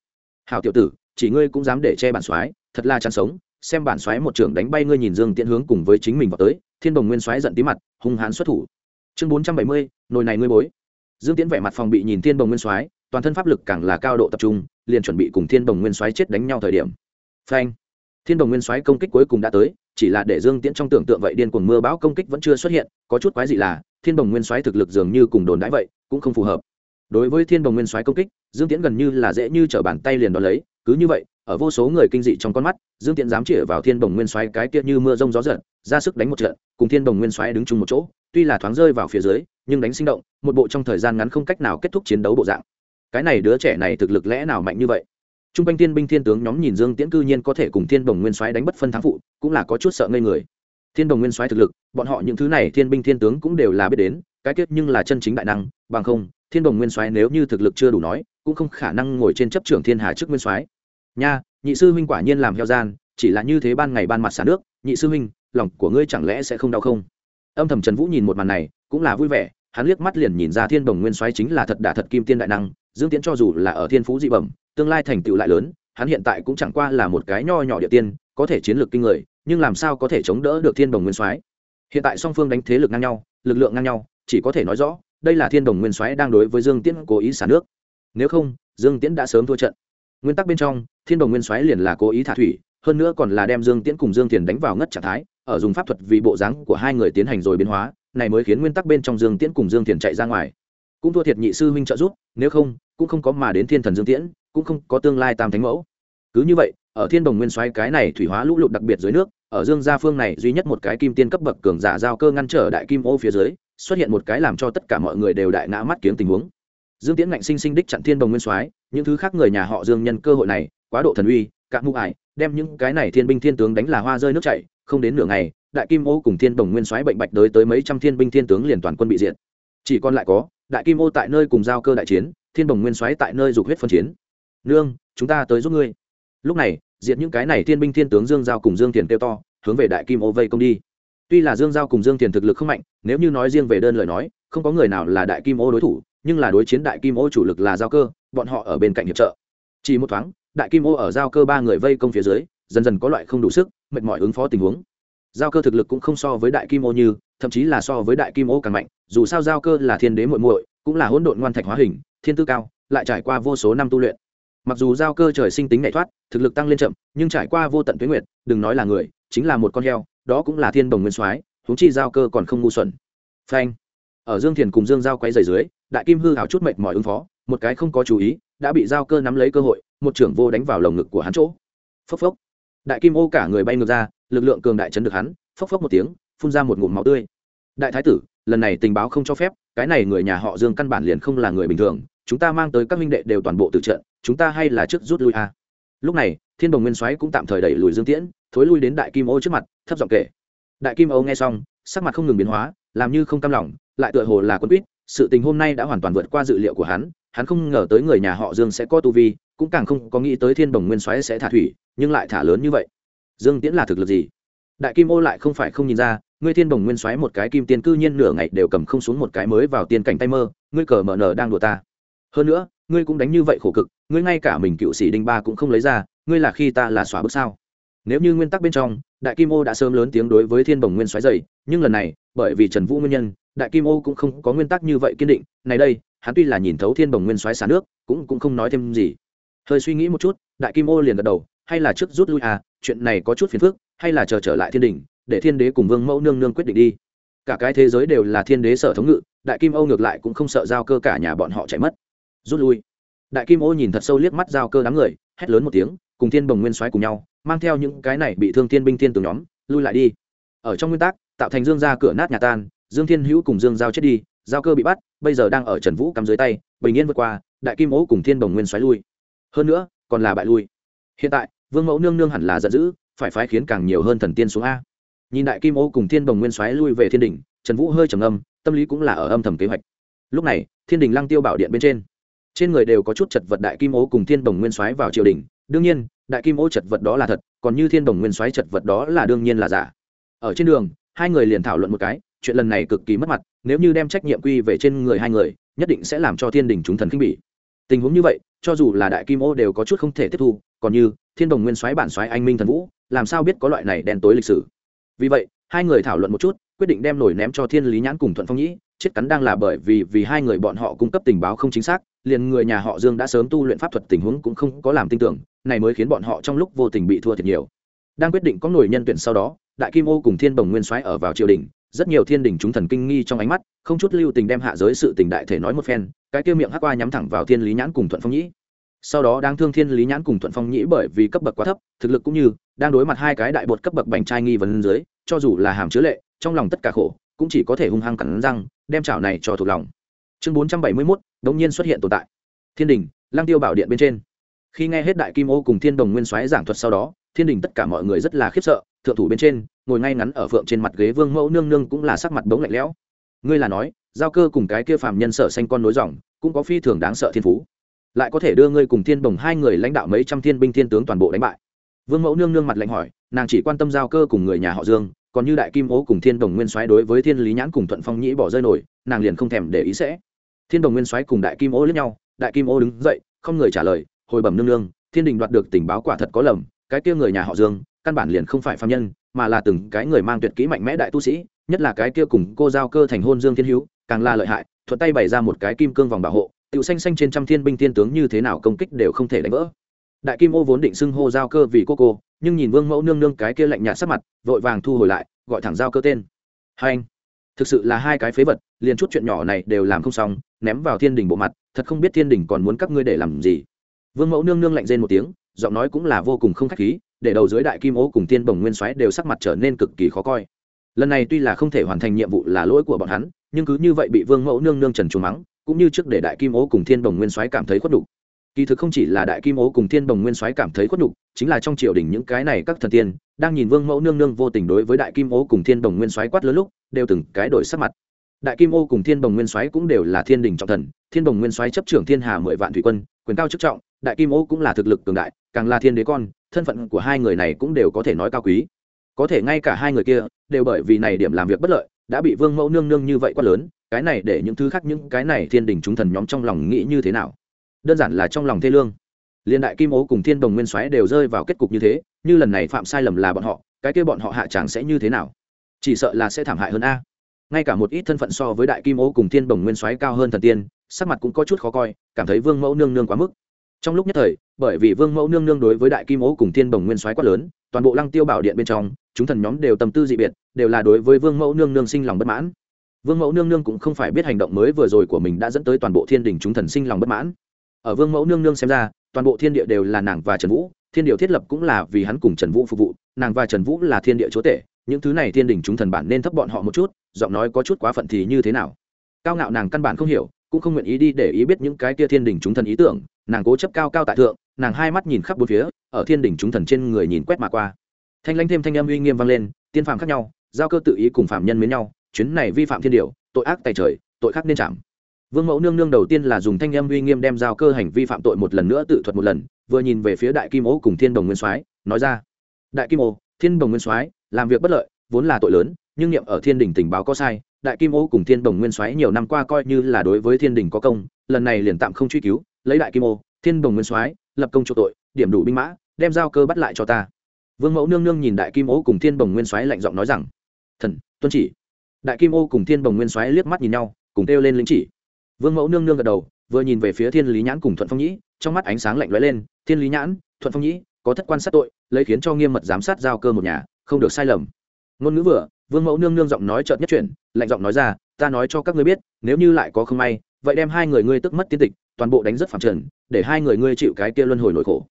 Hào tiểu tử, chỉ ngươi cũng dám để che bản soái, thật là chán sống, xem bản soái một trưởng đánh bay ngươi nhìn dương tiễn hướng cùng với chính mình vào tới, thiên đồng nguyên soái giận tí mặt, hung hãn xuất thủ. Chương bốn trăm bảy mươi, nồi này ngươi bối. Dương tiễn vẻ mặt phòng bị nhìn thiên đồng nguyên soái toàn thân pháp lực càng là cao độ tập trung, liền chuẩn bị cùng thiên đồng nguyên soái chết đánh nhau thời điểm. Phanh! Thiên đồng nguyên soái công kích cuối cùng đã tới, chỉ là để dương tiễn trong tưởng tượng vậy điên cuồng mưa bão công kích vẫn chưa xuất hiện, có chút quái dị là, thiên đồng nguyên soái thực lực dường như cùng đồn đãi vậy, cũng không phù hợp. Đối với thiên đồng nguyên soái công kích, dương tiễn gần như là dễ như t bàn tay liền đón lấy, cứ như vậy, ở vô số người kinh dị trong con mắt, dương tiễn dám chĩa vào thiên đồng nguyên soái cái tiết như mưa rông gió giật, ra sức đánh một trận, cùng thiên đồng nguyên soái đứng chung một chỗ, tuy là thoáng rơi vào phía dưới, nhưng đánh sinh động, một bộ trong thời gian ngắn không cách nào kết thúc chiến đấu bộ dạng cái này đứa trẻ này thực lực lẽ nào mạnh như vậy? T r u n g quanh thiên binh thiên tướng nhóm nhìn dương tiễn cư nhiên có thể cùng thiên đồng nguyên soái đánh bất phân thắng phụ, cũng là có chút sợ ngây người. Thiên đồng nguyên soái thực lực, bọn họ những thứ này thiên binh thiên tướng cũng đều là biết đến, cái kết nhưng là chân chính đại năng, bằng không, thiên đồng nguyên soái nếu như thực lực chưa đủ nói, cũng không khả năng ngồi trên chấp trưởng thiên hà trước nguyên soái. Nha, nhị sư huynh quả nhiên làm heo gian, chỉ là như thế ban ngày ban mặt xả nước, nhị sư huynh, lòng của ngươi chẳng lẽ sẽ không đau không? Âm thầm trần vũ nhìn một màn này, cũng là vui vẻ, hắn liếc mắt liền nhìn ra thiên đồng nguyên soái chính là thật đả thật kim tiên đại năng dương tiễn cho dù là ở thiên phú dị bẩm, tương lai thành tựu lại lớn, hắn hiện tại cũng chẳng qua là một cái nho nhỏ địa tiên, có thể chiến lược kinh người, nhưng làm sao có thể chống đỡ được thiên đồng nguyên soái? Hiện tại song phương đánh thế lực ngang nhau, lực lượng ngang nhau, chỉ có thể nói rõ, đây là thiên đồng nguyên soái đang đối với dương tiễn cố ý xả nước. Nếu không, dương tiễn đã sớm thua trận. Nguyên tắc bên trong, thiên đồng nguyên soái liền là cố ý thả thủy, hơn nữa còn là đem dương tiễn cùng dương thiền đánh vào ngất trạng thái, ở dùng pháp thuật vì bộ dáng của hai người tiến hành rồi biến hóa, này mới khiến nguyên tắc bên trong dương tiễn cùng dương thiền chạy ra ngoài. Cũng thua thiệt nhị sư huynh trợ giúp, nếu không cũng không có mà đến thiên thần dương tiễn, cũng không có tương lai tam thánh mẫu. Cứ như vậy, ở thiên đồng nguyên xoáy cái này thủy hóa lũ lụt đặc biệt dưới nước, ở dương gia phương này duy nhất một cái kim tiên cấp bậc cường giả giao cơ ngăn trở đại kim ô phía dưới, xuất hiện một cái làm cho tất cả mọi người đều đại ngã mắt kiếm tình huống. Dương tiễn ngạnh sinh sinh đích chặn thiên đồng nguyên soái, những thứ khác người nhà họ dương nhân cơ hội này, quá độ thần uy, cạn mụ ải, đem những cái này thiên binh thiên tướng đánh là hoa rơi nước chảy, không đến nửa ngày, đại kim ô cùng thiên đồng nguyên soái bệnh bạch tới tới mấy trăm thiên binh thiên tướng liền toàn quân bị diệt. Chỉ còn lại có, đại kim ô tại nơi cùng giao cơ đại chiến thiên đồng nguyên soái tại nơi dục huyết phân chiến. Nương, chúng ta tới giúp ngươi. Lúc này, diệt những cái này thiên binh thiên tướng dương giao cùng dương tiền kêu to, hướng về đại kim ô vây công đi. Tuy là dương giao cùng dương tiền thực lực không mạnh, nếu như nói riêng về đơn lời nói, không có người nào là đại kim ô đối thủ, nhưng là đối chiến đại kim ô chủ lực là giao cơ, bọn họ ở bên cạnh hiệp trợ. Chỉ một thoáng, đại kim ô ở giao cơ ba người vây công phía dưới, dần dần có loại không đủ sức, mệt mỏi ứng phó tình huống. Giao cơ thực lực cũng không so với đại kim ô như, thậm chí là so với đại kim ô càng mạnh, dù sao giao cơ là thiên đế muội muội, cũng là hỗn độn ngoan thạch hóa hình thiên tư cao, lại trải qua vô số năm tu luyện. Mặc dù giao cơ trời sinh tính nhảy thoát, thực lực tăng lên chậm, nhưng trải qua vô tận tuyến nguyệt, đừng nói là người, chính là một con heo, đó cũng là thiên đồng nguyên soái, huống chi giao cơ còn không ngu xuẩn. Phanh. Ở dương thiền cùng dương giao quay dày dưới, đại kim hư hào chút mệt mỏi ứng phó, một cái không có chú ý, đã bị giao cơ nắm lấy cơ hội, một trưởng vô đánh vào lồng ngực của hắn chỗ. Phốc phốc. Đại kim ô cả người bay ngược ra, lực lượng cường đại chấn được hắn, phốc phốc một tiếng, phun ra một ngụm máu tươi. Đại thái tử lần này tình báo không cho phép, cái này người nhà họ dương căn bản liền không là người bình thường, chúng ta mang tới các minh đệ đều toàn bộ tự trận, chúng ta hay là trước rút lui a. À. lúc này, thiên đồng nguyên soái cũng tạm thời đẩy lùi dương tiễn, thối lui đến đại kim ô trước mặt, thấp giọng kể. Đại kim ô nghe xong, sắc mặt không ngừng biến hóa, làm như không cam lòng, lại tựa hồ là quân quýt, sự tình hôm nay đã hoàn toàn vượt qua dự liệu của hắn hắn không ngờ tới người nhà họ dương sẽ có tu vi, cũng càng không có nghĩ tới thiên đồng nguyên soái sẽ thả thủy, nhưng lại thả lớn như vậy. Dương tiễn là thực lực gì? Đại kim ô lại không phải không nhìn ra ngươi thiên đồng nguyên xoáy một cái kim tiên cư nhiên nửa ngày đều cầm không xuống một cái mới vào tiên cảnh tay mơ, ngươi cờ mở nở đang đùa ta. Hơn nữa, ngươi cũng đánh như vậy khổ cực, ngươi ngay cả mình cựu sĩ đinh ba cũng không lấy ra, ngươi là khi ta là xóa bước sao? Nếu như nguyên tắc bên trong, đại kim ô đã sớm lớn tiếng đối với thiên bồng nguyên xoáy dày nhưng lần này, bởi vì trần vũ nguyên nhân, đại kim ô cũng không có nguyên tắc như vậy kiên định, này đây, hắn tuy là nhìn thấu thiên bồng nguyên xoáy xả nước, cũng cũng không nói thêm gì. Hơi suy nghĩ một chút, đại kim ô liền gật đầu, hay là trước rút lui à chuyện này có chút phiền phức, hay là chờ trở lại thiên đình để thiên đế cùng vương mẫu nương nương quyết định đi. Cả cái thế giới đều là thiên đế sở thống ngự, đại kim ô ngược lại cũng không sợ giao cơ cả nhà bọn họ chạy mất. Rút lui. Đại kim ô nhìn thật sâu liếc mắt giao cơ đám người, hét lớn một tiếng, cùng thiên bồng nguyên soái cùng nhau, mang theo những cái này bị thương thiên binh thiên từ nhóm, lui lại đi. Ở trong nguyên tắc, tạo thành dương ra cửa nát nhà tan, dương thiên hữu cùng dương giao chết đi, giao cơ bị bắt, bây giờ đang ở trần vũ cắm dưới tay, bình yên vượt qua, đại kim ô cùng thiên bồng nguyên xoáy lui. Hơn nữa, còn là bại lui. Hiện tại, vương mẫu nương nương hẳn là giận dữ, phải phái khiến càng nhiều hơn thần tiên xuống a nhìn đại kim ô cùng thiên đồng nguyên xoáy lui về thiên đình trần vũ hơi trầm âm tâm lý cũng là ở âm thầm kế hoạch. Lúc này, thiên đình lăng tiêu bảo điện bên trên. Trên người đều có chút chật vật đại kim ô cùng thiên đồng nguyên xoáy vào triều đình đương nhiên, đại kim ô chật vật đó là thật, còn như thiên đồng nguyên xoáy chật vật đó là đương nhiên là giả. Ở trên đường, hai người liền thảo luận một cái, chuyện lần này cực kỳ mất mặt, nếu như đem trách nhiệm quy về trên người hai người, nhất định sẽ làm cho thiên đình chúng thần kinh bỉ. Tình huống như vậy, cho dù là đại kim ô đều có chút không thể tiếp thu, còn như thiên đồng nguyên soái bản soái anh minh thần vũ, làm sao biết có loại này đen tối lịch sử? Vì vậy, hai người thảo luận một chút, quyết định đem nổi ném cho thiên lý nhãn cùng thuận phong nhĩ. Chết cắn đang là bởi vì vì hai người bọn họ cung cấp tình báo không chính xác, liền người nhà họ dương đã sớm tu luyện pháp thuật tình huống cũng không có làm tin tưởng, này mới khiến bọn họ trong lúc vô tình bị thua thiệt nhiều. Đang quyết định có nổi nhân tuyển sau đó, đại kim ô cùng thiên bồng nguyên soái ở vào triều đình, rất nhiều thiên đình chúng thần kinh nghi trong ánh mắt, không chút lưu tình đem hạ giới sự tình đại thể nói một phen, cái kia miệng hắc qua nhắm thẳng vào thiên lý nhãn cùng thuận phong nhĩ sau đó đang thương thiên lý nhãn cùng thuận phong nhĩ bởi vì cấp bậc quá thấp, thực lực cũng như, đang đối mặt hai cái đại bột cấp bậc bành trai nghi vấn dưới, cho dù là hàm chứa lệ, trong lòng tất cả khổ, cũng chỉ có thể hung hăng cắn răng, đem chảo này cho thuộc lòng. Chương bốn trăm bảy mươi mốt, đống nhiên xuất hiện tồn tại. Thiên đình lang tiêu bảo điện bên trên. Khi nghe hết đại kim ô cùng thiên đồng nguyên soái giảng thuật sau đó, thiên đình tất cả mọi người rất là khiếp sợ, thượng thủ bên trên, ngồi ngay ngắn ở phượng trên mặt ghế vương mẫu nương nương cũng là sắc mặt bỗng lạnh lẽo. Ngươi là nói, giao cơ cùng cái kia phàm nhân sở xanh con nối dòng, cũng có phi thường đáng sợ thiên phú lại có thể đưa ngươi cùng thiên bồng hai người lãnh đạo mấy trăm thiên binh thiên tướng toàn bộ đánh bại. Vương mẫu nương nương mặt lạnh hỏi, nàng chỉ quan tâm giao cơ cùng người nhà họ dương, còn như đại kim ố cùng thiên đồng nguyên soái đối với thiên lý nhãn cùng thuận phong nhĩ bỏ rơi nổi, nàng liền không thèm để ý sẽ. Thiên đồng nguyên soái cùng đại kim ô lẫn nhau, đại kim ô đứng dậy, không người trả lời, hồi bẩm nương nương, thiên đình đoạt được tình báo quả thật có lầm, cái kia người nhà họ dương, căn bản liền không phải phạm nhân, mà là từng cái người mang tuyệt kỹ mạnh mẽ đại tu sĩ, nhất là cái kia cùng cô giao cơ thành hôn dương thiên hữu càng là lợi hại, thuận tay bày ra một cái kim cương vòng bảo hộ tiểu xanh xanh trên trăm thiên binh thiên tướng như thế nào công kích đều không thể đánh vỡ. Đại kim ô vốn định xưng hô giao cơ vì cô cô, nhưng nhìn vương mẫu nương nương cái kia lạnh nhạt sắc mặt, vội vàng thu hồi lại, gọi thẳng giao cơ tên. Hai anh, thực sự là hai cái phế vật, liền chút chuyện nhỏ này đều làm không xong, ném vào thiên đình bộ mặt, thật không biết thiên đình còn muốn các ngươi để làm gì. Vương mẫu nương nương lạnh rên một tiếng, giọng nói cũng là vô cùng không khách khí, để đầu dưới đại kim ô cùng tiên bồng nguyên soái đều sắc mặt trở nên cực kỳ khó coi. Lần này tuy là không thể hoàn thành nhiệm vụ là lỗi của bọn hắn, nhưng cứ như vậy bị vương mẫu nương nương trần trùng mắng cũng như trước để đại kim ô cùng thiên đồng nguyên soái cảm thấy khuất đủ kỳ thực không chỉ là đại kim ố cùng thiên đồng nguyên soái cảm thấy khuất đủ, chính là trong triều đình những cái này các thần tiên đang nhìn vương mẫu nương nương vô tình đối với đại kim ố cùng thiên đồng nguyên soái quát lớn lúc đều từng cái đổi sắc mặt. Đại kim ô cùng thiên đồng nguyên soái cũng đều là thiên đình trọng thần thiên đồng nguyên soái chấp trưởng thiên hà mười vạn thủy quân quyền cao chức trọng đại kim ô cũng là thực lực cường đại càng là thiên đế con thân phận của hai người này cũng đều có thể nói cao quý. Có thể ngay cả hai người kia đều bởi vì này điểm làm việc bất lợi đã bị vương mẫu nương nương như vậy quá lớn, cái này để những thứ khác những cái này thiên đình chúng thần nhóm trong lòng nghĩ như thế nào? Đơn giản là trong lòng thê lương. Liên đại kim ố cùng thiên đồng nguyên soái đều rơi vào kết cục như thế, như lần này phạm sai lầm là bọn họ, cái kia bọn họ hạ tràng sẽ như thế nào? Chỉ sợ là sẽ thảm hại hơn a. Ngay cả một ít thân phận so với đại kim ố cùng thiên đồng nguyên soái cao hơn thần tiên, sắc mặt cũng có chút khó coi, cảm thấy vương mẫu nương nương quá mức trong lúc nhất thời, bởi vì vương mẫu nương nương đối với đại kim ố cùng thiên đồng nguyên soái quá lớn, toàn bộ lăng tiêu bảo điện bên trong, chúng thần nhóm đều tâm tư dị biệt, đều là đối với vương mẫu nương nương sinh lòng bất mãn. Vương mẫu nương nương cũng không phải biết hành động mới vừa rồi của mình đã dẫn tới toàn bộ thiên đình chúng thần sinh lòng bất mãn. Ở vương mẫu nương nương xem ra, toàn bộ thiên địa đều là nàng và trần vũ, thiên điệu thiết lập cũng là vì hắn cùng trần vũ phục vụ, nàng và trần vũ là thiên địa chúa tể, những thứ này thiên đình chúng thần bản nên thấp bọn họ một chút, giọng nói có chút quá phận thì như thế nào? Cao ngạo nàng căn bản không hiểu, cũng không nguyện ý đi để ý biết những cái kia thiên đình chúng thần ý tưởng nàng cố chấp cao cao tại thượng, nàng hai mắt nhìn khắp bốn phía, ở thiên đỉnh chúng thần trên người nhìn quét mà qua. Thanh lãnh thêm thanh âm uy nghiêm vang lên, tiên phàm khác nhau, giao cơ tự ý cùng phạm nhân mến nhau, chuyến này vi phạm thiên điều, tội ác tài trời, tội khác nên chạm. Vương mẫu nương nương đầu tiên là dùng thanh âm uy nghiêm đem giao cơ hành vi phạm tội một lần nữa tự thuật một lần, vừa nhìn về phía đại kim ô cùng thiên đồng nguyên soái, nói ra đại kim ô, thiên đồng nguyên soái, làm việc bất lợi, vốn là tội lớn, nhưng niệm ở thiên đình tình báo có sai, đại kim ô cùng thiên đồng nguyên soái nhiều năm qua coi như là đối với thiên đình có công, lần này liền tạm không truy cứu lấy đại kim ô, thiên đồng nguyên soái, lập công chỗ tội, điểm đủ binh mã, đem giao cơ bắt lại cho ta. Vương mẫu nương nương nhìn đại kim ô cùng thiên bồng nguyên soái lạnh giọng nói rằng, thần, tuân chỉ. Đại kim ô cùng thiên bồng nguyên soái liếc mắt nhìn nhau, cùng kêu lên lính chỉ. Vương mẫu nương nương gật đầu, vừa nhìn về phía thiên lý nhãn cùng thuận phong nhĩ, trong mắt ánh sáng lạnh lóe lên, thiên lý nhãn, thuận phong nhĩ, có thất quan sát tội, lấy khiến cho nghiêm mật giám sát giao cơ một nhà, không được sai lầm. Ngôn ngữ vừa, vương mẫu nương nương giọng nói chợt nhất chuyển, lạnh giọng nói ra, ta nói cho các ngươi biết, nếu như lại có không may, vậy đem hai người ngươi tức mất tiên tịch toàn bộ đánh rất phạm trần, để hai người ngươi chịu cái kia luân hồi nỗi khổ.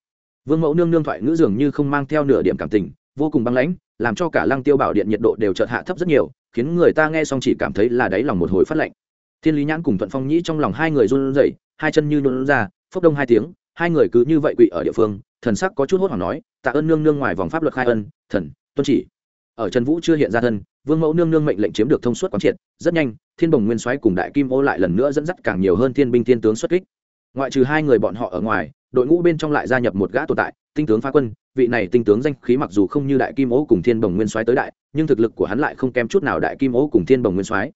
Vương mẫu nương nương thoại ngữ dường như không mang theo nửa điểm cảm tình, vô cùng băng lãnh, làm cho cả lăng tiêu bảo điện nhiệt độ đều chợt hạ thấp rất nhiều, khiến người ta nghe xong chỉ cảm thấy là đáy lòng một hồi phát lạnh. Thiên lý nhãn cùng thuận phong nhĩ trong lòng hai người run rẩy, hai chân như nhuộn ra, phốc đông hai tiếng, hai người cứ như vậy quỵ ở địa phương, thần sắc có chút hốt hoảng nói, tạ ơn nương nương ngoài vòng pháp luật khai ân, thần, tuân chỉ. Ở trần vũ chưa hiện ra thân, vương mẫu nương nương mệnh lệnh chiếm được thông suốt quán triệt, rất nhanh, thiên bồng nguyên soái cùng đại kim ô lại lần nữa dẫn dắt càng nhiều hơn thiên binh thiên tướng xuất kích ngoại trừ hai người bọn họ ở ngoài, đội ngũ bên trong lại gia nhập một gã tồn tại, tinh tướng phá quân. Vị này tinh tướng danh khí mặc dù không như đại kim ố cùng thiên bồng nguyên soái tới đại, nhưng thực lực của hắn lại không kém chút nào đại kim ố cùng thiên bồng nguyên soái.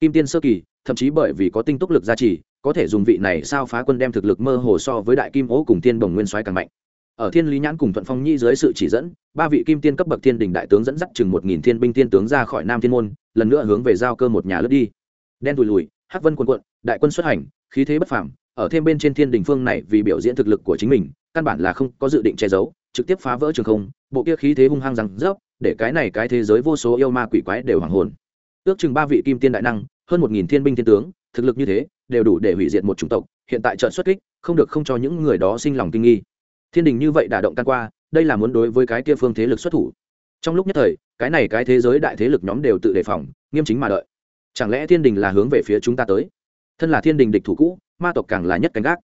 Kim tiên sơ kỳ, thậm chí bởi vì có tinh túc lực gia trì, có thể dùng vị này sao phá quân đem thực lực mơ hồ so với đại kim ố cùng thiên bồng nguyên soái càng mạnh. Ở thiên lý nhãn cùng thuận phong nhi dưới sự chỉ dẫn, ba vị kim tiên cấp bậc thiên đình đại tướng dẫn dắt chừng một nghìn thiên binh tiên tướng ra khỏi nam thiên môn, lần nữa hướng về giao cơ một nhà lướt đi. Đen tùi lùi hắc vân quân quận đại quân xuất hành, khí thế bất phàm ở thêm bên trên thiên đình phương này vì biểu diễn thực lực của chính mình, căn bản là không có dự định che giấu, trực tiếp phá vỡ trường không, bộ kia khí thế hung hăng rằng rớp, để cái này cái thế giới vô số yêu ma quỷ quái đều hoàng hồn. Ước chừng ba vị kim tiên đại năng, hơn một nghìn thiên binh thiên tướng, thực lực như thế, đều đủ để hủy diệt một chủng tộc, hiện tại trận xuất kích, không được không cho những người đó sinh lòng kinh nghi. Thiên đình như vậy đả động tan qua, đây là muốn đối với cái kia phương thế lực xuất thủ. Trong lúc nhất thời, cái này cái thế giới đại thế lực nhóm đều tự đề phòng, nghiêm chính mà đợi. Chẳng lẽ thiên đình là hướng về phía chúng ta tới? Thân là thiên đình địch thủ cũ ma tộc càng là nhất cánh gác.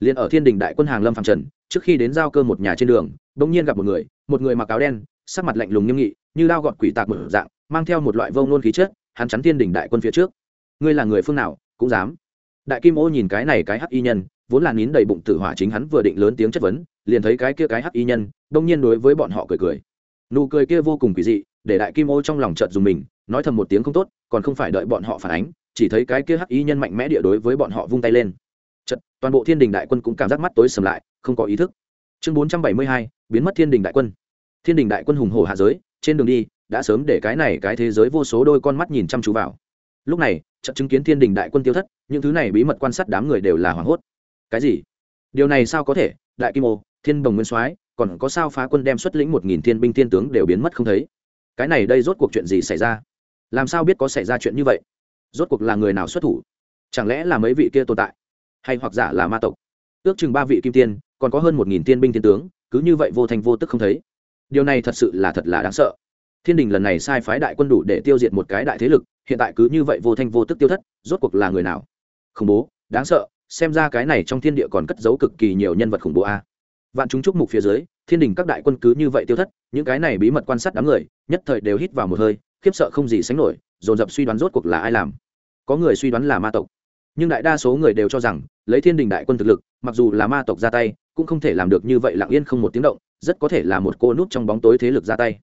Liền ở thiên đình đại quân hàng lâm phạm trần, trước khi đến giao cơ một nhà trên đường, bỗng nhiên gặp một người một người mặc áo đen, sắc mặt lạnh lùng nghiêm nghị, như lao gọt quỷ tạc một dạng, mang theo một loại vông nôn khí chất, hắn chắn thiên đình đại quân phía trước. Ngươi là người phương nào, cũng dám? Đại kim ô nhìn cái này cái hắc y nhân, vốn là nín đầy bụng tử hỏa chính hắn vừa định lớn tiếng chất vấn, liền thấy cái kia cái hắc y nhân đông nhiên đối với bọn họ cười cười. Nụ cười kia vô cùng quỷ dị, để đại kim ô trong lòng chợt dùng mình, nói thầm một tiếng không tốt, còn không phải đợi bọn họ phản ánh chỉ thấy cái kia hắc y nhân mạnh mẽ địa đối với bọn họ vung tay lên. Chật, toàn bộ thiên đình đại quân cũng cảm giác mắt tối sầm lại, không có ý thức. Chương bốn trăm bảy mươi hai, biến mất thiên đình đại quân. Thiên đình đại quân hùng hổ hạ giới, trên đường đi, đã sớm để cái này cái thế giới vô số đôi con mắt nhìn chăm chú vào. Lúc này trận chứng kiến thiên đình đại quân tiêu thất, những thứ này bí mật quan sát đám người đều là hoảng hốt. Cái gì? Điều này sao có thể? Đại kim ô, thiên đồng nguyên soái, còn có sao phá quân đem xuất lĩnh một nghìn thiên binh thiên tướng đều biến mất không thấy. Cái này đây rốt cuộc chuyện gì xảy ra? Làm sao biết có xảy ra chuyện như vậy? Rốt cuộc là người nào xuất thủ? Chẳng lẽ là mấy vị kia tồn tại? Hay hoặc giả là ma tộc? Ước chừng ba vị kim tiên, còn có hơn một nghìn tiên binh thiên tướng, cứ như vậy vô thành vô tức không thấy. Điều này thật sự là thật là đáng sợ. Thiên đình lần này sai phái đại quân đủ để tiêu diệt một cái đại thế lực, hiện tại cứ như vậy vô thanh vô tức tiêu thất, rốt cuộc là người nào? Khủng bố, đáng sợ, xem ra cái này trong thiên địa còn cất giấu cực kỳ nhiều nhân vật khủng bố a. Vạn chúng chúc mục phía dưới, thiên đình các đại quân cứ như vậy tiêu thất, những cái này bí mật quan sát đám người, nhất thời đều hít vào một hơi, khiếp sợ không gì sánh nổi dồn dập suy đoán rốt cuộc là ai làm. Có người suy đoán là ma tộc. Nhưng đại đa số người đều cho rằng, lấy thiên đình đại quân thực lực, mặc dù là ma tộc ra tay, cũng không thể làm được như vậy lặng yên không một tiếng động, rất có thể là một cô nút trong bóng tối thế lực ra tay.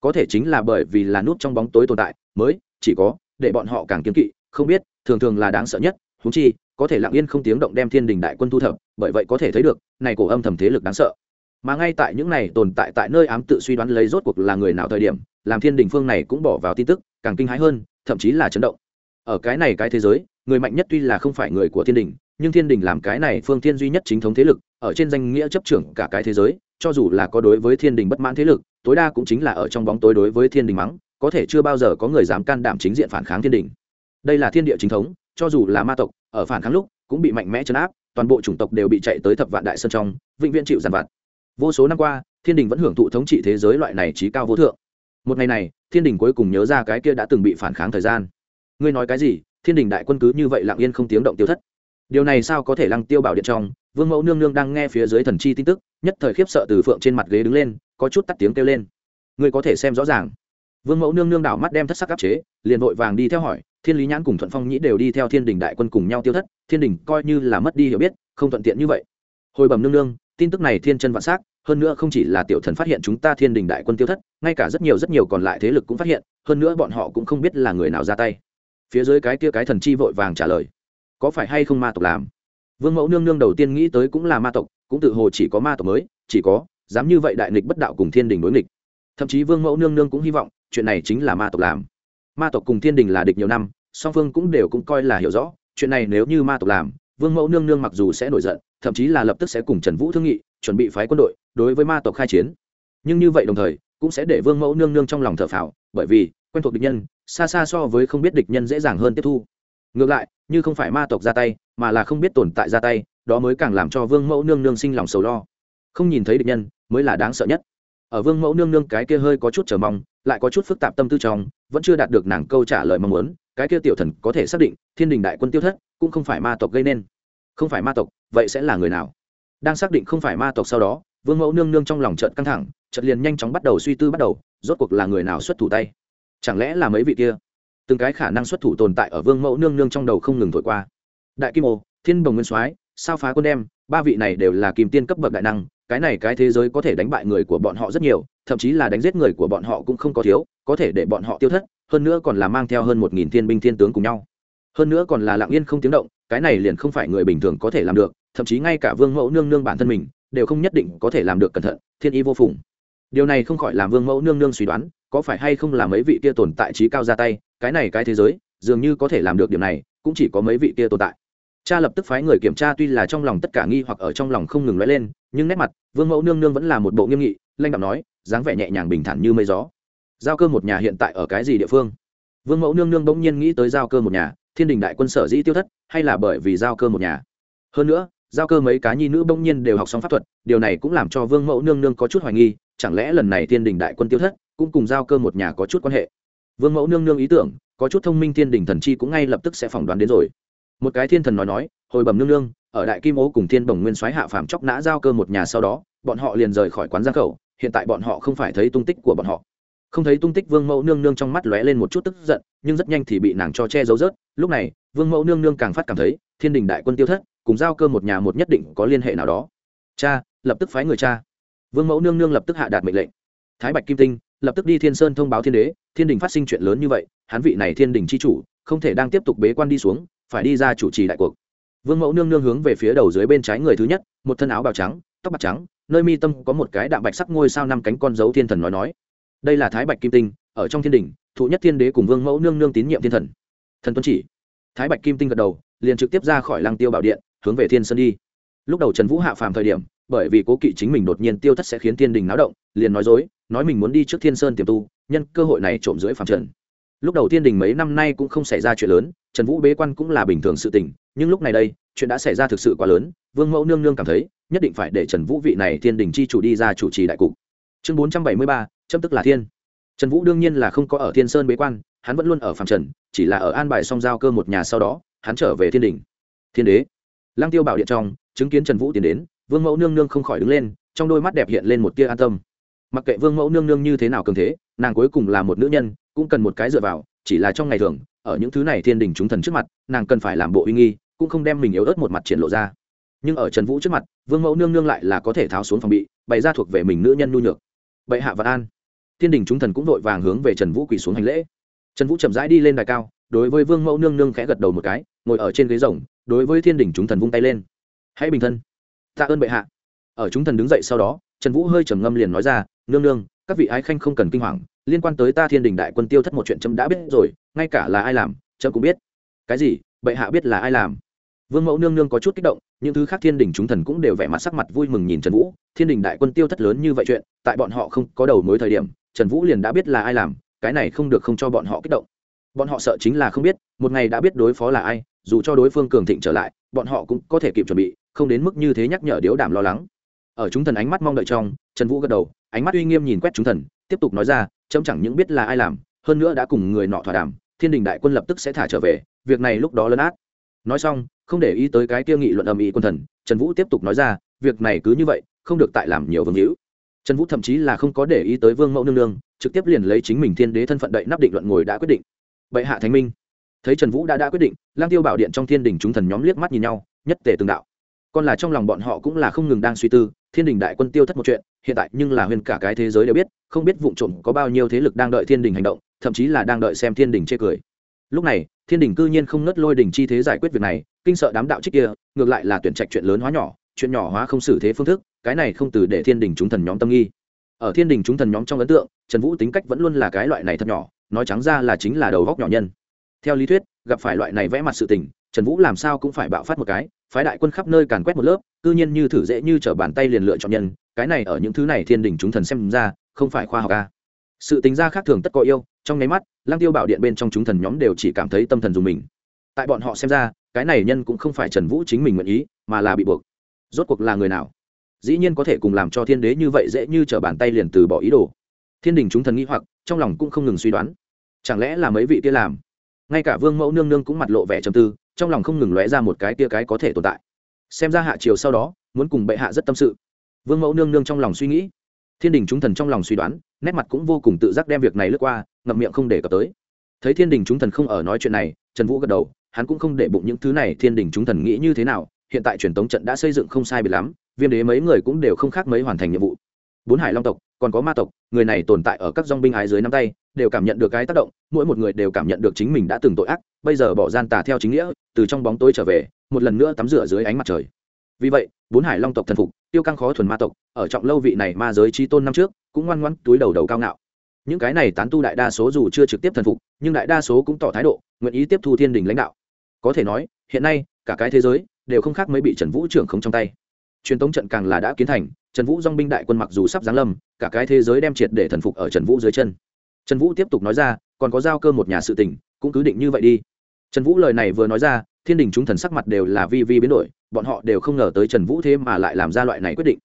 Có thể chính là bởi vì là nút trong bóng tối tồn tại, mới, chỉ có, để bọn họ càng kiếm kỵ, không biết, thường thường là đáng sợ nhất húng chi, có thể lặng yên không tiếng động đem thiên đình đại quân thu thập, bởi vậy có thể thấy được, này cổ âm thầm thế lực đáng sợ. Mà ngay tại những này tồn tại tại nơi ám tự suy đoán lấy rốt cuộc là người nào thời điểm, làm thiên đình phương này cũng bỏ vào tin tức càng kinh hãi hơn, thậm chí là chấn động. Ở cái này cái thế giới, người mạnh nhất tuy là không phải người của thiên đình, nhưng thiên đình làm cái này phương thiên duy nhất chính thống thế lực, ở trên danh nghĩa chấp trưởng cả cái thế giới, cho dù là có đối với thiên đình bất mãn thế lực, tối đa cũng chính là ở trong bóng tối đối với thiên đình mắng, có thể chưa bao giờ có người dám can đảm chính diện phản kháng thiên đình. Đây là thiên địa chính thống, cho dù là ma tộc, ở phản kháng lúc, cũng bị mạnh mẽ chấn áp, toàn bộ chủng tộc đều bị chạy tới thập vạn đại sơn trong, vĩnh viễn chịu giàn vặt. Vô số năm qua, thiên đình vẫn hưởng thụ thống trị thế giới loại này trí cao vô thượng một ngày này, thiên đình cuối cùng nhớ ra cái kia đã từng bị phản kháng thời gian. Ngươi nói cái gì? Thiên đình đại quân cứ như vậy lặng yên không tiếng động tiêu thất. Điều này sao có thể lăng tiêu bảo điện trong? Vương mẫu nương nương đang nghe phía dưới thần chi tin tức, nhất thời khiếp sợ từ phượng trên mặt ghế đứng lên, có chút tắt tiếng kêu lên. Ngươi có thể xem rõ ràng. Vương mẫu nương nương đảo mắt đem thất sắc áp chế, liền vội vàng đi theo hỏi, thiên lý nhãn cùng thuận phong nhĩ đều đi theo thiên đình đại quân cùng nhau tiêu thất, thiên đình coi như là mất đi hiểu biết, không thuận tiện như vậy. Hồi bẩm nương nương, tin tức này thiên chân vạn s hơn nữa không chỉ là tiểu thần phát hiện chúng ta thiên đình đại quân tiêu thất, ngay cả rất nhiều rất nhiều còn lại thế lực cũng phát hiện, hơn nữa bọn họ cũng không biết là người nào ra tay. Phía dưới cái kia cái thần chi vội vàng trả lời, có phải hay không ma tộc làm? Vương mẫu nương nương đầu tiên nghĩ tới cũng là ma tộc, cũng tự hồ chỉ có ma tộc mới, chỉ có, dám như vậy đại nghịch bất đạo cùng thiên đình đối nghịch. Thậm chí vương mẫu nương nương cũng hy vọng, chuyện này chính là ma tộc làm. Ma tộc cùng thiên đình là địch nhiều năm, song phương cũng đều cũng coi là hiểu rõ, chuyện này nếu như ma tộc làm, vương mẫu nương nương mặc dù sẽ nổi giận, thậm chí là lập tức sẽ cùng trần vũ thương nghị, chuẩn bị phái quân đội đối với ma tộc khai chiến. Nhưng như vậy đồng thời, cũng sẽ để vương mẫu nương nương trong lòng thở phào, bởi vì, quen thuộc địch nhân, xa xa so với không biết địch nhân dễ dàng hơn tiếp thu. Ngược lại, như không phải ma tộc ra tay, mà là không biết tồn tại ra tay, đó mới càng làm cho vương mẫu nương nương sinh lòng sầu lo. Không nhìn thấy địch nhân, mới là đáng sợ nhất. Ở vương mẫu nương nương cái kia hơi có chút chờ mong, lại có chút phức tạp tâm tư trong, vẫn chưa đạt được nàng câu trả lời mong muốn, cái kia tiểu thần có thể xác định, thiên đình đại quân tiêu thất, cũng không phải ma tộc gây nên. Không phải ma tộc, vậy sẽ là người nào? Đang xác định không phải ma tộc sau đó vương mẫu nương nương trong lòng trận căng thẳng trận liền nhanh chóng bắt đầu suy tư bắt đầu, rốt cuộc là người nào xuất thủ tay? Chẳng lẽ là mấy vị kia? Từng cái khả năng xuất thủ tồn tại ở vương mẫu nương nương trong đầu không ngừng thổi qua. Đại kim ô, thiên đồng nguyên soái, sao phá quân đem, ba vị này đều là kim tiên cấp bậc đại năng, cái này cái thế giới có thể đánh bại người của bọn họ rất nhiều, thậm chí là đánh giết người của bọn họ cũng không có thiếu, có thể để bọn họ tiêu thất, hơn nữa còn là mang theo hơn một nghìn thiên binh thiên tướng cùng nhau. Hơn nữa còn là lặng yên không tiếng động, cái này liền không phải người bình thường có thể làm được, thậm chí ngay cả vương mẫu nương nương bản thân mình đều không nhất định có thể làm được cẩn thận, thiên y vô phùng. Điều này không khỏi làm vương mẫu nương nương suy đoán, có phải hay không là mấy vị kia tồn tại trí cao ra tay, cái này cái thế giới, dường như có thể làm được điều này, cũng chỉ có mấy vị kia tồn tại. Cha lập tức phái người kiểm tra tuy là trong lòng tất cả nghi hoặc ở trong lòng không ngừng lóe lên, nhưng nét mặt, vương mẫu nương nương vẫn là một bộ nghiêm nghị, lanh đạm nói, dáng vẻ nhẹ nhàng bình thản như mây gió. Giao cơ một nhà hiện tại ở cái gì địa phương? Vương mẫu nương nương bỗng nhiên nghĩ tới giao cơ một nhà, thiên đình đại quân sở dĩ tiêu thất, hay là bởi vì giao cơ một nhà? Hơn nữa giao cơ mấy cá nhi nữ bỗng nhiên đều học xong pháp thuật, điều này cũng làm cho vương mẫu nương nương có chút hoài nghi, chẳng lẽ lần này thiên đình đại quân tiêu thất cũng cùng giao cơ một nhà có chút quan hệ? Vương mẫu nương nương ý tưởng, có chút thông minh thiên đình thần chi cũng ngay lập tức sẽ phỏng đoán đến rồi. Một cái thiên thần nói nói, hồi bẩm nương nương, ở đại kim ố cùng thiên bồng nguyên soái hạ phàm chóc nã giao cơ một nhà sau đó, bọn họ liền rời khỏi quán giang khẩu, hiện tại bọn họ không phải thấy tung tích của bọn họ. Không thấy tung tích, vương mẫu nương nương trong mắt lóe lên một chút tức giận, nhưng rất nhanh thì bị nàng cho che giấu rớt. Lúc này, vương mẫu nương nương càng phát cảm thấy thiên đình đại quân tiêu thất, cùng giao cơ một nhà một nhất định có liên hệ nào đó. Cha, lập tức phái người cha. Vương mẫu nương nương lập tức hạ đạt mệnh lệnh. Thái bạch kim tinh, lập tức đi thiên sơn thông báo thiên đế, thiên đình phát sinh chuyện lớn như vậy hán vị này thiên đình c h i chủ, không thể đang tiếp tục bế quan đi xuống, phải đi ra chủ trì đại cuộc. Vương mẫu nương nương hướng về phía đầu dưới bên trái người thứ nhất, một thân áo bào trắng, tóc bạc trắng, nơi mi tâm có một cái đạm bạch sắc ngôi sao năm cánh con dấu thiên thần nói nói. Đây là thái bạch kim tinh, ở trong thiên đình, thụ nhất thiên đế cùng vương mẫu nương nương tín nhiệm thiên thần. Thần tuân chỉ. Thái bạch kim tinh gật đầu liền trực tiếp ra khỏi lăng tiêu bảo điện, hướng về thiên sơn đi. Lúc đầu trần vũ hạ phàm thời điểm, bởi vì cố kỵ chính mình đột nhiên tiêu thất sẽ khiến thiên đình náo động, liền nói dối, nói mình muốn đi trước thiên sơn tiềm tu, nhân cơ hội này trộm dưới phàm trần. Lúc đầu thiên đình mấy năm nay cũng không xảy ra chuyện lớn, trần vũ bế quan cũng là bình thường sự tình, nhưng lúc này đây, chuyện đã xảy ra thực sự quá lớn, vương mẫu nương nương cảm thấy, nhất định phải để trần vũ vị này thiên đình chi chủ đi ra chủ trì đại cục. Chương bốn trăm bảy mươi ba châm tức là thiên. Trần vũ đương nhiên là không có ở thiên sơn bế quan, hắn vẫn luôn ở phạm trần, chỉ là ở an bài song giao cơ một nhà sau đó hắn trở về thiên đình. Thiên đế. Lang tiêu bảo điện trong, chứng kiến trần vũ tiến đến, vương mẫu nương nương không khỏi đứng lên, trong đôi mắt đẹp hiện lên một tia an tâm. Mặc kệ vương mẫu nương nương như thế nào cường thế, nàng cuối cùng là một nữ nhân, cũng cần một cái dựa vào, chỉ là trong ngày thường, ở những thứ này thiên đình chúng thần trước mặt, nàng cần phải làm bộ uy nghi, cũng không đem mình yếu ớt một mặt triển lộ ra. Nhưng ở trần vũ trước mặt, vương mẫu nương nương lại là có thể tháo xuống phòng bị, bày ra thuộc về mình nữ nhân nhu nhược. Bệ hạ vạn an. Thiên đình chúng thần cũng vội vàng hướng về trần vũ quỳ xuống hành lễ. Trần vũ chậm rãi đi lên đài cao đối với vương mẫu nương nương khẽ gật đầu một cái, ngồi ở trên ghế rồng, đối với thiên đình chúng thần vung tay lên. Hãy bình thân. Tạ ơn bệ hạ. Ở chúng thần đứng dậy sau đó, trần vũ hơi trầm ngâm liền nói ra, nương nương, các vị ái khanh không cần kinh hoàng, liên quan tới ta thiên đình đại quân tiêu thất một chuyện trâm đã biết rồi, ngay cả là ai làm trâm cũng biết. Cái gì? Bệ hạ biết là ai làm? Vương mẫu nương nương có chút kích động, những thứ khác thiên đình chúng thần cũng đều vẻ mặt sắc mặt vui mừng nhìn trần vũ, thiên đình đại quân tiêu thất lớn như vậy chuyện, tại bọn họ không có đầu mối thời điểm, trần vũ liền đã biết là ai làm, cái này không được không cho bọn họ kích động bọn họ sợ chính là không biết, một ngày đã biết đối phó là ai, dù cho đối phương cường thịnh trở lại, bọn họ cũng có thể kịp chuẩn bị, không đến mức như thế nhắc nhở điếu đảm lo lắng. Ở chúng thần ánh mắt mong đợi trong, trần vũ gật đầu, ánh mắt uy nghiêm nhìn quét chúng thần, tiếp tục nói ra trẫm chẳng những biết là ai làm, hơn nữa đã cùng người nọ thỏa đàm, thiên đình đại quân lập tức sẽ thả trở về, việc này lúc đó lấn át. Nói xong, không để ý tới cái kia nghị luận âm ý quân thần, trần vũ tiếp tục nói ra, việc này cứ như vậy, không được tại làm nhiều vương hữu. Trần vũ thậm chí là không có để ý tới vương mẫu nương nương, trực tiếp liền lấy chính mình thiên đế thân phận đậy nắp định luận ngồi đã quyết định bệ hạ thánh minh. Thấy trần vũ đã đã quyết định, lang tiêu bảo điện trong thiên đình chúng thần nhóm liếc mắt nhìn nhau, nhất tề từng đạo. Còn là trong lòng bọn họ cũng là không ngừng đang suy tư, thiên đình đại quân tiêu thất một chuyện, hiện tại nhưng là huyền cả cái thế giới đều biết, không biết vụ trộm có bao nhiêu thế lực đang đợi thiên đình hành động, thậm chí là đang đợi xem thiên đình chê cười. Lúc này, thiên đình cư nhiên không nớt lôi đình chi thế giải quyết việc này, kinh sợ đám đạo trích kia, ngược lại là tuyển trạch chuyện lớn hóa nhỏ, chuyện nhỏ hóa không xử thế phương thức, cái này không từ để thiên đình chúng thần nhóm tâm nghi. Ở thiên đình chúng thần nhóm trong ấn tượng, trần vũ tính cách vẫn luôn là cái loại này thật nhỏ nói trắng ra là chính là đầu góc nhỏ nhân. Theo lý thuyết, gặp phải loại này vẽ mặt sự tình, trần vũ làm sao cũng phải bạo phát một cái, phái đại quân khắp nơi càn quét một lớp, cư nhiên như thử dễ như t r ở bàn tay liền lựa chọn nhân, cái này ở những thứ này thiên đình chúng thần xem ra, không phải khoa học ca sự tính ra khác thường tất có yêu, trong nháy mắt lang tiêu bảo điện bên trong chúng thần nhóm đều chỉ cảm thấy tâm thần dùng mình. Tại bọn họ xem ra, cái này nhân cũng không phải trần vũ chính mình nguyện ý, mà là bị buộc. Rốt cuộc là người nào? Dĩ nhiên có thể cùng làm cho thiên đế như vậy dễ như t r ở bàn tay liền từ bỏ ý đồ. Thiên đình chúng thần nghĩ hoặc trong lòng cũng không ngừng suy đoán. Chẳng lẽ là mấy vị kia làm? Ngay cả vương mẫu nương nương cũng mặt lộ vẻ trầm tư, trong lòng không ngừng lóe ra một cái kia cái có thể tồn tại. Xem ra hạ chiều sau đó, muốn cùng bệ hạ rất tâm sự. Vương mẫu nương nương trong lòng suy nghĩ. Thiên đình chúng thần trong lòng suy đoán, nét mặt cũng vô cùng tự giác đem việc này lướt qua, ngậm miệng không để cập tới. Thấy thiên đình chúng thần không ở nói chuyện này, trần vũ gật đầu, hắn cũng không để bụng những thứ này, thiên đình chúng thần nghĩ như thế nào, hiện tại truyền tống trận đã xây dựng không sai biệt lắm, viêm đế mấy người cũng đều không khác mấy hoàn thành nhiệm vụ. Bốn hải long tộc còn có ma tộc, người này tồn tại ở các dong binh ái dưới năm tay, đều cảm nhận được cái tác động, mỗi một người đều cảm nhận được chính mình đã từng tội ác, bây giờ bỏ gian tà theo chính nghĩa, từ trong bóng tối trở về, một lần nữa tắm rửa dưới ánh mặt trời. Vì vậy, bốn hải long tộc thần phục, tiêu căng khó thuần ma tộc, ở trọng lâu vị này ma giới trí tôn năm trước, cũng ngoan ngoãn túi đầu đầu cao ngạo. Những cái này tán tu đại đa số dù chưa trực tiếp thần phục, nhưng đại đa số cũng tỏ thái độ, nguyện ý tiếp thu thiên đình lãnh đạo. Có thể nói, hiện nay, cả cái thế giới, đều không khác mấy bị trần vũ trưởng không trong tay. Truyền tống trận càng là đã kiến thành trần vũ dong binh đại quân mặc dù sắp giáng lâm cả cái thế giới đem triệt để thần phục ở trần vũ dưới chân. Trần vũ tiếp tục nói ra còn có giao cơ một nhà sự tình cũng cứ định như vậy đi. Trần vũ lời này vừa nói ra thiên đình chúng thần sắc mặt đều là vi vi biến đổi bọn họ đều không ngờ tới trần vũ thế mà lại làm ra loại này quyết định.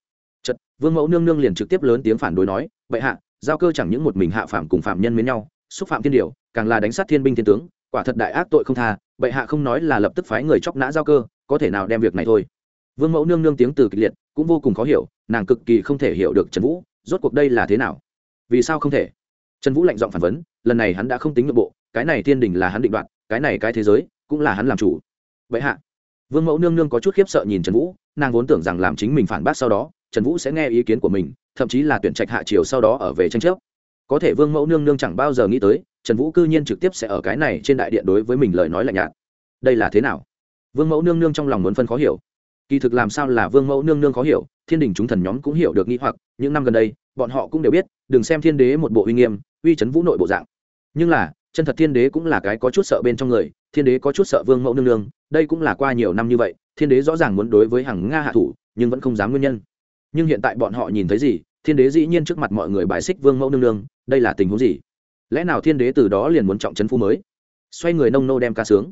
Chật, vương mẫu nương nương liền trực tiếp lớn tiếng phản đối nói vậy hạ giao cơ chẳng những một mình hạ phạm cùng phạm nhân mến nhau xúc phạm thiên điều càng là đánh sát thiên binh thiên tướng quả thật đại ác tội không tha bệ hạ không nói là lập tức phái người chóc nã giao cơ có thể nào đem việc này thôi? Vương mẫu nương nương tiếng từ kịch liệt, cũng vô cùng khó hiểu, nàng cực kỳ không thể hiểu được trần vũ, rốt cuộc đây là thế nào? Vì sao không thể? Trần vũ lạnh giọng phản vấn, lần này hắn đã không tính nội bộ, cái này thiên đình là hắn định đoạt, cái này cái thế giới, cũng là hắn làm chủ. Vậy hạ, vương mẫu nương nương có chút khiếp sợ nhìn trần vũ, nàng vốn tưởng rằng làm chính mình phản bác sau đó, trần vũ sẽ nghe ý kiến của mình, thậm chí là tuyển trạch hạ chiều sau đó ở về tranh chấp. Có thể vương mẫu nương nương chẳng bao giờ nghĩ tới, trần vũ cư nhiên trực tiếp sẽ ở cái này trên đại điện đối với mình lời nói lạnh nhạt. Đây là thế nào? Vương mẫu nương nương trong lòng muốn phân khó hiểu kỳ thực làm sao là vương mẫu nương nương khó hiểu, thiên đình chúng thần nhóm cũng hiểu được nghĩ hoặc, những năm gần đây, bọn họ cũng đều biết, đừng xem thiên đế một bộ uy nghiêm, uy chấn vũ nội bộ dạng. Nhưng là, chân thật thiên đế cũng là cái có chút sợ bên trong người, thiên đế có chút sợ vương mẫu nương nương, đây cũng là qua nhiều năm như vậy, thiên đế rõ ràng muốn đối với hàng nga hạ thủ, nhưng vẫn không dám nguyên nhân. Nhưng hiện tại bọn họ nhìn thấy gì, thiên đế dĩ nhiên trước mặt mọi người bài xích vương mẫu nương nương, đây là tình huống gì? Lẽ nào thiên đế từ đó liền muốn trọng trấn phu mới? Xoay người nông nô đem ca sướng.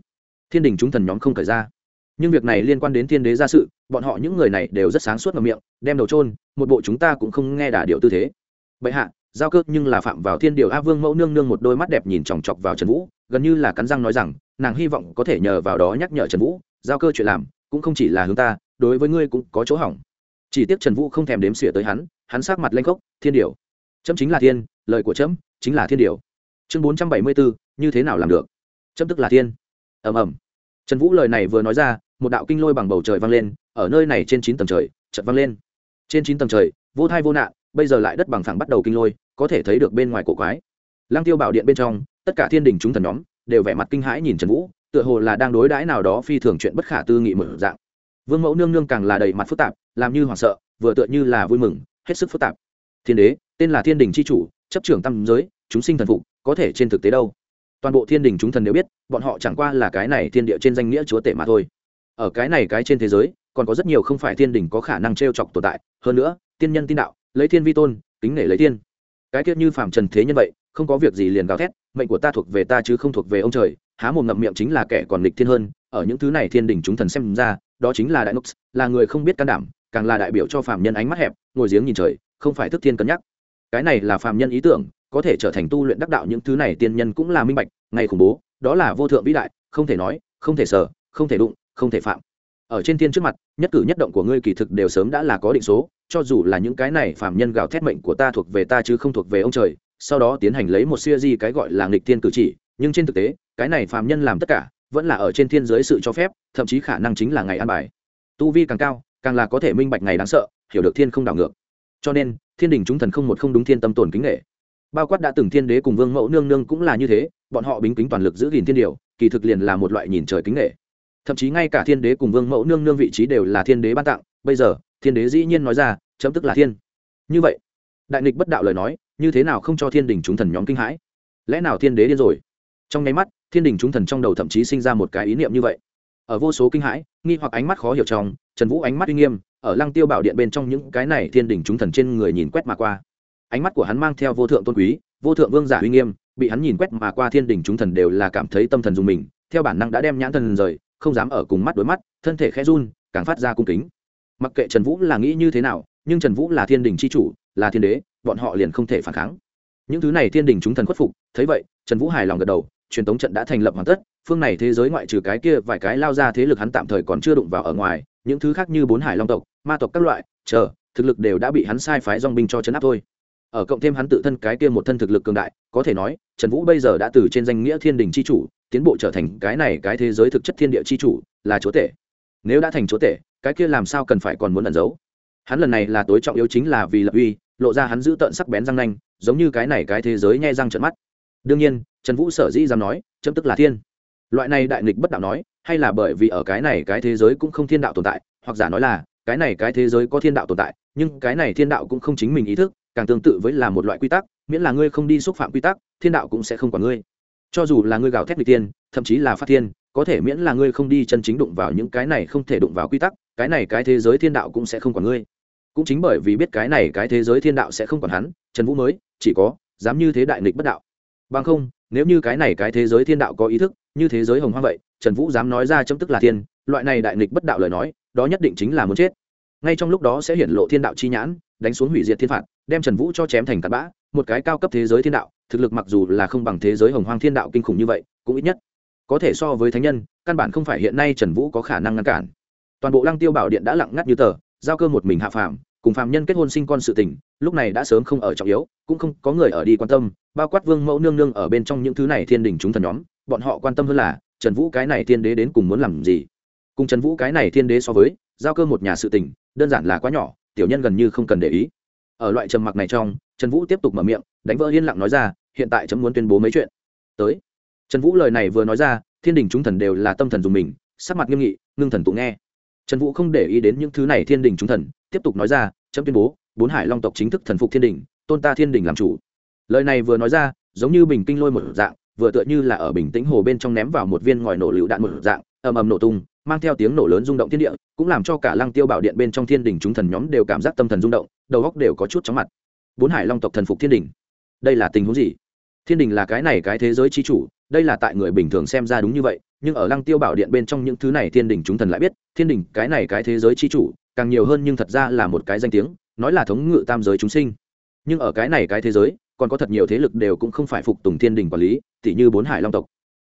Thiên đình chúng thần nhóm không khởi ra nhưng việc này liên quan đến thiên đế gia sự, bọn họ những người này đều rất sáng suốt ngầm miệng, đem đầu trôn một bộ chúng ta cũng không nghe đả điệu tư thế. Bệ hạ, giao cơ nhưng là phạm vào thiên điều a vương mẫu nương nương một đôi mắt đẹp nhìn chòng chọc vào trần vũ, gần như là cắn răng nói rằng, nàng hy vọng có thể nhờ vào đó nhắc nhở trần vũ, giao cơ chuyện làm, cũng không chỉ là hướng ta, đối với ngươi cũng có chỗ hỏng. Chỉ tiếc trần vũ không thèm đếm xỉa tới hắn hắn sát mặt lên khốc, thiên điều. Chấm chính là thiên, lời của chấm chính là thiên điều. Chương bốn trăm bảy mươi bốn như thế nào làm được? Chấm tức là thiên. Ầm ầm trần vũ lời này vừa nói ra, một đạo kinh lôi bằng bầu trời vang lên, ở nơi này trên chín tầng trời, chợt vang lên. Trên chín tầng trời, vô thai vô nạn, bây giờ lại đất bằng phẳng bắt đầu kinh lôi, có thể thấy được bên ngoài cổ quái. Lăng tiêu bảo điện bên trong, tất cả thiên đình chúng thần nhóm, đều vẻ mặt kinh hãi nhìn trần vũ, tựa hồ là đang đối đãi nào đó phi thường chuyện bất khả tư nghị mở dạng. Vương mẫu nương nương càng là đầy mặt phức tạp, làm như hoảng sợ, vừa tựa như là vui mừng, hết sức phức tạp. Thiên đế, tên là thiên đình c h i chủ, chấp trưởng tam giới, chúng sinh thần phục, có thể trên thực tế đâu? Toàn bộ thiên đình chúng thần đều biết, bọn họ chẳng qua là cái này thiên địa trên danh nghĩa chúa tể mà thôi. Ở cái này cái trên thế giới, còn có rất nhiều không phải thiên đình có khả năng t r e o chọc tồn tại. Hơn nữa, tiên nhân tin đạo, lấy thiên vi tôn, kính nể lấy thiên cái tiết như phạm trần thế nhân vậy, không có việc gì liền gào thét, mệnh của ta thuộc về ta chứ không thuộc về ông trời. Há mồm ngậm miệng chính là kẻ còn lịch thiên hơn. Ở những thứ này thiên đình chúng thần xem ra, đó chính là đại nux là người không biết can đảm, càng là đại biểu cho phạm nhân ánh mắt hẹp, ngồi giếng nhìn trời, không phải thức thiên cân nhắc. Cái này là phạm nhân ý tưởng có thể trở thành tu luyện đắc đạo những thứ này tiên nhân cũng là minh bạch, ngày khủng bố, đó là vô thượng vĩ đại, không thể nói, không thể sở không thể đụng, không thể phạm. Ở trên thiên trước mặt, nhất cử nhất động của ngươi kỳ thực đều sớm đã là có định số, cho dù là những cái này phạm nhân gào thét mệnh của ta thuộc về ta chứ không thuộc về ông trời, sau đó tiến hành lấy một siêu di cái gọi là nghịch thiên cử chỉ, nhưng trên thực tế, cái này phạm nhân làm tất cả, vẫn là ở trên thiên giới sự cho phép, thậm chí khả năng chính là ngày an bài. Tu vi càng cao, càng là có thể minh bạch ngày đáng sợ, hiểu được thiên không đảo ngược. Cho nên, thiên đình chúng thần không một không đúng thiên tâm tồn kính nghệ bao quát đã từng thiên đế cùng vương mẫu nương nương cũng là như thế, bọn họ bính kính toàn lực giữ gìn thiên điều, kỳ thực liền là một loại nhìn trời kính nghệ. Thậm chí ngay cả thiên đế cùng vương mẫu nương nương vị trí đều là thiên đế ban tặng, bây giờ, thiên đế dĩ nhiên nói ra, chấm tức là thiên. Như vậy, đại nghịch bất đạo lời nói, như thế nào không cho thiên đình chúng thần nhóm kinh hãi? Lẽ nào thiên đế điên rồi? Trong nháy mắt, thiên đình chúng thần trong đầu thậm chí sinh ra một cái ý niệm như vậy. Ở vô số kinh hãi, nghi hoặc ánh mắt khó hiểu trong, trần vũ ánh mắt uy nghiêm, ở lăng tiêu bảo điện bên trong những cái này thiên đình chúng thần trên người nhìn quét mà qua ánh mắt của hắn mang theo vô thượng tôn quý, vô thượng vương giả uy nghiêm, bị hắn nhìn quét mà qua thiên đình chúng thần đều là cảm thấy tâm thần dùng mình, theo bản năng đã đem nhãn thần rời, không dám ở cùng mắt đối mắt, thân thể khẽ run, càng phát ra cung kính. Mặc kệ trần vũ là nghĩ như thế nào, nhưng trần vũ là thiên đình c h i chủ, là thiên đế, bọn họ liền không thể phản kháng. Những thứ này thiên đình chúng thần khuất phục, thấy vậy, trần vũ hài lòng gật đầu, truyền tống trận đã thành lập hoàn tất, phương này thế giới ngoại trừ cái kia vài cái lao ra thế lực hắn tạm thời còn chưa đụng vào ở ngoài, những thứ khác như bốn hải long tộc, ma tộc các loại, chờ, thực lực đều đã bị hắn sai phái dong binh cho chấn áp thôi ở cộng thêm hắn tự thân cái kia một thân thực lực cường đại, có thể nói, trần vũ bây giờ đã từ trên danh nghĩa thiên đình c h i chủ, tiến bộ trở thành cái này cái thế giới thực chất thiên địa c h i chủ, là chúa tể. Nếu đã thành chúa tể, cái kia làm sao cần phải còn muốn ẩn giấu? Hắn lần này là tối trọng yếu chính là vì lập uy, lộ ra hắn giữ tợn sắc bén răng nanh, giống như cái này cái thế giới nhai răng trận mắt. Đương nhiên, trần vũ sở dĩ dám nói, chấm tức là thiên. Loại này đại nghịch bất đạo nói, hay là bởi vì ở cái này cái thế giới cũng không thiên đạo tồn tại, hoặc giả nói là, cái này cái thế giới có thiên đạo tồn tại, nhưng cái này thiên đạo cũng không chính mình ý thức càng tương tự với là một loại quy tắc, miễn là ngươi không đi xúc phạm quy tắc, thiên đạo cũng sẽ không quản ngươi. Cho dù là ngươi gào thét n tiên thậm chí là phát thiên, có thể miễn là ngươi không đi chân chính đụng vào những cái này không thể đụng vào quy tắc, cái này cái thế giới thiên đạo cũng sẽ không quản ngươi. Cũng chính bởi vì biết cái này cái thế giới thiên đạo sẽ không còn hắn, trần vũ mới, chỉ có, dám như thế đại nghịch bất đạo. Bằng không, nếu như cái này cái thế giới thiên đạo có ý thức, như thế giới hồng hoang vậy, trần vũ dám nói ra chấm tức là thiên, loại này đại nghịch bất đạo lời nói, đó nhất định chính là muốn chết. Ngay trong lúc đó sẽ hiển lộ thiên đạo chi nhãn đánh xuống hủy diệt thiên phạt, đem trần vũ cho chém thành tạt bã, một cái cao cấp thế giới thiên đạo, thực lực mặc dù là không bằng thế giới hồng hoang thiên đạo kinh khủng như vậy, cũng ít nhất có thể so với thánh nhân, căn bản không phải hiện nay trần vũ có khả năng ngăn cản. Toàn bộ lăng tiêu bảo điện đã lặng ngắt như tờ, giao cơ một mình hạ phàm, cùng phàm nhân kết hôn sinh con sự tình, lúc này đã sớm không ở trọng yếu, cũng không có người ở đi quan tâm, bao quát vương mẫu nương nương ở bên trong những thứ này thiên đình chúng thần nhóm, bọn họ quan tâm hơn là, trần vũ cái này thiên đế đến cùng muốn làm gì? Cùng trần vũ cái này thiên đế so với, giao cơ một nhà sự tình, đơn giản là quá nhỏ tiểu nhân gần như không cần để ý. Ở loại trầm mặc này trong, trần vũ tiếp tục mở miệng, đánh vỡ yên lặng nói ra, hiện tại chấm muốn tuyên bố mấy chuyện. Tới. Trần vũ lời này vừa nói ra, thiên đình chúng thần đều là tâm thần dùng mình, sắc mặt nghiêm nghị, ngưng thần tụ nghe. Trần vũ không để ý đến những thứ này thiên đình chúng thần, tiếp tục nói ra, chấm tuyên bố, bốn hải long tộc chính thức thần phục thiên đình, tôn ta thiên đình làm chủ. Lời này vừa nói ra, giống như bình kinh lôi một dạng, vừa tựa như là ở bình tĩnh hồ bên trong ném vào một viên ngòi nổ lựu đạn một dạng, ầm ầm nổ tung mang theo tiếng nổ lớn rung động thiên địa, cũng làm cho cả lăng tiêu bảo điện bên trong thiên đình chúng thần nhóm đều cảm giác tâm thần rung động, đầu góc đều có chút chóng mặt. Bốn hải long tộc thần phục thiên đình. Đây là tình huống gì? Thiên đình là cái này cái thế giới chi chủ, đây là tại người bình thường xem ra đúng như vậy, nhưng ở lăng tiêu bảo điện bên trong những thứ này thiên đình chúng thần lại biết, thiên đình cái này cái thế giới chi chủ, càng nhiều hơn nhưng thật ra là một cái danh tiếng, nói là thống ngự tam giới chúng sinh. Nhưng ở cái này cái thế giới, còn có thật nhiều thế lực đều cũng không phải phục tùng thiên đình quản lý, tỉ như bốn hải long tộc.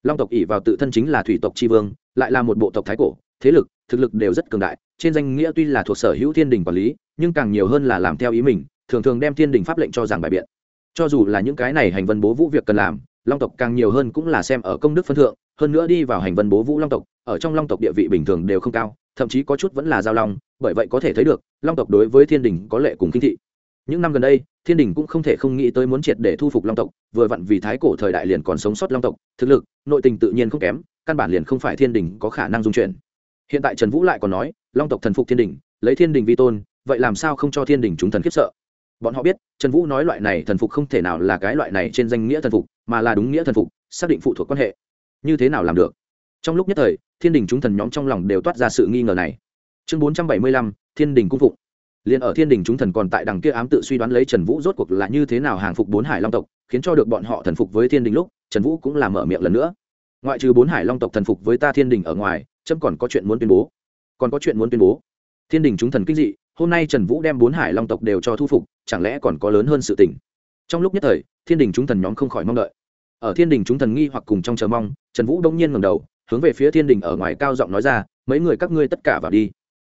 Long tộc ỉ vào tự thân chính là thủy tộc tri vương lại là một bộ tộc thái cổ, thế lực, thực lực đều rất cường đại, trên danh nghĩa tuy là thuộc sở hữu thiên đình quản lý, nhưng càng nhiều hơn là làm theo ý mình, thường thường đem thiên đình pháp lệnh cho giảng bài biện. Cho dù là những cái này hành vân bố vũ việc cần làm, long tộc càng nhiều hơn cũng là xem ở công đức phân thượng, hơn nữa đi vào hành vân bố vũ long tộc, ở trong long tộc địa vị bình thường đều không cao, thậm chí có chút vẫn là giao long, bởi vậy có thể thấy được, long tộc đối với thiên đình có lệ cùng kinh thị. Những năm gần đây, thiên đình cũng không thể không nghĩ tới muốn triệt để thu phục long tộc, vừa vặn vì thái cổ thời đại liền còn sống sót long tộc, thực lực, nội tình tự nhiên không kém căn bản liền không phải thiên đình có khả năng dung chuyển. Hiện tại trần vũ lại còn nói, long tộc thần phục thiên đình, lấy thiên đình vi tôn, vậy làm sao không cho thiên đình chúng thần khiếp sợ? Bọn họ biết, trần vũ nói loại này thần phục không thể nào là cái loại này trên danh nghĩa thần phục, mà là đúng nghĩa thần phục, xác định phụ thuộc quan hệ. Như thế nào làm được? Trong lúc nhất thời, thiên đình chúng thần nhóm trong lòng đều toát ra sự nghi ngờ này. Chương bốn trăm bảy mươi lăm, thiên đình cung phụng. Liền ở thiên đình chúng thần còn tại đằng kia ám tự suy đoán lấy trần vũ rốt cuộc là như thế nào hàng phục bốn hải long tộc, khiến cho được bọn họ thần phục với thiên đình lúc, trần vũ cũng làm mở miệng lần nữa ngoại trừ bốn hải long tộc thần phục với ta thiên đình ở ngoài trâm còn có chuyện muốn tuyên bố. Còn có chuyện muốn tuyên bố. Thiên đình chúng thần kinh dị, hôm nay trần vũ đem bốn hải long tộc đều cho thu phục, chẳng lẽ còn có lớn hơn sự tình? Trong lúc nhất thời, thiên đình chúng thần nhóm không khỏi mong đợi. Ở thiên đình chúng thần nghi hoặc cùng trong chờ mong, trần vũ đông nhiên ngầm đầu, hướng về phía thiên đình ở ngoài cao giọng nói ra, mấy người các ngươi tất cả vào đi.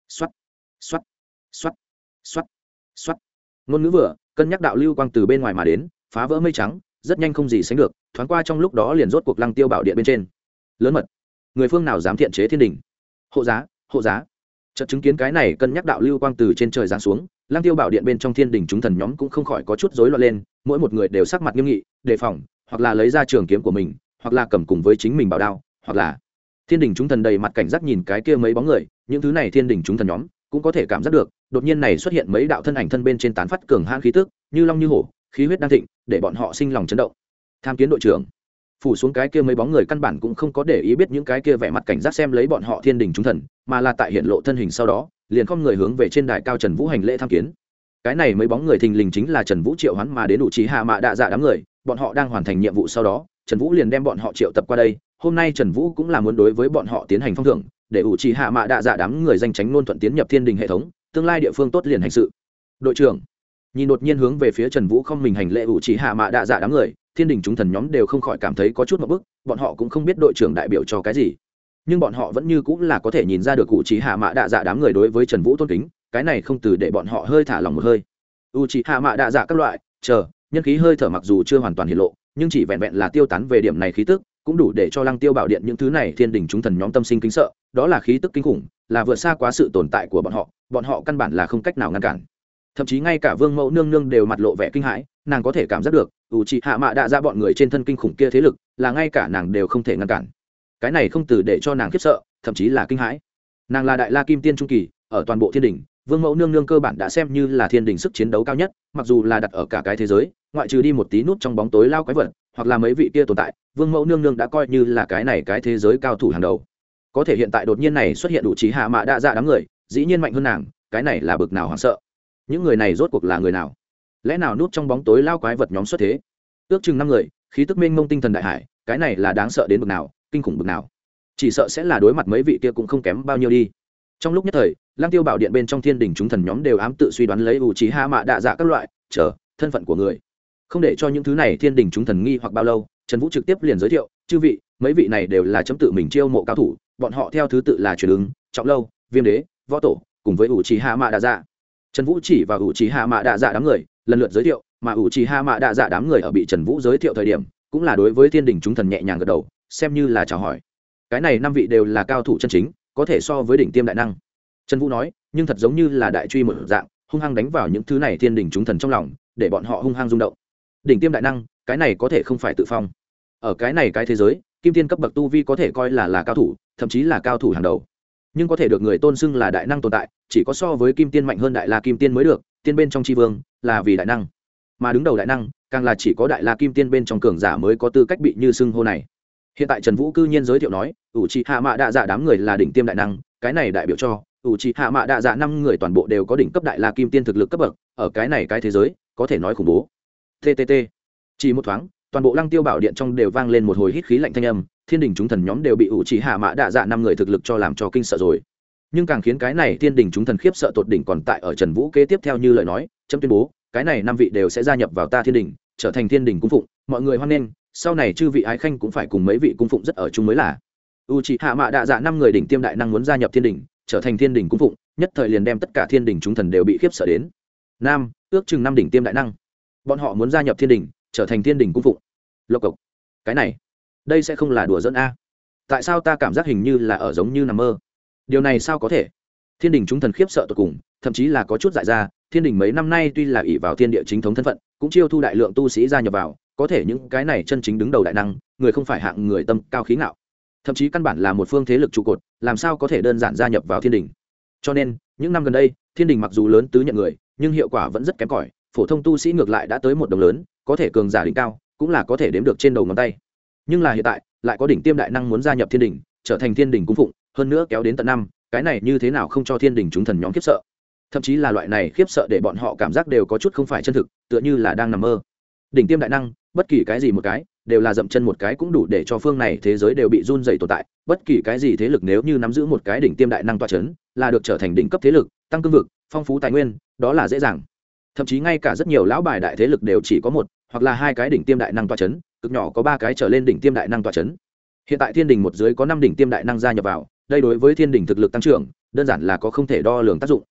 X o á t x o á t x o á t x o á t x o á t ngôn ngữ vừa, cân nhắc đạo lưu quang từ bên ngoài mà đến, phá vỡ mây trắng rất nhanh không gì sánh được, thoáng qua trong lúc đó liền rốt cuộc lăng tiêu bảo điện bên trên. Lớn mật. Người phương nào dám thiện chế thiên đình? Hộ giá hộ giá. Chợt chứng kiến cái này cân nhắc đạo lưu quang từ trên trời giáng xuống, lăng tiêu bảo điện bên trong thiên đình chúng thần nhóm cũng không khỏi có chút rối loạn lên, mỗi một người đều sắc mặt nghiêm nghị, đề phòng, hoặc là lấy ra trường kiếm của mình, hoặc là cầm cùng với chính mình bảo đao, hoặc là thiên đình chúng thần đầy mặt cảnh giác nhìn cái kia mấy bóng người, những thứ này thiên đình chúng thần nhóm cũng có thể cảm giác được, đột nhiên này xuất hiện mấy đạo thân ảnh thân bên trên tán phát cường hãn khí tức, như long như hổ khí huyết đang thịnh, để bọn họ sinh lòng chấn động. Tham kiến đội trưởng. Phủ xuống cái kia mấy bóng người căn bản cũng không có để ý biết những cái kia vẻ mặt cảnh giác xem lấy bọn họ thiên đình chúng thần, mà là tại hiện lộ thân hình sau đó, liền không người hướng về trên đài cao trần vũ hành lễ tham kiến. Cái này mấy bóng người thình lình chính là trần vũ triệu hắn mà đến đủ trí hạ mạ đạ dạ đám người, bọn họ đang hoàn thành nhiệm vụ sau đó, trần vũ liền đem bọn họ triệu tập qua đây. Hôm nay trần vũ cũng là muốn đối với bọn họ tiến hành phong thưởng, để ủ trì hạ mạ đạ dạ đám người danh tránh luôn thuận tiến nhập thiên đình hệ thống, tương lai địa phương tốt liền hành sự. Đội trưởng nhìn đột nhiên hướng về phía trần vũ không mình hành lễ ủ chỉ hạ mạ đạ dạ đám người, thiên đình chúng thần nhóm đều không khỏi cảm thấy có chút một bức, bọn họ cũng không biết đội trưởng đại biểu cho cái gì. Nhưng bọn họ vẫn như cũng là có thể nhìn ra được cụ trí hạ mạ đạ dạ đám người đối với trần vũ tôn kính, cái này không từ để bọn họ hơi thả lòng một hơi. U trí hạ mạ đạ dạ các loại, chờ, nhân khí hơi thở mặc dù chưa hoàn toàn hiện lộ, nhưng chỉ vẹn vẹn là tiêu tán về điểm này khí tức, cũng đủ để cho lăng tiêu bảo điện những thứ này thiên đình chúng thần nhóm tâm sinh kính sợ, đó là khí tức kinh khủng, là vượt xa quá sự tồn tại của bọn họ bọn họ căn bản là không cách nào ngăn cản thậm chí ngay cả vương mẫu nương nương đều mặt lộ vẻ kinh hãi, nàng có thể cảm giác được, ủ trị hạ mạ đạ ra bọn người trên thân kinh khủng kia thế lực, là ngay cả nàng đều không thể ngăn cản. Cái này không từ để cho nàng khiếp sợ, thậm chí là kinh hãi. Nàng là đại la kim tiên trung kỳ, ở toàn bộ thiên đình vương mẫu nương nương cơ bản đã xem như là thiên đình sức chiến đấu cao nhất, mặc dù là đặt ở cả cái thế giới, ngoại trừ đi một tí nút trong bóng tối lao quái vật, hoặc là mấy vị kia tồn tại, vương mẫu nương nương đã coi như là cái này cái thế giới cao thủ hàng đầu. Có thể hiện tại đột nhiên này xuất hiện đủ trí hạ mạ đa dạ đám người, dĩ nhiên mạnh hơn nàng, cái này là bực nào hoảng sợ những người này rốt cuộc là người nào? Lẽ nào nút trong bóng tối lao quái vật nhóm xuất thế? Ước chừng năm người, khí tức mênh mông tinh thần đại hải, cái này là đáng sợ đến bực nào, kinh khủng bực nào. Chỉ sợ sẽ là đối mặt mấy vị kia cũng không kém bao nhiêu đi. Trong lúc nhất thời lang tiêu bảo điện bên trong thiên đình chúng thần nhóm đều ám tự suy đoán lấy ủ trí hạ mạ Đạ dạ các loại, chờ, thân phận của người. Không để cho những thứ này thiên đình chúng thần nghi hoặc bao lâu, trần vũ trực tiếp liền giới thiệu, chư vị, mấy vị này đều là chấm tự mình chiêu mộ cao thủ, bọn họ theo thứ tự là truyền ứng, trọng lâu, viêm đế, võ tổ, cùng với ủ trí hạ mạ đạ dạ trần vũ chỉ và ủ trí hạ mạ đạ dạ đám người, lần lượt giới thiệu, mà ủ trí hạ mạ đạ dạ đám người ở bị trần vũ giới thiệu thời điểm, cũng là đối với thiên đình chúng thần nhẹ nhàng gật đầu, xem như là chào hỏi. Cái này năm vị đều là cao thủ chân chính, có thể so với đỉnh tiêm đại năng. Trần vũ nói, nhưng thật giống như là đại truy một dạng, hung hăng đánh vào những thứ này thiên đình chúng thần trong lòng, để bọn họ hung hăng rung động. Đỉnh tiêm đại năng, cái này có thể không phải tự phong. Ở cái này cái thế giới, kim tiên cấp bậc tu vi có thể coi là là cao thủ, thậm chí là cao thủ hàng đầu nhưng có thể được người tôn xưng là đại năng tồn tại, chỉ có so với kim tiên mạnh hơn đại la kim tiên mới được, tiên bên trong tri vương là vì đại năng. Mà đứng đầu đại năng, càng là chỉ có đại la kim tiên bên trong cường giả mới có tư cách bị như xưng hô này. Hiện tại trần vũ cư nhiên giới thiệu nói, ủ trị hạ mạ đạ dạ đám người là đỉnh tiêm đại năng, cái này đại biểu cho, ủ trị hạ mạ đạ dạ năm người toàn bộ đều có đỉnh cấp đại la kim tiên thực lực cấp bậc, ở cái này cái thế giới, có thể nói khủng bố. Ttt chỉ một thoáng, toàn bộ lăng tiêu bảo điện trong đều vang lên một hồi hít khí lạnh thanh âm thiên đình chúng thần nhóm đều bị ủ chỉ hạ mã đạ dạ năm người thực lực cho làm cho kinh sợ rồi. Nhưng càng khiến cái này thiên đình chúng thần khiếp sợ tột đỉnh còn tại ở trần vũ kế tiếp theo như lời nói, chấm tuyên bố, cái này năm vị đều sẽ gia nhập vào ta thiên đình, trở thành thiên đình cung phụng, mọi người hoan nghênh, sau này chư vị ái khanh cũng phải cùng mấy vị cung phụng rất ở chung mới là. U chỉ hạ mã đạ dạ năm người đỉnh tiêm đại năng muốn gia nhập thiên đình, trở thành thiên đình cung phụng, nhất thời liền đem tất cả thiên đình chúng thần đều bị khiếp sợ đến. Nam, ước chừng năm đỉnh tiêm đại năng. Bọn họ muốn gia nhập thiên đình, trở thành thiên đình cung phụng. Lộc cộc. Cái này đây sẽ không là đùa dẫn a. Tại sao ta cảm giác hình như là ở giống như nằm mơ? Điều này sao có thể? Thiên đình chúng thần khiếp sợ tột cùng, thậm chí là có chút dại ra, thiên đình mấy năm nay tuy là ỷ vào thiên địa chính thống thân phận, cũng chiêu thu đại lượng tu sĩ gia nhập vào, có thể những cái này chân chính đứng đầu đại năng, người không phải hạng người tâm cao khí ngạo. Thậm chí căn bản là một phương thế lực trụ cột, làm sao có thể đơn giản gia nhập vào thiên đình? Cho nên, những năm gần đây, thiên đình mặc dù lớn tứ nhận người, nhưng hiệu quả vẫn rất kém cỏi, phổ thông tu sĩ ngược lại đã tới một đồng lớn, có thể cường giả đỉnh cao, cũng là có thể đếm được trên đầu ngón tay nhưng là hiện tại, lại có đỉnh tiêm đại năng muốn gia nhập thiên đình trở thành thiên đình cung phụng, hơn nữa kéo đến tận năm, cái này như thế nào không cho thiên đình chúng thần nhóm khiếp sợ? Thậm chí là loại này khiếp sợ để bọn họ cảm giác đều có chút không phải chân thực, tựa như là đang nằm mơ. Đỉnh tiêm đại năng, bất kỳ cái gì một cái, đều là dậm chân một cái cũng đủ để cho phương này thế giới đều bị run dày tồn tại. Bất kỳ cái gì thế lực nếu như nắm giữ một cái đỉnh tiêm đại năng toa c h ấ n là được trở thành đỉnh cấp thế lực, tăng cương vực, phong phú tài nguyên, đó là dễ dàng. Thậm chí ngay cả rất nhiều lão bài đại thế lực đều chỉ có một hoặc là hai cái đỉnh tiêm đại năng toa c h ấ n cực nhỏ có ba cái trở lên đỉnh tiêm đại năng tọa c h ấ n hiện tại thiên đình một dưới có năm đỉnh tiêm đại năng gia nhập vào, đây đối với thiên đình thực lực tăng trưởng, đơn giản là có không thể đo lường tác dụng.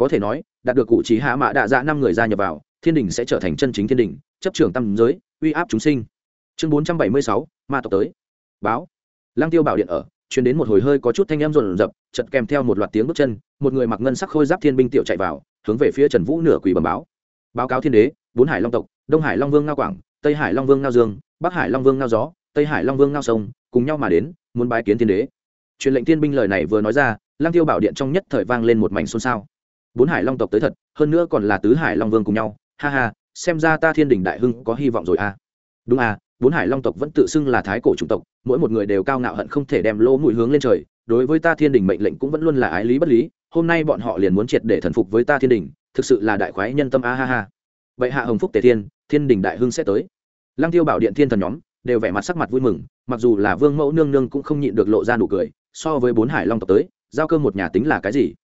Có thể nói, đạt được cụ trí hạ mạ đạ dạ năm người gia nhập vào, thiên đình sẽ trở thành chân chính thiên đình, chấp trưởng tam giới, uy áp chúng sinh. Chương bốn trăm bảy mươi sáu, ma tộc tới. Báo. Lang tiêu bảo điện ở chuyển đến một hồi hơi có chút thanh em rộn rập chật kèm theo một loạt tiếng bước chân, một người mặc ngân sắc khôi giáp thiên binh tiểu chạy vào, hướng về phía trần vũ nửa quỳ bẩm báo. Báo cáo thiên đế, bốn hải long tộc, đông hải long vương ngao quảng tây hải long vương ngao dương, bắc hải long vương ngao gió, tây hải long vương ngao sông, cùng nhau mà đến, muốn bái kiến thiên đế. Truyền lệnh thiên binh lời này vừa nói ra lang tiêu bảo điện trong nhất thời vang lên một mảnh xôn xao. Bốn hải long tộc tới thật, hơn nữa còn là tứ hải long vương cùng nhau. Ha ha, xem ra ta thiên đình đại hưng có hy vọng rồi à. Đúng à bốn hải long tộc vẫn tự xưng là thái cổ chủng tộc, mỗi một người đều cao ngạo hận không thể đem lỗ mũi hướng lên trời. Đối với ta thiên đình mệnh lệnh cũng vẫn luôn là ái lý bất lý, hôm nay bọn họ liền muốn triệt để thần phục với ta thiên đình, thực sự là đại khoái nhân tâm a ha ha vậy hạ hồng phúc tề thiên thiên đình đại hưng sẽ tới. Lăng tiêu bảo điện thiên thần nhóm đều vẻ mặt sắc mặt vui mừng, mặc dù là vương mẫu nương nương cũng không nhịn được lộ ra nụ cười, so với bốn hải long tộc tới, giao cơ một nhà tính là cái gì?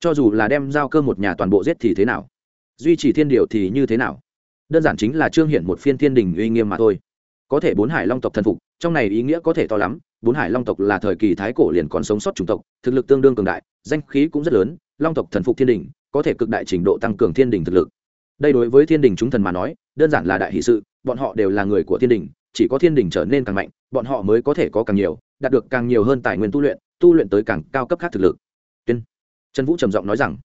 Cho dù là đem giao cơ một nhà toàn bộ giết thì thế nào? Duy trì thiên điều thì như thế nào? Đơn giản chính là trương hiển một phiên thiên đình uy nghiêm mà thôi. Có thể bốn hải long tộc thần phục, trong này ý nghĩa có thể to lắm, bốn hải long tộc là thời kỳ thái cổ liền còn sống sót chủng tộc, thực lực tương đương cường đại, danh khí cũng rất lớn, long tộc thần phục thiên đình, có thể cực đại trình độ tăng cường thiên đình thực lực đây đối với thiên đình chúng thần mà nói, đơn giản là đại hỷ sự, bọn họ đều là người của thiên đình, chỉ có thiên đình trở nên càng mạnh, bọn họ mới có thể có càng nhiều, đạt được càng nhiều hơn tài nguyên tu luyện tu luyện tới càng cao cấp khác thực lực. Tuyên. Trần vũ trầm giọng nói rằng,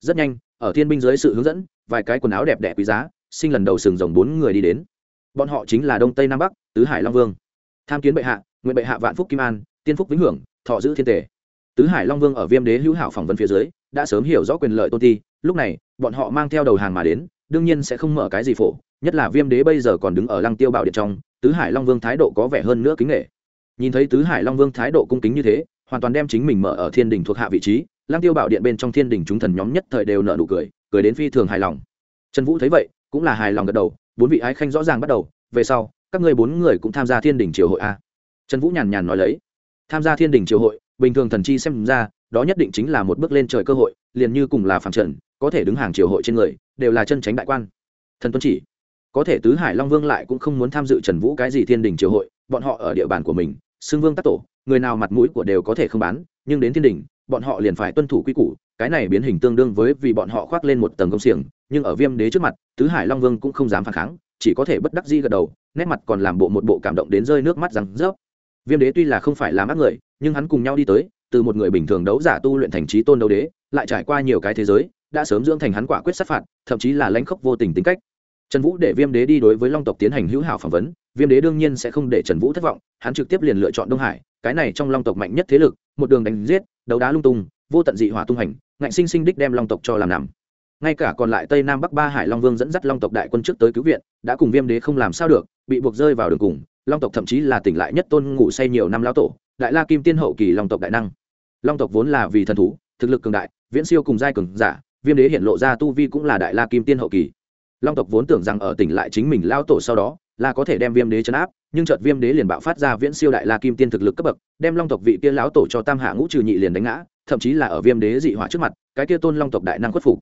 rất nhanh, ở thiên binh dưới sự hướng dẫn, vài cái quần áo đẹp đẽ quý giá, sinh lần đầu sừng rồng bốn người đi đến. Bọn họ chính là đông tây nam bắc, tứ hải long vương. Tham kiến bệ hạ, nguyện bệ hạ vạn phúc kim an, tiên phúc vĩnh hưởng, thọ giữ thiên tề. Tứ hải long vương ở viêm đế hữu hảo phỏng vấn phía dưới, đã sớm hiểu rõ quyền lợi tôn ti lúc này, bọn họ mang theo đầu hàng mà đến, đương nhiên sẽ không mở cái gì phổ, nhất là viêm đế bây giờ còn đứng ở lăng tiêu bảo điện trong, tứ hải long vương thái độ có vẻ hơn nữa kính nghệ nhìn thấy tứ hải long vương thái độ cung kính như thế, hoàn toàn đem chính mình mở ở thiên đình thuộc hạ vị trí, lăng tiêu bảo điện bên trong thiên đình chúng thần nhóm nhất thời đều nợ nụ cười cười đến phi thường hài lòng. Trần vũ thấy vậy, cũng là hài lòng gật đầu, bốn vị ái khanh rõ ràng bắt đầu, về sau, các ngươi bốn người cũng tham gia thiên đình triều hội a. Trần vũ nhàn nhàn nói lấy. Tham gia thiên đình triều hội, bình thường thần chi xem ra, đó nhất định chính là một bước lên trời cơ hội liền như cùng là phạm trần, có thể đứng hàng triều hội trên người, đều là chân tránh đại quan. Thần tuân chỉ, có thể tứ hải long vương lại cũng không muốn tham dự trần vũ cái gì thiên đình triều hội, bọn họ ở địa bàn của mình, xưng vương tác tổ, người nào mặt mũi của đều có thể không bán, nhưng đến thiên đình, bọn họ liền phải tuân thủ quy củ, cái này biến hình tương đương với vì bọn họ khoác lên một tầng công xiềng, nhưng ở viêm đế trước mặt, tứ hải long vương cũng không dám phản kháng, chỉ có thể bất đắc di gật đầu, nét mặt còn làm bộ một bộ cảm động đến rơi nước mắt rằng rớp. Viêm đế tuy là không phải làm ác người, nhưng hắn cùng nhau đi tới từ một người bình thường đấu giả tu luyện thành trí tôn đấu đế, lại trải qua nhiều cái thế giới, đã sớm dưỡng thành hắn quả quyết sát phạt, thậm chí là lãnh khốc vô tình tính cách. Trần vũ để viêm đế đi đối với long tộc tiến hành hữu hảo phỏng vấn, viêm đế đương nhiên sẽ không để trần vũ thất vọng, hắn trực tiếp liền lựa chọn đông hải, cái này trong long tộc mạnh nhất thế lực, một đường đánh giết, đấu đá lung tung, vô tận dị hỏa tung hành, ngạnh sinh sinh đích đem long tộc cho làm nằm. Ngay cả còn lại tây nam bắc ba hải long vương dẫn dắt long tộc đại quân trước tới cứu viện, đã cùng viêm đế không làm sao được, bị buộc rơi vào đường cùng, long tộc thậm chí là tỉnh lại nhất tôn ngủ say nhiều năm lão tổ đại la kim tiên hậu kỳ long tộc đại năng. Long tộc vốn là vì thần thú, thực lực cường đại, viễn siêu cùng giai cường giả, viêm đế hiện lộ ra tu vi cũng là đại la kim tiên hậu kỳ. Long tộc vốn tưởng rằng ở tỉnh lại chính mình lao tổ sau đó, là có thể đem viêm đế chấn áp, nhưng chợt viêm đế liền bạo phát ra viễn siêu đại la kim tiên thực lực cấp bậc, đem long tộc vị kia lão tổ cho tam hạ ngũ trừ nhị liền đánh ngã, thậm chí là ở viêm đế dị hỏa trước mặt, cái kia tôn long tộc đại năng khuất phục.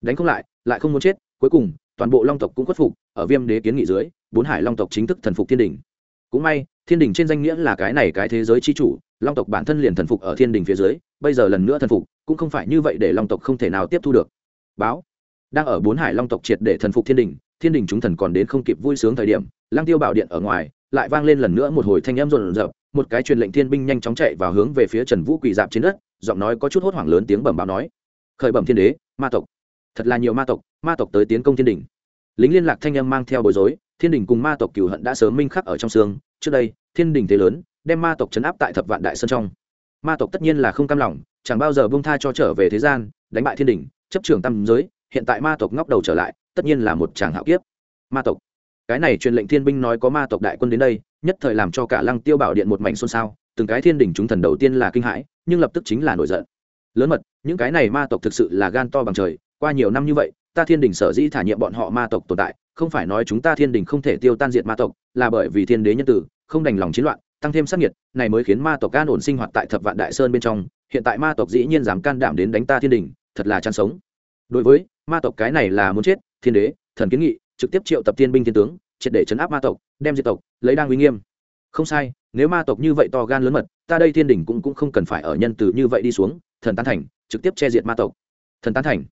Đánh không lại lại không muốn chết, cuối cùng, toàn bộ long tộc cũng khuất phục, ở viêm đế kiến nghị dưới, bốn hải long tộc chính thức thần phục thiên đình cũng may, thiên đình trên danh nghĩa là cái này cái thế giới chi chủ, long tộc bản thân liền thần phục ở thiên đình phía dưới, bây giờ lần nữa thần phục, cũng không phải như vậy để long tộc không thể nào tiếp thu được. Báo. Đang ở bốn hải long tộc triệt để thần phục thiên đình thiên đình chúng thần còn đến không kịp vui sướng thời điểm Lang tiêu bảo điện ở ngoài, lại vang lên lần nữa một hồi thanh em rộn rợp một cái truyền lệnh thiên binh nhanh chóng chạy vào hướng về phía trần vũ quỳ dạp trên đất, giọng nói có chút hốt hoảng lớn tiếng bẩm báo nói, khởi bẩm thiên đế, ma tộc. Thật là nhiều ma tộc ma tộc tới tiến công thiên đình. Lính liên lạc thanh âm mang theo bối rối thiên đình cùng ma tộc cửu hận đã sớm minh khắc ở trong xương. Trước đây, thiên đình thế lớn, đem ma tộc chấn áp tại thập vạn đại sơn trong. Ma tộc tất nhiên là không cam lòng, chẳng bao giờ bông tha cho trở về thế gian, đánh bại thiên đình, chấp trường tam giới. Hiện tại ma tộc ngóc đầu trở lại, tất nhiên là một chàng hạo kiếp. Ma tộc. Cái này truyền lệnh thiên binh nói có ma tộc đại quân đến đây, nhất thời làm cho cả lăng tiêu bảo điện một mảnh xôn xao. Từng cái thiên đình chúng thần đầu tiên là kinh hãi, nhưng lập tức chính là nổi giận. Lớn mật, những cái này ma tộc thực sự là gan to bằng trời, qua nhiều năm như vậy ta thiên đình sở dĩ thả nhiệm bọn họ ma tộc tồn tại, không phải nói chúng ta thiên đình không thể tiêu tan diệt ma tộc, là bởi vì thiên đế nhân tử, không đành lòng chiến loạn, tăng thêm sát nhiệt này mới khiến ma tộc can ổn sinh hoạt tại thập vạn đại sơn bên trong, hiện tại ma tộc dĩ nhiên dám can đảm đến đánh ta thiên đình, thật là chăn sống. Đối với, ma tộc cái này là muốn chết, thiên đế, thần kiến nghị, trực tiếp triệu tập thiên binh thiên tướng, triệt để chấn áp ma tộc, đem diệt tộc, lấy đang uy nghiêm. Không sai, nếu ma tộc như vậy to gan lớn mật, ta đây thiên đình cũng cũng không cần phải ở nhân từ như vậy đi xuống, thần tán thành, trực tiếp che diệt ma tộc. Thần tán thành.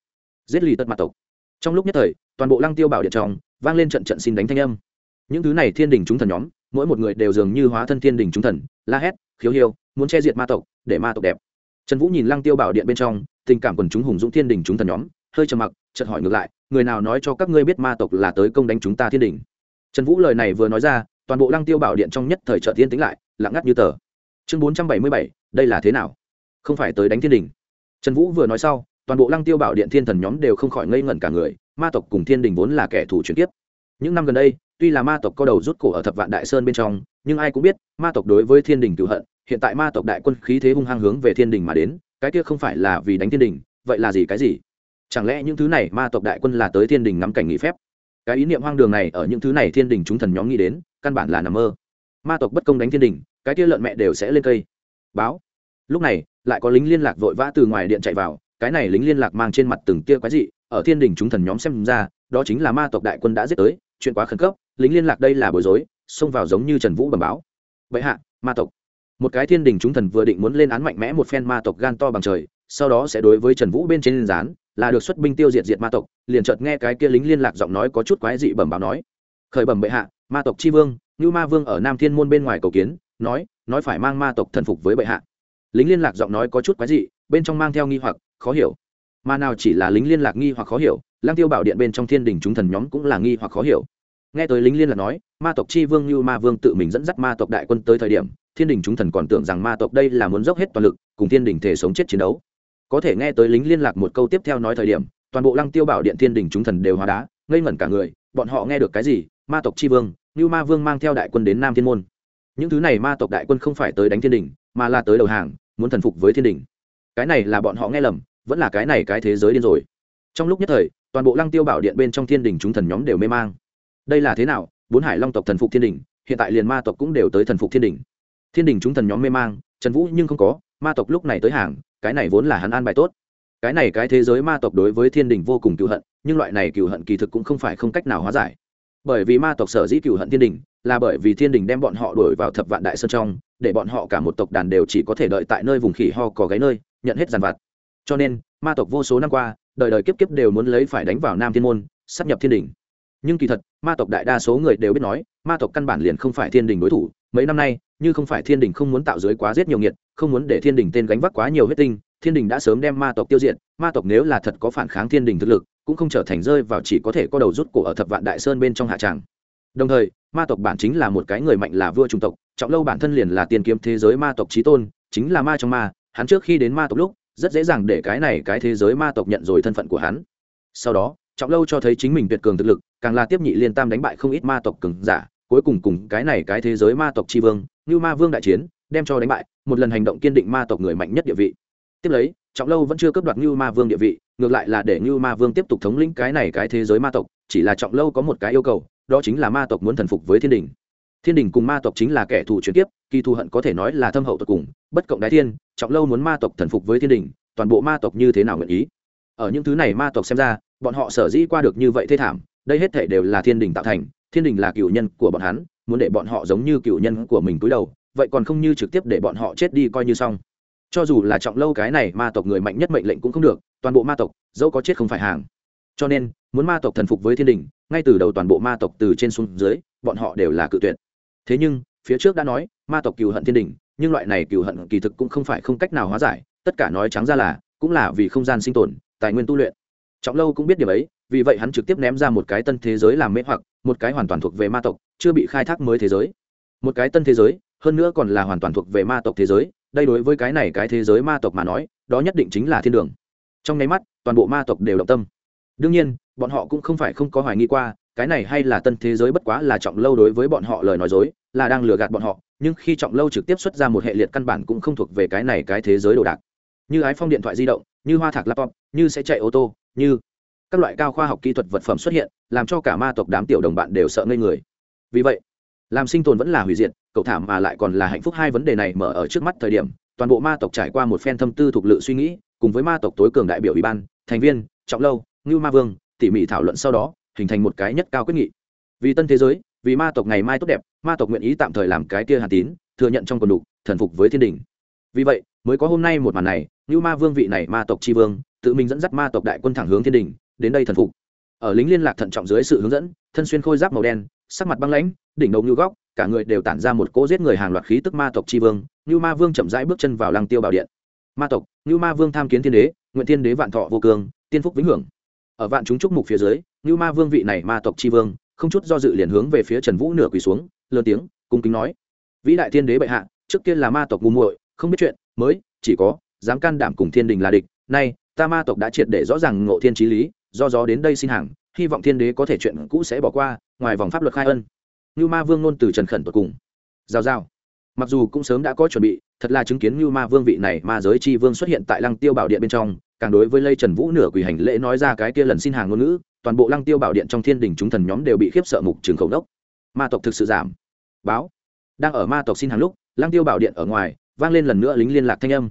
Giết lì tất ma tộc trong lúc nhất thời, toàn bộ lăng tiêu bảo điện trong, vang lên trận trận xin đánh thanh âm. Những thứ này thiên đình chúng thần nhóm, mỗi một người đều dường như hóa thân thiên đình chúng thần, la hét, khiếu hiêu, muốn che diệt ma tộc, để ma tộc đẹp. Trần vũ nhìn lăng tiêu bảo điện bên trong, tình cảm quần chúng hùng dũng thiên đình chúng thần nhóm, hơi trầm mặc, chợt hỏi ngược lại, người nào nói cho các ngươi biết ma tộc là tới công đánh chúng ta thiên đình? Trần vũ lời này vừa nói ra, toàn bộ lăng tiêu bảo điện trong nhất thời trợ thiên tính lại, lặng ngắt như tờ. Chương bốn trăm bảy mươi bảy, đây là thế nào? Không phải tới đánh thiên đình. Trần vũ vừa nói sau toàn bộ lăng tiêu bảo điện thiên thần nhóm đều không khỏi ngây ngẩn cả người, ma tộc cùng thiên đình vốn là kẻ thù chuyển tiếp những năm gần đây, tuy là ma tộc có đầu rút cổ ở thập vạn đại sơn bên trong, nhưng ai cũng biết, ma tộc đối với thiên đình cựu hận, hiện tại ma tộc đại quân khí thế hung hăng hướng về thiên đình mà đến, cái kia không phải là vì đánh thiên đình, vậy là gì cái gì? Chẳng lẽ những thứ này ma tộc đại quân là tới thiên đình ngắm cảnh nghỉ phép? Cái ý niệm hoang đường này ở những thứ này thiên đình chúng thần nhóm nghĩ đến, căn bản là nằm mơ. Ma tộc bất công đánh thiên đình, cái kia lợn mẹ đều sẽ lên cây. Báo. Lúc này, lại có lính liên lạc vội vã từ ngoài điện chạy vào cái này lính liên lạc mang trên mặt từng kia quái dị, ở thiên đình chúng thần nhóm xem ra, đó chính là ma tộc đại quân đã giết tới, chuyện quá khẩn cấp, lính liên lạc đây là bối rối, xông vào giống như trần vũ bẩm báo. Vậy hạ, ma tộc. Một cái thiên đình chúng thần vừa định muốn lên án mạnh mẽ một phen ma tộc gan to bằng trời, sau đó sẽ đối với trần vũ bên trên liên gián, là được xuất binh tiêu diệt diệt ma tộc, liền chợt nghe cái kia lính liên lạc giọng nói có chút quái dị bẩm báo nói. Khởi bẩm bệ hạ, ma tộc tri vương như ma vương ở nam thiên môn bên ngoài cầu kiến, nói nói phải mang ma tộc thần phục với bệ hạ. Lính liên lạc giọng nói có chút quái dị, bên trong mang theo nghi hoặc khó hiểu. Mà nào chỉ là lính liên lạc nghi hoặc khó hiểu lang tiêu bảo điện bên trong thiên đình chúng thần nhóm cũng là nghi hoặc khó hiểu. Nghe tới lính liên lạc nói, ma tộc chi vương như ma vương tự mình dẫn dắt ma tộc đại quân tới thời điểm, thiên đình chúng thần còn tưởng rằng ma tộc đây là muốn dốc hết toàn lực, cùng thiên đình thể sống chết chiến đấu. Có thể nghe tới lính liên lạc một câu tiếp theo nói thời điểm, toàn bộ lăng tiêu bảo điện thiên đình chúng thần đều hóa đá, ngây ngẩn cả người, bọn họ nghe được cái gì? Ma tộc chi vương, như ma vương mang theo đại quân đến nam thiên môn. Những thứ này ma tộc đại quân không phải tới đánh thiên đình, mà là tới đầu hàng, muốn thần phục với thiên đình cái này là bọn họ nghe lầm, vẫn là cái này cái thế giới điên rồi. Trong lúc nhất thời, toàn bộ lăng tiêu bảo điện bên trong thiên đình chúng thần nhóm đều mê mang. Đây là thế nào? Bốn hải long tộc thần phục thiên đình, hiện tại liền ma tộc cũng đều tới thần phục thiên đình. Thiên đình chúng thần nhóm mê mang, trần vũ nhưng không có, ma tộc lúc này tới hàng, cái này vốn là hắn an bài tốt. Cái này cái thế giới ma tộc đối với thiên đình vô cùng cựu hận, nhưng loại này cựu hận kỳ thực cũng không phải không cách nào hóa giải. Bởi vì ma tộc sở dĩ cựu hận thiên đình là bởi vì thiên đình đem bọn họ đuổi vào thập vạn đại sơn trong, để bọn họ cả một tộc đàn đều chỉ có thể đợi tại nơi vùng khỉ ho có gáy nơi, nhận hết giàn vặt. Cho nên, ma tộc vô số năm qua, đời đời kiếp kiếp đều muốn lấy phải đánh vào nam thiên môn sắp nhập thiên đình. Nhưng kỳ thật, ma tộc đại đa số người đều biết nói, ma tộc căn bản liền không phải thiên đình đối thủ, mấy năm nay, như không phải thiên đình không muốn tạo giới quá giết nhiều nghiệt, không muốn để thiên đình tên gánh vác quá nhiều huyết tinh, thiên đình đã sớm đem ma tộc tiêu diệt, ma tộc nếu là thật có phản kháng thiên đình thực lực, cũng không trở thành rơi vào chỉ có thể có đầu rút cổ ở thập vạn đại sơn bên trong hạ tràng đồng thời, ma tộc bản chính là một cái người mạnh là vua trung tộc, trọng lâu bản thân liền là tiền kiếm thế giới ma tộc trí tôn, chính là ma trong ma, hắn trước khi đến ma tộc lúc, rất dễ dàng để cái này cái thế giới ma tộc nhận rồi thân phận của hắn. Sau đó, trọng lâu cho thấy chính mình tuyệt cường thực lực, càng là tiếp nhị liên tam đánh bại không ít ma tộc cường giả, cuối cùng cùng cái này cái thế giới ma tộc tri vương như ma vương đại chiến, đem cho đánh bại, một lần hành động kiên định ma tộc người mạnh nhất địa vị. Tiếp lấy, trọng lâu vẫn chưa cướp đoạt như ma vương địa vị, ngược lại là để như ma vương tiếp tục thống lĩnh cái này cái thế giới ma tộc, chỉ là trọng lâu có một cái yêu cầu đó chính là ma tộc muốn thần phục với thiên đình. Thiên đình cùng ma tộc chính là kẻ thù chuyển tiếp kỳ thù hận có thể nói là thâm hậu tột cùng, bất cộng đái thiên, trọng lâu muốn ma tộc thần phục với thiên đình, toàn bộ ma tộc như thế nào nguyện ý? Ở những thứ này ma tộc xem ra, bọn họ sở dĩ qua được như vậy thê thảm, đây hết thể đều là thiên đình tạo thành, thiên đình là cựu nhân của bọn hắn, muốn để bọn họ giống như cựu nhân của mình cúi đầu, vậy còn không như trực tiếp để bọn họ chết đi coi như xong. Cho dù là trọng lâu cái này, ma tộc người mạnh nhất mệnh lệnh cũng không được, toàn bộ ma tộc, dẫu có chết không phải hàng. Cho nên, muốn ma tộc thần phục với thiên đình ngay từ đầu toàn bộ ma tộc từ trên xuống dưới, bọn họ đều là cự tuyệt. Thế nhưng, phía trước đã nói, ma tộc cừu hận thiên đình, nhưng loại này cừu hận kỳ thực cũng không phải không cách nào hóa giải, tất cả nói trắng ra là, cũng là vì không gian sinh tồn, tài nguyên tu luyện. Trọng lâu cũng biết điều ấy, vì vậy hắn trực tiếp ném ra một cái tân thế giới làm mê hoặc, một cái hoàn toàn thuộc về ma tộc, chưa bị khai thác mới thế giới. Một cái tân thế giới, hơn nữa còn là hoàn toàn thuộc về ma tộc thế giới, đây đối với cái này cái thế giới ma tộc mà nói, đó nhất định chính là thiên đường. Trong nháy mắt, toàn bộ ma tộc đều động tâm đương nhiên, bọn họ cũng không phải không có hoài nghi qua, cái này hay là tân thế giới bất quá là trọng lâu đối với bọn họ lời nói dối, là đang lừa gạt bọn họ, nhưng khi trọng lâu trực tiếp xuất ra một hệ liệt căn bản cũng không thuộc về cái này cái thế giới đồ đạc. Như ái phong điện thoại di động, như hoa thạc laptop, như sẽ chạy ô tô, như các loại cao khoa học kỹ thuật vật phẩm xuất hiện, làm cho cả ma tộc đám tiểu đồng bạn đều sợ ngây người. Vì vậy, làm sinh tồn vẫn là hủy diệt, cậu thảm mà lại còn là hạnh phúc hai vấn đề này mở ở trước mắt thời điểm, toàn bộ ma tộc trải qua một phen thâm tư thuộc lự suy nghĩ, cùng với ma tộc tối cường đại biểu ủy ban, thành viên, trọng lâu ngưu ma vương, tỉ mỉ thảo luận sau đó, hình thành một cái nhất cao quyết nghị. Vì tân thế giới, vì ma tộc ngày mai tốt đẹp, ma tộc nguyện ý tạm thời làm cái kia hà tín, thừa nhận trong quần đục, thần phục với thiên đình. Vì vậy, mới có hôm nay một màn này như ma vương vị này ma tộc tri vương, tự mình dẫn dắt ma tộc đại quân thẳng hướng thiên đình, đến đây thần phục. Ở lính liên lạc thận trọng dưới sự hướng dẫn, thân xuyên khôi giáp màu đen, sắc mặt băng lãnh, đỉnh đầu như góc, cả người đều tản ra một cỗ giết người hàng loạt khí tức ma tộc tri vương như ma vương chậm rãi bước chân vào lăng tiêu bảo điện. Ma tộc như ma vương tham kiến thiên đế, nguyện thiên đế vạn thọ vô cường tiên phúc vĩnh hưởng ở vạn chúng trúc mục phía dưới như ma vương vị này ma tộc tri vương, không chút do dự liền hướng về phía trần vũ nửa quỳ xuống lơ tiếng, cung kính nói. Vĩ đại thiên đế bệ hạ, trước kia là ma tộc ngu muội, không biết chuyện, mới, chỉ có, dám can đảm cùng thiên đình là địch, nay, ta ma tộc đã triệt để rõ ràng ngộ thiên trí lý, do gió đến đây xin hàng, hy vọng thiên đế có thể chuyện cũ sẽ bỏ qua, ngoài vòng pháp luật khai ân. Như ma vương nôn từ trần khẩn tột cùng. Giao giao. Mặc dù cũng sớm đã có chuẩn bị, thật là chứng kiến như ma vương vị này ma giới chi vương xuất hiện tại lăng tiêu bảo điện bên trong càng đối với lây trần vũ nửa quỳ hành lễ nói ra cái kia lần xin hàng ngôn ngữ, toàn bộ lăng tiêu bảo điện trong thiên đình chúng thần nhóm đều bị khiếp sợ mục trường khẩu đốc. Ma tộc thực sự giảm. Báo. Đang ở ma tộc xin hàng lúc, lăng tiêu bảo điện ở ngoài, vang lên lần nữa lính liên lạc thanh âm.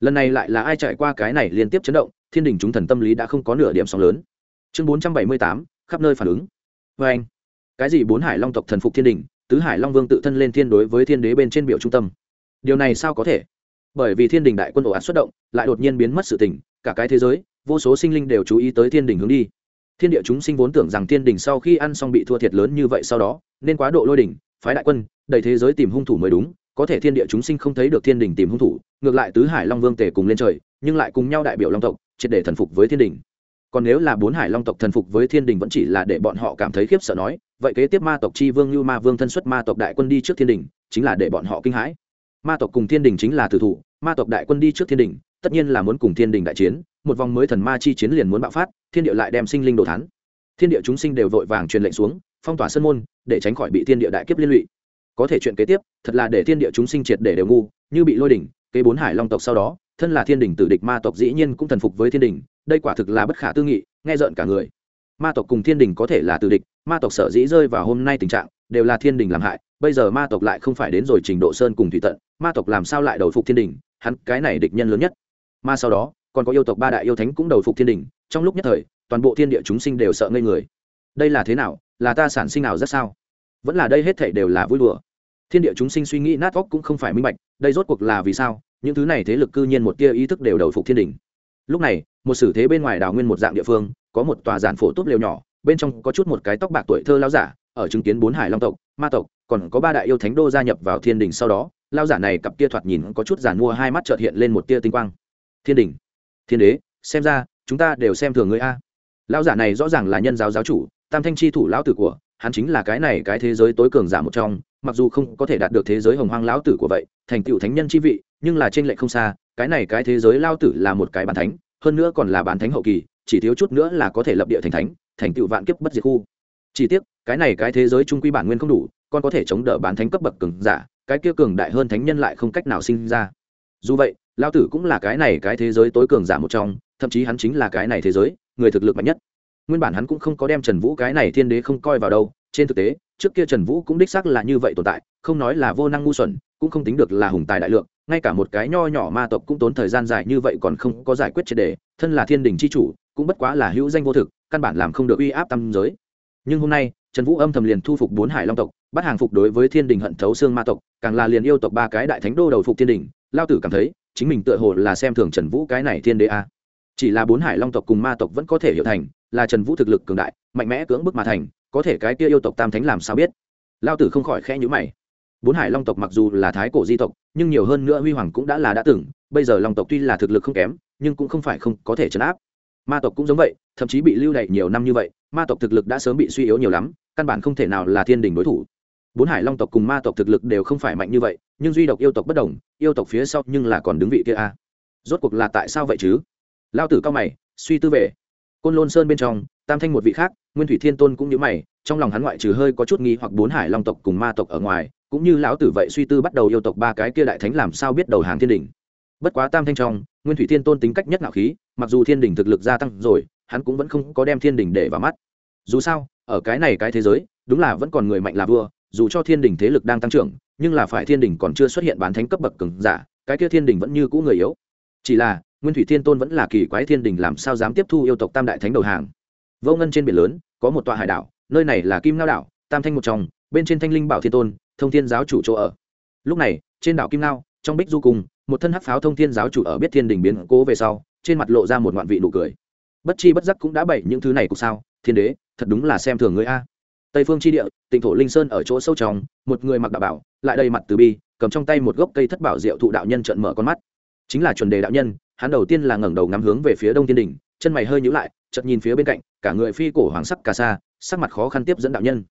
Lần này lại là ai trải qua cái này liên tiếp chấn động, thiên đình chúng thần tâm lý đã không có nửa điểm sóng lớn. Chương bốn trăm bảy mươi tám, khắp nơi phản ứng. Vê anh, cái gì bốn hải long tộc thần phục thiên đình, tứ hải long vương tự thân lên thiên đối với thiên đế bên trên biểu trung tâm. Điều này sao có thể? Bởi vì thiên đình đại quân ổ ạt xuất động, lại đột nhiên biến mất sự tỉnh cả cái thế giới, vô số sinh linh đều chú ý tới thiên đình hướng đi. Thiên địa chúng sinh vốn tưởng rằng thiên đình sau khi ăn xong bị thua thiệt lớn như vậy sau đó, nên quá độ lôi đỉnh, phái đại quân đầy thế giới tìm hung thủ mới đúng, có thể thiên địa chúng sinh không thấy được thiên đình tìm hung thủ, ngược lại tứ hải long vương tề cùng lên trời, nhưng lại cùng nhau đại biểu long tộc, triệt để thần phục với thiên đình còn nếu là bốn hải long tộc thần phục với thiên đình vẫn chỉ là để bọn họ cảm thấy khiếp sợ nói, vậy kế tiếp ma tộc chi vương như ma vương thân xuất ma tộc đại quân đi trước thiên đình chính là để bọn họ kinh hãi. Ma tộc cùng thiên đình chính là tử thủ, ma tộc đại quân đi trước thiên đình tất nhiên là muốn cùng thiên đình đại chiến, một vòng mới thần ma chi chiến liền muốn bạo phát, thiên địa lại đem sinh linh đồ thắn thiên địa chúng sinh đều vội vàng truyền lệnh xuống, phong tỏa sân môn, để tránh khỏi bị thiên địa đại kiếp liên lụy. Có thể chuyện kế tiếp, thật là để thiên địa chúng sinh triệt để đều ngu, như bị lôi đỉnh, kế bốn hải long tộc sau đó, thân là thiên đình tử địch ma tộc dĩ nhiên cũng thần phục với thiên đình, đây quả thực là bất khả tư nghị, nghe rợn cả người. Ma tộc cùng thiên đình có thể là tử địch, ma tộc sở dĩ rơi vào hôm nay tình trạng, đều là thiên đình làm hại, bây giờ ma tộc lại không phải đến rồi trình độ sơn cùng thủy tận, ma tộc làm sao lại đầu phục thiên đình, hắn cái này địch nhân lớn nhất ma sau đó, còn có yêu tộc ba đại yêu thánh cũng đầu phục thiên đình, trong lúc nhất thời, toàn bộ thiên địa chúng sinh đều sợ ngây người. Đây là thế nào? Là ta sản sinh nào rất sao? Vẫn là đây hết thảy đều là vui đùa. Thiên địa chúng sinh suy nghĩ nát óc cũng không phải minh bạch, đây rốt cuộc là vì sao? Những thứ này thế lực cư nhiên một tia ý thức đều đầu phục thiên đình. Lúc này, một sử thế bên ngoài đào nguyên một dạng địa phương, có một tòa giản phổ tốt lều nhỏ, bên trong có chút một cái tóc bạc tuổi thơ lao giả, ở chứng kiến bốn hải long tộc, ma tộc, còn có ba đại yêu thánh đô gia nhập vào thiên đình sau đó lao giả này cặp tia thoạt nhìn có chút giản mua hai mắt trợt hiện lên một tia tinh quang thiên đình. Thiên đế, xem ra, chúng ta đều xem thường người a. Lão giả này rõ ràng là nhân giáo giáo chủ, tam thanh chi thủ lão tử của, hắn chính là cái này cái thế giới tối cường giả một trong, mặc dù không có thể đạt được thế giới hồng hoang lão tử của vậy, thành tựu thánh nhân chi vị, nhưng là trên lệnh không xa, cái này cái thế giới lao tử là một cái bản thánh, hơn nữa còn là bản thánh hậu kỳ, chỉ thiếu chút nữa là có thể lập địa thành thánh, thành tựu vạn kiếp bất diệt khu. Chỉ tiếc, cái này cái thế giới trung quy bản nguyên không đủ, còn có thể chống đỡ bán thánh cấp bậc cường giả, cái kia cường đại hơn thánh nhân lại không cách nào sinh ra. Dù vậy lao tử cũng là cái này cái thế giới tối cường giả một trong, thậm chí hắn chính là cái này thế giới, người thực lực mạnh nhất. Nguyên bản hắn cũng không có đem trần vũ cái này thiên đế không coi vào đâu, trên thực tế, trước kia trần vũ cũng đích xác là như vậy tồn tại, không nói là vô năng ngu xuẩn, cũng không tính được là hùng tài đại lượng, ngay cả một cái nho nhỏ ma tộc cũng tốn thời gian dài như vậy còn không có giải quyết triệt đề, thân là thiên đình c h i chủ, cũng bất quá là hữu danh vô thực, căn bản làm không được uy áp tâm giới. Nhưng hôm nay, trần vũ âm thầm liền thu phục bốn hải long tộc, bắt hàng phục đối với thiên đình hận thấu xương ma tộc, càng là liền yêu tộc ba cái đại thánh đô đầu phục thiên đình lao tử cảm thấy, chính mình tựa hồ là xem thường trần vũ cái này thiên đế a. Chỉ là bốn hải long tộc cùng ma tộc vẫn có thể hiểu thành, là trần vũ thực lực cường đại, mạnh mẽ cưỡng bức mà thành, có thể cái kia yêu tộc tam thánh làm sao biết? Lao tử không khỏi khẽ nhữ mày. Bốn hải long tộc mặc dù là thái cổ di tộc, nhưng nhiều hơn nữa huy hoàng cũng đã là đã từng, bây giờ long tộc tuy là thực lực không kém, nhưng cũng không phải không có thể chấn áp. Ma tộc cũng giống vậy, thậm chí bị lưu đày nhiều năm như vậy, ma tộc thực lực đã sớm bị suy yếu nhiều lắm, căn bản không thể nào là thiên đình đối thủ bốn hải long tộc cùng ma tộc thực lực đều không phải mạnh như vậy, nhưng duy độc yêu tộc bất đồng, yêu tộc phía sau nhưng là còn đứng vị kia a. Rốt cuộc là tại sao vậy chứ? Lao tử cao mày, suy tư về. Côn lôn sơn bên trong, tam thanh một vị khác, nguyên thủy thiên tôn cũng như mày, trong lòng hắn ngoại trừ hơi có chút nghi hoặc bốn hải long tộc cùng ma tộc ở ngoài, cũng như lão tử vậy suy tư bắt đầu yêu tộc ba cái kia đại thánh làm sao biết đầu hàng thiên đình. Bất quá tam thanh trong, nguyên thủy thiên tôn tính cách nhất ngạo khí, mặc dù thiên đình thực lực gia tăng rồi, hắn cũng vẫn không có đem thiên đình để vào mắt. Dù sao, ở cái này cái thế giới, đúng là vẫn còn người mạnh là vua dù cho thiên đình thế lực đang tăng trưởng, nhưng là phải thiên đình còn chưa xuất hiện bán thánh cấp bậc cường giả, cái kia thiên đình vẫn như cũ người yếu. Chỉ là, nguyên thủy thiên tôn vẫn là kỳ quái thiên đình làm sao dám tiếp thu yêu tộc tam đại thánh đầu hàng. Vô ngân trên biển lớn, có một tọa hải đảo, nơi này là kim lao đảo, tam thanh một trong, bên trên thanh linh bảo thiên tôn, thông thiên giáo chủ chỗ ở. Lúc này, trên đảo kim lao trong bích du cùng một thân hắc pháo thông thiên giáo chủ ở biết thiên đình biến cố về sau, trên mặt lộ ra một ngoạn vị nụ cười. Bất chi bất giác cũng đã bậy những thứ này cũng sao, thiên đế, thật đúng là xem thường người a tây phương chi địa tỉnh thổ linh sơn ở chỗ sâu trong, một người mặc đạo bảo, lại đầy mặt từ bi, cầm trong tay một gốc cây thất bảo diệu thụ đạo nhân trợn mở con mắt. Chính là chuẩn đề đạo nhân, hắn đầu tiên là ngẩng đầu ngắm hướng về phía đông thiên đình, chân mày hơi nhíu lại, chợt nhìn phía bên cạnh, cả người phi cổ hoàng sắc cà sa, sắc mặt khó khăn tiếp dẫn đạo nhân.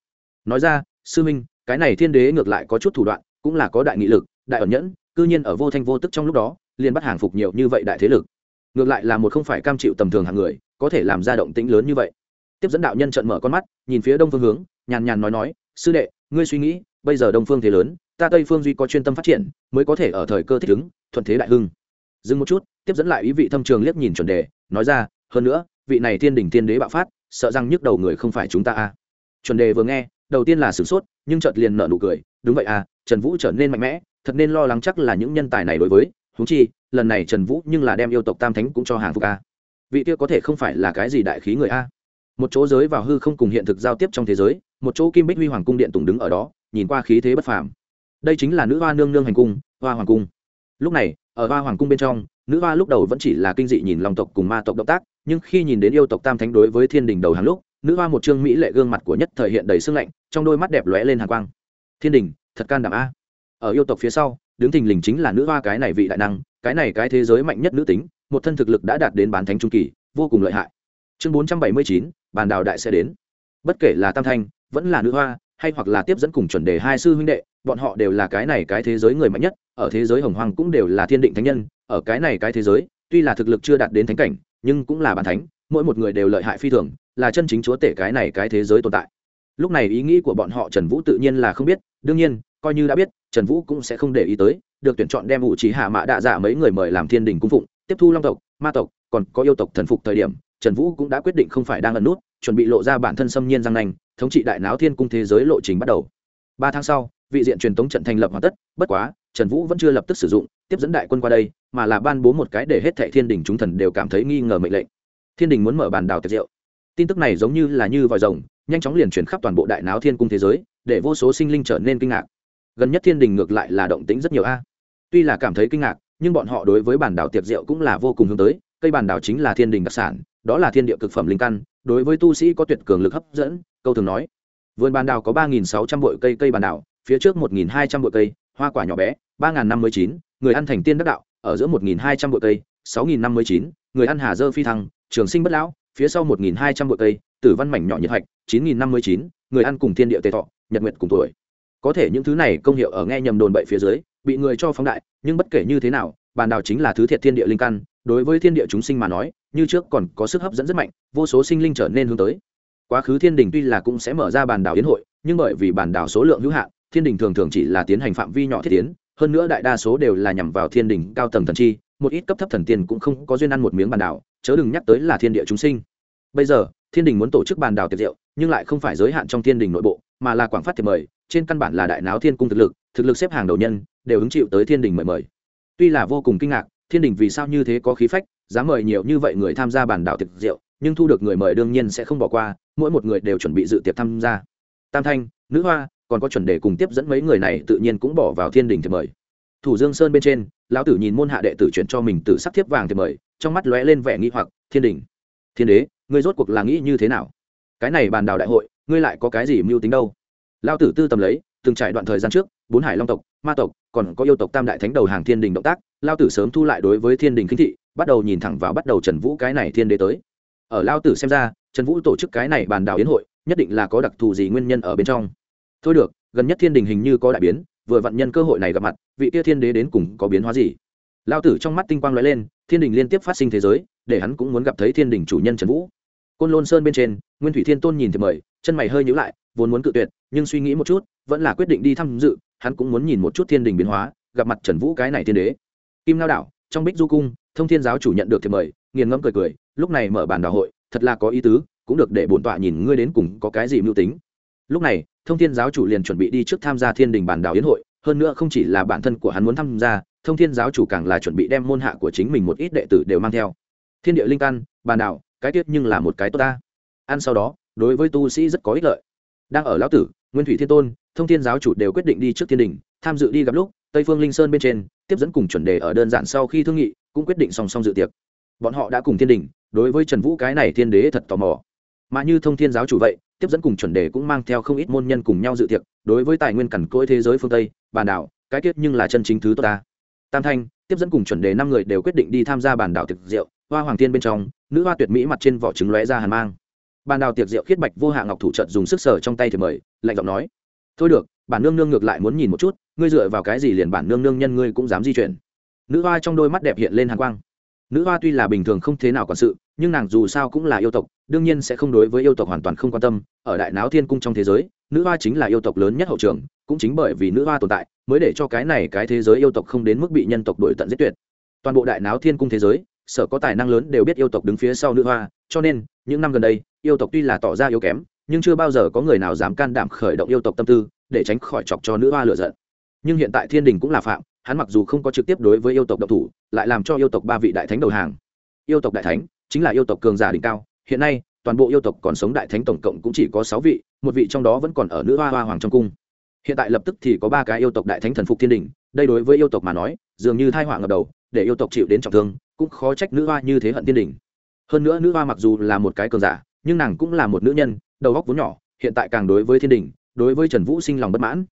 Nói ra, sư minh, cái này thiên đế ngược lại có chút thủ đoạn, cũng là có đại nghị lực, đại ẩn nhẫn, cư nhiên ở vô thanh vô tức trong lúc đó, liền bắt hàng phục nhiều như vậy đại thế lực. Ngược lại là một không phải cam chịu tầm thường hàng người, có thể làm ra động tĩnh lớn như vậy. Tiếp dẫn đạo nhân trợn mở con mắt, nhìn phía đông phương hướng nhàn nhàn nói nói, sư đệ, ngươi suy nghĩ, bây giờ đông phương thế lớn, ta tây phương duy có chuyên tâm phát triển, mới có thể ở thời cơ thích ứng, thuận thế đại hưng. Dừng một chút, tiếp dẫn lại ý vị thâm trường liếc nhìn chuẩn đề, nói ra, hơn nữa, vị này thiên đỉnh tiên đế bạo phát, sợ rằng nhức đầu người không phải chúng ta a. À. chuẩn đề vừa nghe, đầu tiên là sửng sốt, nhưng chợt liền nở nụ cười, đúng vậy à trần vũ trở nên mạnh mẽ, thật nên lo lắng chắc là những nhân tài này đối với húng chi, lần này trần vũ nhưng là đem yêu tộc tam thánh cũng cho hàng phục a. Vị kia có thể không phải là cái gì đại khí người a một chỗ giới vào hư không cùng hiện thực giao tiếp trong thế giới, một chỗ kim bích huy hoàng cung điện tùng đứng ở đó, nhìn qua khí thế bất phàm. Đây chính là nữ hoa nương nương hành cung, hoa hoàng cung. Lúc này, ở hoa hoàng cung bên trong, nữ hoa lúc đầu vẫn chỉ là kinh dị nhìn lòng tộc cùng ma tộc động tác, nhưng khi nhìn đến yêu tộc tam thánh đối với thiên đình đầu hàng lúc, nữ hoa một trương mỹ lệ gương mặt của nhất thời hiện đầy sưng lạnh, trong đôi mắt đẹp lóe lên hàng quang. Thiên đình, thật can đảm a. Ở yêu tộc phía sau, đứng thình lình chính là nữ hoa cái này vị đại năng, cái này cái thế giới mạnh nhất nữ tính, một thân thực lực đã đạt đến bán thánh trung kỳ, vô cùng lợi hại chương bốn trăm bảy mươi chín, bàn đào đại sẽ đến. Bất kể là tam thanh, vẫn là nữ hoa, hay hoặc là tiếp dẫn cùng chuẩn đề hai sư huynh đệ, bọn họ đều là cái này cái thế giới người mạnh nhất, ở thế giới hồng hoàng cũng đều là thiên định thánh nhân, ở cái này cái thế giới, tuy là thực lực chưa đạt đến thánh cảnh, nhưng cũng là bản thánh, mỗi một người đều lợi hại phi thường, là chân chính chúa tể cái này cái thế giới tồn tại. Lúc này ý nghĩ của bọn họ trần vũ tự nhiên là không biết, đương nhiên, coi như đã biết, trần vũ cũng sẽ không để ý tới, được tuyển chọn đem vũ trí hạ mã đạ dạ mấy người mời làm thiên đình cung phụng, tiếp thu long tộc, ma tộc, còn có yêu tộc thần phục thời điểm trần vũ cũng đã quyết định không phải đang ẩn nút, chuẩn bị lộ ra bản thân xâm nhiên răng nanh, thống trị đại náo thiên cung thế giới lộ trình bắt đầu. Ba tháng sau, vị diện truyền tống trận thành lập hoàn tất, bất quá, trần vũ vẫn chưa lập tức sử dụng, tiếp dẫn đại quân qua đây, mà là ban bố một cái để hết thệ thiên đình chúng thần đều cảm thấy nghi ngờ mệnh lệnh. Thiên đình muốn mở bàn đào tiệc rượu. Tin tức này giống như là như vòi rồng, nhanh chóng liền chuyển khắp toàn bộ đại náo thiên cung thế giới, để vô số sinh linh trở nên kinh ngạc. Gần nhất thiên đình ngược lại là động tĩnh rất nhiều a. Tuy là cảm thấy kinh ngạc, nhưng bọn họ đối với bản đảo tiệc rượu cũng là vô cùng hướng tới cây bản đảo chính là thiên đình đặc sản, đó là thiên địa cực phẩm linh căn, đối với tu sĩ có tuyệt cường lực hấp dẫn, câu thường nói. Vườn bản đảo có ba nghìn sáu trăm bội cây cây bản đảo, phía trước một nghìn hai trăm bội cây, hoa quả nhỏ bé, ba nghìn năm mươi chín, người ăn thành tiên đắc đạo, ở giữa một nghìn hai trăm bội cây, sáu nghìn năm mươi chín, người ăn hà dơ phi thăng, trường sinh bất lão, phía sau một nghìn hai trăm bội cây, tử văn mảnh nhỏ nhiệt hạch, chín nghìn năm mươi chín, người ăn cùng thiên địa tề thọ, nhật nguyện cùng tuổi. Có thể những thứ này công hiệu ở nghe nhầm đồn bậy phía dưới, bị người cho phóng đại, nhưng bất kể như thế nào, bàn đào chính là thứ thiệt thiên địa linh căn đối với thiên địa chúng sinh mà nói, như trước còn có sức hấp dẫn rất mạnh, vô số sinh linh trở nên hướng tới. Quá khứ thiên đình tuy là cũng sẽ mở ra bàn đảo yến hội, nhưng bởi vì bàn đảo số lượng hữu hạn, thiên đình thường thường chỉ là tiến hành phạm vi nhỏ thiết tiến hơn nữa đại đa số đều là nhằm vào thiên đình cao tầng thần chi, một ít cấp thấp thần tiên cũng không có duyên ăn một miếng bàn đảo, chớ đừng nhắc tới là thiên địa chúng sinh. Bây giờ, thiên đình muốn tổ chức bàn đảo tiệc rượu, nhưng lại không phải giới hạn trong thiên đình nội bộ, mà là quảng phát thiệp mời, trên căn bản là đại náo thiên cung thực lực thực lực xếp hàng đầu nhân, đều hứng chịu tới thiên đình mời mời. Tuy là vô cùng kinh ngạc thiên đình vì sao như thế có khí phách, dám mời nhiều như vậy người tham gia bản đảo tiệc rượu, nhưng thu được người mời đương nhiên sẽ không bỏ qua, mỗi một người đều chuẩn bị dự tiệc tham gia. Tam thanh, nữ hoa, còn có chuẩn đề cùng tiếp dẫn mấy người này tự nhiên cũng bỏ vào thiên đình thì mời. Thủ dương sơn bên trên, lão tử nhìn môn hạ đệ tử chuyển cho mình từ sắc thiếp vàng thì mời, trong mắt lóe lên vẻ nghi hoặc, thiên đình, thiên đế, ngươi rốt cuộc là nghĩ như thế nào? Cái này bàn đảo đại hội, ngươi lại có cái gì mưu tính đâu? Lão tử tư tầm lấy từng trải đoạn thời gian trước, bốn hải long tộc, ma tộc, còn có yêu tộc tam đại thánh đầu hàng thiên đình động tác, lao tử sớm thu lại đối với thiên đình khinh thị, bắt đầu nhìn thẳng vào bắt đầu trần vũ cái này thiên đế tới. Ở lao tử xem ra, trần vũ tổ chức cái này bàn đảo yến hội, nhất định là có đặc thù gì nguyên nhân ở bên trong. Thôi được, gần nhất thiên đình hình như có đại biến, vừa vặn nhân cơ hội này gặp mặt, vị kia thiên đế đến cùng có biến hóa gì? Lao tử trong mắt tinh quang lóe lên, thiên đình liên tiếp phát sinh thế giới, để hắn cũng muốn gặp thấy thiên đình chủ nhân trần vũ. Côn lôn sơn bên trên, nguyên thủy thiên tôn nhìn thì mời, chân mày hơi nhữ lại vốn muốn cự tuyệt, nhưng suy nghĩ một chút, vẫn là quyết định đi tham dự, hắn cũng muốn nhìn một chút thiên đình biến hóa, gặp mặt trần vũ cái này thiên đế. Kim lao đảo, trong bích du cung, thông thiên giáo chủ nhận được thì mời, nghiền ngẫm cười cười, lúc này mở bàn đảo hội, thật là có ý tứ, cũng được để bổn tọa nhìn ngươi đến cùng có cái gì mưu tính. Lúc này, thông thiên giáo chủ liền chuẩn bị đi trước tham gia thiên đình bàn đảo yến hội, hơn nữa không chỉ là bản thân của hắn muốn tham gia, thông thiên giáo chủ càng là chuẩn bị đem môn hạ của chính mình một ít đệ tử đều mang theo. Thiên địa linh căn, bàn đảo, cái tiết nhưng là một cái tốt ta. Ăn sau đó, đối với tu sĩ rất có ích lợi đang ở lão tử, nguyên thủy thiên tôn, thông thiên giáo chủ đều quyết định đi trước thiên đình, tham dự đi gặp lúc, tây phương linh sơn bên trên, tiếp dẫn cùng chuẩn đề ở đơn giản sau khi thương nghị, cũng quyết định song song dự tiệc. Bọn họ đã cùng thiên đình, đối với trần vũ cái này thiên đế thật tò mò. Mà như thông thiên giáo chủ vậy, tiếp dẫn cùng chuẩn đề cũng mang theo không ít môn nhân cùng nhau dự tiệc, đối với tài nguyên cằn cỗi thế giới phương tây, bản đảo, cái tiết nhưng là chân chính thứ tốt ta. Tam thanh, tiếp dẫn cùng chuẩn đề năm người đều quyết định đi tham gia bản đảo thực rượu, hoa hoàng thiên bên trong, nữ hoa tuyệt mỹ mặt trên vỏ trứng lóe ra hàn mang bàn đào tiệc rượu khiết bạch vô hạ ngọc thủ trận dùng sức sở trong tay thì mời, lạnh giọng nói, thôi được, bản nương nương ngược lại muốn nhìn một chút, ngươi dựa vào cái gì liền bản nương nương nhân ngươi cũng dám di chuyển. Nữ hoa trong đôi mắt đẹp hiện lên hàn quang. Nữ hoa tuy là bình thường không thế nào quản sự, nhưng nàng dù sao cũng là yêu tộc, đương nhiên sẽ không đối với yêu tộc hoàn toàn không quan tâm. Ở đại náo thiên cung trong thế giới, nữ hoa chính là yêu tộc lớn nhất hậu trường, cũng chính bởi vì nữ hoa tồn tại, mới để cho cái này cái thế giới yêu tộc không đến mức bị nhân tộc đổi tận giết tuyệt. Toàn bộ đại náo thiên cung thế giới, sở có tài năng lớn đều biết yêu tộc đứng phía sau nữ hoa cho nên, những năm gần đây, yêu tộc tuy là tỏ ra yếu kém, nhưng chưa bao giờ có người nào dám can đảm khởi động yêu tộc tâm tư, để tránh khỏi chọc cho nữ hoa lựa giận. Nhưng hiện tại thiên đình cũng là phạm, hắn mặc dù không có trực tiếp đối với yêu tộc độc thủ, lại làm cho yêu tộc ba vị đại thánh đầu hàng. Yêu tộc đại thánh chính là yêu tộc cường giả đỉnh cao, hiện nay, toàn bộ yêu tộc còn sống đại thánh tổng cộng cũng chỉ có sáu vị, một vị trong đó vẫn còn ở nữ hoa hoa hoàng trong cung. Hiện tại lập tức thì có ba cái yêu tộc đại thánh thần phục thiên đình, đây đối với yêu tộc mà nói, dường như thai họa ngập đầu, để yêu tộc chịu đến trọng thương, cũng khó trách nữ hoa như thế hận thiên đình hơn nữa nữ hoa mặc dù là một cái cường giả, nhưng nàng cũng là một nữ nhân, đầu góc vốn nhỏ, hiện tại càng đối với thiên đình, đối với trần vũ sinh lòng bất mãn.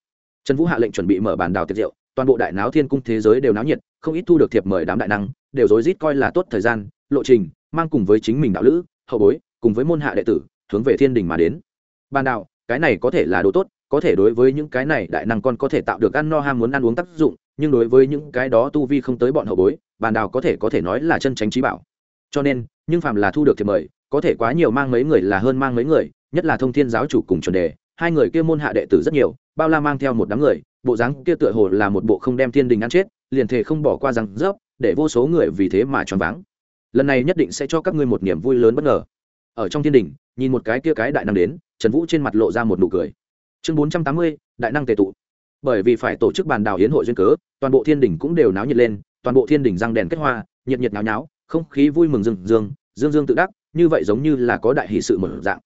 Trần vũ hạ lệnh chuẩn bị mở bàn đào tiệc rượu, toàn bộ đại náo thiên cung thế giới đều náo nhiệt, không ít thu được thiệp mời đám đại năng, đều rối rít coi là tốt thời gian, lộ trình, mang cùng với chính mình đạo lữ, hậu bối, cùng với môn hạ đệ tử, hướng về thiên đình mà đến. Bàn đạo cái này có thể là đồ tốt, có thể đối với những cái này đại năng con có thể tạo được ăn no ham muốn ăn uống tác dụng, nhưng đối với những cái đó tu vi không tới bọn hậu bối, bàn đào có thể có thể nói là chân tránh trí bảo cho nên, nhưng phạm là thu được thiệp mời, có thể quá nhiều mang mấy người là hơn mang mấy người, nhất là thông thiên giáo chủ cùng chuẩn đề. Hai người kia môn hạ đệ tử rất nhiều, bao la mang theo một đám người, bộ dáng kia tựa hồ là một bộ không đem thiên đình ăn chết, liền thể không bỏ qua rằng rớp, để vô số người vì thế mà choáng váng. Lần này nhất định sẽ cho các ngươi một niềm vui lớn bất ngờ. Ở trong thiên đình, nhìn một cái kia cái đại năng đến, trần vũ trên mặt lộ ra một nụ cười. Chương bốn trăm tám mươi, đại năng tề tụ. Bởi vì phải tổ chức bàn đào hiến hội duyên cớ, toàn bộ thiên đình cũng đều náo nhiệt lên, toàn bộ thiên đình răng đèn kết hoa, nhiệt nhiệt náo nháo không khí vui mừng dương dương dương dương tự đắc, như vậy giống như là có đại hỷ sự mở dạng.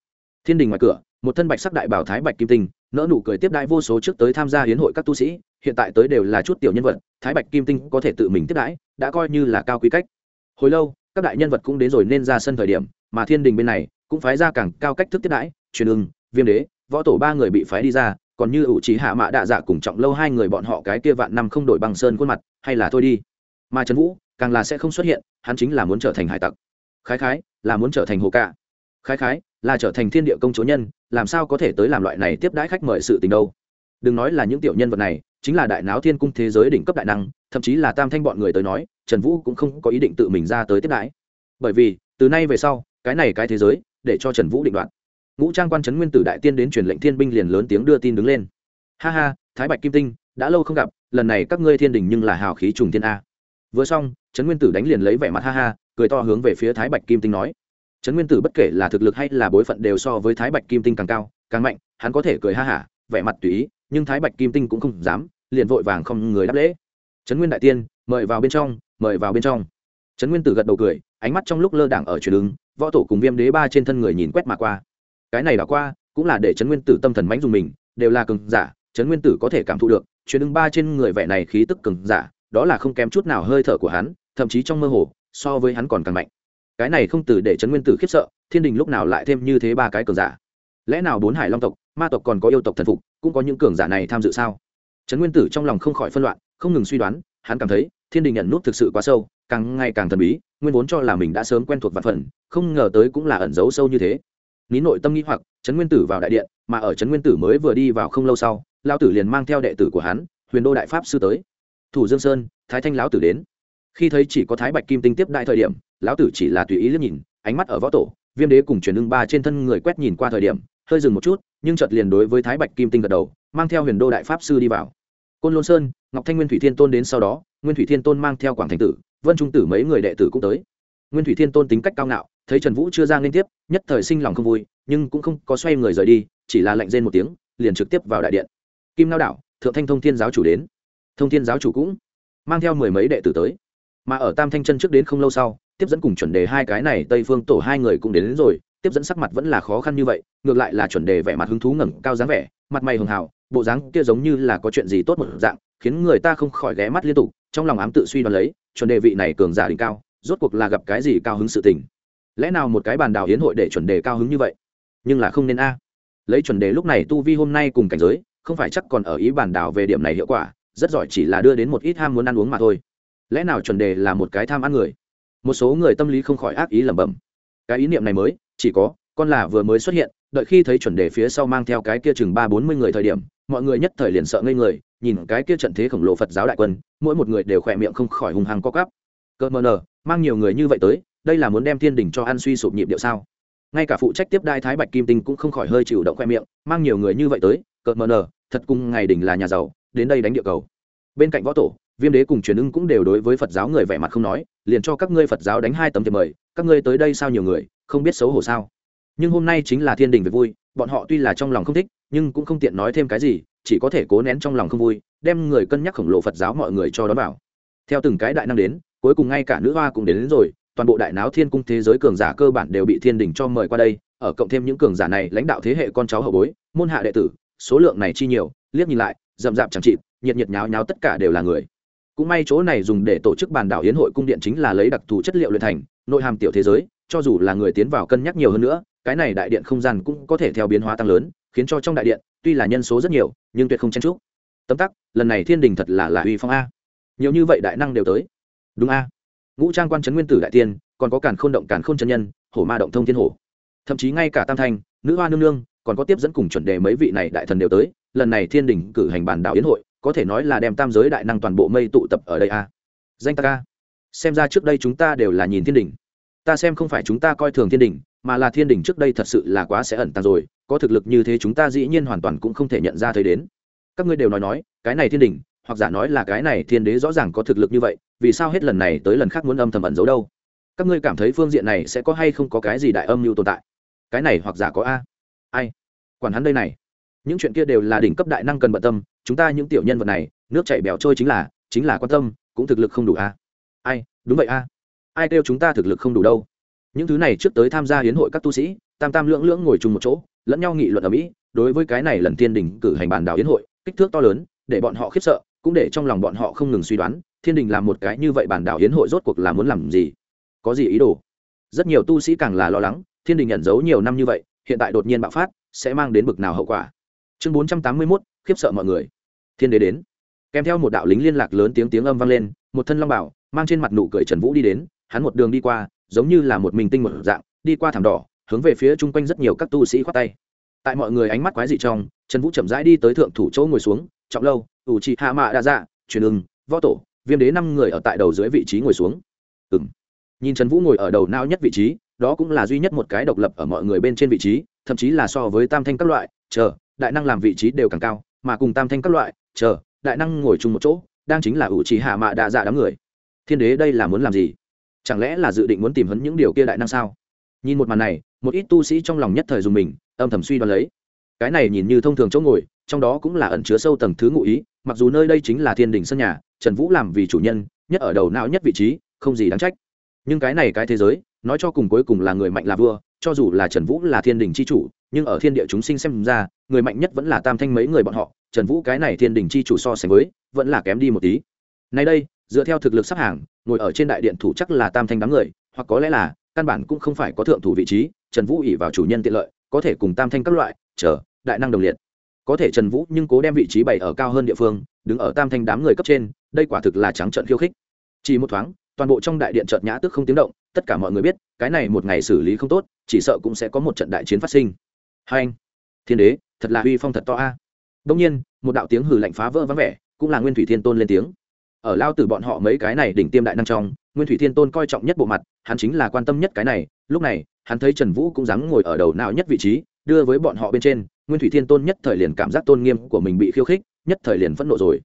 Thiên đình ngoài cửa, một thân bạch sắc đại bảo thái bạch kim tinh nỡ nụ cười tiếp đãi vô số trước tới tham gia hiến hội các tu sĩ, hiện tại tới đều là chút tiểu nhân vật, thái bạch kim tinh có thể tự mình tiếp đãi, đã coi như là cao quý cách. Hồi lâu, các đại nhân vật cũng đến rồi nên ra sân thời điểm, mà thiên đình bên này cũng phái ra càng cao cách thức tiếp đãi, truyền ưng, viêm đế, võ tổ ba người bị phái đi ra, còn như ủ trí hạ mã đạ dạ cùng trọng lâu hai người bọn họ cái kia vạn năm không đổi bằng sơn khuôn mặt, hay là thôi đi. Mà trần vũ càng là sẽ không xuất hiện, hắn chính là muốn trở thành hải tặc. Khái khái, là muốn trở thành hồ cạ. Khái khái, là trở thành thiên địa công chúa nhân, làm sao có thể tới làm loại này tiếp đãi khách mời sự tình đâu? Đừng nói là những tiểu nhân vật này, chính là đại náo thiên cung thế giới đỉnh cấp đại năng, thậm chí là tam thanh bọn người tới nói, trần vũ cũng không có ý định tự mình ra tới tiếp đãi. Bởi vì, từ nay về sau, cái này cái thế giới, để cho trần vũ định đoạt. Ngũ trang quan trấn nguyên tử đại tiên đến truyền lệnh thiên binh liền lớn tiếng đưa tin đứng lên. Ha ha, thái bạch kim tinh, đã lâu không gặp, lần này các ngươi thiên đình nhưng là hào khí trùng thiên a. Vừa xong trấn nguyên tử đánh liền lấy vẻ mặt ha ha, cười to hướng về phía thái bạch kim tinh nói. Trấn nguyên tử bất kể là thực lực hay là bối phận đều so với thái bạch kim tinh càng cao, càng mạnh, hắn có thể cười ha hả vẻ mặt tùy ý, nhưng thái bạch kim tinh cũng không dám, liền vội vàng không người đáp lễ. Trấn nguyên đại tiên, mời vào bên trong, mời vào bên trong. Trấn nguyên tử gật đầu cười, ánh mắt trong lúc lơ đảng ở chuyển ứng, võ tổ cùng viêm đế ba trên thân người nhìn quét mà qua. Cái này đã qua, cũng là để trấn nguyên tử tâm thần mánh dùng mình, đều là cường giả, trấn nguyên tử có thể cảm thụ được, chuyển ứng ba trên người vẻ này khí tức cường giả, đó là không kém chút nào hơi thở của hắn thậm chí trong mơ hồ, so với hắn còn càng mạnh. Cái này không từ để trấn nguyên tử khiếp sợ, thiên đình lúc nào lại thêm như thế ba cái cường giả? Lẽ nào bốn hải long tộc, ma tộc còn có yêu tộc thần phục, cũng có những cường giả này tham dự sao? Trấn nguyên tử trong lòng không khỏi phân loạn, không ngừng suy đoán, hắn cảm thấy, thiên đình nhận nút thực sự quá sâu, càng ngày càng thần bí, nguyên vốn cho là mình đã sớm quen thuộc vạn phần, không ngờ tới cũng là ẩn giấu sâu như thế. Nín nội tâm nghĩ hoặc trấn nguyên tử vào đại điện, mà ở trấn nguyên tử mới vừa đi vào không lâu sau lao tử liền mang theo đệ tử của hắn, huyền đô đại pháp sư tới. Thủ dương sơn, thái thanh lão tử đến khi thấy chỉ có thái bạch kim tinh tiếp đại thời điểm, lão tử chỉ là tùy ý liếc nhìn, ánh mắt ở võ tổ, viêm đế cùng truyền lưng ba trên thân người quét nhìn qua thời điểm, hơi dừng một chút, nhưng chợt liền đối với thái bạch kim tinh gật đầu, mang theo huyền đô đại pháp sư đi vào. Côn lôn sơn, ngọc thanh nguyên thủy thiên tôn đến sau đó, nguyên thủy thiên tôn mang theo quảng thành tử, vân trung tử mấy người đệ tử cũng tới. Nguyên thủy thiên tôn tính cách cao ngạo, thấy trần vũ chưa ra liên tiếp, nhất thời sinh lòng không vui, nhưng cũng không có xoay người rời đi, chỉ là lạnh rên một tiếng, liền trực tiếp vào đại điện. Kim lao đảo, thượng thanh thông thiên giáo chủ đến. Thông thiên giáo chủ cũng mang theo mười mấy đệ tử tới mà ở tam thanh chân trước đến không lâu sau tiếp dẫn cùng chuẩn đề hai cái này tây phương tổ hai người cũng đến, đến rồi tiếp dẫn sắc mặt vẫn là khó khăn như vậy ngược lại là chuẩn đề vẻ mặt hứng thú ngẩng cao dáng vẻ mặt mày hường hào bộ dáng kia giống như là có chuyện gì tốt một dạng khiến người ta không khỏi ghé mắt liên tục trong lòng ám tự suy đoán lấy chuẩn đề vị này cường giả đỉnh cao rốt cuộc là gặp cái gì cao hứng sự tình. Lẽ nào một cái bàn đào hiến hội để chuẩn đề cao hứng như vậy? Nhưng là không nên a. À. Lấy chuẩn đề lúc này tu vi hôm nay cùng cảnh giới không phải chắc còn ở ý bàn đào về điểm này hiệu quả rất giỏi chỉ là đưa đến một ít ham muốn ăn uống mà thôi lẽ nào chuẩn đề là một cái tham ăn người? Một số người tâm lý không khỏi ác ý lẩm bẩm. Cái ý niệm này mới, chỉ có, con là vừa mới xuất hiện, đợi khi thấy chuẩn đề phía sau mang theo cái kia chừng ba bốn mươi người thời điểm, mọi người nhất thời liền sợ ngây người, nhìn cái kia trận thế khổng lồ phật giáo đại quân, mỗi một người đều khỏe miệng không khỏi hung hăng co cắp cơ mờ nờ, mang nhiều người như vậy tới, đây là muốn đem thiên đình cho ăn suy sụp nhịp điệu sao? Ngay cả phụ trách tiếp đai thái bạch kim tinh cũng không khỏi hơi chịu động khoe miệng, mang nhiều người như vậy tới cợt mờ nờ, thật cùng ngày đình là nhà giàu, đến đây đánh địa cầu. Bên cạnh võ tổ viêm đế cùng truyền ưng cũng đều đối với phật giáo người vẻ mặt không nói liền cho các ngươi phật giáo đánh hai tấm thiệp mời các ngươi tới đây sao nhiều người không biết xấu hổ sao? Nhưng hôm nay chính là thiên đình về vui bọn họ tuy là trong lòng không thích nhưng cũng không tiện nói thêm cái gì chỉ có thể cố nén trong lòng không vui đem người cân nhắc khổng lồ phật giáo mọi người cho đón vào. Theo từng cái đại năng đến cuối cùng ngay cả nữ hoa cũng đến, đến rồi toàn bộ đại náo thiên cung thế giới cường giả cơ bản đều bị thiên đình cho mời qua đây ở cộng thêm những cường giả này lãnh đạo thế hệ con cháu hậu bối môn hạ đệ tử số lượng này chi nhiều liếc nhìn lại rậm rạp chẳng chịt nhiệt nhiệt nháo nháo tất cả đều là người cũng may chỗ này dùng để tổ chức bàn đảo hiến hội cung điện chính là lấy đặc thù chất liệu luyện thành, nội hàm tiểu thế giới, cho dù là người tiến vào cân nhắc nhiều hơn nữa, cái này đại điện không gian cũng có thể theo biến hóa tăng lớn, khiến cho trong đại điện, tuy là nhân số rất nhiều, nhưng tuyệt không chen trúc tấm tắc, lần này thiên đình thật là là uy phong a. Nhiều như vậy đại năng đều tới. Đúng a. Ngũ trang quan trấn nguyên tử đại tiên, còn có cản khôn động cản khôn chân nhân, hổ ma động thông thiên hổ. Thậm chí ngay cả tam thanh, nữ hoa nương nương, còn có tiếp dẫn cùng chuẩn đề mấy vị này đại thần đều tới, lần này thiên đình cử hành bản đạo yến hội có thể nói là đem tam giới đại năng toàn bộ mây tụ tập ở đây a danh ta ca. Xem ra trước đây chúng ta đều là nhìn thiên đình ta xem không phải chúng ta coi thường thiên đình mà là thiên đình trước đây thật sự là quá sẽ ẩn tàng rồi, có thực lực như thế chúng ta dĩ nhiên hoàn toàn cũng không thể nhận ra thấy đến. Các ngươi đều nói nói, cái này thiên đình hoặc giả nói là cái này thiên đế rõ ràng có thực lực như vậy, vì sao hết lần này tới lần khác muốn âm thầm ẩn giấu đâu? Các ngươi cảm thấy phương diện này sẽ có hay không có cái gì đại âm mưu tồn tại? Cái này hoặc giả có a? Ai? Quản hắn đây này những chuyện kia đều là đỉnh cấp đại năng cần bận tâm, chúng ta những tiểu nhân vật này, nước chảy bèo trôi chính là chính là quan tâm, cũng thực lực không đủ a. Ai, đúng vậy a. Ai kêu chúng ta thực lực không đủ đâu? Những thứ này trước tới tham gia hiến hội các tu sĩ, tam tam lưỡng lưỡng ngồi chung một chỗ, lẫn nhau nghị luận ở mỹ, đối với cái này lần tiên đình cử hành bàn đảo hiến hội, kích thước to lớn, để bọn họ khiếp sợ, cũng để trong lòng bọn họ không ngừng suy đoán, thiên đình làm một cái như vậy bản đảo hiến hội rốt cuộc là muốn làm gì? Có gì ý đồ? Rất nhiều tu sĩ càng là lo lắng, thiên đình nhận dấu nhiều năm như vậy, hiện tại đột nhiên bạo phát, sẽ mang đến bực nào hậu quả? Chương bốn trăm tám mươi mốt, khiếp sợ mọi người. Thiên đế đến. Kèm theo một đạo lính liên lạc lớn tiếng tiếng âm vang lên, một thân long bảo, mang trên mặt nụ cười trần vũ đi đến, hắn một đường đi qua, giống như là một mình tinh một dạng, đi qua thảm đỏ, hướng về phía chung quanh rất nhiều các tu sĩ khoát tay. Tại mọi người ánh mắt quái dị trong, trần vũ chậm rãi đi tới thượng thủ chỗ ngồi xuống, trọng lâu, ủ trị hạ mạ đa dạ truyền ưng, võ tổ, viêm đế năm người ở tại đầu dưới vị trí ngồi xuống. Ừ m nhìn trần vũ ngồi ở đầu nao nhất vị trí, đó cũng là duy nhất một cái độc lập ở mọi người bên trên vị trí, thậm chí là so với tam thanh các loại, chờ đại năng làm vị trí đều càng cao, mà cùng tam thanh các loại, chờ, đại năng ngồi chung một chỗ, đang chính là ủ trì hạ mạ đạ dạ đám người. Thiên đế đây là muốn làm gì? Chẳng lẽ là dự định muốn tìm hấn những điều kia đại năng sao? Nhìn một màn này, một ít tu sĩ trong lòng nhất thời dùng mình, âm thầm suy đoán lấy. Cái này nhìn như thông thường chỗ ngồi, trong đó cũng là ẩn chứa sâu tầng thứ ngụ ý, mặc dù nơi đây chính là thiên đình sân nhà, trần vũ làm vì chủ nhân, nhất ở đầu não nhất vị trí, không gì đáng trách. Nhưng cái này cái thế giới, nói cho cùng cuối cùng là người mạnh là vua, cho dù là trần vũ là thiên đình c h i chủ nhưng ở thiên địa chúng sinh xem ra, người mạnh nhất vẫn là tam thanh mấy người bọn họ, trần vũ cái này thiên đình chi chủ so sánh với, vẫn là kém đi một tí. Nay đây, dựa theo thực lực sắp hàng, ngồi ở trên đại điện thủ chắc là tam thanh đám người, hoặc có lẽ là, căn bản cũng không phải có thượng thủ vị trí, trần vũ ỉ vào chủ nhân tiện lợi, có thể cùng tam thanh các loại, chờ, đại năng đồng liệt. Có thể trần vũ nhưng cố đem vị trí bày ở cao hơn địa phương, đứng ở tam thanh đám người cấp trên, đây quả thực là trắng trận khiêu khích. Chỉ một thoáng, toàn bộ trong đại điện trợt nhã tức không tiếng động, tất cả mọi người biết, cái này một ngày xử lý không tốt, chỉ sợ cũng sẽ có một trận đại chiến phát sinh hai anh. Thiên đế, thật là uy phong thật to a. À. đông nhiên, một đạo tiếng hừ lạnh phá vỡ vắng vẻ, cũng là nguyên thủy thiên tôn lên tiếng. Ở lao từ bọn họ mấy cái này đỉnh tiêm đại năng trong, nguyên thủy thiên tôn coi trọng nhất bộ mặt, hắn chính là quan tâm nhất cái này. Lúc này, hắn thấy trần vũ cũng dám ngồi ở đầu nào nhất vị trí, đưa với bọn họ bên trên, nguyên thủy thiên tôn nhất thời liền cảm giác tôn nghiêm của mình bị khiêu khích, nhất thời liền phẫn nộ rồi.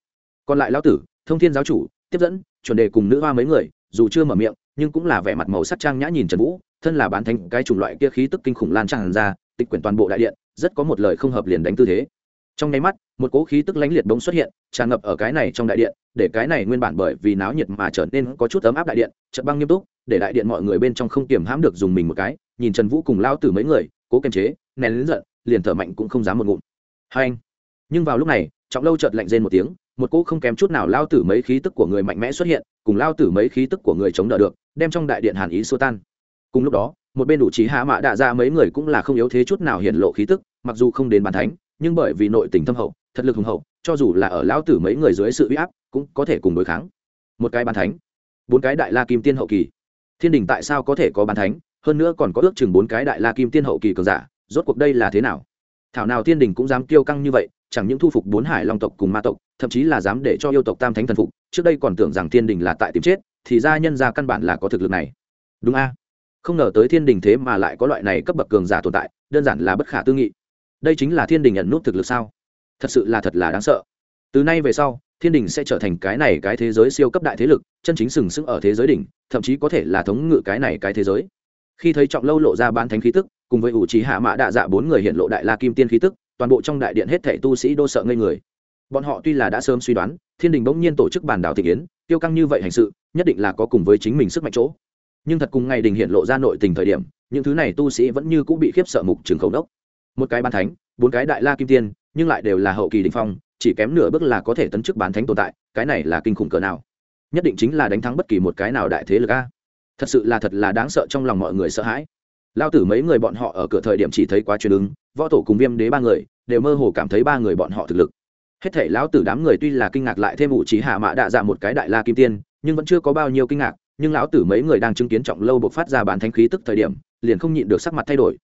Còn lại lão tử, thông thiên giáo chủ, tiếp dẫn, chuẩn đề cùng nữ hoa mấy người, dù chưa mở miệng, nhưng cũng là vẻ mặt màu sắc trang nhã nhìn trần vũ, thân là bán thánh, cái chủng loại kia khí tức kinh khủng lan tràn ra tịch quyển toàn bộ đại điện, rất có một lời không hợp liền đánh tư thế. Trong nháy mắt, một cỗ khí tức lãnh liệt bỗng xuất hiện, tràn ngập ở cái này trong đại điện, để cái này nguyên bản bởi vì náo nhiệt mà trở nên có chút ấm áp đại điện, chợt băng nghiêm túc, để đại điện mọi người bên trong không kiềm hãm được dùng mình một cái, nhìn trần vũ cùng lao tử mấy người, cố kiềm chế, nén lớn giận, liền thở mạnh cũng không dám một ngụm. Hai anh. Nhưng vào lúc này, trọng lâu chợt lạnh rên một tiếng, một cỗ không kém chút nào lao tử mấy khí tức của người mạnh mẽ xuất hiện, cùng lao tử mấy khí tức của người chống đỡ được, đem trong đại điện hàn ý xua tan. Cùng lúc đó một bên đủ trí hạ mã đạ ra mấy người cũng là không yếu thế chút nào hiện lộ khí tức, mặc dù không đến bàn thánh, nhưng bởi vì nội tình thâm hậu, thật lực hùng hậu, cho dù là ở lão tử mấy người dưới sự uy áp, cũng có thể cùng đối kháng. Một cái bàn thánh, bốn cái đại la kim tiên hậu kỳ. Thiên đình tại sao có thể có bàn thánh? Hơn nữa còn có ước chừng bốn cái đại la kim tiên hậu kỳ cường giả, rốt cuộc đây là thế nào? Thảo nào thiên đình cũng dám kiêu căng như vậy, chẳng những thu phục bốn hải long tộc cùng ma tộc, thậm chí là dám để cho yêu tộc tam thánh thần phục, trước đây còn tưởng rằng thiên đình là tại tìm chết, thì ra nhân ra căn bản là có thực lực này. Đúng a? Không ngờ tới thiên đình thế mà lại có loại này cấp bậc cường giả tồn tại, đơn giản là bất khả tư nghị. Đây chính là thiên đình nhận nút thực lực sao? Thật sự là thật là đáng sợ. Từ nay về sau, thiên đình sẽ trở thành cái này cái thế giới siêu cấp đại thế lực, chân chính sừng sững ở thế giới đỉnh, thậm chí có thể là thống ngự cái này cái thế giới. Khi thấy trọng lâu lộ ra ban thánh khí tức, cùng với ủ trí hạ mã đạ dạ bốn người hiện lộ đại la kim tiên khí tức, toàn bộ trong đại điện hết thảy tu sĩ đô sợ ngây người. Bọn họ tuy là đã sớm suy đoán, thiên đình bỗng nhiên tổ chức bản đảo thị kiến, tiêu căng như vậy hành sự, nhất định là có cùng với chính mình sức mạnh chỗ nhưng thật cùng ngày đình hiện lộ ra nội tình thời điểm, những thứ này tu sĩ vẫn như cũng bị khiếp sợ mục trường khẩu đốc. Một cái bán thánh, bốn cái đại la kim tiên, nhưng lại đều là hậu kỳ đình phong, chỉ kém nửa bước là có thể tấn chức bán thánh tồn tại, cái này là kinh khủng cỡ nào? Nhất định chính là đánh thắng bất kỳ một cái nào đại thế lực a. Thật sự là thật là đáng sợ trong lòng mọi người sợ hãi. Lao tử mấy người bọn họ ở cửa thời điểm chỉ thấy quá truyền ứng, võ tổ cùng viêm đế ba người, đều mơ hồ cảm thấy ba người bọn họ thực lực. Hết thể lão tử đám người tuy là kinh ngạc lại thêm ủ trí hạ mạ đạ dạ một cái đại la kim tiên, nhưng vẫn chưa có bao nhiêu kinh ngạc nhưng lão tử mấy người đang chứng kiến trọng lâu buộc phát ra bán thánh khí tức thời điểm, liền không nhịn được sắc mặt thay đổi.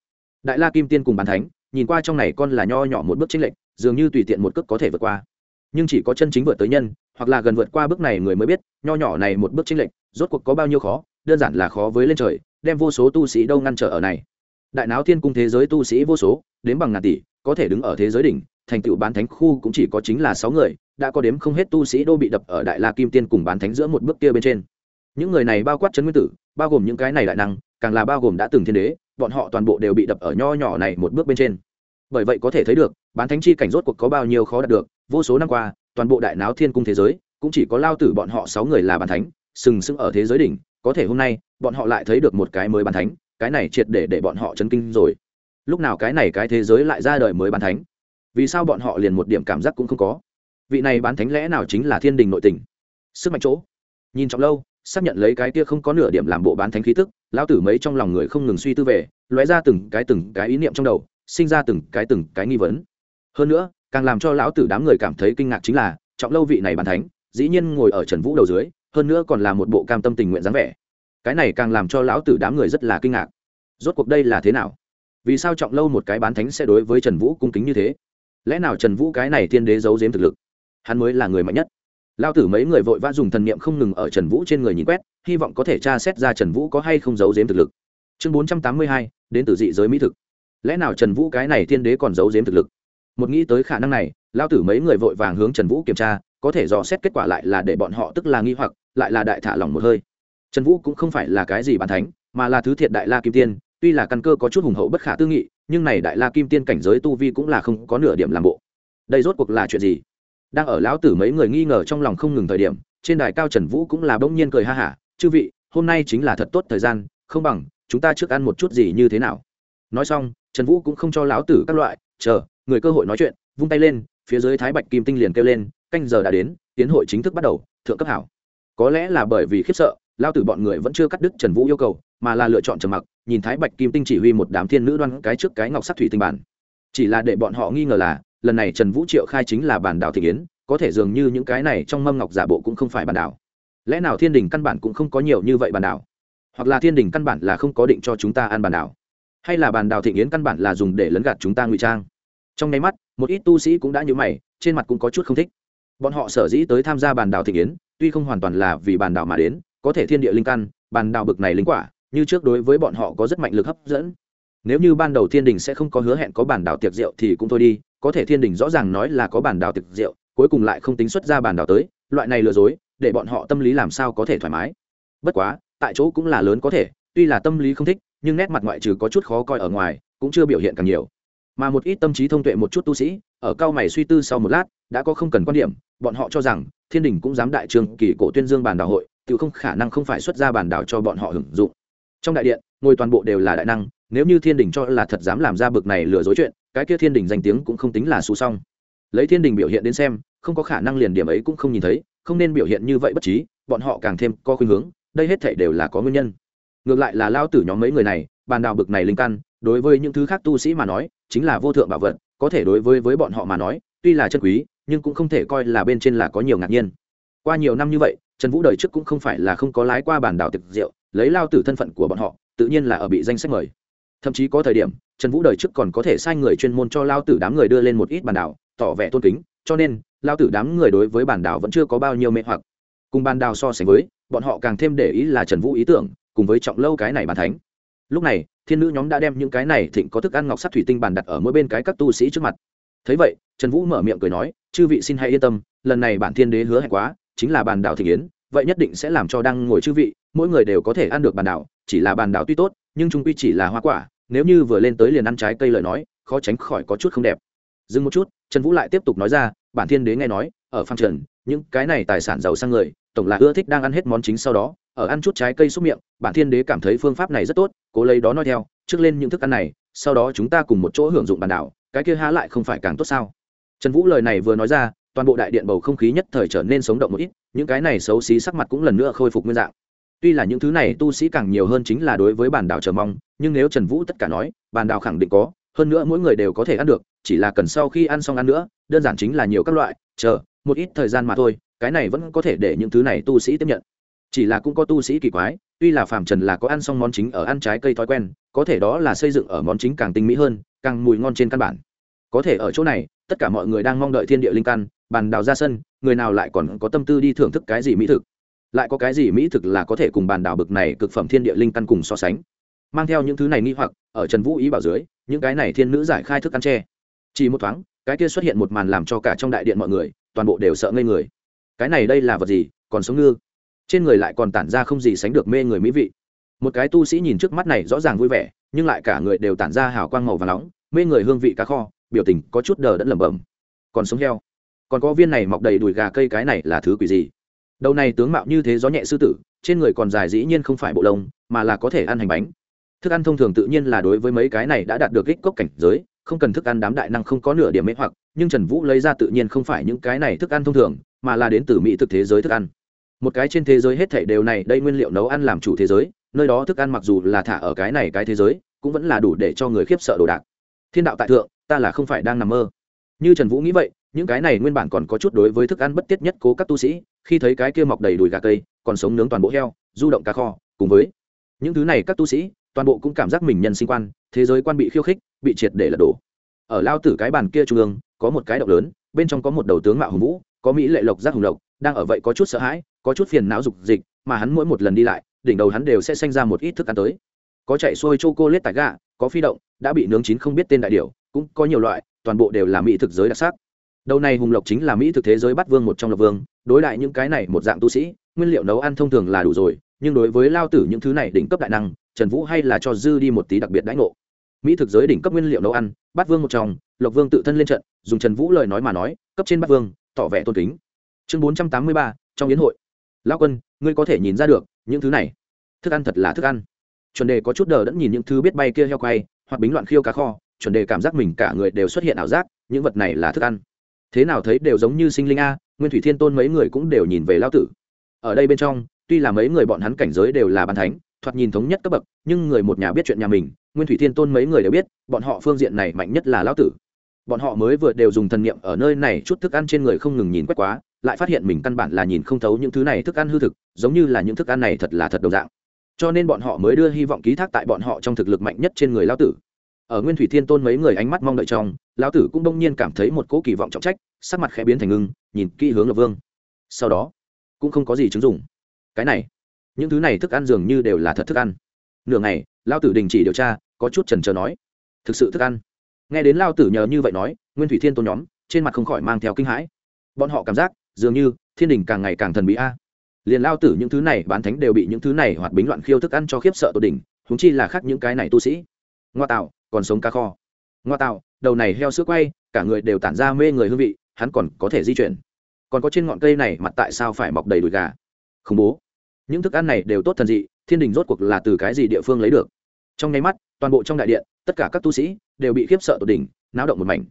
Đại la kim tiên cùng bán thánh, nhìn qua trong này con là nho nhỏ một bước chênh lệch, dường như tùy tiện một cước có thể vượt qua. Nhưng chỉ có chân chính vượt tới nhân, hoặc là gần vượt qua bước này người mới biết, nho nhỏ này một bước chênh lệch, rốt cuộc có bao nhiêu khó, đơn giản là khó với lên trời, đem vô số tu sĩ đâu ngăn trở ở này. Đại náo thiên cung thế giới tu sĩ vô số đến bằng ngàn tỷ, có thể đứng ở thế giới đỉnh, thành tựu bán thánh khu cũng chỉ có chính là sáu người, đã có đếm không hết tu sĩ đô bị đập ở đại la kim tiên cùng bán thánh giữa một bước kia bên trên những người này bao quát chấn nguyên tử, bao gồm những cái này đại năng, càng là bao gồm đã từng thiên đế, bọn họ toàn bộ đều bị đập ở nho nhỏ này một bước bên trên. Bởi vậy có thể thấy được, bán thánh chi cảnh rốt cuộc có bao nhiêu khó đạt được, vô số năm qua, toàn bộ đại náo thiên cung thế giới, cũng chỉ có lao tử bọn họ sáu người là bán thánh, sừng sững ở thế giới đỉnh, có thể hôm nay, bọn họ lại thấy được một cái mới bán thánh, cái này triệt để để bọn họ chấn kinh rồi. Lúc nào cái này cái thế giới lại ra đời mới bán thánh? Vì sao bọn họ liền một điểm cảm giác cũng không có? Vị này bán thánh lẽ nào chính là thiên đình nội tình? Sức mạnh chỗ. Nhìn trọng lâu xác nhận lấy cái kia không có nửa điểm làm bộ bán thánh khí tức, lão tử mấy trong lòng người không ngừng suy tư về, lóe ra từng cái từng cái ý niệm trong đầu, sinh ra từng cái từng cái nghi vấn. Hơn nữa, càng làm cho lão tử đám người cảm thấy kinh ngạc chính là, trọng lâu vị này bán thánh, dĩ nhiên ngồi ở trần vũ đầu dưới, hơn nữa còn là một bộ cam tâm tình nguyện dáng vẻ. Cái này càng làm cho lão tử đám người rất là kinh ngạc. Rốt cuộc đây là thế nào? Vì sao trọng lâu một cái bán thánh sẽ đối với trần vũ cung kính như thế? Lẽ nào trần vũ cái này tiên đế giấu giếm thực lực, hắn mới là người mạnh nhất? Lao tử mấy người vội vã dùng thần niệm không ngừng ở trần vũ trên người nhìn quét, hy vọng có thể tra xét ra trần vũ có hay không giấu giếm thực lực. Chương bốn trăm tám mươi hai, đến từ dị giới mỹ thực. Lẽ nào trần vũ cái này tiên đế còn giấu giếm thực lực? Một nghĩ tới khả năng này, lao tử mấy người vội vàng hướng trần vũ kiểm tra, có thể dò xét kết quả lại là để bọn họ tức là nghi hoặc, lại là đại thả lòng một hơi. Trần vũ cũng không phải là cái gì bàn thánh, mà là thứ thiệt đại la kim tiên, tuy là căn cơ có chút hùng hậu bất khả tư nghị, nhưng này đại la kim tiên cảnh giới tu vi cũng là không có nửa điểm làm bộ. Đây rốt cuộc là chuyện gì? Đang ở lão tử mấy người nghi ngờ trong lòng không ngừng thời điểm, trên đài cao trần vũ cũng là bỗng nhiên cười ha hả, chư vị, hôm nay chính là thật tốt thời gian, không bằng chúng ta trước ăn một chút gì như thế nào? Nói xong, trần vũ cũng không cho lão tử các loại, chờ, người cơ hội nói chuyện. Vung tay lên, phía dưới thái bạch kim tinh liền kêu lên, canh giờ đã đến, tiến hội chính thức bắt đầu, thượng cấp hảo. Có lẽ là bởi vì khiếp sợ lao tử bọn người vẫn chưa cắt đứt trần vũ yêu cầu, mà là lựa chọn trầm mặc, nhìn thái bạch kim tinh chỉ huy một đám thiên nữ đoan cái trước cái ngọc sắc thủy tinh bản. Chỉ là để bọn họ nghi ngờ là lần này trần vũ triệu khai chính là bản đảo thị kiến, có thể dường như những cái này trong mâm ngọc giả bộ cũng không phải bản đảo. Lẽ nào thiên đình căn bản cũng không có nhiều như vậy bản đảo? Hoặc là thiên đình căn bản là không có định cho chúng ta ăn bản đảo? Hay là bản đảo thị yến căn bản là dùng để lấn gạt chúng ta ngụy trang? Trong nháy mắt, một ít tu sĩ cũng đã nhớ mày, trên mặt cũng có chút không thích. Bọn họ sở dĩ tới tham gia bản đảo thị yến tuy không hoàn toàn là vì bản đảo mà đến, có thể thiên địa linh căn, bản đảo bực này linh quả, như trước đối với bọn họ có rất mạnh lực hấp dẫn. Nếu như ban đầu thiên đình sẽ không có hứa hẹn có bản đảo tiệc rượu thì cũng thôi đi có thể thiên đình rõ ràng nói là có bản đào tiệc rượu, cuối cùng lại không tính xuất ra bản đào tới, loại này lừa dối, để bọn họ tâm lý làm sao có thể thoải mái. Bất quá, tại chỗ cũng là lớn có thể, tuy là tâm lý không thích, nhưng nét mặt ngoại trừ có chút khó coi ở ngoài, cũng chưa biểu hiện càng nhiều. Mà một ít tâm trí thông tuệ một chút tu sĩ, ở cao mày suy tư sau một lát, đã có không cần quan điểm, bọn họ cho rằng, thiên đình cũng dám đại trường kỳ cổ tuyên dương bản đảo hội, tự không khả năng không phải xuất ra bản đảo cho bọn họ hưởng dụng. Trong đại điện, ngồi toàn bộ đều là đại năng, nếu như thiên đình cho là thật dám làm ra bực này lừa dối chuyện cái kia thiên đình danh tiếng cũng không tính là xù xong. Lấy thiên đình biểu hiện đến xem, không có khả năng liền điểm ấy cũng không nhìn thấy, không nên biểu hiện như vậy bất trí, bọn họ càng thêm có khuynh hướng, đây hết thảy đều là có nguyên nhân. Ngược lại là lao tử nhóm mấy người này, bàn đào bực này linh căn, đối với những thứ khác tu sĩ mà nói, chính là vô thượng bảo vật, có thể đối với với bọn họ mà nói, tuy là chân quý, nhưng cũng không thể coi là bên trên là có nhiều ngạc nhiên. Qua nhiều năm như vậy, trần vũ đời trước cũng không phải là không có lái qua bản đảo tiệc rượu, lấy lao tử thân phận của bọn họ, tự nhiên là ở bị danh sách mời thậm chí có thời điểm, trần vũ đời trước còn có thể sai người chuyên môn cho lao tử đám người đưa lên một ít bản đảo, tỏ vẻ tôn kính, cho nên, lao tử đám người đối với bản đảo vẫn chưa có bao nhiêu mê hoặc. Cùng bản đảo so sánh với, bọn họ càng thêm để ý là trần vũ ý tưởng, cùng với trọng lâu cái này bàn thánh. Lúc này, thiên nữ nhóm đã đem những cái này thịnh có thức ăn ngọc sắt thủy tinh bàn đặt ở mỗi bên cái các tu sĩ trước mặt. Thấy vậy, trần vũ mở miệng cười nói, chư vị xin hãy yên tâm, lần này bản thiên đế hứa hẹn quá, chính là bàn đảo thị yến, vậy nhất định sẽ làm cho đang ngồi chư vị, mỗi người đều có thể ăn được bàn đảo, chỉ là bàn đảo tuy tốt nhưng trung quy chỉ là hoa quả, nếu như vừa lên tới liền ăn trái cây lời nói, khó tránh khỏi có chút không đẹp. Dừng một chút, trần vũ lại tiếp tục nói ra, bản thiên đế nghe nói, ở phan trần, những cái này tài sản giàu sang người, tổng là ưa thích đang ăn hết món chính sau đó, ở ăn chút trái cây xúc miệng, bản thiên đế cảm thấy phương pháp này rất tốt, cố lấy đó nói theo, trước lên những thức ăn này, sau đó chúng ta cùng một chỗ hưởng dụng bàn đảo, cái kia há lại không phải càng tốt sao? Trần vũ lời này vừa nói ra, toàn bộ đại điện bầu không khí nhất thời trở nên sống động một ít, những cái này xấu xí sắc mặt cũng lần nữa khôi phục nguyên dạng tuy là những thứ này tu sĩ càng nhiều hơn chính là đối với bản đảo chờ mong, nhưng nếu trần vũ tất cả nói, bản đảo khẳng định có, hơn nữa mỗi người đều có thể ăn được, chỉ là cần sau khi ăn xong ăn nữa, đơn giản chính là nhiều các loại, chờ, một ít thời gian mà thôi, cái này vẫn có thể để những thứ này tu sĩ tiếp nhận. Chỉ là cũng có tu sĩ kỳ quái, tuy là phàm trần là có ăn xong món chính ở ăn trái cây thói quen, có thể đó là xây dựng ở món chính càng tinh mỹ hơn, càng mùi ngon trên căn bản. Có thể ở chỗ này, tất cả mọi người đang mong đợi thiên địa linh căn bàn đào ra sân, người nào lại còn có tâm tư đi thưởng thức cái gì mỹ thực? Lại có cái gì mỹ thực là có thể cùng bàn đào bực này cực phẩm thiên địa linh căn cùng so sánh? Mang theo những thứ này nghi hoặc, ở trần vũ ý bảo dưới, những cái này thiên nữ giải khai thức ăn tre. Chỉ một thoáng, cái kia xuất hiện một màn làm cho cả trong đại điện mọi người, toàn bộ đều sợ ngây người. Cái này đây là vật gì, còn sống ngư? Trên người lại còn tản ra không gì sánh được mê người mỹ vị. Một cái tu sĩ nhìn trước mắt này rõ ràng vui vẻ, nhưng lại cả người đều tản ra hào quang màu và nóng, mê người hương vị cá kho, biểu tình có chút đờ đẫn lẩm bẩm. Còn sống heo. Còn có viên này mọc đầy đùi gà cây cái này là thứ quỷ gì? Đầu này tướng mạo như thế gió nhẹ sư tử, trên người còn dài dĩ nhiên không phải bộ lông, mà là có thể ăn hành bánh. Thức ăn thông thường tự nhiên là đối với mấy cái này đã đạt được kích cốc cảnh giới, không cần thức ăn đám đại năng không có nửa điểm mê hoặc, nhưng trần vũ lấy ra tự nhiên không phải những cái này thức ăn thông thường, mà là đến từ mỹ thực thế giới thức ăn. Một cái trên thế giới hết thảy đều này, đây nguyên liệu nấu ăn làm chủ thế giới, nơi đó thức ăn mặc dù là thả ở cái này cái thế giới, cũng vẫn là đủ để cho người khiếp sợ đồ đạc. Thiên đạo tại thượng, ta là không phải đang nằm mơ. Như trần vũ nghĩ vậy những cái này nguyên bản còn có chút đối với thức ăn bất tiết nhất cố các tu sĩ, khi thấy cái kia mọc đầy đùi gà cây, còn sống nướng toàn bộ heo, du động cá kho, cùng với những thứ này các tu sĩ, toàn bộ cũng cảm giác mình nhân sinh quan, thế giới quan bị khiêu khích, bị triệt để lật đổ. Ở lao tử cái bàn kia trung ương, có một cái động lớn, bên trong có một đầu tướng mạo hùng vũ, có mỹ lệ lộc giác hùng lộc, đang ở vậy có chút sợ hãi, có chút phiền não dục dịch, mà hắn mỗi một lần đi lại, đỉnh đầu hắn đều sẽ sinh ra một ít thức ăn tới. Có chạy xuôi chô cô lết tại gà, có phi động, đã bị nướng chín không biết tên đại điểu, cũng có nhiều loại, toàn bộ đều là mỹ thực giới đặc sắc đầu này hùng lộc chính là mỹ thực thế giới bắt vương một trong lộc vương, đối lại những cái này một dạng tu sĩ, nguyên liệu nấu ăn thông thường là đủ rồi, nhưng đối với lao tử những thứ này đỉnh cấp đại năng, trần vũ hay là cho dư đi một tí đặc biệt đãi ngộ. Mỹ thực giới đỉnh cấp nguyên liệu nấu ăn, bắt vương một trong, lộc vương tự thân lên trận, dùng trần vũ lời nói mà nói, cấp trên bắt vương, tỏ vẻ tôn kính. Chương bốn trăm tám mươi ba, trong yến hội. Lao quân, ngươi có thể nhìn ra được, những thứ này, thức ăn thật là thức ăn. Chuẩn đề có chút đờ đẫn nhìn những thứ biết bay kia heo quay, hoặc bính loạn khiêu cá kho, chuẩn đề cảm giác mình cả người đều xuất hiện ảo giác, những vật này là thức ăn thế nào thấy đều giống như sinh linh a, nguyên thủy thiên tôn mấy người cũng đều nhìn về lao tử. Ở đây bên trong, tuy là mấy người bọn hắn cảnh giới đều là bàn thánh, thoạt nhìn thống nhất cấp bậc, nhưng người một nhà biết chuyện nhà mình, nguyên thủy thiên tôn mấy người đều biết, bọn họ phương diện này mạnh nhất là lao tử. Bọn họ mới vừa đều dùng thần niệm ở nơi này chút thức ăn trên người không ngừng nhìn quét quá, lại phát hiện mình căn bản là nhìn không thấu những thứ này thức ăn hư thực, giống như là những thức ăn này thật là thật đồng dạng. Cho nên bọn họ mới đưa hy vọng ký thác tại bọn họ trong thực lực mạnh nhất trên người lao tử ở nguyên thủy thiên tôn mấy người ánh mắt mong đợi trong, lão tử cũng đông nhiên cảm thấy một cỗ kỳ vọng trọng trách, sắc mặt khẽ biến thành ngưng, nhìn kỹ hướng lộc vương. Sau đó, cũng không có gì chứng dụng. Cái này, những thứ này thức ăn dường như đều là thật thức ăn. Nửa ngày lao tử đình chỉ điều tra, có chút trần trờ nói, thực sự thức ăn? Nghe đến lao tử nhờ như vậy nói, nguyên thủy thiên tôn nhóm, trên mặt không khỏi mang theo kinh hãi. Bọn họ cảm giác, dường như, thiên đình càng ngày càng thần bí a. Liền lao tử những thứ này bán thánh đều bị những thứ này hoạt bính loạn khiêu thức ăn cho khiếp sợ tột đỉnh húng chi là khác những cái này tu sĩ ngoa tạo còn sống cá kho. Ngoa tạo đầu này heo sữa quay, cả người đều tản ra mê người hương vị, hắn còn có thể di chuyển. Còn có trên ngọn cây này, mặt tại sao phải mọc đầy đùi gà? Khủng bố. Những thức ăn này đều tốt thần dị, thiên đình rốt cuộc là từ cái gì địa phương lấy được? Trong nháy mắt, toàn bộ trong đại điện, tất cả các tu sĩ đều bị khiếp sợ tột đỉnh, náo động một mảnh.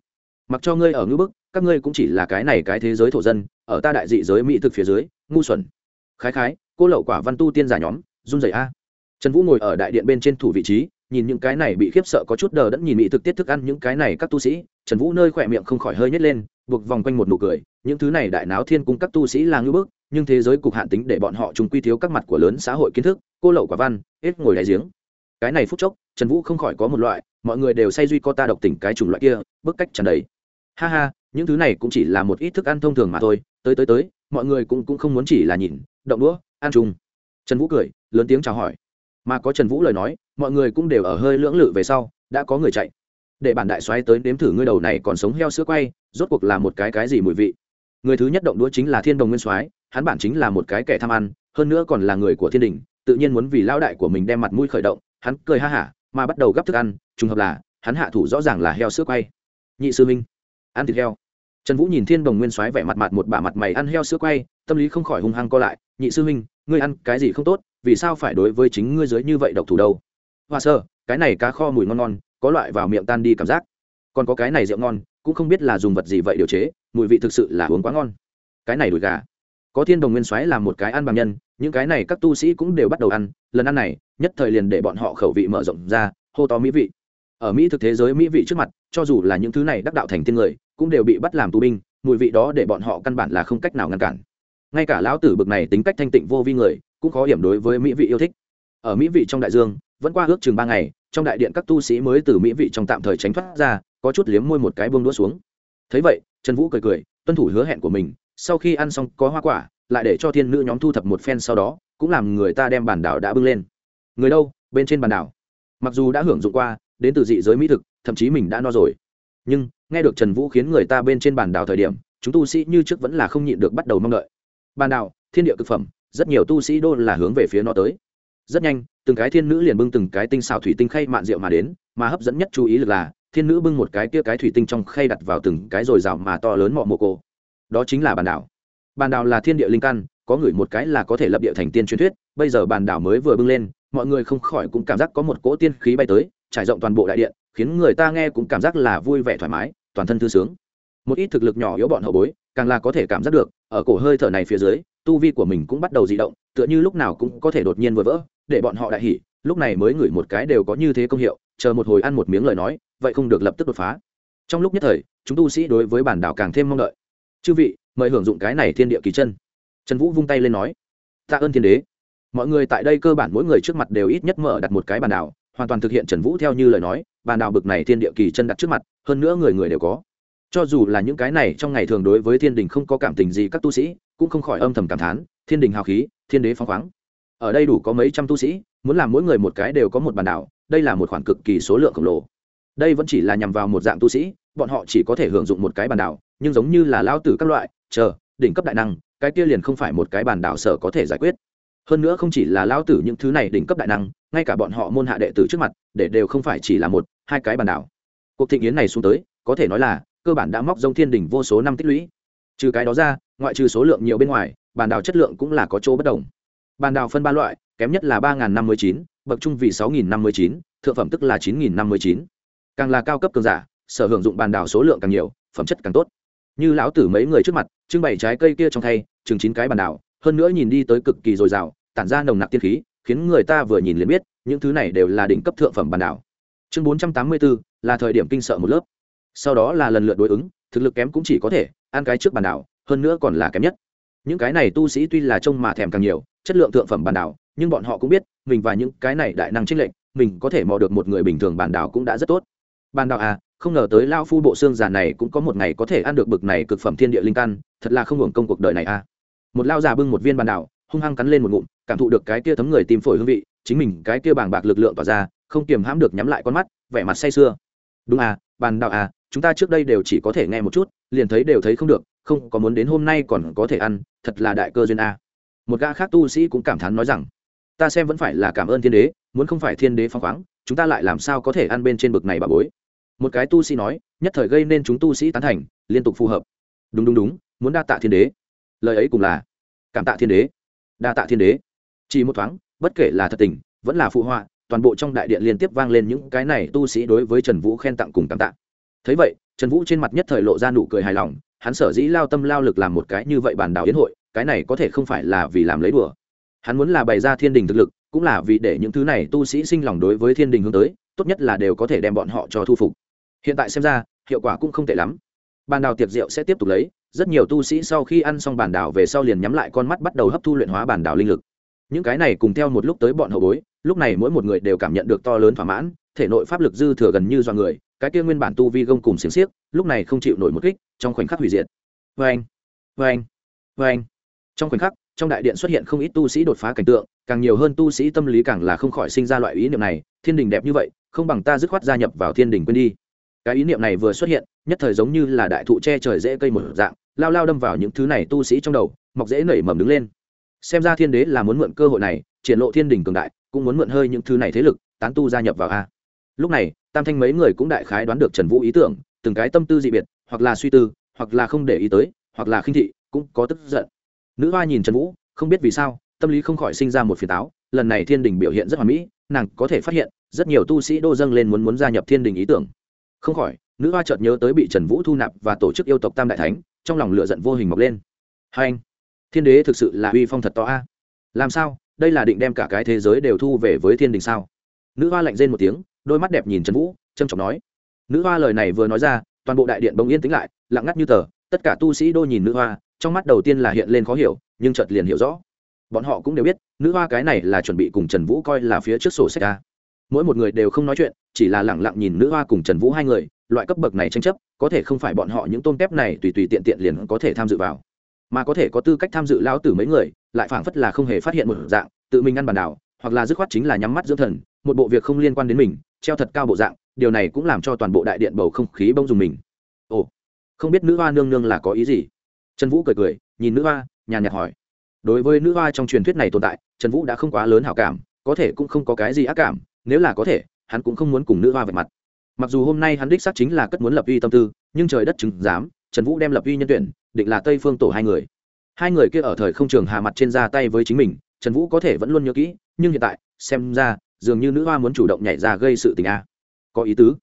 Mặc cho ngươi ở ngữ bức, các ngươi cũng chỉ là cái này cái thế giới thổ dân, ở ta đại dị giới mỹ thực phía dưới, ngu xuẩn. Khái khái, cô lậu quả văn tu tiên giả nhóm, run rẩy a. Trần vũ ngồi ở đại điện bên trên thủ vị trí nhìn những cái này bị khiếp sợ có chút đờ đẫn nhìn mỹ thực tiết thức ăn những cái này các tu sĩ, trần vũ nơi khỏe miệng không khỏi hơi nhét lên, buộc vòng quanh một nụ cười, những thứ này đại náo thiên cung các tu sĩ là ngưỡng bức, nhưng thế giới cục hạn tính để bọn họ trùng quy thiếu các mặt của lớn xã hội kiến thức, cô lậu quả văn, hết ngồi đáy giếng. Cái này phút chốc, trần vũ không khỏi có một loại, mọi người đều say duy co ta độc tỉnh cái chủng loại kia, bức cách trần đầy. Ha ha, những thứ này cũng chỉ là một ít thức ăn thông thường mà thôi, tới tới tới, mọi người cũng cũng không muốn chỉ là nhìn, động đũa, ăn chung. Trần vũ cười, lớn tiếng chào hỏi mà có trần vũ lời nói, mọi người cũng đều ở hơi lưỡng lự về sau, đã có người chạy. Để bản đại xoáy tới nếm thử ngươi đầu này còn sống heo sữa quay, rốt cuộc là một cái cái gì mùi vị. Người thứ nhất động đũa chính là thiên đồng nguyên soái, hắn bản chính là một cái kẻ tham ăn, hơn nữa còn là người của thiên đình, tự nhiên muốn vì lao đại của mình đem mặt mũi khởi động, hắn cười ha hả, mà bắt đầu gắp thức ăn, trùng hợp là, hắn hạ thủ rõ ràng là heo sữa quay. Nhị sư minh ăn thịt heo. Trần vũ nhìn thiên đồng nguyên soái vẻ mặt mặt một bả mặt mày ăn heo sữa quay, tâm lý không khỏi hung hăng co lại, nhị sư minh ngươi ăn cái gì không tốt? Vì sao phải đối với chính ngươi dưới như vậy độc thủ đâu? Hoa sơ, cái này cá kho mùi ngon ngon, có loại vào miệng tan đi cảm giác. Còn có cái này rượu ngon, cũng không biết là dùng vật gì vậy điều chế, mùi vị thực sự là uống quá ngon. Cái này đùi gà. Có thiên đồng nguyên soái làm một cái ăn bằng nhân, những cái này các tu sĩ cũng đều bắt đầu ăn, lần ăn này, nhất thời liền để bọn họ khẩu vị mở rộng ra, hô to mỹ vị. Ở mỹ thực thế giới mỹ vị trước mặt, cho dù là những thứ này đắc đạo thành tiên người, cũng đều bị bắt làm tù binh, mùi vị đó để bọn họ căn bản là không cách nào ngăn cản. Ngay cả lão tử bực này tính cách thanh tịnh vô vi người cũng khó hiểm đối với mỹ vị yêu thích. Ở mỹ vị trong đại dương, vẫn qua ước chừng ba ngày, trong đại điện các tu sĩ mới từ mỹ vị trong tạm thời tránh thoát ra, có chút liếm môi một cái buông đũa xuống. Thấy vậy, trần vũ cười cười, tuân thủ hứa hẹn của mình, sau khi ăn xong có hoa quả, lại để cho thiên nữ nhóm thu thập một phen sau đó, cũng làm người ta đem bản đảo đã bưng lên. Người đâu? Bên trên bàn đảo. Mặc dù đã hưởng dụng qua, đến từ dị giới mỹ thực, thậm chí mình đã no rồi. Nhưng, nghe được trần vũ khiến người ta bên trên bàn đảo thời điểm, chúng tu sĩ như trước vẫn là không nhịn được bắt đầu mong đợi. Bàn đảo, thiên địa cực phẩm rất nhiều tu sĩ đô là hướng về phía nó tới. Rất nhanh, từng cái thiên nữ liền bưng từng cái tinh xào thủy tinh khay mạn rượu mà đến, mà hấp dẫn nhất chú ý lực là, thiên nữ bưng một cái kia cái thủy tinh trong khay đặt vào từng cái rồi rào mà to lớn mọ mồ cô đó chính là bàn đảo. Bàn đảo là thiên địa linh căn, có người một cái là có thể lập địa thành tiên truyền thuyết, bây giờ bàn đảo mới vừa bưng lên, mọi người không khỏi cũng cảm giác có một cỗ tiên khí bay tới, trải rộng toàn bộ đại điện, khiến người ta nghe cũng cảm giác là vui vẻ thoải mái, toàn thân thư sướng. Một ít thực lực nhỏ yếu bọn hậu bối, càng là có thể cảm giác được, ở cổ hơi thở này phía dưới tu vi của mình cũng bắt đầu di động, tựa như lúc nào cũng có thể đột nhiên vừa vỡ, để bọn họ đại hỉ, lúc này mới ngửi một cái đều có như thế công hiệu, chờ một hồi ăn một miếng lời nói, vậy không được lập tức đột phá. Trong lúc nhất thời, chúng tu sĩ đối với bản đảo càng thêm mong đợi. Chư vị, mời hưởng dụng cái này thiên địa kỳ chân. Trần vũ vung tay lên nói, tạ ơn thiên đế. Mọi người tại đây cơ bản mỗi người trước mặt đều ít nhất mở đặt một cái bàn đảo, hoàn toàn thực hiện trần vũ theo như lời nói bàn đảo bực này thiên địa kỳ chân đặt trước mặt, hơn nữa người người đều có. Cho dù là những cái này trong ngày thường đối với thiên đình không có cảm tình gì các tu sĩ cũng không khỏi âm thầm cảm thán, thiên đình hào khí, thiên đế phóng khoáng. Ở đây đủ có mấy trăm tu sĩ, muốn làm mỗi người một cái đều có một bàn đảo, đây là một khoản cực kỳ số lượng khổng lồ. Đây vẫn chỉ là nhằm vào một dạng tu sĩ, bọn họ chỉ có thể hưởng dụng một cái bàn đảo, nhưng giống như là lao tử các loại, chờ, đỉnh cấp đại năng, cái kia liền không phải một cái bàn đảo sở có thể giải quyết. Hơn nữa không chỉ là lao tử những thứ này đỉnh cấp đại năng, ngay cả bọn họ môn hạ đệ tử trước mặt, để đều không phải chỉ là một, hai cái bàn đảo. Cuộc thịnh yến này xuống tới, có thể nói là, cơ bản đã móc rông thiên đỉnh vô số năm tích lũy trừ cái đó ra ngoại trừ số lượng nhiều bên ngoài bàn đào chất lượng cũng là có chỗ bất đồng. Bàn đào phân ba loại kém nhất là ba năm mươi chín bậc trung vì sáu nghìn năm mươi chín thượng phẩm tức là chín nghìn năm mươi chín. Càng là cao cấp cường giả sở hưởng dụng bàn đào số lượng càng nhiều phẩm chất càng tốt. Như lão tử mấy người trước mặt trưng bày trái cây kia trong thay chừng chín cái bàn đào, hơn nữa nhìn đi tới cực kỳ dồi dào tản ra nồng nặc tiên khí khiến người ta vừa nhìn liền biết những thứ này đều là đỉnh cấp thượng phẩm bàn đảo chương bốn trăm tám mươi bốn là thời điểm kinh sợ một lớp. Sau đó là lần lượt đối ứng thực lực kém cũng chỉ có thể ăn cái trước bàn đảo, hơn nữa còn là kém nhất. Những cái này tu sĩ tuy là trông mà thèm càng nhiều, chất lượng thượng phẩm bàn đảo, nhưng bọn họ cũng biết, mình và những cái này đại năng trích lệnh mình có thể mò được một người bình thường bàn đảo cũng đã rất tốt. Bàn đảo à không ngờ tới lao phu bộ xương già này cũng có một ngày có thể ăn được bực này cực phẩm thiên địa linh căn, thật là không hưởng công cuộc đời này à. Một lao già bưng một viên bàn đảo, hung hăng cắn lên một ngụm, cảm thụ được cái kia thấm người tìm phổi hương vị, chính mình cái kia bàng bạc lực lượng tỏa ra, không kiềm hãm được nhắm lại con mắt, vẻ mặt say sưa. Đúng à bàn đảo à chúng ta trước đây đều chỉ có thể nghe một chút, liền thấy đều thấy không được, không có muốn đến hôm nay còn có thể ăn, thật là đại cơ duyên a. Một gã khác tu sĩ cũng cảm thán nói rằng, ta xem vẫn phải là cảm ơn thiên đế, muốn không phải thiên đế phong khoáng, chúng ta lại làm sao có thể ăn bên trên bực này bà bối? Một cái tu sĩ nói, nhất thời gây nên chúng tu sĩ tán thành, liên tục phù hợp. Đúng đúng đúng, muốn đa tạ thiên đế. Lời ấy cùng là, cảm tạ thiên đế. Đa tạ thiên đế. Chỉ một thoáng, bất kể là thật tình, vẫn là phụ họa, toàn bộ trong đại điện liên tiếp vang lên những cái này tu sĩ đối với trần vũ khen tặng cùng cảm tạ thấy vậy, trần vũ trên mặt nhất thời lộ ra nụ cười hài lòng, hắn sở dĩ lao tâm lao lực làm một cái như vậy bản đảo yến hội, cái này có thể không phải là vì làm lấy đùa. Hắn muốn là bày ra thiên đình thực lực, cũng là vì để những thứ này tu sĩ sinh lòng đối với thiên đình hướng tới, tốt nhất là đều có thể đem bọn họ cho thu phục. Hiện tại xem ra, hiệu quả cũng không tệ lắm. Bàn đào tiệc rượu sẽ tiếp tục lấy, rất nhiều tu sĩ sau khi ăn xong bàn đào về sau liền nhắm lại con mắt bắt đầu hấp thu luyện hóa bàn đào linh lực. Những cái này cùng theo một lúc tới bọn hậu bối, lúc này mỗi một người đều cảm nhận được to lớn thỏa mãn, thể nội pháp lực dư thừa gần như do người cái kia nguyên bản tu vi gông cùng xiềng xiếc, lúc này không chịu nổi một kích, trong khoảnh khắc hủy diệt. Vê anh vê anh vê anh trong khoảnh khắc, trong đại điện xuất hiện không ít tu sĩ đột phá cảnh tượng, càng nhiều hơn tu sĩ tâm lý càng là không khỏi sinh ra loại ý niệm này, thiên đình đẹp như vậy, không bằng ta dứt khoát gia nhập vào thiên đình quên đi. Cái ý niệm này vừa xuất hiện, nhất thời giống như là đại thụ che trời dễ cây một dạng, lao lao đâm vào những thứ này tu sĩ trong đầu, mọc dễ nảy mầm đứng lên. Xem ra thiên đế là muốn mượn cơ hội này, triển lộ thiên đình cường đại, cũng muốn mượn hơi những thứ này thế lực, tán tu gia nhập vào a. Lúc này tam thanh mấy người cũng đại khái đoán được trần vũ ý tưởng, từng cái tâm tư dị biệt, hoặc là suy tư, hoặc là không để ý tới, hoặc là khinh thị, cũng có tức giận. Nữ hoa nhìn trần vũ, không biết vì sao, tâm lý không khỏi sinh ra một phiền táo, lần này thiên đình biểu hiện rất hoàn mỹ, nàng có thể phát hiện, rất nhiều tu sĩ đô dâng lên muốn muốn gia nhập thiên đình ý tưởng. Không khỏi, nữ hoa chợt nhớ tới bị trần vũ thu nạp và tổ chức yêu tộc tam đại thánh, trong lòng lửa giận vô hình mọc lên. Hai anh, thiên đế thực sự là uy phong thật to a. Làm sao, đây là định đem cả cái thế giới đều thu về với thiên đình sao? Nữ hoa lạnh rên một tiếng đôi mắt đẹp nhìn trần vũ, trâm trọng nói, nữ hoa lời này vừa nói ra, toàn bộ đại điện bỗng yên tĩnh lại, lặng ngắt như tờ, tất cả tu sĩ đô nhìn nữ hoa, trong mắt đầu tiên là hiện lên khó hiểu, nhưng chợt liền hiểu rõ. Bọn họ cũng đều biết, nữ hoa cái này là chuẩn bị cùng trần vũ coi là phía trước sổ sách ca mỗi một người đều không nói chuyện, chỉ là lẳng lặng nhìn nữ hoa cùng trần vũ hai người, loại cấp bậc này tranh chấp, có thể không phải bọn họ những tôn kép này tùy tùy tiện tiện liền có thể tham dự vào. Mà có thể có tư cách tham dự lão tử mấy người, lại phảng phất là không hề phát hiện một dạng, tự mình ăn bàn đảo, hoặc là dứt khoát chính là nhắm mắt dưỡng thần một bộ việc không liên quan đến mình, treo thật cao bộ dạng, điều này cũng làm cho toàn bộ đại điện bầu không khí bông dùng mình. Ồ, không biết nữ hoa nương nương là có ý gì? Trần vũ cười cười, nhìn nữ hoa, nhàn nhạt hỏi. Đối với nữ hoa trong truyền thuyết này tồn tại, trần vũ đã không quá lớn hảo cảm, có thể cũng không có cái gì ác cảm, nếu là có thể, hắn cũng không muốn cùng nữ hoa vạch mặt. Mặc dù hôm nay hắn đích xác chính là cất muốn lập uy tâm tư, nhưng trời đất chứng giám, trần vũ đem lập uy nhân tuyển, định là tây phương tổ hai người. Hai người kia ở thời không trường hà mặt trên ra tay với chính mình, trần vũ có thể vẫn luôn nhớ kỹ, nhưng hiện tại, xem ra dường như nữ hoa muốn chủ động nhảy ra gây sự tình a. Có ý tứ.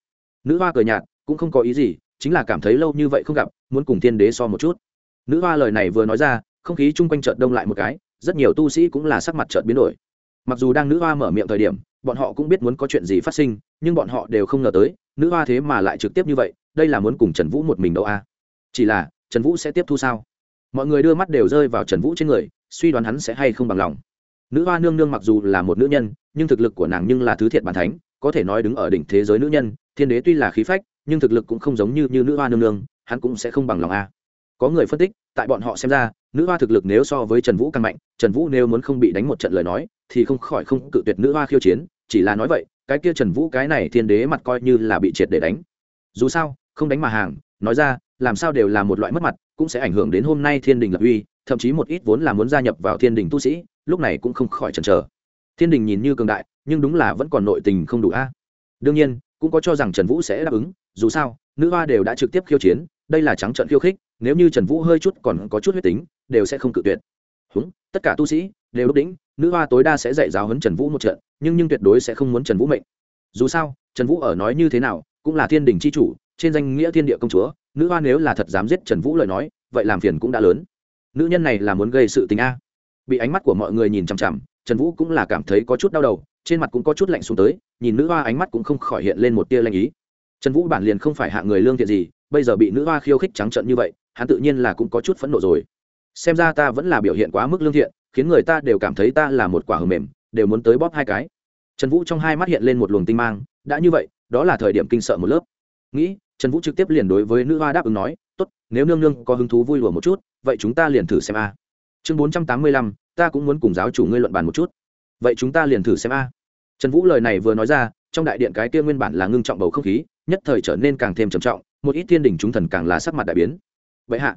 Nữ hoa cười nhạt, cũng không có ý gì, chính là cảm thấy lâu như vậy không gặp, muốn cùng thiên đế so một chút. Nữ hoa lời này vừa nói ra, không khí chung quanh chợt đông lại một cái, rất nhiều tu sĩ cũng là sắc mặt chợt biến đổi. Mặc dù đang nữ hoa mở miệng thời điểm, bọn họ cũng biết muốn có chuyện gì phát sinh, nhưng bọn họ đều không ngờ tới, nữ hoa thế mà lại trực tiếp như vậy, đây là muốn cùng trần vũ một mình đâu a. Chỉ là, trần vũ sẽ tiếp thu sao? Mọi người đưa mắt đều rơi vào trần vũ trên người, suy đoán hắn sẽ hay không bằng lòng nữ hoa nương nương mặc dù là một nữ nhân nhưng thực lực của nàng nhưng là thứ thiệt bản thánh có thể nói đứng ở đỉnh thế giới nữ nhân thiên đế tuy là khí phách nhưng thực lực cũng không giống như, như nữ hoa nương nương hắn cũng sẽ không bằng lòng a. Có người phân tích tại bọn họ xem ra nữ hoa thực lực nếu so với trần vũ càng mạnh trần vũ nếu muốn không bị đánh một trận lời nói thì không khỏi không cự tuyệt nữ hoa khiêu chiến chỉ là nói vậy cái kia trần vũ cái này thiên đế mặt coi như là bị triệt để đánh. Dù sao không đánh mà hàng nói ra làm sao đều là một loại mất mặt cũng sẽ ảnh hưởng đến hôm nay thiên đình lập uy thậm chí một ít vốn là muốn gia nhập vào thiên đình tu sĩ lúc này cũng không khỏi chần chờ. Thiên đình nhìn như cường đại, nhưng đúng là vẫn còn nội tình không đủ a. Đương nhiên, cũng có cho rằng trần vũ sẽ đáp ứng, dù sao, nữ hoa đều đã trực tiếp khiêu chiến, đây là trắng trận khiêu khích, nếu như trần vũ hơi chút còn có chút huyết tính, đều sẽ không cự tuyệt. Húng, tất cả tu sĩ đều đúc đỉnh, nữ hoa tối đa sẽ dạy giáo huấn trần vũ một trận, nhưng nhưng tuyệt đối sẽ không muốn trần vũ mệnh. Dù sao, trần vũ ở nói như thế nào, cũng là thiên đình c h i chủ, trên danh nghĩa thiên địa công chúa, nữ hoa nếu là thật dám giết trần vũ lời nói, vậy làm phiền cũng đã lớn. Nữ nhân này là muốn gây sự tình a bị ánh mắt của mọi người nhìn chằm chằm, trần vũ cũng là cảm thấy có chút đau đầu, trên mặt cũng có chút lạnh xuống tới, nhìn nữ hoa ánh mắt cũng không khỏi hiện lên một tia lanh ý. Trần vũ bản liền không phải hạ người lương thiện gì, bây giờ bị nữ hoa khiêu khích trắng trận như vậy, hắn tự nhiên là cũng có chút phẫn nộ rồi. Xem ra ta vẫn là biểu hiện quá mức lương thiện, khiến người ta đều cảm thấy ta là một quả hờ mềm, đều muốn tới bóp hai cái. Trần vũ trong hai mắt hiện lên một luồng tinh mang, đã như vậy, đó là thời điểm kinh sợ một lớp. Nghĩ, trần vũ trực tiếp liền đối với nữ hoa đáp ứng nói, tốt, nếu nương nương có hứng thú vui lùa một chút, vậy chúng ta liền thử xem a chương bốn trăm tám mươi lăm, ta cũng muốn cùng giáo chủ ngươi luận bàn một chút. Vậy chúng ta liền thử xem a. Trần vũ lời này vừa nói ra, trong đại điện cái kia nguyên bản là ngưng trọng bầu không khí, nhất thời trở nên càng thêm trầm trọng, một ít thiên đình chúng thần càng là sắc mặt đại biến. Vậy hạ,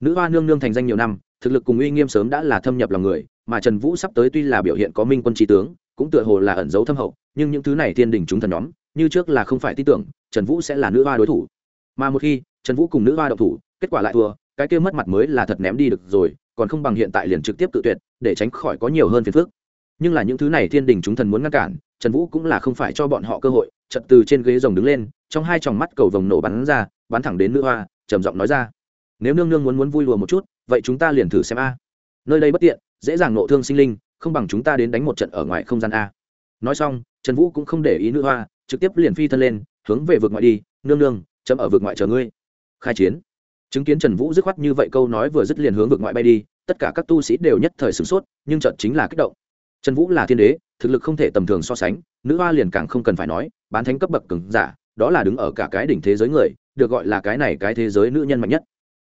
nữ hoa nương nương thành danh nhiều năm, thực lực cùng uy nghiêm sớm đã là thâm nhập lòng người, mà trần vũ sắp tới tuy là biểu hiện có minh quân trí tướng, cũng tựa hồ là ẩn dấu thâm hậu, nhưng những thứ này thiên đình chúng thần nhóm, như trước là không phải tin tưởng, trần vũ sẽ là nữ hoa đối thủ. Mà một khi trần vũ cùng nữ hoa độc thủ, kết quả lại thua, cái kia mất mặt mới là thật ném đi được rồi còn không bằng hiện tại liền trực tiếp tự tuyệt, để tránh khỏi có nhiều hơn phiền phức. Nhưng là những thứ này thiên đình chúng thần muốn ngăn cản, trần vũ cũng là không phải cho bọn họ cơ hội chật từ trên ghế rồng đứng lên, trong hai tròng mắt cầu vồng nổ bắn ra, bắn thẳng đến nữ hoa, trầm giọng nói ra. Nếu nương nương muốn muốn vui lùa một chút, vậy chúng ta liền thử xem a. Nơi đây bất tiện, dễ dàng nộ thương sinh linh, không bằng chúng ta đến đánh một trận ở ngoài không gian a. Nói xong, trần vũ cũng không để ý nữ hoa, trực tiếp liền phi thân lên, hướng về vực ngoại đi. Nương nương, chấm ở vực ngoại chờ ngươi. Khai chiến chứng kiến trần vũ dứt khoát như vậy câu nói vừa dứt liền hướng vực ngoại bay đi, tất cả các tu sĩ đều nhất thời sửng sốt, nhưng trận chính là kích động. Trần vũ là thiên đế, thực lực không thể tầm thường so sánh, nữ hoa liền càng không cần phải nói, bán thánh cấp bậc cứng giả, đó là đứng ở cả cái đỉnh thế giới người, được gọi là cái này cái thế giới nữ nhân mạnh nhất.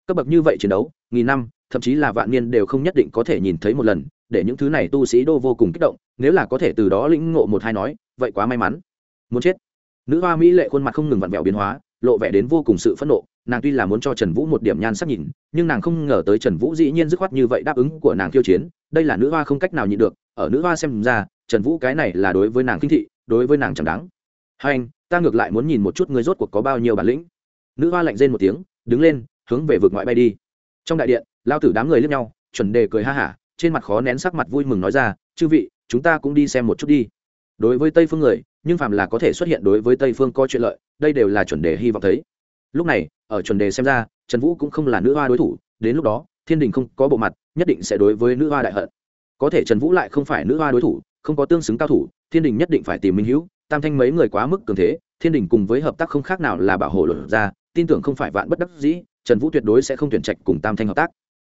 Cấp bậc như vậy chiến đấu, nghìn năm, thậm chí là vạn niên đều không nhất định có thể nhìn thấy một lần, để những thứ này tu sĩ đô vô cùng kích động, nếu là có thể từ đó lĩnh ngộ một hai nói, vậy quá may mắn. Muốn chết. Nữ hoa mỹ lệ khuôn mặt không ngừng vặn vẹo biến hóa, lộ vẻ đến vô cùng sự phẫn nộ nàng tuy là muốn cho trần vũ một điểm nhan sắc nhìn, nhưng nàng không ngờ tới trần vũ dĩ nhiên dứt khoát như vậy đáp ứng của nàng khiêu chiến, đây là nữ hoa không cách nào nhịn được, ở nữ hoa xem ra, trần vũ cái này là đối với nàng kinh thị, đối với nàng chẳng đáng. Hai anh, ta ngược lại muốn nhìn một chút người rốt cuộc có bao nhiêu bản lĩnh. Nữ hoa lạnh rên một tiếng, đứng lên, hướng về vực ngoại bay đi. Trong đại điện, lao tử đám người lướt nhau, chuẩn đề cười ha hả, trên mặt khó nén sắc mặt vui mừng nói ra, chư vị, chúng ta cũng đi xem một chút đi. Đối với tây phương người, nhưng phàm là có thể xuất hiện đối với tây phương có chuyện lợi, đây đều là chuẩn đề hy vọng thấy lúc này, ở chuẩn đề xem ra, trần vũ cũng không là nữ hoa đối thủ, đến lúc đó, thiên đình không có bộ mặt, nhất định sẽ đối với nữ hoa đại hận. Có thể trần vũ lại không phải nữ hoa đối thủ, không có tương xứng cao thủ, thiên đình nhất định phải tìm minh hữu, tam thanh mấy người quá mức cường thế, thiên đình cùng với hợp tác không khác nào là bảo hộ luật ra, tin tưởng không phải vạn bất đắc dĩ, trần vũ tuyệt đối sẽ không tuyển trạch cùng tam thanh hợp tác.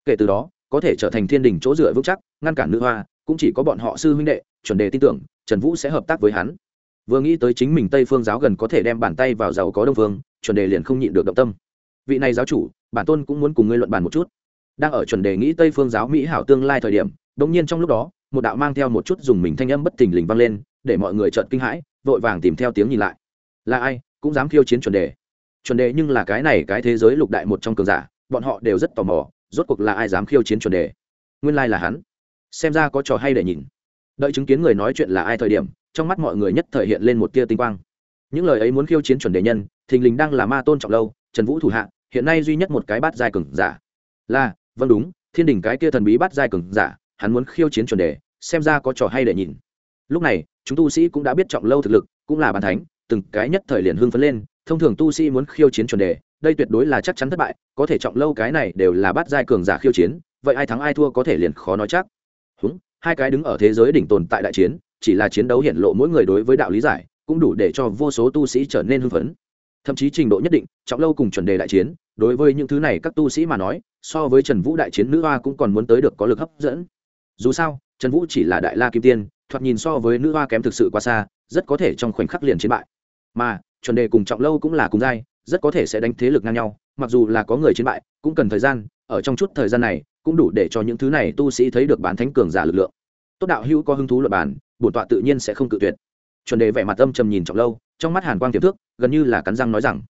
Kể từ đó, có thể trở thành thiên đình chỗ dựa vững chắc, ngăn cản nữ hoa, cũng chỉ có bọn họ sư huynh đệ, chuẩn đề tin tưởng, trần vũ sẽ hợp tác với hắn. Vừa nghĩ tới chính mình tây phương giáo gần có thể đem bàn tay vào giàu có đông phương chuẩn đề liền không nhịn được động tâm. Vị này giáo chủ, bản tôn cũng muốn cùng ngươi luận bàn một chút. Đang ở chuẩn đề nghĩ tây phương giáo mỹ hảo tương lai thời điểm đ nhiên trong lúc đó, một đạo mang theo một chút dùng mình thanh âm bất thình lình vang lên, để mọi người trợn kinh hãi, vội vàng tìm theo tiếng nhìn lại. Là ai? Cũng dám khiêu chiến chuẩn đề. Chuẩn đề nhưng là cái này, cái thế giới lục đại một trong cường giả, bọn họ đều rất tò mò, rốt cuộc là ai dám khiêu chiến chuẩn đề? Nguyên lai là hắn. Xem ra có trò hay để nhìn. Đợi chứng kiến người nói chuyện là ai thời điểm, trong mắt mọi người nhất thời hiện lên một tia tinh quang. Những lời ấy muốn khiêu chiến chuẩn đề nhân thình lình đang là ma tôn trọng lâu, trần vũ thủ hạ, hiện nay duy nhất một cái bát giai cường giả. Là vâng đúng, thiên đình cái kia thần bí bát giai cường giả, hắn muốn khiêu chiến chuẩn đề, xem ra có trò hay để nhìn. Lúc này, chúng tu sĩ cũng đã biết trọng lâu thực lực, cũng là bàn thánh, từng cái nhất thời liền hưng phấn lên, thông thường tu sĩ muốn khiêu chiến chuẩn đề, đây tuyệt đối là chắc chắn thất bại, có thể trọng lâu cái này đều là bát giai cường giả khiêu chiến, vậy ai thắng ai thua có thể liền khó nói chắc. Húng, hai cái đứng ở thế giới đỉnh tồn tại đại chiến, chỉ là chiến đấu hiện lộ mỗi người đối với đạo lý giải, cũng đủ để cho vô số tu sĩ trở nên hưng phấn thậm chí trình độ nhất định, trọng lâu cùng chuẩn đề đại chiến, đối với những thứ này các tu sĩ mà nói, so với trần vũ đại chiến nữ hoa cũng còn muốn tới được có lực hấp dẫn. Dù sao, trần vũ chỉ là đại la kim tiên, thoạt nhìn so với nữ hoa kém thực sự quá xa, rất có thể trong khoảnh khắc liền chiến bại. Mà, chuẩn đề cùng trọng lâu cũng là cùng giai, rất có thể sẽ đánh thế lực ngang nhau, mặc dù là có người chiến bại, cũng cần thời gian, ở trong chút thời gian này, cũng đủ để cho những thứ này tu sĩ thấy được bán thánh cường giả lực lượng. Tốt đạo hữu có hứng thú luật bản bổn tọa tự nhiên sẽ không cự tuyệt chuẩn đề vẻ mặt âm trầm nhìn trọng lâu, trong mắt hàn quang tiềm thước gần như là cắn răng nói rằng,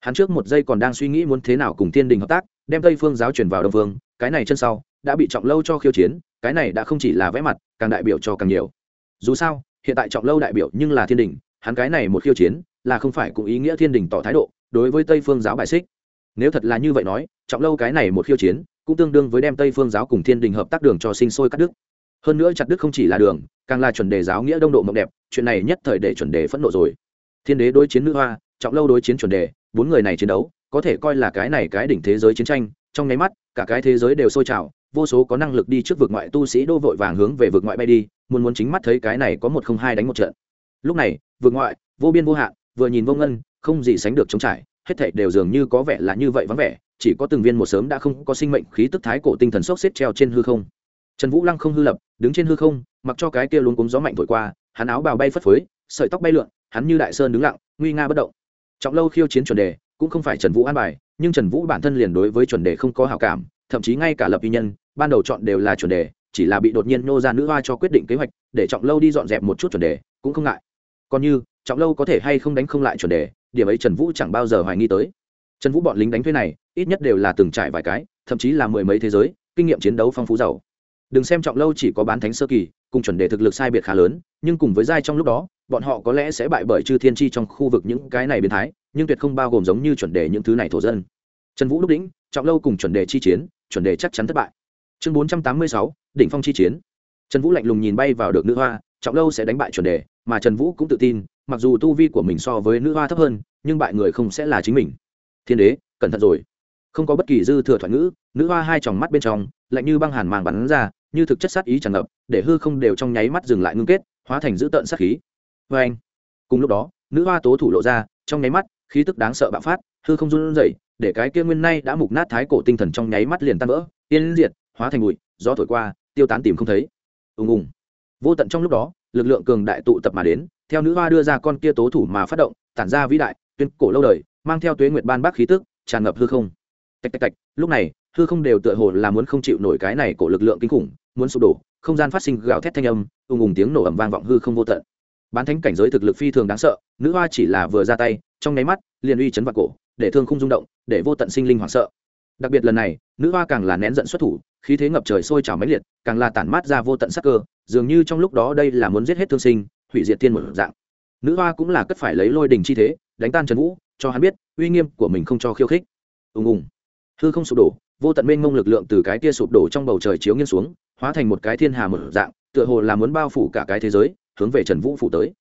hắn trước một giây còn đang suy nghĩ muốn thế nào cùng thiên đình hợp tác, đem tây phương giáo truyền vào đông phương cái này chân sau, đã bị trọng lâu cho khiêu chiến, cái này đã không chỉ là vẽ mặt, càng đại biểu cho càng nhiều. Dù sao, hiện tại trọng lâu đại biểu nhưng là thiên đình, hắn cái này một khiêu chiến, là không phải cũng ý nghĩa thiên đình tỏ thái độ, đối với tây phương giáo bài xích. Nếu thật là như vậy nói, trọng lâu cái này một khiêu chiến, cũng tương đương với đem tây phương giáo cùng thiên đình hợp tác đường cho sinh sôi cắt đứt hơn nữa chặt đức không chỉ là đường, càng là chuẩn đề giáo nghĩa đông độ mộng đẹp, chuyện này nhất thời để chuẩn đề phẫn nộ rồi. Thiên đế đối chiến nữ hoa, trọng lâu đối chiến chuẩn đề, bốn người này chiến đấu, có thể coi là cái này cái đỉnh thế giới chiến tranh, trong nháy mắt, cả cái thế giới đều sôi trào, vô số có năng lực đi trước vực ngoại tu sĩ đô vội vàng hướng về vực ngoại bay đi, muốn muốn chính mắt thấy cái này có một không hai đánh một trận. Lúc này, vực ngoại, vô biên vô hạn, vừa nhìn vô ngân, không gì sánh được chống trải, hết thảy đều dường như có vẻ là như vậy vắng vẻ, chỉ có từng viên một sớm đã không có sinh mệnh khí tức thái cổ tinh thần sốc xếp treo trên hư không trần vũ lăng không hư lập, đứng trên hư không, mặc cho cái kia luôn cúng gió mạnh thổi qua, hắn áo bào bay phất phới, sợi tóc bay lượn, hắn như đại sơn đứng lặng, nguy nga bất động. Trọng lâu khiêu chiến chuẩn đề, cũng không phải trần vũ an bài, nhưng trần vũ bản thân liền đối với chuẩn đề không có hảo cảm, thậm chí ngay cả lập y nhân, ban đầu chọn đều là chuẩn đề, chỉ là bị đột nhiên nô ra nữ hoa cho quyết định kế hoạch, để trọng lâu đi dọn dẹp một chút chuẩn đề, cũng không ngại. Còn như, trọng lâu có thể hay không đánh không lại chuẩn đề, điểm ấy trần vũ chẳng bao giờ hoài nghi tới. Trần vũ bọn lính đánh thuê này, ít nhất đều là từng trải vài cái, thậm chí là mười mấy thế giới, kinh nghiệm chiến đấu phong phú giàu đừng xem trọng lâu chỉ có bán thánh sơ kỳ, cùng chuẩn đề thực lực sai biệt khá lớn, nhưng cùng với giai trong lúc đó, bọn họ có lẽ sẽ bại bởi chư thiên tri trong khu vực những cái này biến thái, nhưng tuyệt không bao gồm giống như chuẩn đề những thứ này thổ dân. Trần vũ lúc đỉnh trọng lâu cùng chuẩn đề chi chiến, chuẩn đề chắc chắn thất bại. Chương bốn trăm tám mươi sáu, đỉnh phong chi chiến. Trần vũ lạnh lùng nhìn bay vào được nữ hoa, trọng lâu sẽ đánh bại chuẩn đề, mà trần vũ cũng tự tin, mặc dù tu vi của mình so với nữ hoa thấp hơn, nhưng bại người không sẽ là chính mình. Thiên đế, cẩn thận rồi. Không có bất kỳ dư thừa thoại ngữ, nữ hoa hai tròng mắt bên trong, lạnh như băng hàn màng bắn ra như thực chất sát ý tràn ngập, để hư không đều trong nháy mắt dừng lại ngưng kết, hóa thành dữ tợn sát khí. Vê anh, cùng lúc đó, nữ hoa tố thủ lộ ra, trong nháy mắt, khí tức đáng sợ bạo phát, hư không run rẩy, để cái kia nguyên nay đã mục nát thái cổ tinh thần trong nháy mắt liền tan vỡ tiên diệt, hóa thành bụi, gió thổi qua, tiêu tán tìm không thấy. Ùng ùng. Vô tận trong lúc đó, lực lượng cường đại tụ tập mà đến, theo nữ hoa đưa ra con kia tố thủ mà phát động, tản ra vĩ đại, tuyên cổ lâu đời, mang theo tuế nguyệt ban bác khí tức, tràn ngập hư không. Tạch tạch tạch, lúc này, hư không đều tựa hồ là muốn không chịu nổi cái này của lực lượng kinh khủng muốn sụp đổ, không gian phát sinh gào thét thanh âm, ùng ùng tiếng nổ ầm vang vọng hư không vô tận. Bán thánh cảnh giới thực lực phi thường đáng sợ, nữ hoa chỉ là vừa ra tay, trong nháy mắt, liền uy chấn vào cổ, để thương không rung động, để vô tận sinh linh hoảng sợ. Đặc biệt lần này, nữ hoa càng là nén giận xuất thủ, khí thế ngập trời sôi trào máy liệt, càng là tản mát ra vô tận sắc cơ, dường như trong lúc đó đây là muốn giết hết thương sinh, hủy diệt thiên một dạng. Nữ hoa cũng là cất phải lấy lôi đình chi thế, đánh tan trần vũ, cho hắn biết uy nghiêm của mình không cho khiêu khích. Ùng ùng. Hư không sụp đổ vô tận mênh mông lực lượng từ cái kia sụp đổ trong bầu trời chiếu nghiêng xuống, hóa thành một cái thiên hà một dạng, tựa hồ là muốn bao phủ cả cái thế giới, hướng về trần vũ phủ tới.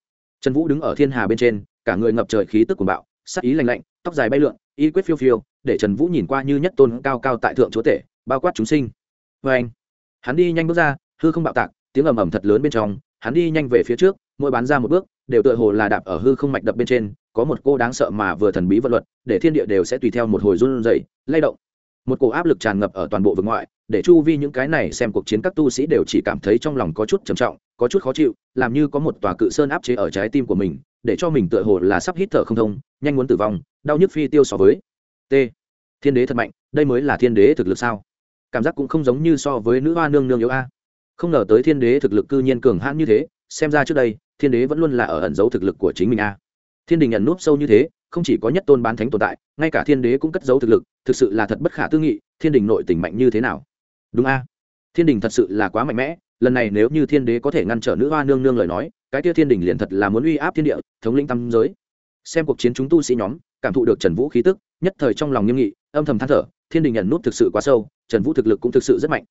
Trần vũ đứng ở thiên hà bên trên, cả người ngập trời khí tức của bạo, sắc ý lạnh lạnh, tóc dài bay lượn, y quyết phiêu phiêu, để trần vũ nhìn qua như nhất tôn cao cao tại thượng chúa tể, bao quát chúng sinh. Vê anh, hắn đi nhanh bước ra, hư không bạo tạc, tiếng ầm ầm thật lớn bên trong, hắn đi nhanh về phía trước, mỗi bán ra một bước, đều tựa hồ là đạp ở hư không mạch đập bên trên, có một cô đáng sợ mà vừa thần bí vật luật, để thiên địa đều sẽ tùy theo một hồi run rẩy, lay động một cổ áp lực tràn ngập ở toàn bộ vực ngoại, để chu vi những cái này xem cuộc chiến các tu sĩ đều chỉ cảm thấy trong lòng có chút trầm trọng, có chút khó chịu, làm như có một tòa cự sơn áp chế ở trái tim của mình, để cho mình tựa hồ là sắp hít thở không thông, nhanh muốn tử vong, đau nhức phi tiêu so với. T. Thiên đế thật mạnh, đây mới là thiên đế thực lực sao? Cảm giác cũng không giống như so với nữ hoa nương nương yếu a. Không ngờ tới thiên đế thực lực cư nhiên cường hãn như thế, xem ra trước đây, thiên đế vẫn luôn là ở ẩn dấu thực lực của chính mình a thiên đình nhận núp sâu như thế, không chỉ có nhất tôn bán thánh tồn tại, ngay cả thiên đế cũng cất giấu thực lực, thực sự là thật bất khả tư nghị, thiên đình nội tình mạnh như thế nào? Đúng a. Thiên đình thật sự là quá mạnh mẽ, lần này nếu như thiên đế có thể ngăn trở nữ hoa nương nương lời nói, cái tia thiên đình liền thật là muốn uy áp thiên địa, thống lĩnh tam giới. Xem cuộc chiến chúng tu sĩ nhóm, cảm thụ được trần vũ khí tức, nhất thời trong lòng nghiêm nghị, âm thầm than thở, thiên đình nhận nút thực sự quá sâu, trần vũ thực lực cũng thực sự rất mạnh.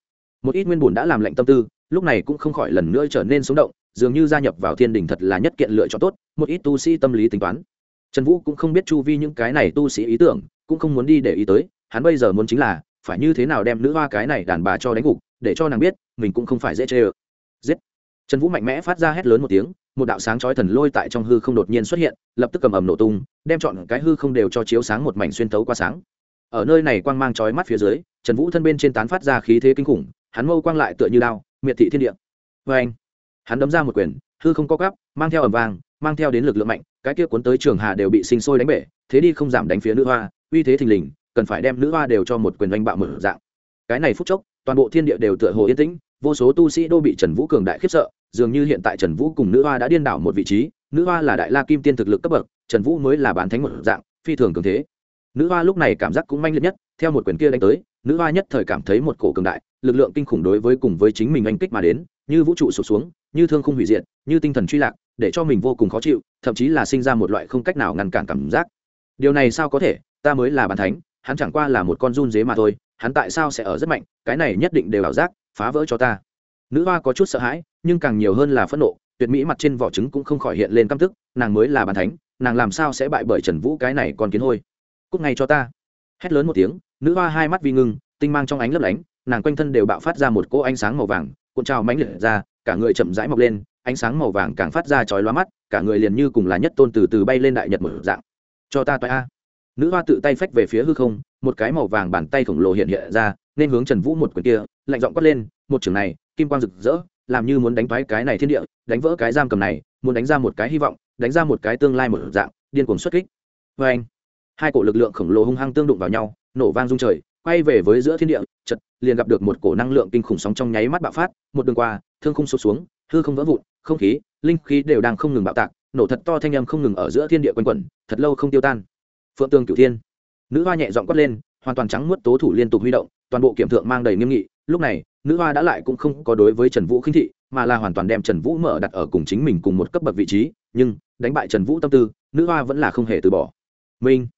Một ít nguyên bùn đã làm lạnh tâm tư, lúc này cũng không khỏi lần nữa trở nên sống động dường như gia nhập vào thiên đình thật là nhất kiện lựa chọn tốt, một ít tu sĩ tâm lý tính toán. Trần vũ cũng không biết chu vi những cái này tu sĩ ý tưởng, cũng không muốn đi để ý tới, hắn bây giờ muốn chính là, phải như thế nào đem nữ hoa cái này đàn bà cho đánh gục, để cho nàng biết, mình cũng không phải dễ chê ơ. Giết! Trần vũ mạnh mẽ phát ra hét lớn một tiếng, một đạo sáng chói thần lôi tại trong hư không đột nhiên xuất hiện, lập tức cầm ầm nổ tung, đem chọn cái hư không đều cho chiếu sáng một mảnh xuyên tấu qua sáng. Ở nơi này quang mang chói mắt phía dưới, trần vũ thân bên trên tán phát ra khí thế kinh khủng, hắn mâu quang lại tựa như đao, miệt thị thiên địa. Vê anh hắn đấm ra một quyền, hư không co cắp mang theo ẩm vang, mang theo đến lực lượng mạnh, cái kia cuốn tới trường hà đều bị sinh sôi đánh bể, thế đi không giảm đánh phía nữ hoa, uy thế thình lình, cần phải đem nữ hoa đều cho một quyền đánh bạo mở dạng. Cái này phút chốc, toàn bộ thiên địa đều tựa hồ yên tĩnh, vô số tu sĩ đô bị trần vũ cường đại khiếp sợ, dường như hiện tại trần vũ cùng nữ hoa đã điên đảo một vị trí, nữ hoa là đại la kim tiên thực lực cấp bậc, trần vũ mới là bán thánh một dạng, phi thường cường thế. Nữ hoa lúc này cảm giác cũng manh liệt nhất, theo một quyền kia đánh tới, nữ hoa nhất thời cảm thấy một cổ cường đại, lực lượng kinh khủng đối với cùng với chính mình anh kích mà đến, như vũ trụ sụp xuống như thương không hủy diệt, như tinh thần truy lạc, để cho mình vô cùng khó chịu, thậm chí là sinh ra một loại không cách nào ngăn cản cảm giác. Điều này sao có thể? Ta mới là bàn thánh, hắn chẳng qua là một con run dế mà thôi, hắn tại sao sẽ ở rất mạnh? Cái này nhất định đều ảo giác, phá vỡ cho ta. Nữ hoa có chút sợ hãi, nhưng càng nhiều hơn là phẫn nộ, tuyệt mỹ mặt trên vỏ trứng cũng không khỏi hiện lên căm tức, nàng mới là bàn thánh, nàng làm sao sẽ bại bởi trần vũ cái này còn kiến hôi? Cúc ngay cho ta. Hét lớn một tiếng, nữ hoa hai mắt vi ngưng, tinh mang trong ánh lấp lánh, nàng quanh thân đều bạo phát ra một cỗ ánh sáng màu vàng, cuộn trào mãnh liệt ra cả người chậm rãi mọc lên, ánh sáng màu vàng càng phát ra chói lóa mắt, cả người liền như cùng là nhất tôn từ từ bay lên đại nhật một dạng. Cho ta toại a. Nữ hoa tự tay phách về phía hư không, một cái màu vàng bàn tay khổng lồ hiện hiện ra, nên hướng trần vũ một quyền kia, lạnh giọng quát lên, một trường này, kim quang rực rỡ, làm như muốn đánh thoái cái này thiên địa, đánh vỡ cái giam cầm này, muốn đánh ra một cái hy vọng, đánh ra một cái tương lai một dạng, điên cuồng xuất kích. Vê anh. Hai cổ lực lượng khổng lồ hung hăng tương đụng vào nhau, nổ vang rung trời, quay về với giữa thiên địa chật liền gặp được một cổ năng lượng kinh khủng sóng trong nháy mắt bạo phát, một đường qua thương không sụp xuống, hư không vỡ vụn, không khí, linh khí đều đang không ngừng bạo tạc, nổ thật to thanh âm không ngừng ở giữa thiên địa quanh quẩn, thật lâu không tiêu tan. Phượng tương cửu thiên. Nữ hoa nhẹ giọng quát lên, hoàn toàn trắng muốt tố thủ liên tục huy động, toàn bộ kiểm thượng mang đầy nghiêm nghị. Lúc này, nữ hoa đã lại cũng không có đối với trần vũ khinh thị, mà là hoàn toàn đem trần vũ mở đặt ở cùng chính mình cùng một cấp bậc vị trí, nhưng, đánh bại trần vũ tâm tư, nữ hoa vẫn là không hề từ bỏ. Minh.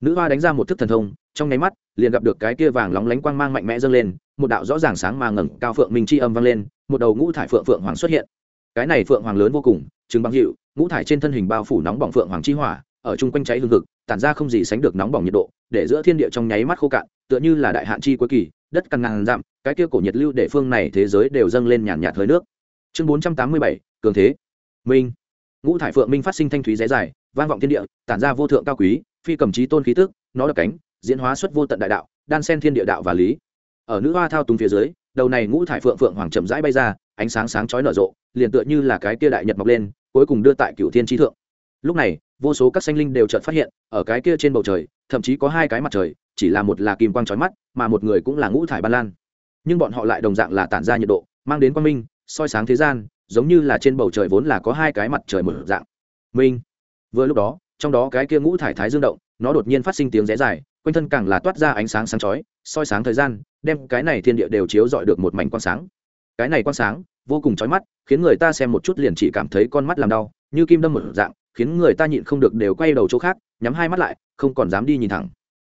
Nữ hoa đánh ra một thức thần thông, trong nháy mắt, liền gặp được cái kia vàng lóng lánh quang mang mạnh mẽ dâng lên một đạo rõ ràng sáng mà ngẩng cao phượng minh chi âm vang lên, một đầu ngũ thải phượng phượng hoàng xuất hiện. Cái này phượng hoàng lớn vô cùng chứng băng hiệu, ngũ thải trên thân hình bao phủ nóng bỏng phượng hoàng chi hỏa, ở chung quanh cháy hương thực tản ra không gì sánh được nóng bỏng nhiệt độ, để giữa thiên địa trong nháy mắt khô cạn, tựa như là đại hạn chi cuối kỳ, đất cằn ngàn dặm, cái kia cổ nhiệt lưu để phương này thế giới đều dâng lên nhàn nhạt hơi nước. Chương bốn trăm tám mươi bảy, cường thế. Minh. Ngũ thải phượng minh phát sinh thanh thúy dé dài, vang vọng thiên địa, tản ra vô thượng cao quý, phi cầm trí tôn khí tức, nó đập cánh, diễn hóa xuất vô tận đại đạo, đan sen thiên địa đạo và lý ở nữ hoa thao túng phía dưới, đầu này ngũ thải phượng phượng hoàng chậm rãi bay ra, ánh sáng sáng chói nở rộ, liền tựa như là cái kia đại nhật mọc lên, cuối cùng đưa tại cửu thiên trí thượng. Lúc này, vô số các sinh linh đều chợt phát hiện, ở cái kia trên bầu trời, thậm chí có hai cái mặt trời, chỉ là một là kim quang chói mắt, mà một người cũng là ngũ thải ban lan. Nhưng bọn họ lại đồng dạng là tản ra nhiệt độ, mang đến quang minh, soi sáng thế gian, giống như là trên bầu trời vốn là có hai cái mặt trời mở dạng. Minh. Vừa lúc đó, trong đó cái kia ngũ thải thái dương động, nó đột nhiên phát sinh tiếng rẽ dài, quanh thân càng là toát ra ánh sáng sáng chói soi sáng thời gian, đem cái này thiên địa đều chiếu dọi được một mảnh quang sáng. Cái này quang sáng vô cùng chói mắt, khiến người ta xem một chút liền chỉ cảm thấy con mắt làm đau, như kim đâm một dạng, khiến người ta nhịn không được đều quay đầu chỗ khác, nhắm hai mắt lại, không còn dám đi nhìn thẳng.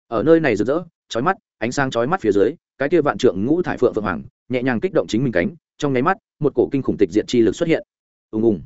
Ở nơi này rực rỡ, chói mắt, ánh sáng chói mắt phía dưới, cái kia vạn trượng ngũ thải phượng phượng hoàng, nhẹ nhàng kích động chính mình cánh, trong nháy mắt, một cổ kinh khủng tịch diện chi lực xuất hiện. Ùng ùng.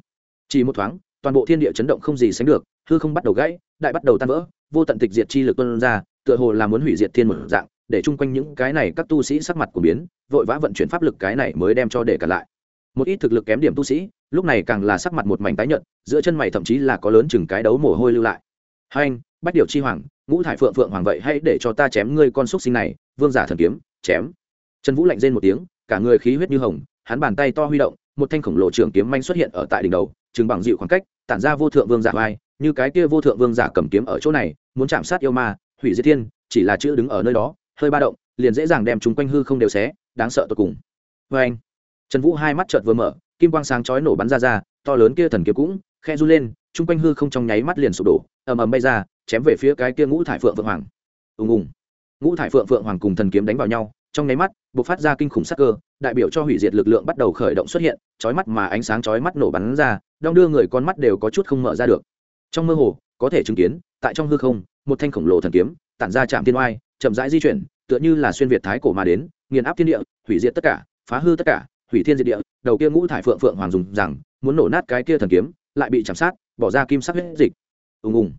Chỉ một thoáng, toàn bộ thiên địa chấn động không gì sánh được, hư không bắt đầu gãy, đại bắt đầu tan vỡ, vô tận tịch diệt chi lực tuôn ra, tựa hồ là muốn hủy diệt thiên một dạng để chung quanh những cái này các tu sĩ sắc mặt của biến, vội vã vận chuyển pháp lực cái này mới đem cho để cả lại. Một ít thực lực kém điểm tu sĩ, lúc này càng là sắc mặt một mảnh tái nhợt, giữa chân mày thậm chí là có lớn chừng cái đấu mồ hôi lưu lại. Hai anh, bách điều chi hoàng, ngũ thải phượng phượng hoàng vậy hãy để cho ta chém ngươi con xúc sinh này, vương giả thần kiếm, chém. Trần vũ lạnh rên một tiếng, cả người khí huyết như hồng, hắn bàn tay to huy động, một thanh khổng lồ trường kiếm manh xuất hiện ở tại đỉnh đầu chừng bằng dịu khoảng cách, tản ra vô thượng vương giả vai, như cái kia vô thượng vương giả cầm kiếm ở chỗ này, muốn chạm sát yêu ma, hủy diệt thiên, chỉ là chữ đứng ở nơi đó hơi ba động, liền dễ dàng đem chúng quanh hư không đều xé, đáng sợ tột cùng. Vê anh, trần vũ hai mắt chợt vừa mở, kim quang sáng chói nổ bắn ra ra, to lớn kia thần kiếm cũng khe run lên, chung quanh hư không trong nháy mắt liền sụp đổ, ầm ầm bay ra, chém về phía cái kia ngũ thải phượng phượng hoàng. Ùng ùng. Ngũ thải phượng phượng hoàng cùng thần kiếm đánh vào nhau, trong nháy mắt b ộ c phát ra kinh khủng sắc cơ, đại biểu cho hủy diệt lực lượng bắt đầu khởi động xuất hiện, chói mắt mà ánh sáng chói mắt nổ bắn ra, đong đưa người con mắt đều có chút không mở ra được. Trong mơ hồ, có thể chứng kiến, tại trong hư không, một thanh khổng lồ thần kiếm, tản ra chạm thiên oai chậm rãi di chuyển, tựa như là xuyên việt thái cổ mà đến, nghiền áp thiên địa, hủy diệt tất cả, phá hư tất cả, hủy thiên diệt địa, đầu kia ngũ thải phượng phượng hoàng dùng rằng, muốn nổ nát cái kia thần kiếm, lại bị chạm sát, bỏ ra kim sắc huyết dịch. Ùng ùng.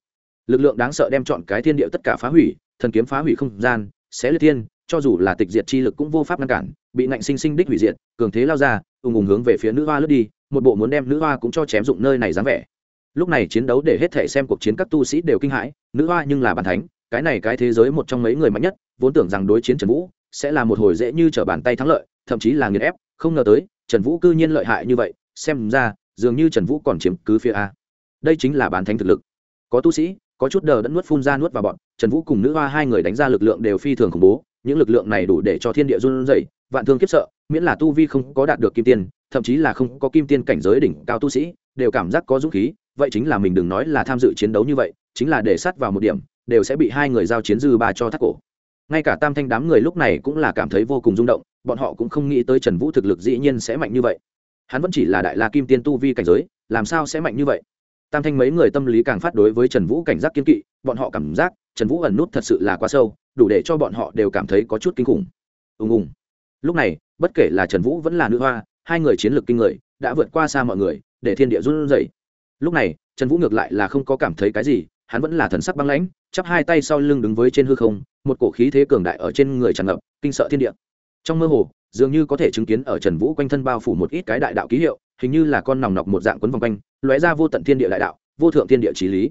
Lực lượng đáng sợ đem chọn cái thiên địa tất cả phá hủy, thần kiếm phá hủy không gian, xé liệt thiên, cho dù là tịch diệt chi lực cũng vô pháp ngăn cản, bị nạnh sinh sinh đích hủy diệt, cường thế lao ra, ùng ùng hướng về phía nữ hoa lướt đi, một bộ muốn đem nữ hoa cũng cho chém dụng nơi này dáng vẻ. Lúc này chiến đấu để hết thể xem cuộc chiến các tu sĩ đều kinh hãi, nữ hoa nhưng là bàn thánh cái này cái thế giới một trong mấy người mạnh nhất, vốn tưởng rằng đối chiến trần vũ sẽ là một hồi dễ như trở bàn tay thắng lợi, thậm chí là nghiền ép, không ngờ tới, trần vũ cư nhiên lợi hại như vậy, xem ra, dường như trần vũ còn chiếm cứ phía a. Đây chính là bán thánh thực lực. Có tu sĩ, có chút đờ đẫn nuốt phun ra nuốt vào bọn, trần vũ cùng nữ hoa hai người đánh ra lực lượng đều phi thường khủng bố, những lực lượng này đủ để cho thiên địa run dậy vạn thương kiếp sợ, miễn là tu vi không có đạt được kim tiên, thậm chí là không có kim tiên cảnh giới đỉnh cao tu sĩ, đều cảm giác có dũng khí, vậy chính là mình đừng nói là tham dự chiến đấu như vậy, chính là để sát vào một điểm đều sẽ bị hai người giao chiến dư ba cho thắt cổ. Ngay cả tam thanh đám người lúc này cũng là cảm thấy vô cùng rung động, bọn họ cũng không nghĩ tới trần vũ thực lực dĩ nhiên sẽ mạnh như vậy. Hắn vẫn chỉ là đại la kim tiên tu vi cảnh giới, làm sao sẽ mạnh như vậy? Tam thanh mấy người tâm lý càng phát đối với trần vũ cảnh giác kiên kỵ, bọn họ cảm giác trần vũ ẩn nút thật sự là quá sâu, đủ để cho bọn họ đều cảm thấy có chút kinh khủng. Ùng ùng. Lúc này, bất kể là trần vũ vẫn là nữ hoa, hai người chiến lược kinh người, đã vượt qua xa mọi người, để thiên địa run rẩy. Lúc này, trần vũ ngược lại là không có cảm thấy cái gì hắn vẫn là thần sắc băng lãnh, chắp hai tay sau lưng đứng với trên hư không, một cổ khí thế cường đại ở trên người tràn ngập, kinh sợ thiên địa. Trong mơ hồ, dường như có thể chứng kiến ở trần vũ quanh thân bao phủ một ít cái đại đạo ký hiệu, hình như là con nòng nọc một dạng quấn vòng quanh, lóe ra vô tận thiên địa đại đạo, vô thượng thiên địa trí lý.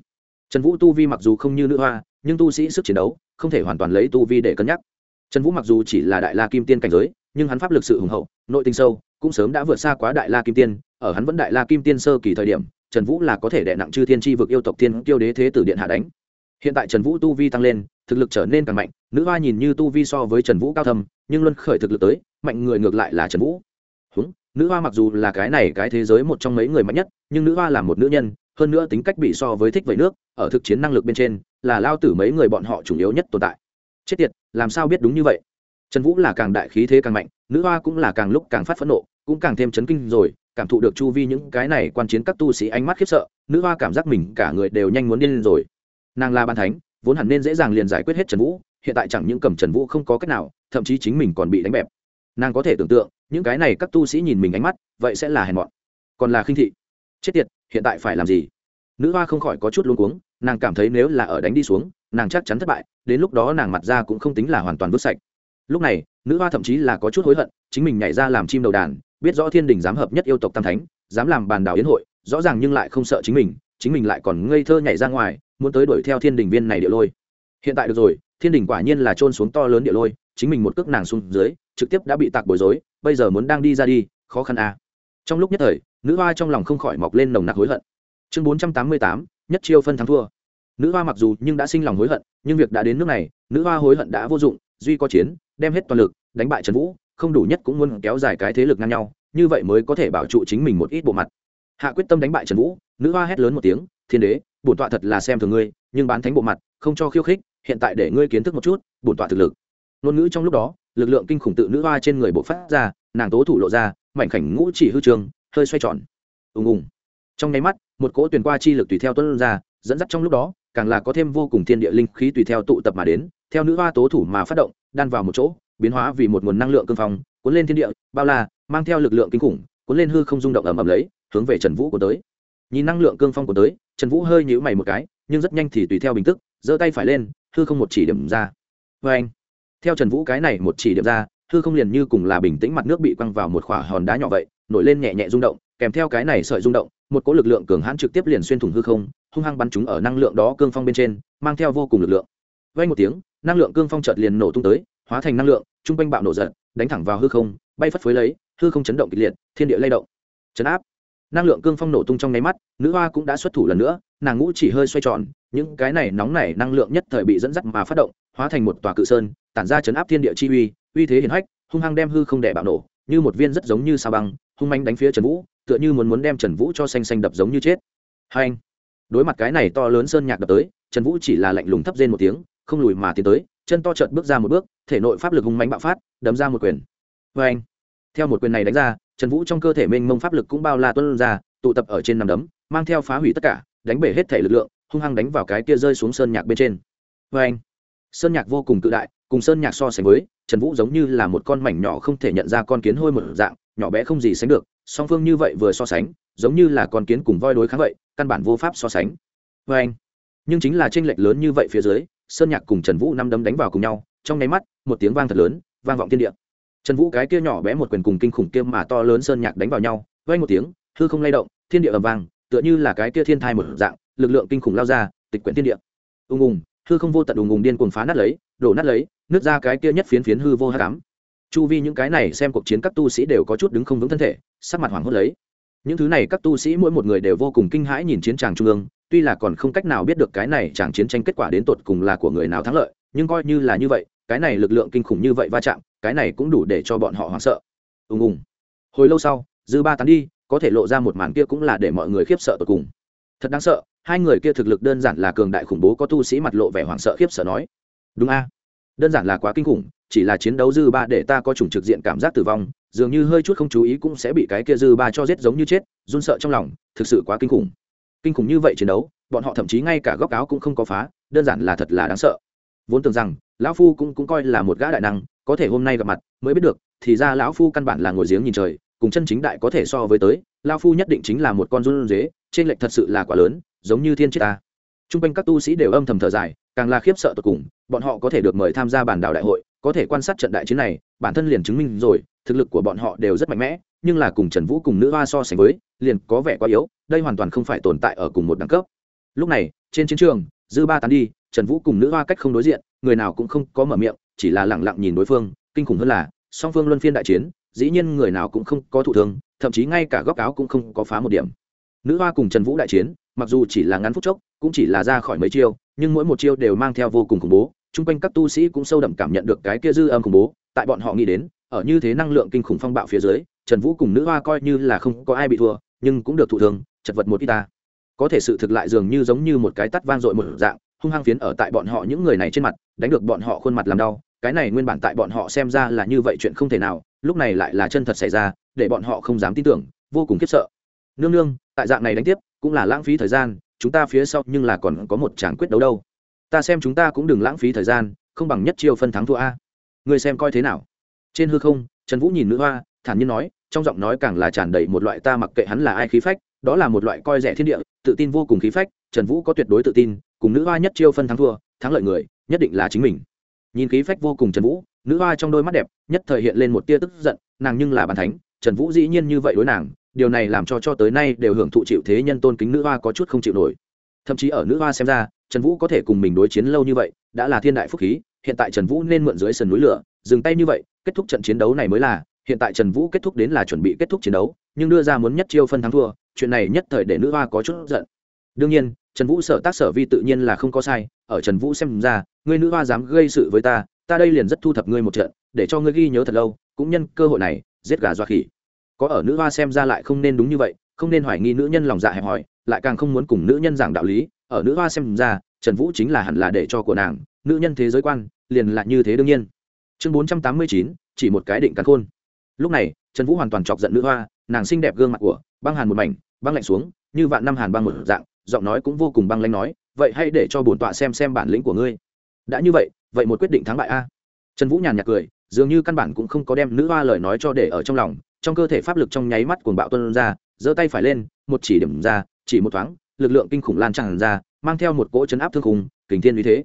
Trần vũ tu vi mặc dù không như nữ hoa, nhưng tu sĩ sức chiến đấu, không thể hoàn toàn lấy tu vi để cân nhắc. Trần vũ mặc dù chỉ là đại la kim tiên cảnh giới, nhưng hắn pháp lực sự hùng hậu, nội tinh sâu, cũng sớm đã vượt xa quá đại la kim tiên, ở hắn vẫn đại la kim tiên sơ kỳ thời điểm trần vũ là có thể đè nặng chư thiên tri vực yêu tộc tiên tiêu đế thế tử điện hạ đánh. Hiện tại trần vũ tu vi tăng lên, thực lực trở nên càng mạnh, nữ hoa nhìn như tu vi so với trần vũ cao thầm nhưng luân khởi thực lực tới, mạnh người ngược lại là trần vũ. Húng, nữ hoa mặc dù là cái này cái thế giới một trong mấy người mạnh nhất, nhưng nữ hoa là một nữ nhân, hơn nữa tính cách bị so với thích vẩy nước, ở thực chiến năng lực bên trên, là lao tử mấy người bọn họ chủ yếu nhất tồn tại. Chết tiệt, làm sao biết đúng như vậy? Trần vũ là càng đại khí thế càng mạnh, nữ hoa cũng là càng lúc càng phát phẫn nộ, cũng càng thêm chấn kinh rồi cảm thụ được chu vi những cái này quan chiến các tu sĩ ánh mắt khiếp sợ, nữ hoa cảm giác mình cả người đều nhanh muốn điên lên rồi. Nàng là ban thánh, vốn hẳn nên dễ dàng liền giải quyết hết trần vũ, hiện tại chẳng những cầm trần vũ không có cách nào, thậm chí chính mình còn bị đánh bẹp. Nàng có thể tưởng tượng, những cái này các tu sĩ nhìn mình ánh mắt, vậy sẽ là hèn mọn. Còn là khinh thị. Chết tiệt, hiện tại phải làm gì? Nữ hoa không khỏi có chút luống cuống, nàng cảm thấy nếu là ở đánh đi xuống, nàng chắc chắn thất bại, đến lúc đó nàng mặt ra cũng không tính là hoàn toàn vứt sạch. Lúc này, nữ hoa thậm chí là có chút hối hận, chính mình nhảy ra làm chim đầu đàn biết rõ thiên đình dám hợp nhất yêu tộc tam thánh, dám làm bàn đảo yến hội, rõ ràng nhưng lại không sợ chính mình chính mình lại còn ngây thơ nhảy ra ngoài, muốn tới đuổi theo thiên đình viên này địa lôi. Hiện tại được rồi, thiên đình quả nhiên là trôn xuống to lớn địa lôi, chính mình một cước nàng xuống dưới, trực tiếp đã bị tạc bối rối, bây giờ muốn đang đi ra đi, khó khăn à. trong lúc nhất thời, nữ hoa trong lòng không khỏi mọc lên nồng nặc hối hận. Chương bốn trăm tám mươi tám, nhất chiêu phân thắng thua. Nữ hoa mặc dù nhưng đã sinh lòng hối hận, nhưng việc đã đến nước này, nữ hoa hối hận đã vô dụng, duy có chiến, đem hết toàn lực, đánh bại trần vũ không đủ nhất cũng muốn kéo dài cái thế lực ngang nhau, như vậy mới có thể bảo trụ chính mình một ít bộ mặt. Hạ quyết tâm đánh bại trần vũ, nữ hoa hét lớn một tiếng, thiên đế, bổn tọa thật là xem thường ngươi, nhưng bán thánh bộ mặt, không cho khiêu khích, hiện tại để ngươi kiến thức một chút, bổn tọa thực lực. Ngôn ngữ trong lúc đó, lực lượng kinh khủng tự nữ hoa trên người bộ phát ra, nàng tố thủ lộ ra, mảnh khảnh ngũ chỉ hư trường, hơi xoay tròn. Ùng ùng. Trong nháy mắt, một cỗ tuyển qua chi lực tùy theo tuân ra, dẫn dắt trong lúc đó, càng là có thêm vô cùng thiên địa linh khí tùy theo tụ tập mà đến, theo nữ hoa tố thủ mà phát động, đan vào một chỗ biến hóa vì một nguồn năng lượng cương phong, cuốn lên thiên địa, bao la, mang theo lực lượng kinh khủng, cuốn lên hư không rung động ầm ầm lấy, hướng về trần vũ của tới. Nhìn năng lượng cương phong của tới, trần vũ hơi nhíu mày một cái, nhưng rất nhanh thì tùy theo bình tức, giơ tay phải lên, hư không một chỉ điểm ra. Vê anh, theo trần vũ cái này một chỉ điểm ra, hư không liền như cùng là bình tĩnh mặt nước bị quăng vào một khỏa hòn đá nhỏ vậy, nổi lên nhẹ nhẹ rung động, kèm theo cái này sợi rung động, một cỗ lực lượng cường hãn trực tiếp liền xuyên thủng hư không, hung hăng bắn chúng ở năng lượng đó cương phong bên trên, mang theo vô cùng lực lượng. Vay một tiếng, năng lượng cương phong chợt liền nổ tung tới, hóa thành năng lượng trung quanh bạo nổ giật, đánh thẳng vào hư không, bay phất phới lấy, hư không chấn động kịch liệt, thiên địa lay động. Chấn áp. Năng lượng cương phong nổ tung trong nháy mắt, nữ hoa cũng đã xuất thủ lần nữa, nàng ngũ chỉ hơi xoay tròn, những cái này nóng này năng lượng nhất thời bị dẫn dắt mà phát động, hóa thành một tòa cự sơn, tản ra chấn áp thiên địa chi uy uy thế hiển hách, hung hăng đem hư không đẻ bạo nổ, như một viên rất giống như sao băng, hung manh đánh phía trần vũ, tựa như muốn muốn đem trần vũ cho xanh xanh đập giống như chết. Hai anh. Đối mặt cái này to lớn sơn nhạc đập tới, trần vũ chỉ là lạnh lùng thấp rên một tiếng không lùi mà tiến tới, chân to trợt bước ra một bước, thể nội pháp lực hung mánh bạo phát, đấm ra một quyền. Vê anh, theo một quyền này đánh ra, trần vũ trong cơ thể mênh mông pháp lực cũng bao la tuân ra, tụ tập ở trên nằm đấm, mang theo phá hủy tất cả, đánh bể hết thể lực lượng, hung hăng đánh vào cái kia rơi xuống sơn nhạc bên trên. Vê anh, sơn nhạc vô cùng cự đại, cùng sơn nhạc so sánh với, trần vũ giống như là một con mảnh nhỏ không thể nhận ra con kiến hôi một dạng, nhỏ bé không gì sánh được, song phương như vậy vừa so sánh, giống như là con kiến cùng voi đối kháng vậy, căn bản vô pháp so sánh. Vê anh, nhưng chính là tranh lệch lớn như vậy phía dưới sơn nhạc cùng trần vũ năm đấm đánh vào cùng nhau, trong nháy mắt, một tiếng vang thật lớn, vang vọng thiên địa. Trần vũ cái kia nhỏ bé một quyền cùng kinh khủng kia mà to lớn sơn nhạc đánh vào nhau vay một tiếng, hư không lay động, thiên địa ầm vang, tựa như là cái kia thiên thai một dạng, lực lượng kinh khủng lao ra, tịch quyển thiên địa. Ùng ùng, hư không vô tận ùng ùng điên cuồng phá nát lấy, đổ nát lấy nước ra cái kia nhất phiến phiến hư vô hát cám chu vi những cái này xem cuộc chiến các tu sĩ đều có chút đứng không vững thân thể, sắc mặt hoảng hốt lấy. Những thứ này các tu sĩ mỗi một người đều vô cùng kinh hãi nhìn chiến tràng trung ương tuy là còn không cách nào biết được cái này chẳng chiến tranh kết quả đến tột cùng là của người nào thắng lợi, nhưng coi như là như vậy, cái này lực lượng kinh khủng như vậy va chạm, cái này cũng đủ để cho bọn họ hoảng sợ. Ùng ùng. Hồi lâu sau, dư ba tán đi, có thể lộ ra một màn kia cũng là để mọi người khiếp sợ tột cùng. Thật đáng sợ, hai người kia thực lực đơn giản là cường đại khủng bố, có tu sĩ mặt lộ vẻ hoảng sợ khiếp sợ nói. Đúng a. Đơn giản là quá kinh khủng, chỉ là chiến đấu dư ba để ta có chủng trực diện cảm giác tử vong, dường như hơi chút không chú ý cũng sẽ bị cái kia dư ba cho giết giống như chết, run sợ trong lòng, thực sự quá kinh khủng kinh khủng như vậy chiến đấu, bọn họ thậm chí ngay cả góc áo cũng không có phá, đơn giản là thật là đáng sợ. Vốn tưởng rằng, lão phu cũng cũng coi là một gã đại năng, có thể hôm nay gặp mặt, mới biết được, thì ra lão phu căn bản là ngồi giếng nhìn trời, cùng chân chính đại có thể so với tới, lão phu nhất định chính là một con run dế, trên lệch thật sự là quá lớn, giống như thiên chết ta. Trung r quanh các tu sĩ đều âm thầm thở dài, càng là khiếp sợ tột cùng, bọn họ có thể được mời tham gia bản đảo đại hội, có thể quan sát trận đại chiến này, bản thân liền chứng minh rồi, thực lực của bọn họ đều rất mạnh mẽ, nhưng là cùng trần vũ cùng nữ hoa so sánh với, liền có vẻ quá yếu đây hoàn toàn không phải tồn tại ở cùng một đẳng cấp. Lúc này, trên chiến trường, dư ba tán đi, trần vũ cùng nữ hoa cách không đối diện, người nào cũng không có mở miệng, chỉ là lẳng lặng nhìn đối phương, kinh khủng hơn là, song phương luân phiên đại chiến, dĩ nhiên người nào cũng không có thụ thương, thậm chí ngay cả góc áo cũng không có phá một điểm. Nữ hoa cùng trần vũ đại chiến, mặc dù chỉ là ngắn phút chốc, cũng chỉ là ra khỏi mấy chiêu, nhưng mỗi một chiêu đều mang theo vô cùng khủng bố, chung quanh các tu sĩ cũng sâu đậm cảm nhận được cái kia dư âm khủng bố, tại bọn họ nghĩ đến, ở như thế năng lượng kinh khủng phong bạo phía dưới, trần vũ cùng nữ hoa coi như là không có ai bị thua, nhưng cũng được thụ thương chật vật một ít ta. Có thể sự thực lại dường như giống như một cái tắt vang dội một dạng, hung hăng phiến ở tại bọn họ những người này trên mặt, đánh được bọn họ khuôn mặt làm đau. Cái này nguyên bản tại bọn họ xem ra là như vậy chuyện không thể nào, lúc này lại là chân thật xảy ra, để bọn họ không dám tin tưởng, vô cùng khiếp sợ. Nương nương, tại dạng này đánh tiếp, cũng là lãng phí thời gian, chúng ta phía sau nhưng là còn có một tràng quyết đấu đâu. Ta xem chúng ta cũng đừng lãng phí thời gian, không bằng nhất chiêu phân thắng thua a. Người xem coi thế nào? Trên hư không, trần vũ nhìn nữ hoa, thản nhiên nói trong giọng nói càng là tràn đầy một loại ta mặc kệ hắn là ai khí phách, đó là một loại coi rẻ thiên địa, tự tin vô cùng khí phách, trần vũ có tuyệt đối tự tin, cùng nữ hoa nhất chiêu phân thắng thua, thắng lợi người, nhất định là chính mình. Nhìn khí phách vô cùng trần vũ, nữ hoa trong đôi mắt đẹp, nhất thời hiện lên một tia tức giận, nàng nhưng là bàn thánh, trần vũ dĩ nhiên như vậy đối nàng, điều này làm cho cho tới nay đều hưởng thụ chịu thế nhân tôn kính nữ hoa có chút không chịu nổi. Thậm chí ở nữ hoa xem ra, trần vũ có thể cùng mình đối chiến lâu như vậy, đã là thiên đại phúc khí, hiện tại trần vũ nên mượn dưới sườn núi lửa, dừng tay như vậy, kết thúc trận chiến đấu này mới là hiện tại trần vũ kết thúc đến là chuẩn bị kết thúc chiến đấu, nhưng đưa ra muốn nhất chiêu phân thắng thua, chuyện này nhất thời để nữ hoa có chút giận. Đương nhiên, trần vũ sở tác sở vi tự nhiên là không có sai, ở trần vũ xem ra, ngươi nữ hoa dám gây sự với ta ta đây liền rất thu thập ngươi một trận, để cho ngươi ghi nhớ thật lâu, cũng nhân cơ hội này, giết gà doa khỉ. Có ở nữ hoa xem ra lại không nên đúng như vậy, không nên hoài nghi nữ nhân lòng dạ hẹp hòi, lại càng không muốn cùng nữ nhân giảng đạo lý. Ở nữ hoa xem ra, trần vũ chính là hẳn là để cho của nàng, nữ nhân thế giới quan, liền là như thế đương nhiên. Chương bốn trăm tám mươi chín, chỉ một cái định cắn khôn lúc này, trần vũ hoàn toàn chọc giận nữ hoa, nàng xinh đẹp gương mặt của băng hàn một mảnh, băng lạnh xuống, như vạn năm hàn băng một dạng, giọng nói cũng vô cùng băng lanh nói, vậy hãy để cho bổn tọa xem xem bản lĩnh của ngươi. Đã như vậy vậy một quyết định thắng bại a. Trần vũ nhàn nhạt cười, dường như căn bản cũng không có đem nữ hoa lời nói cho để ở trong lòng, trong cơ thể pháp lực trong nháy mắt cuồng bạo tuân ra, giơ tay phải lên, một chỉ điểm ra, chỉ một thoáng, lực lượng kinh khủng lan tràn ra, mang theo một cỗ chấn áp thương khủng kình thiên uy thế.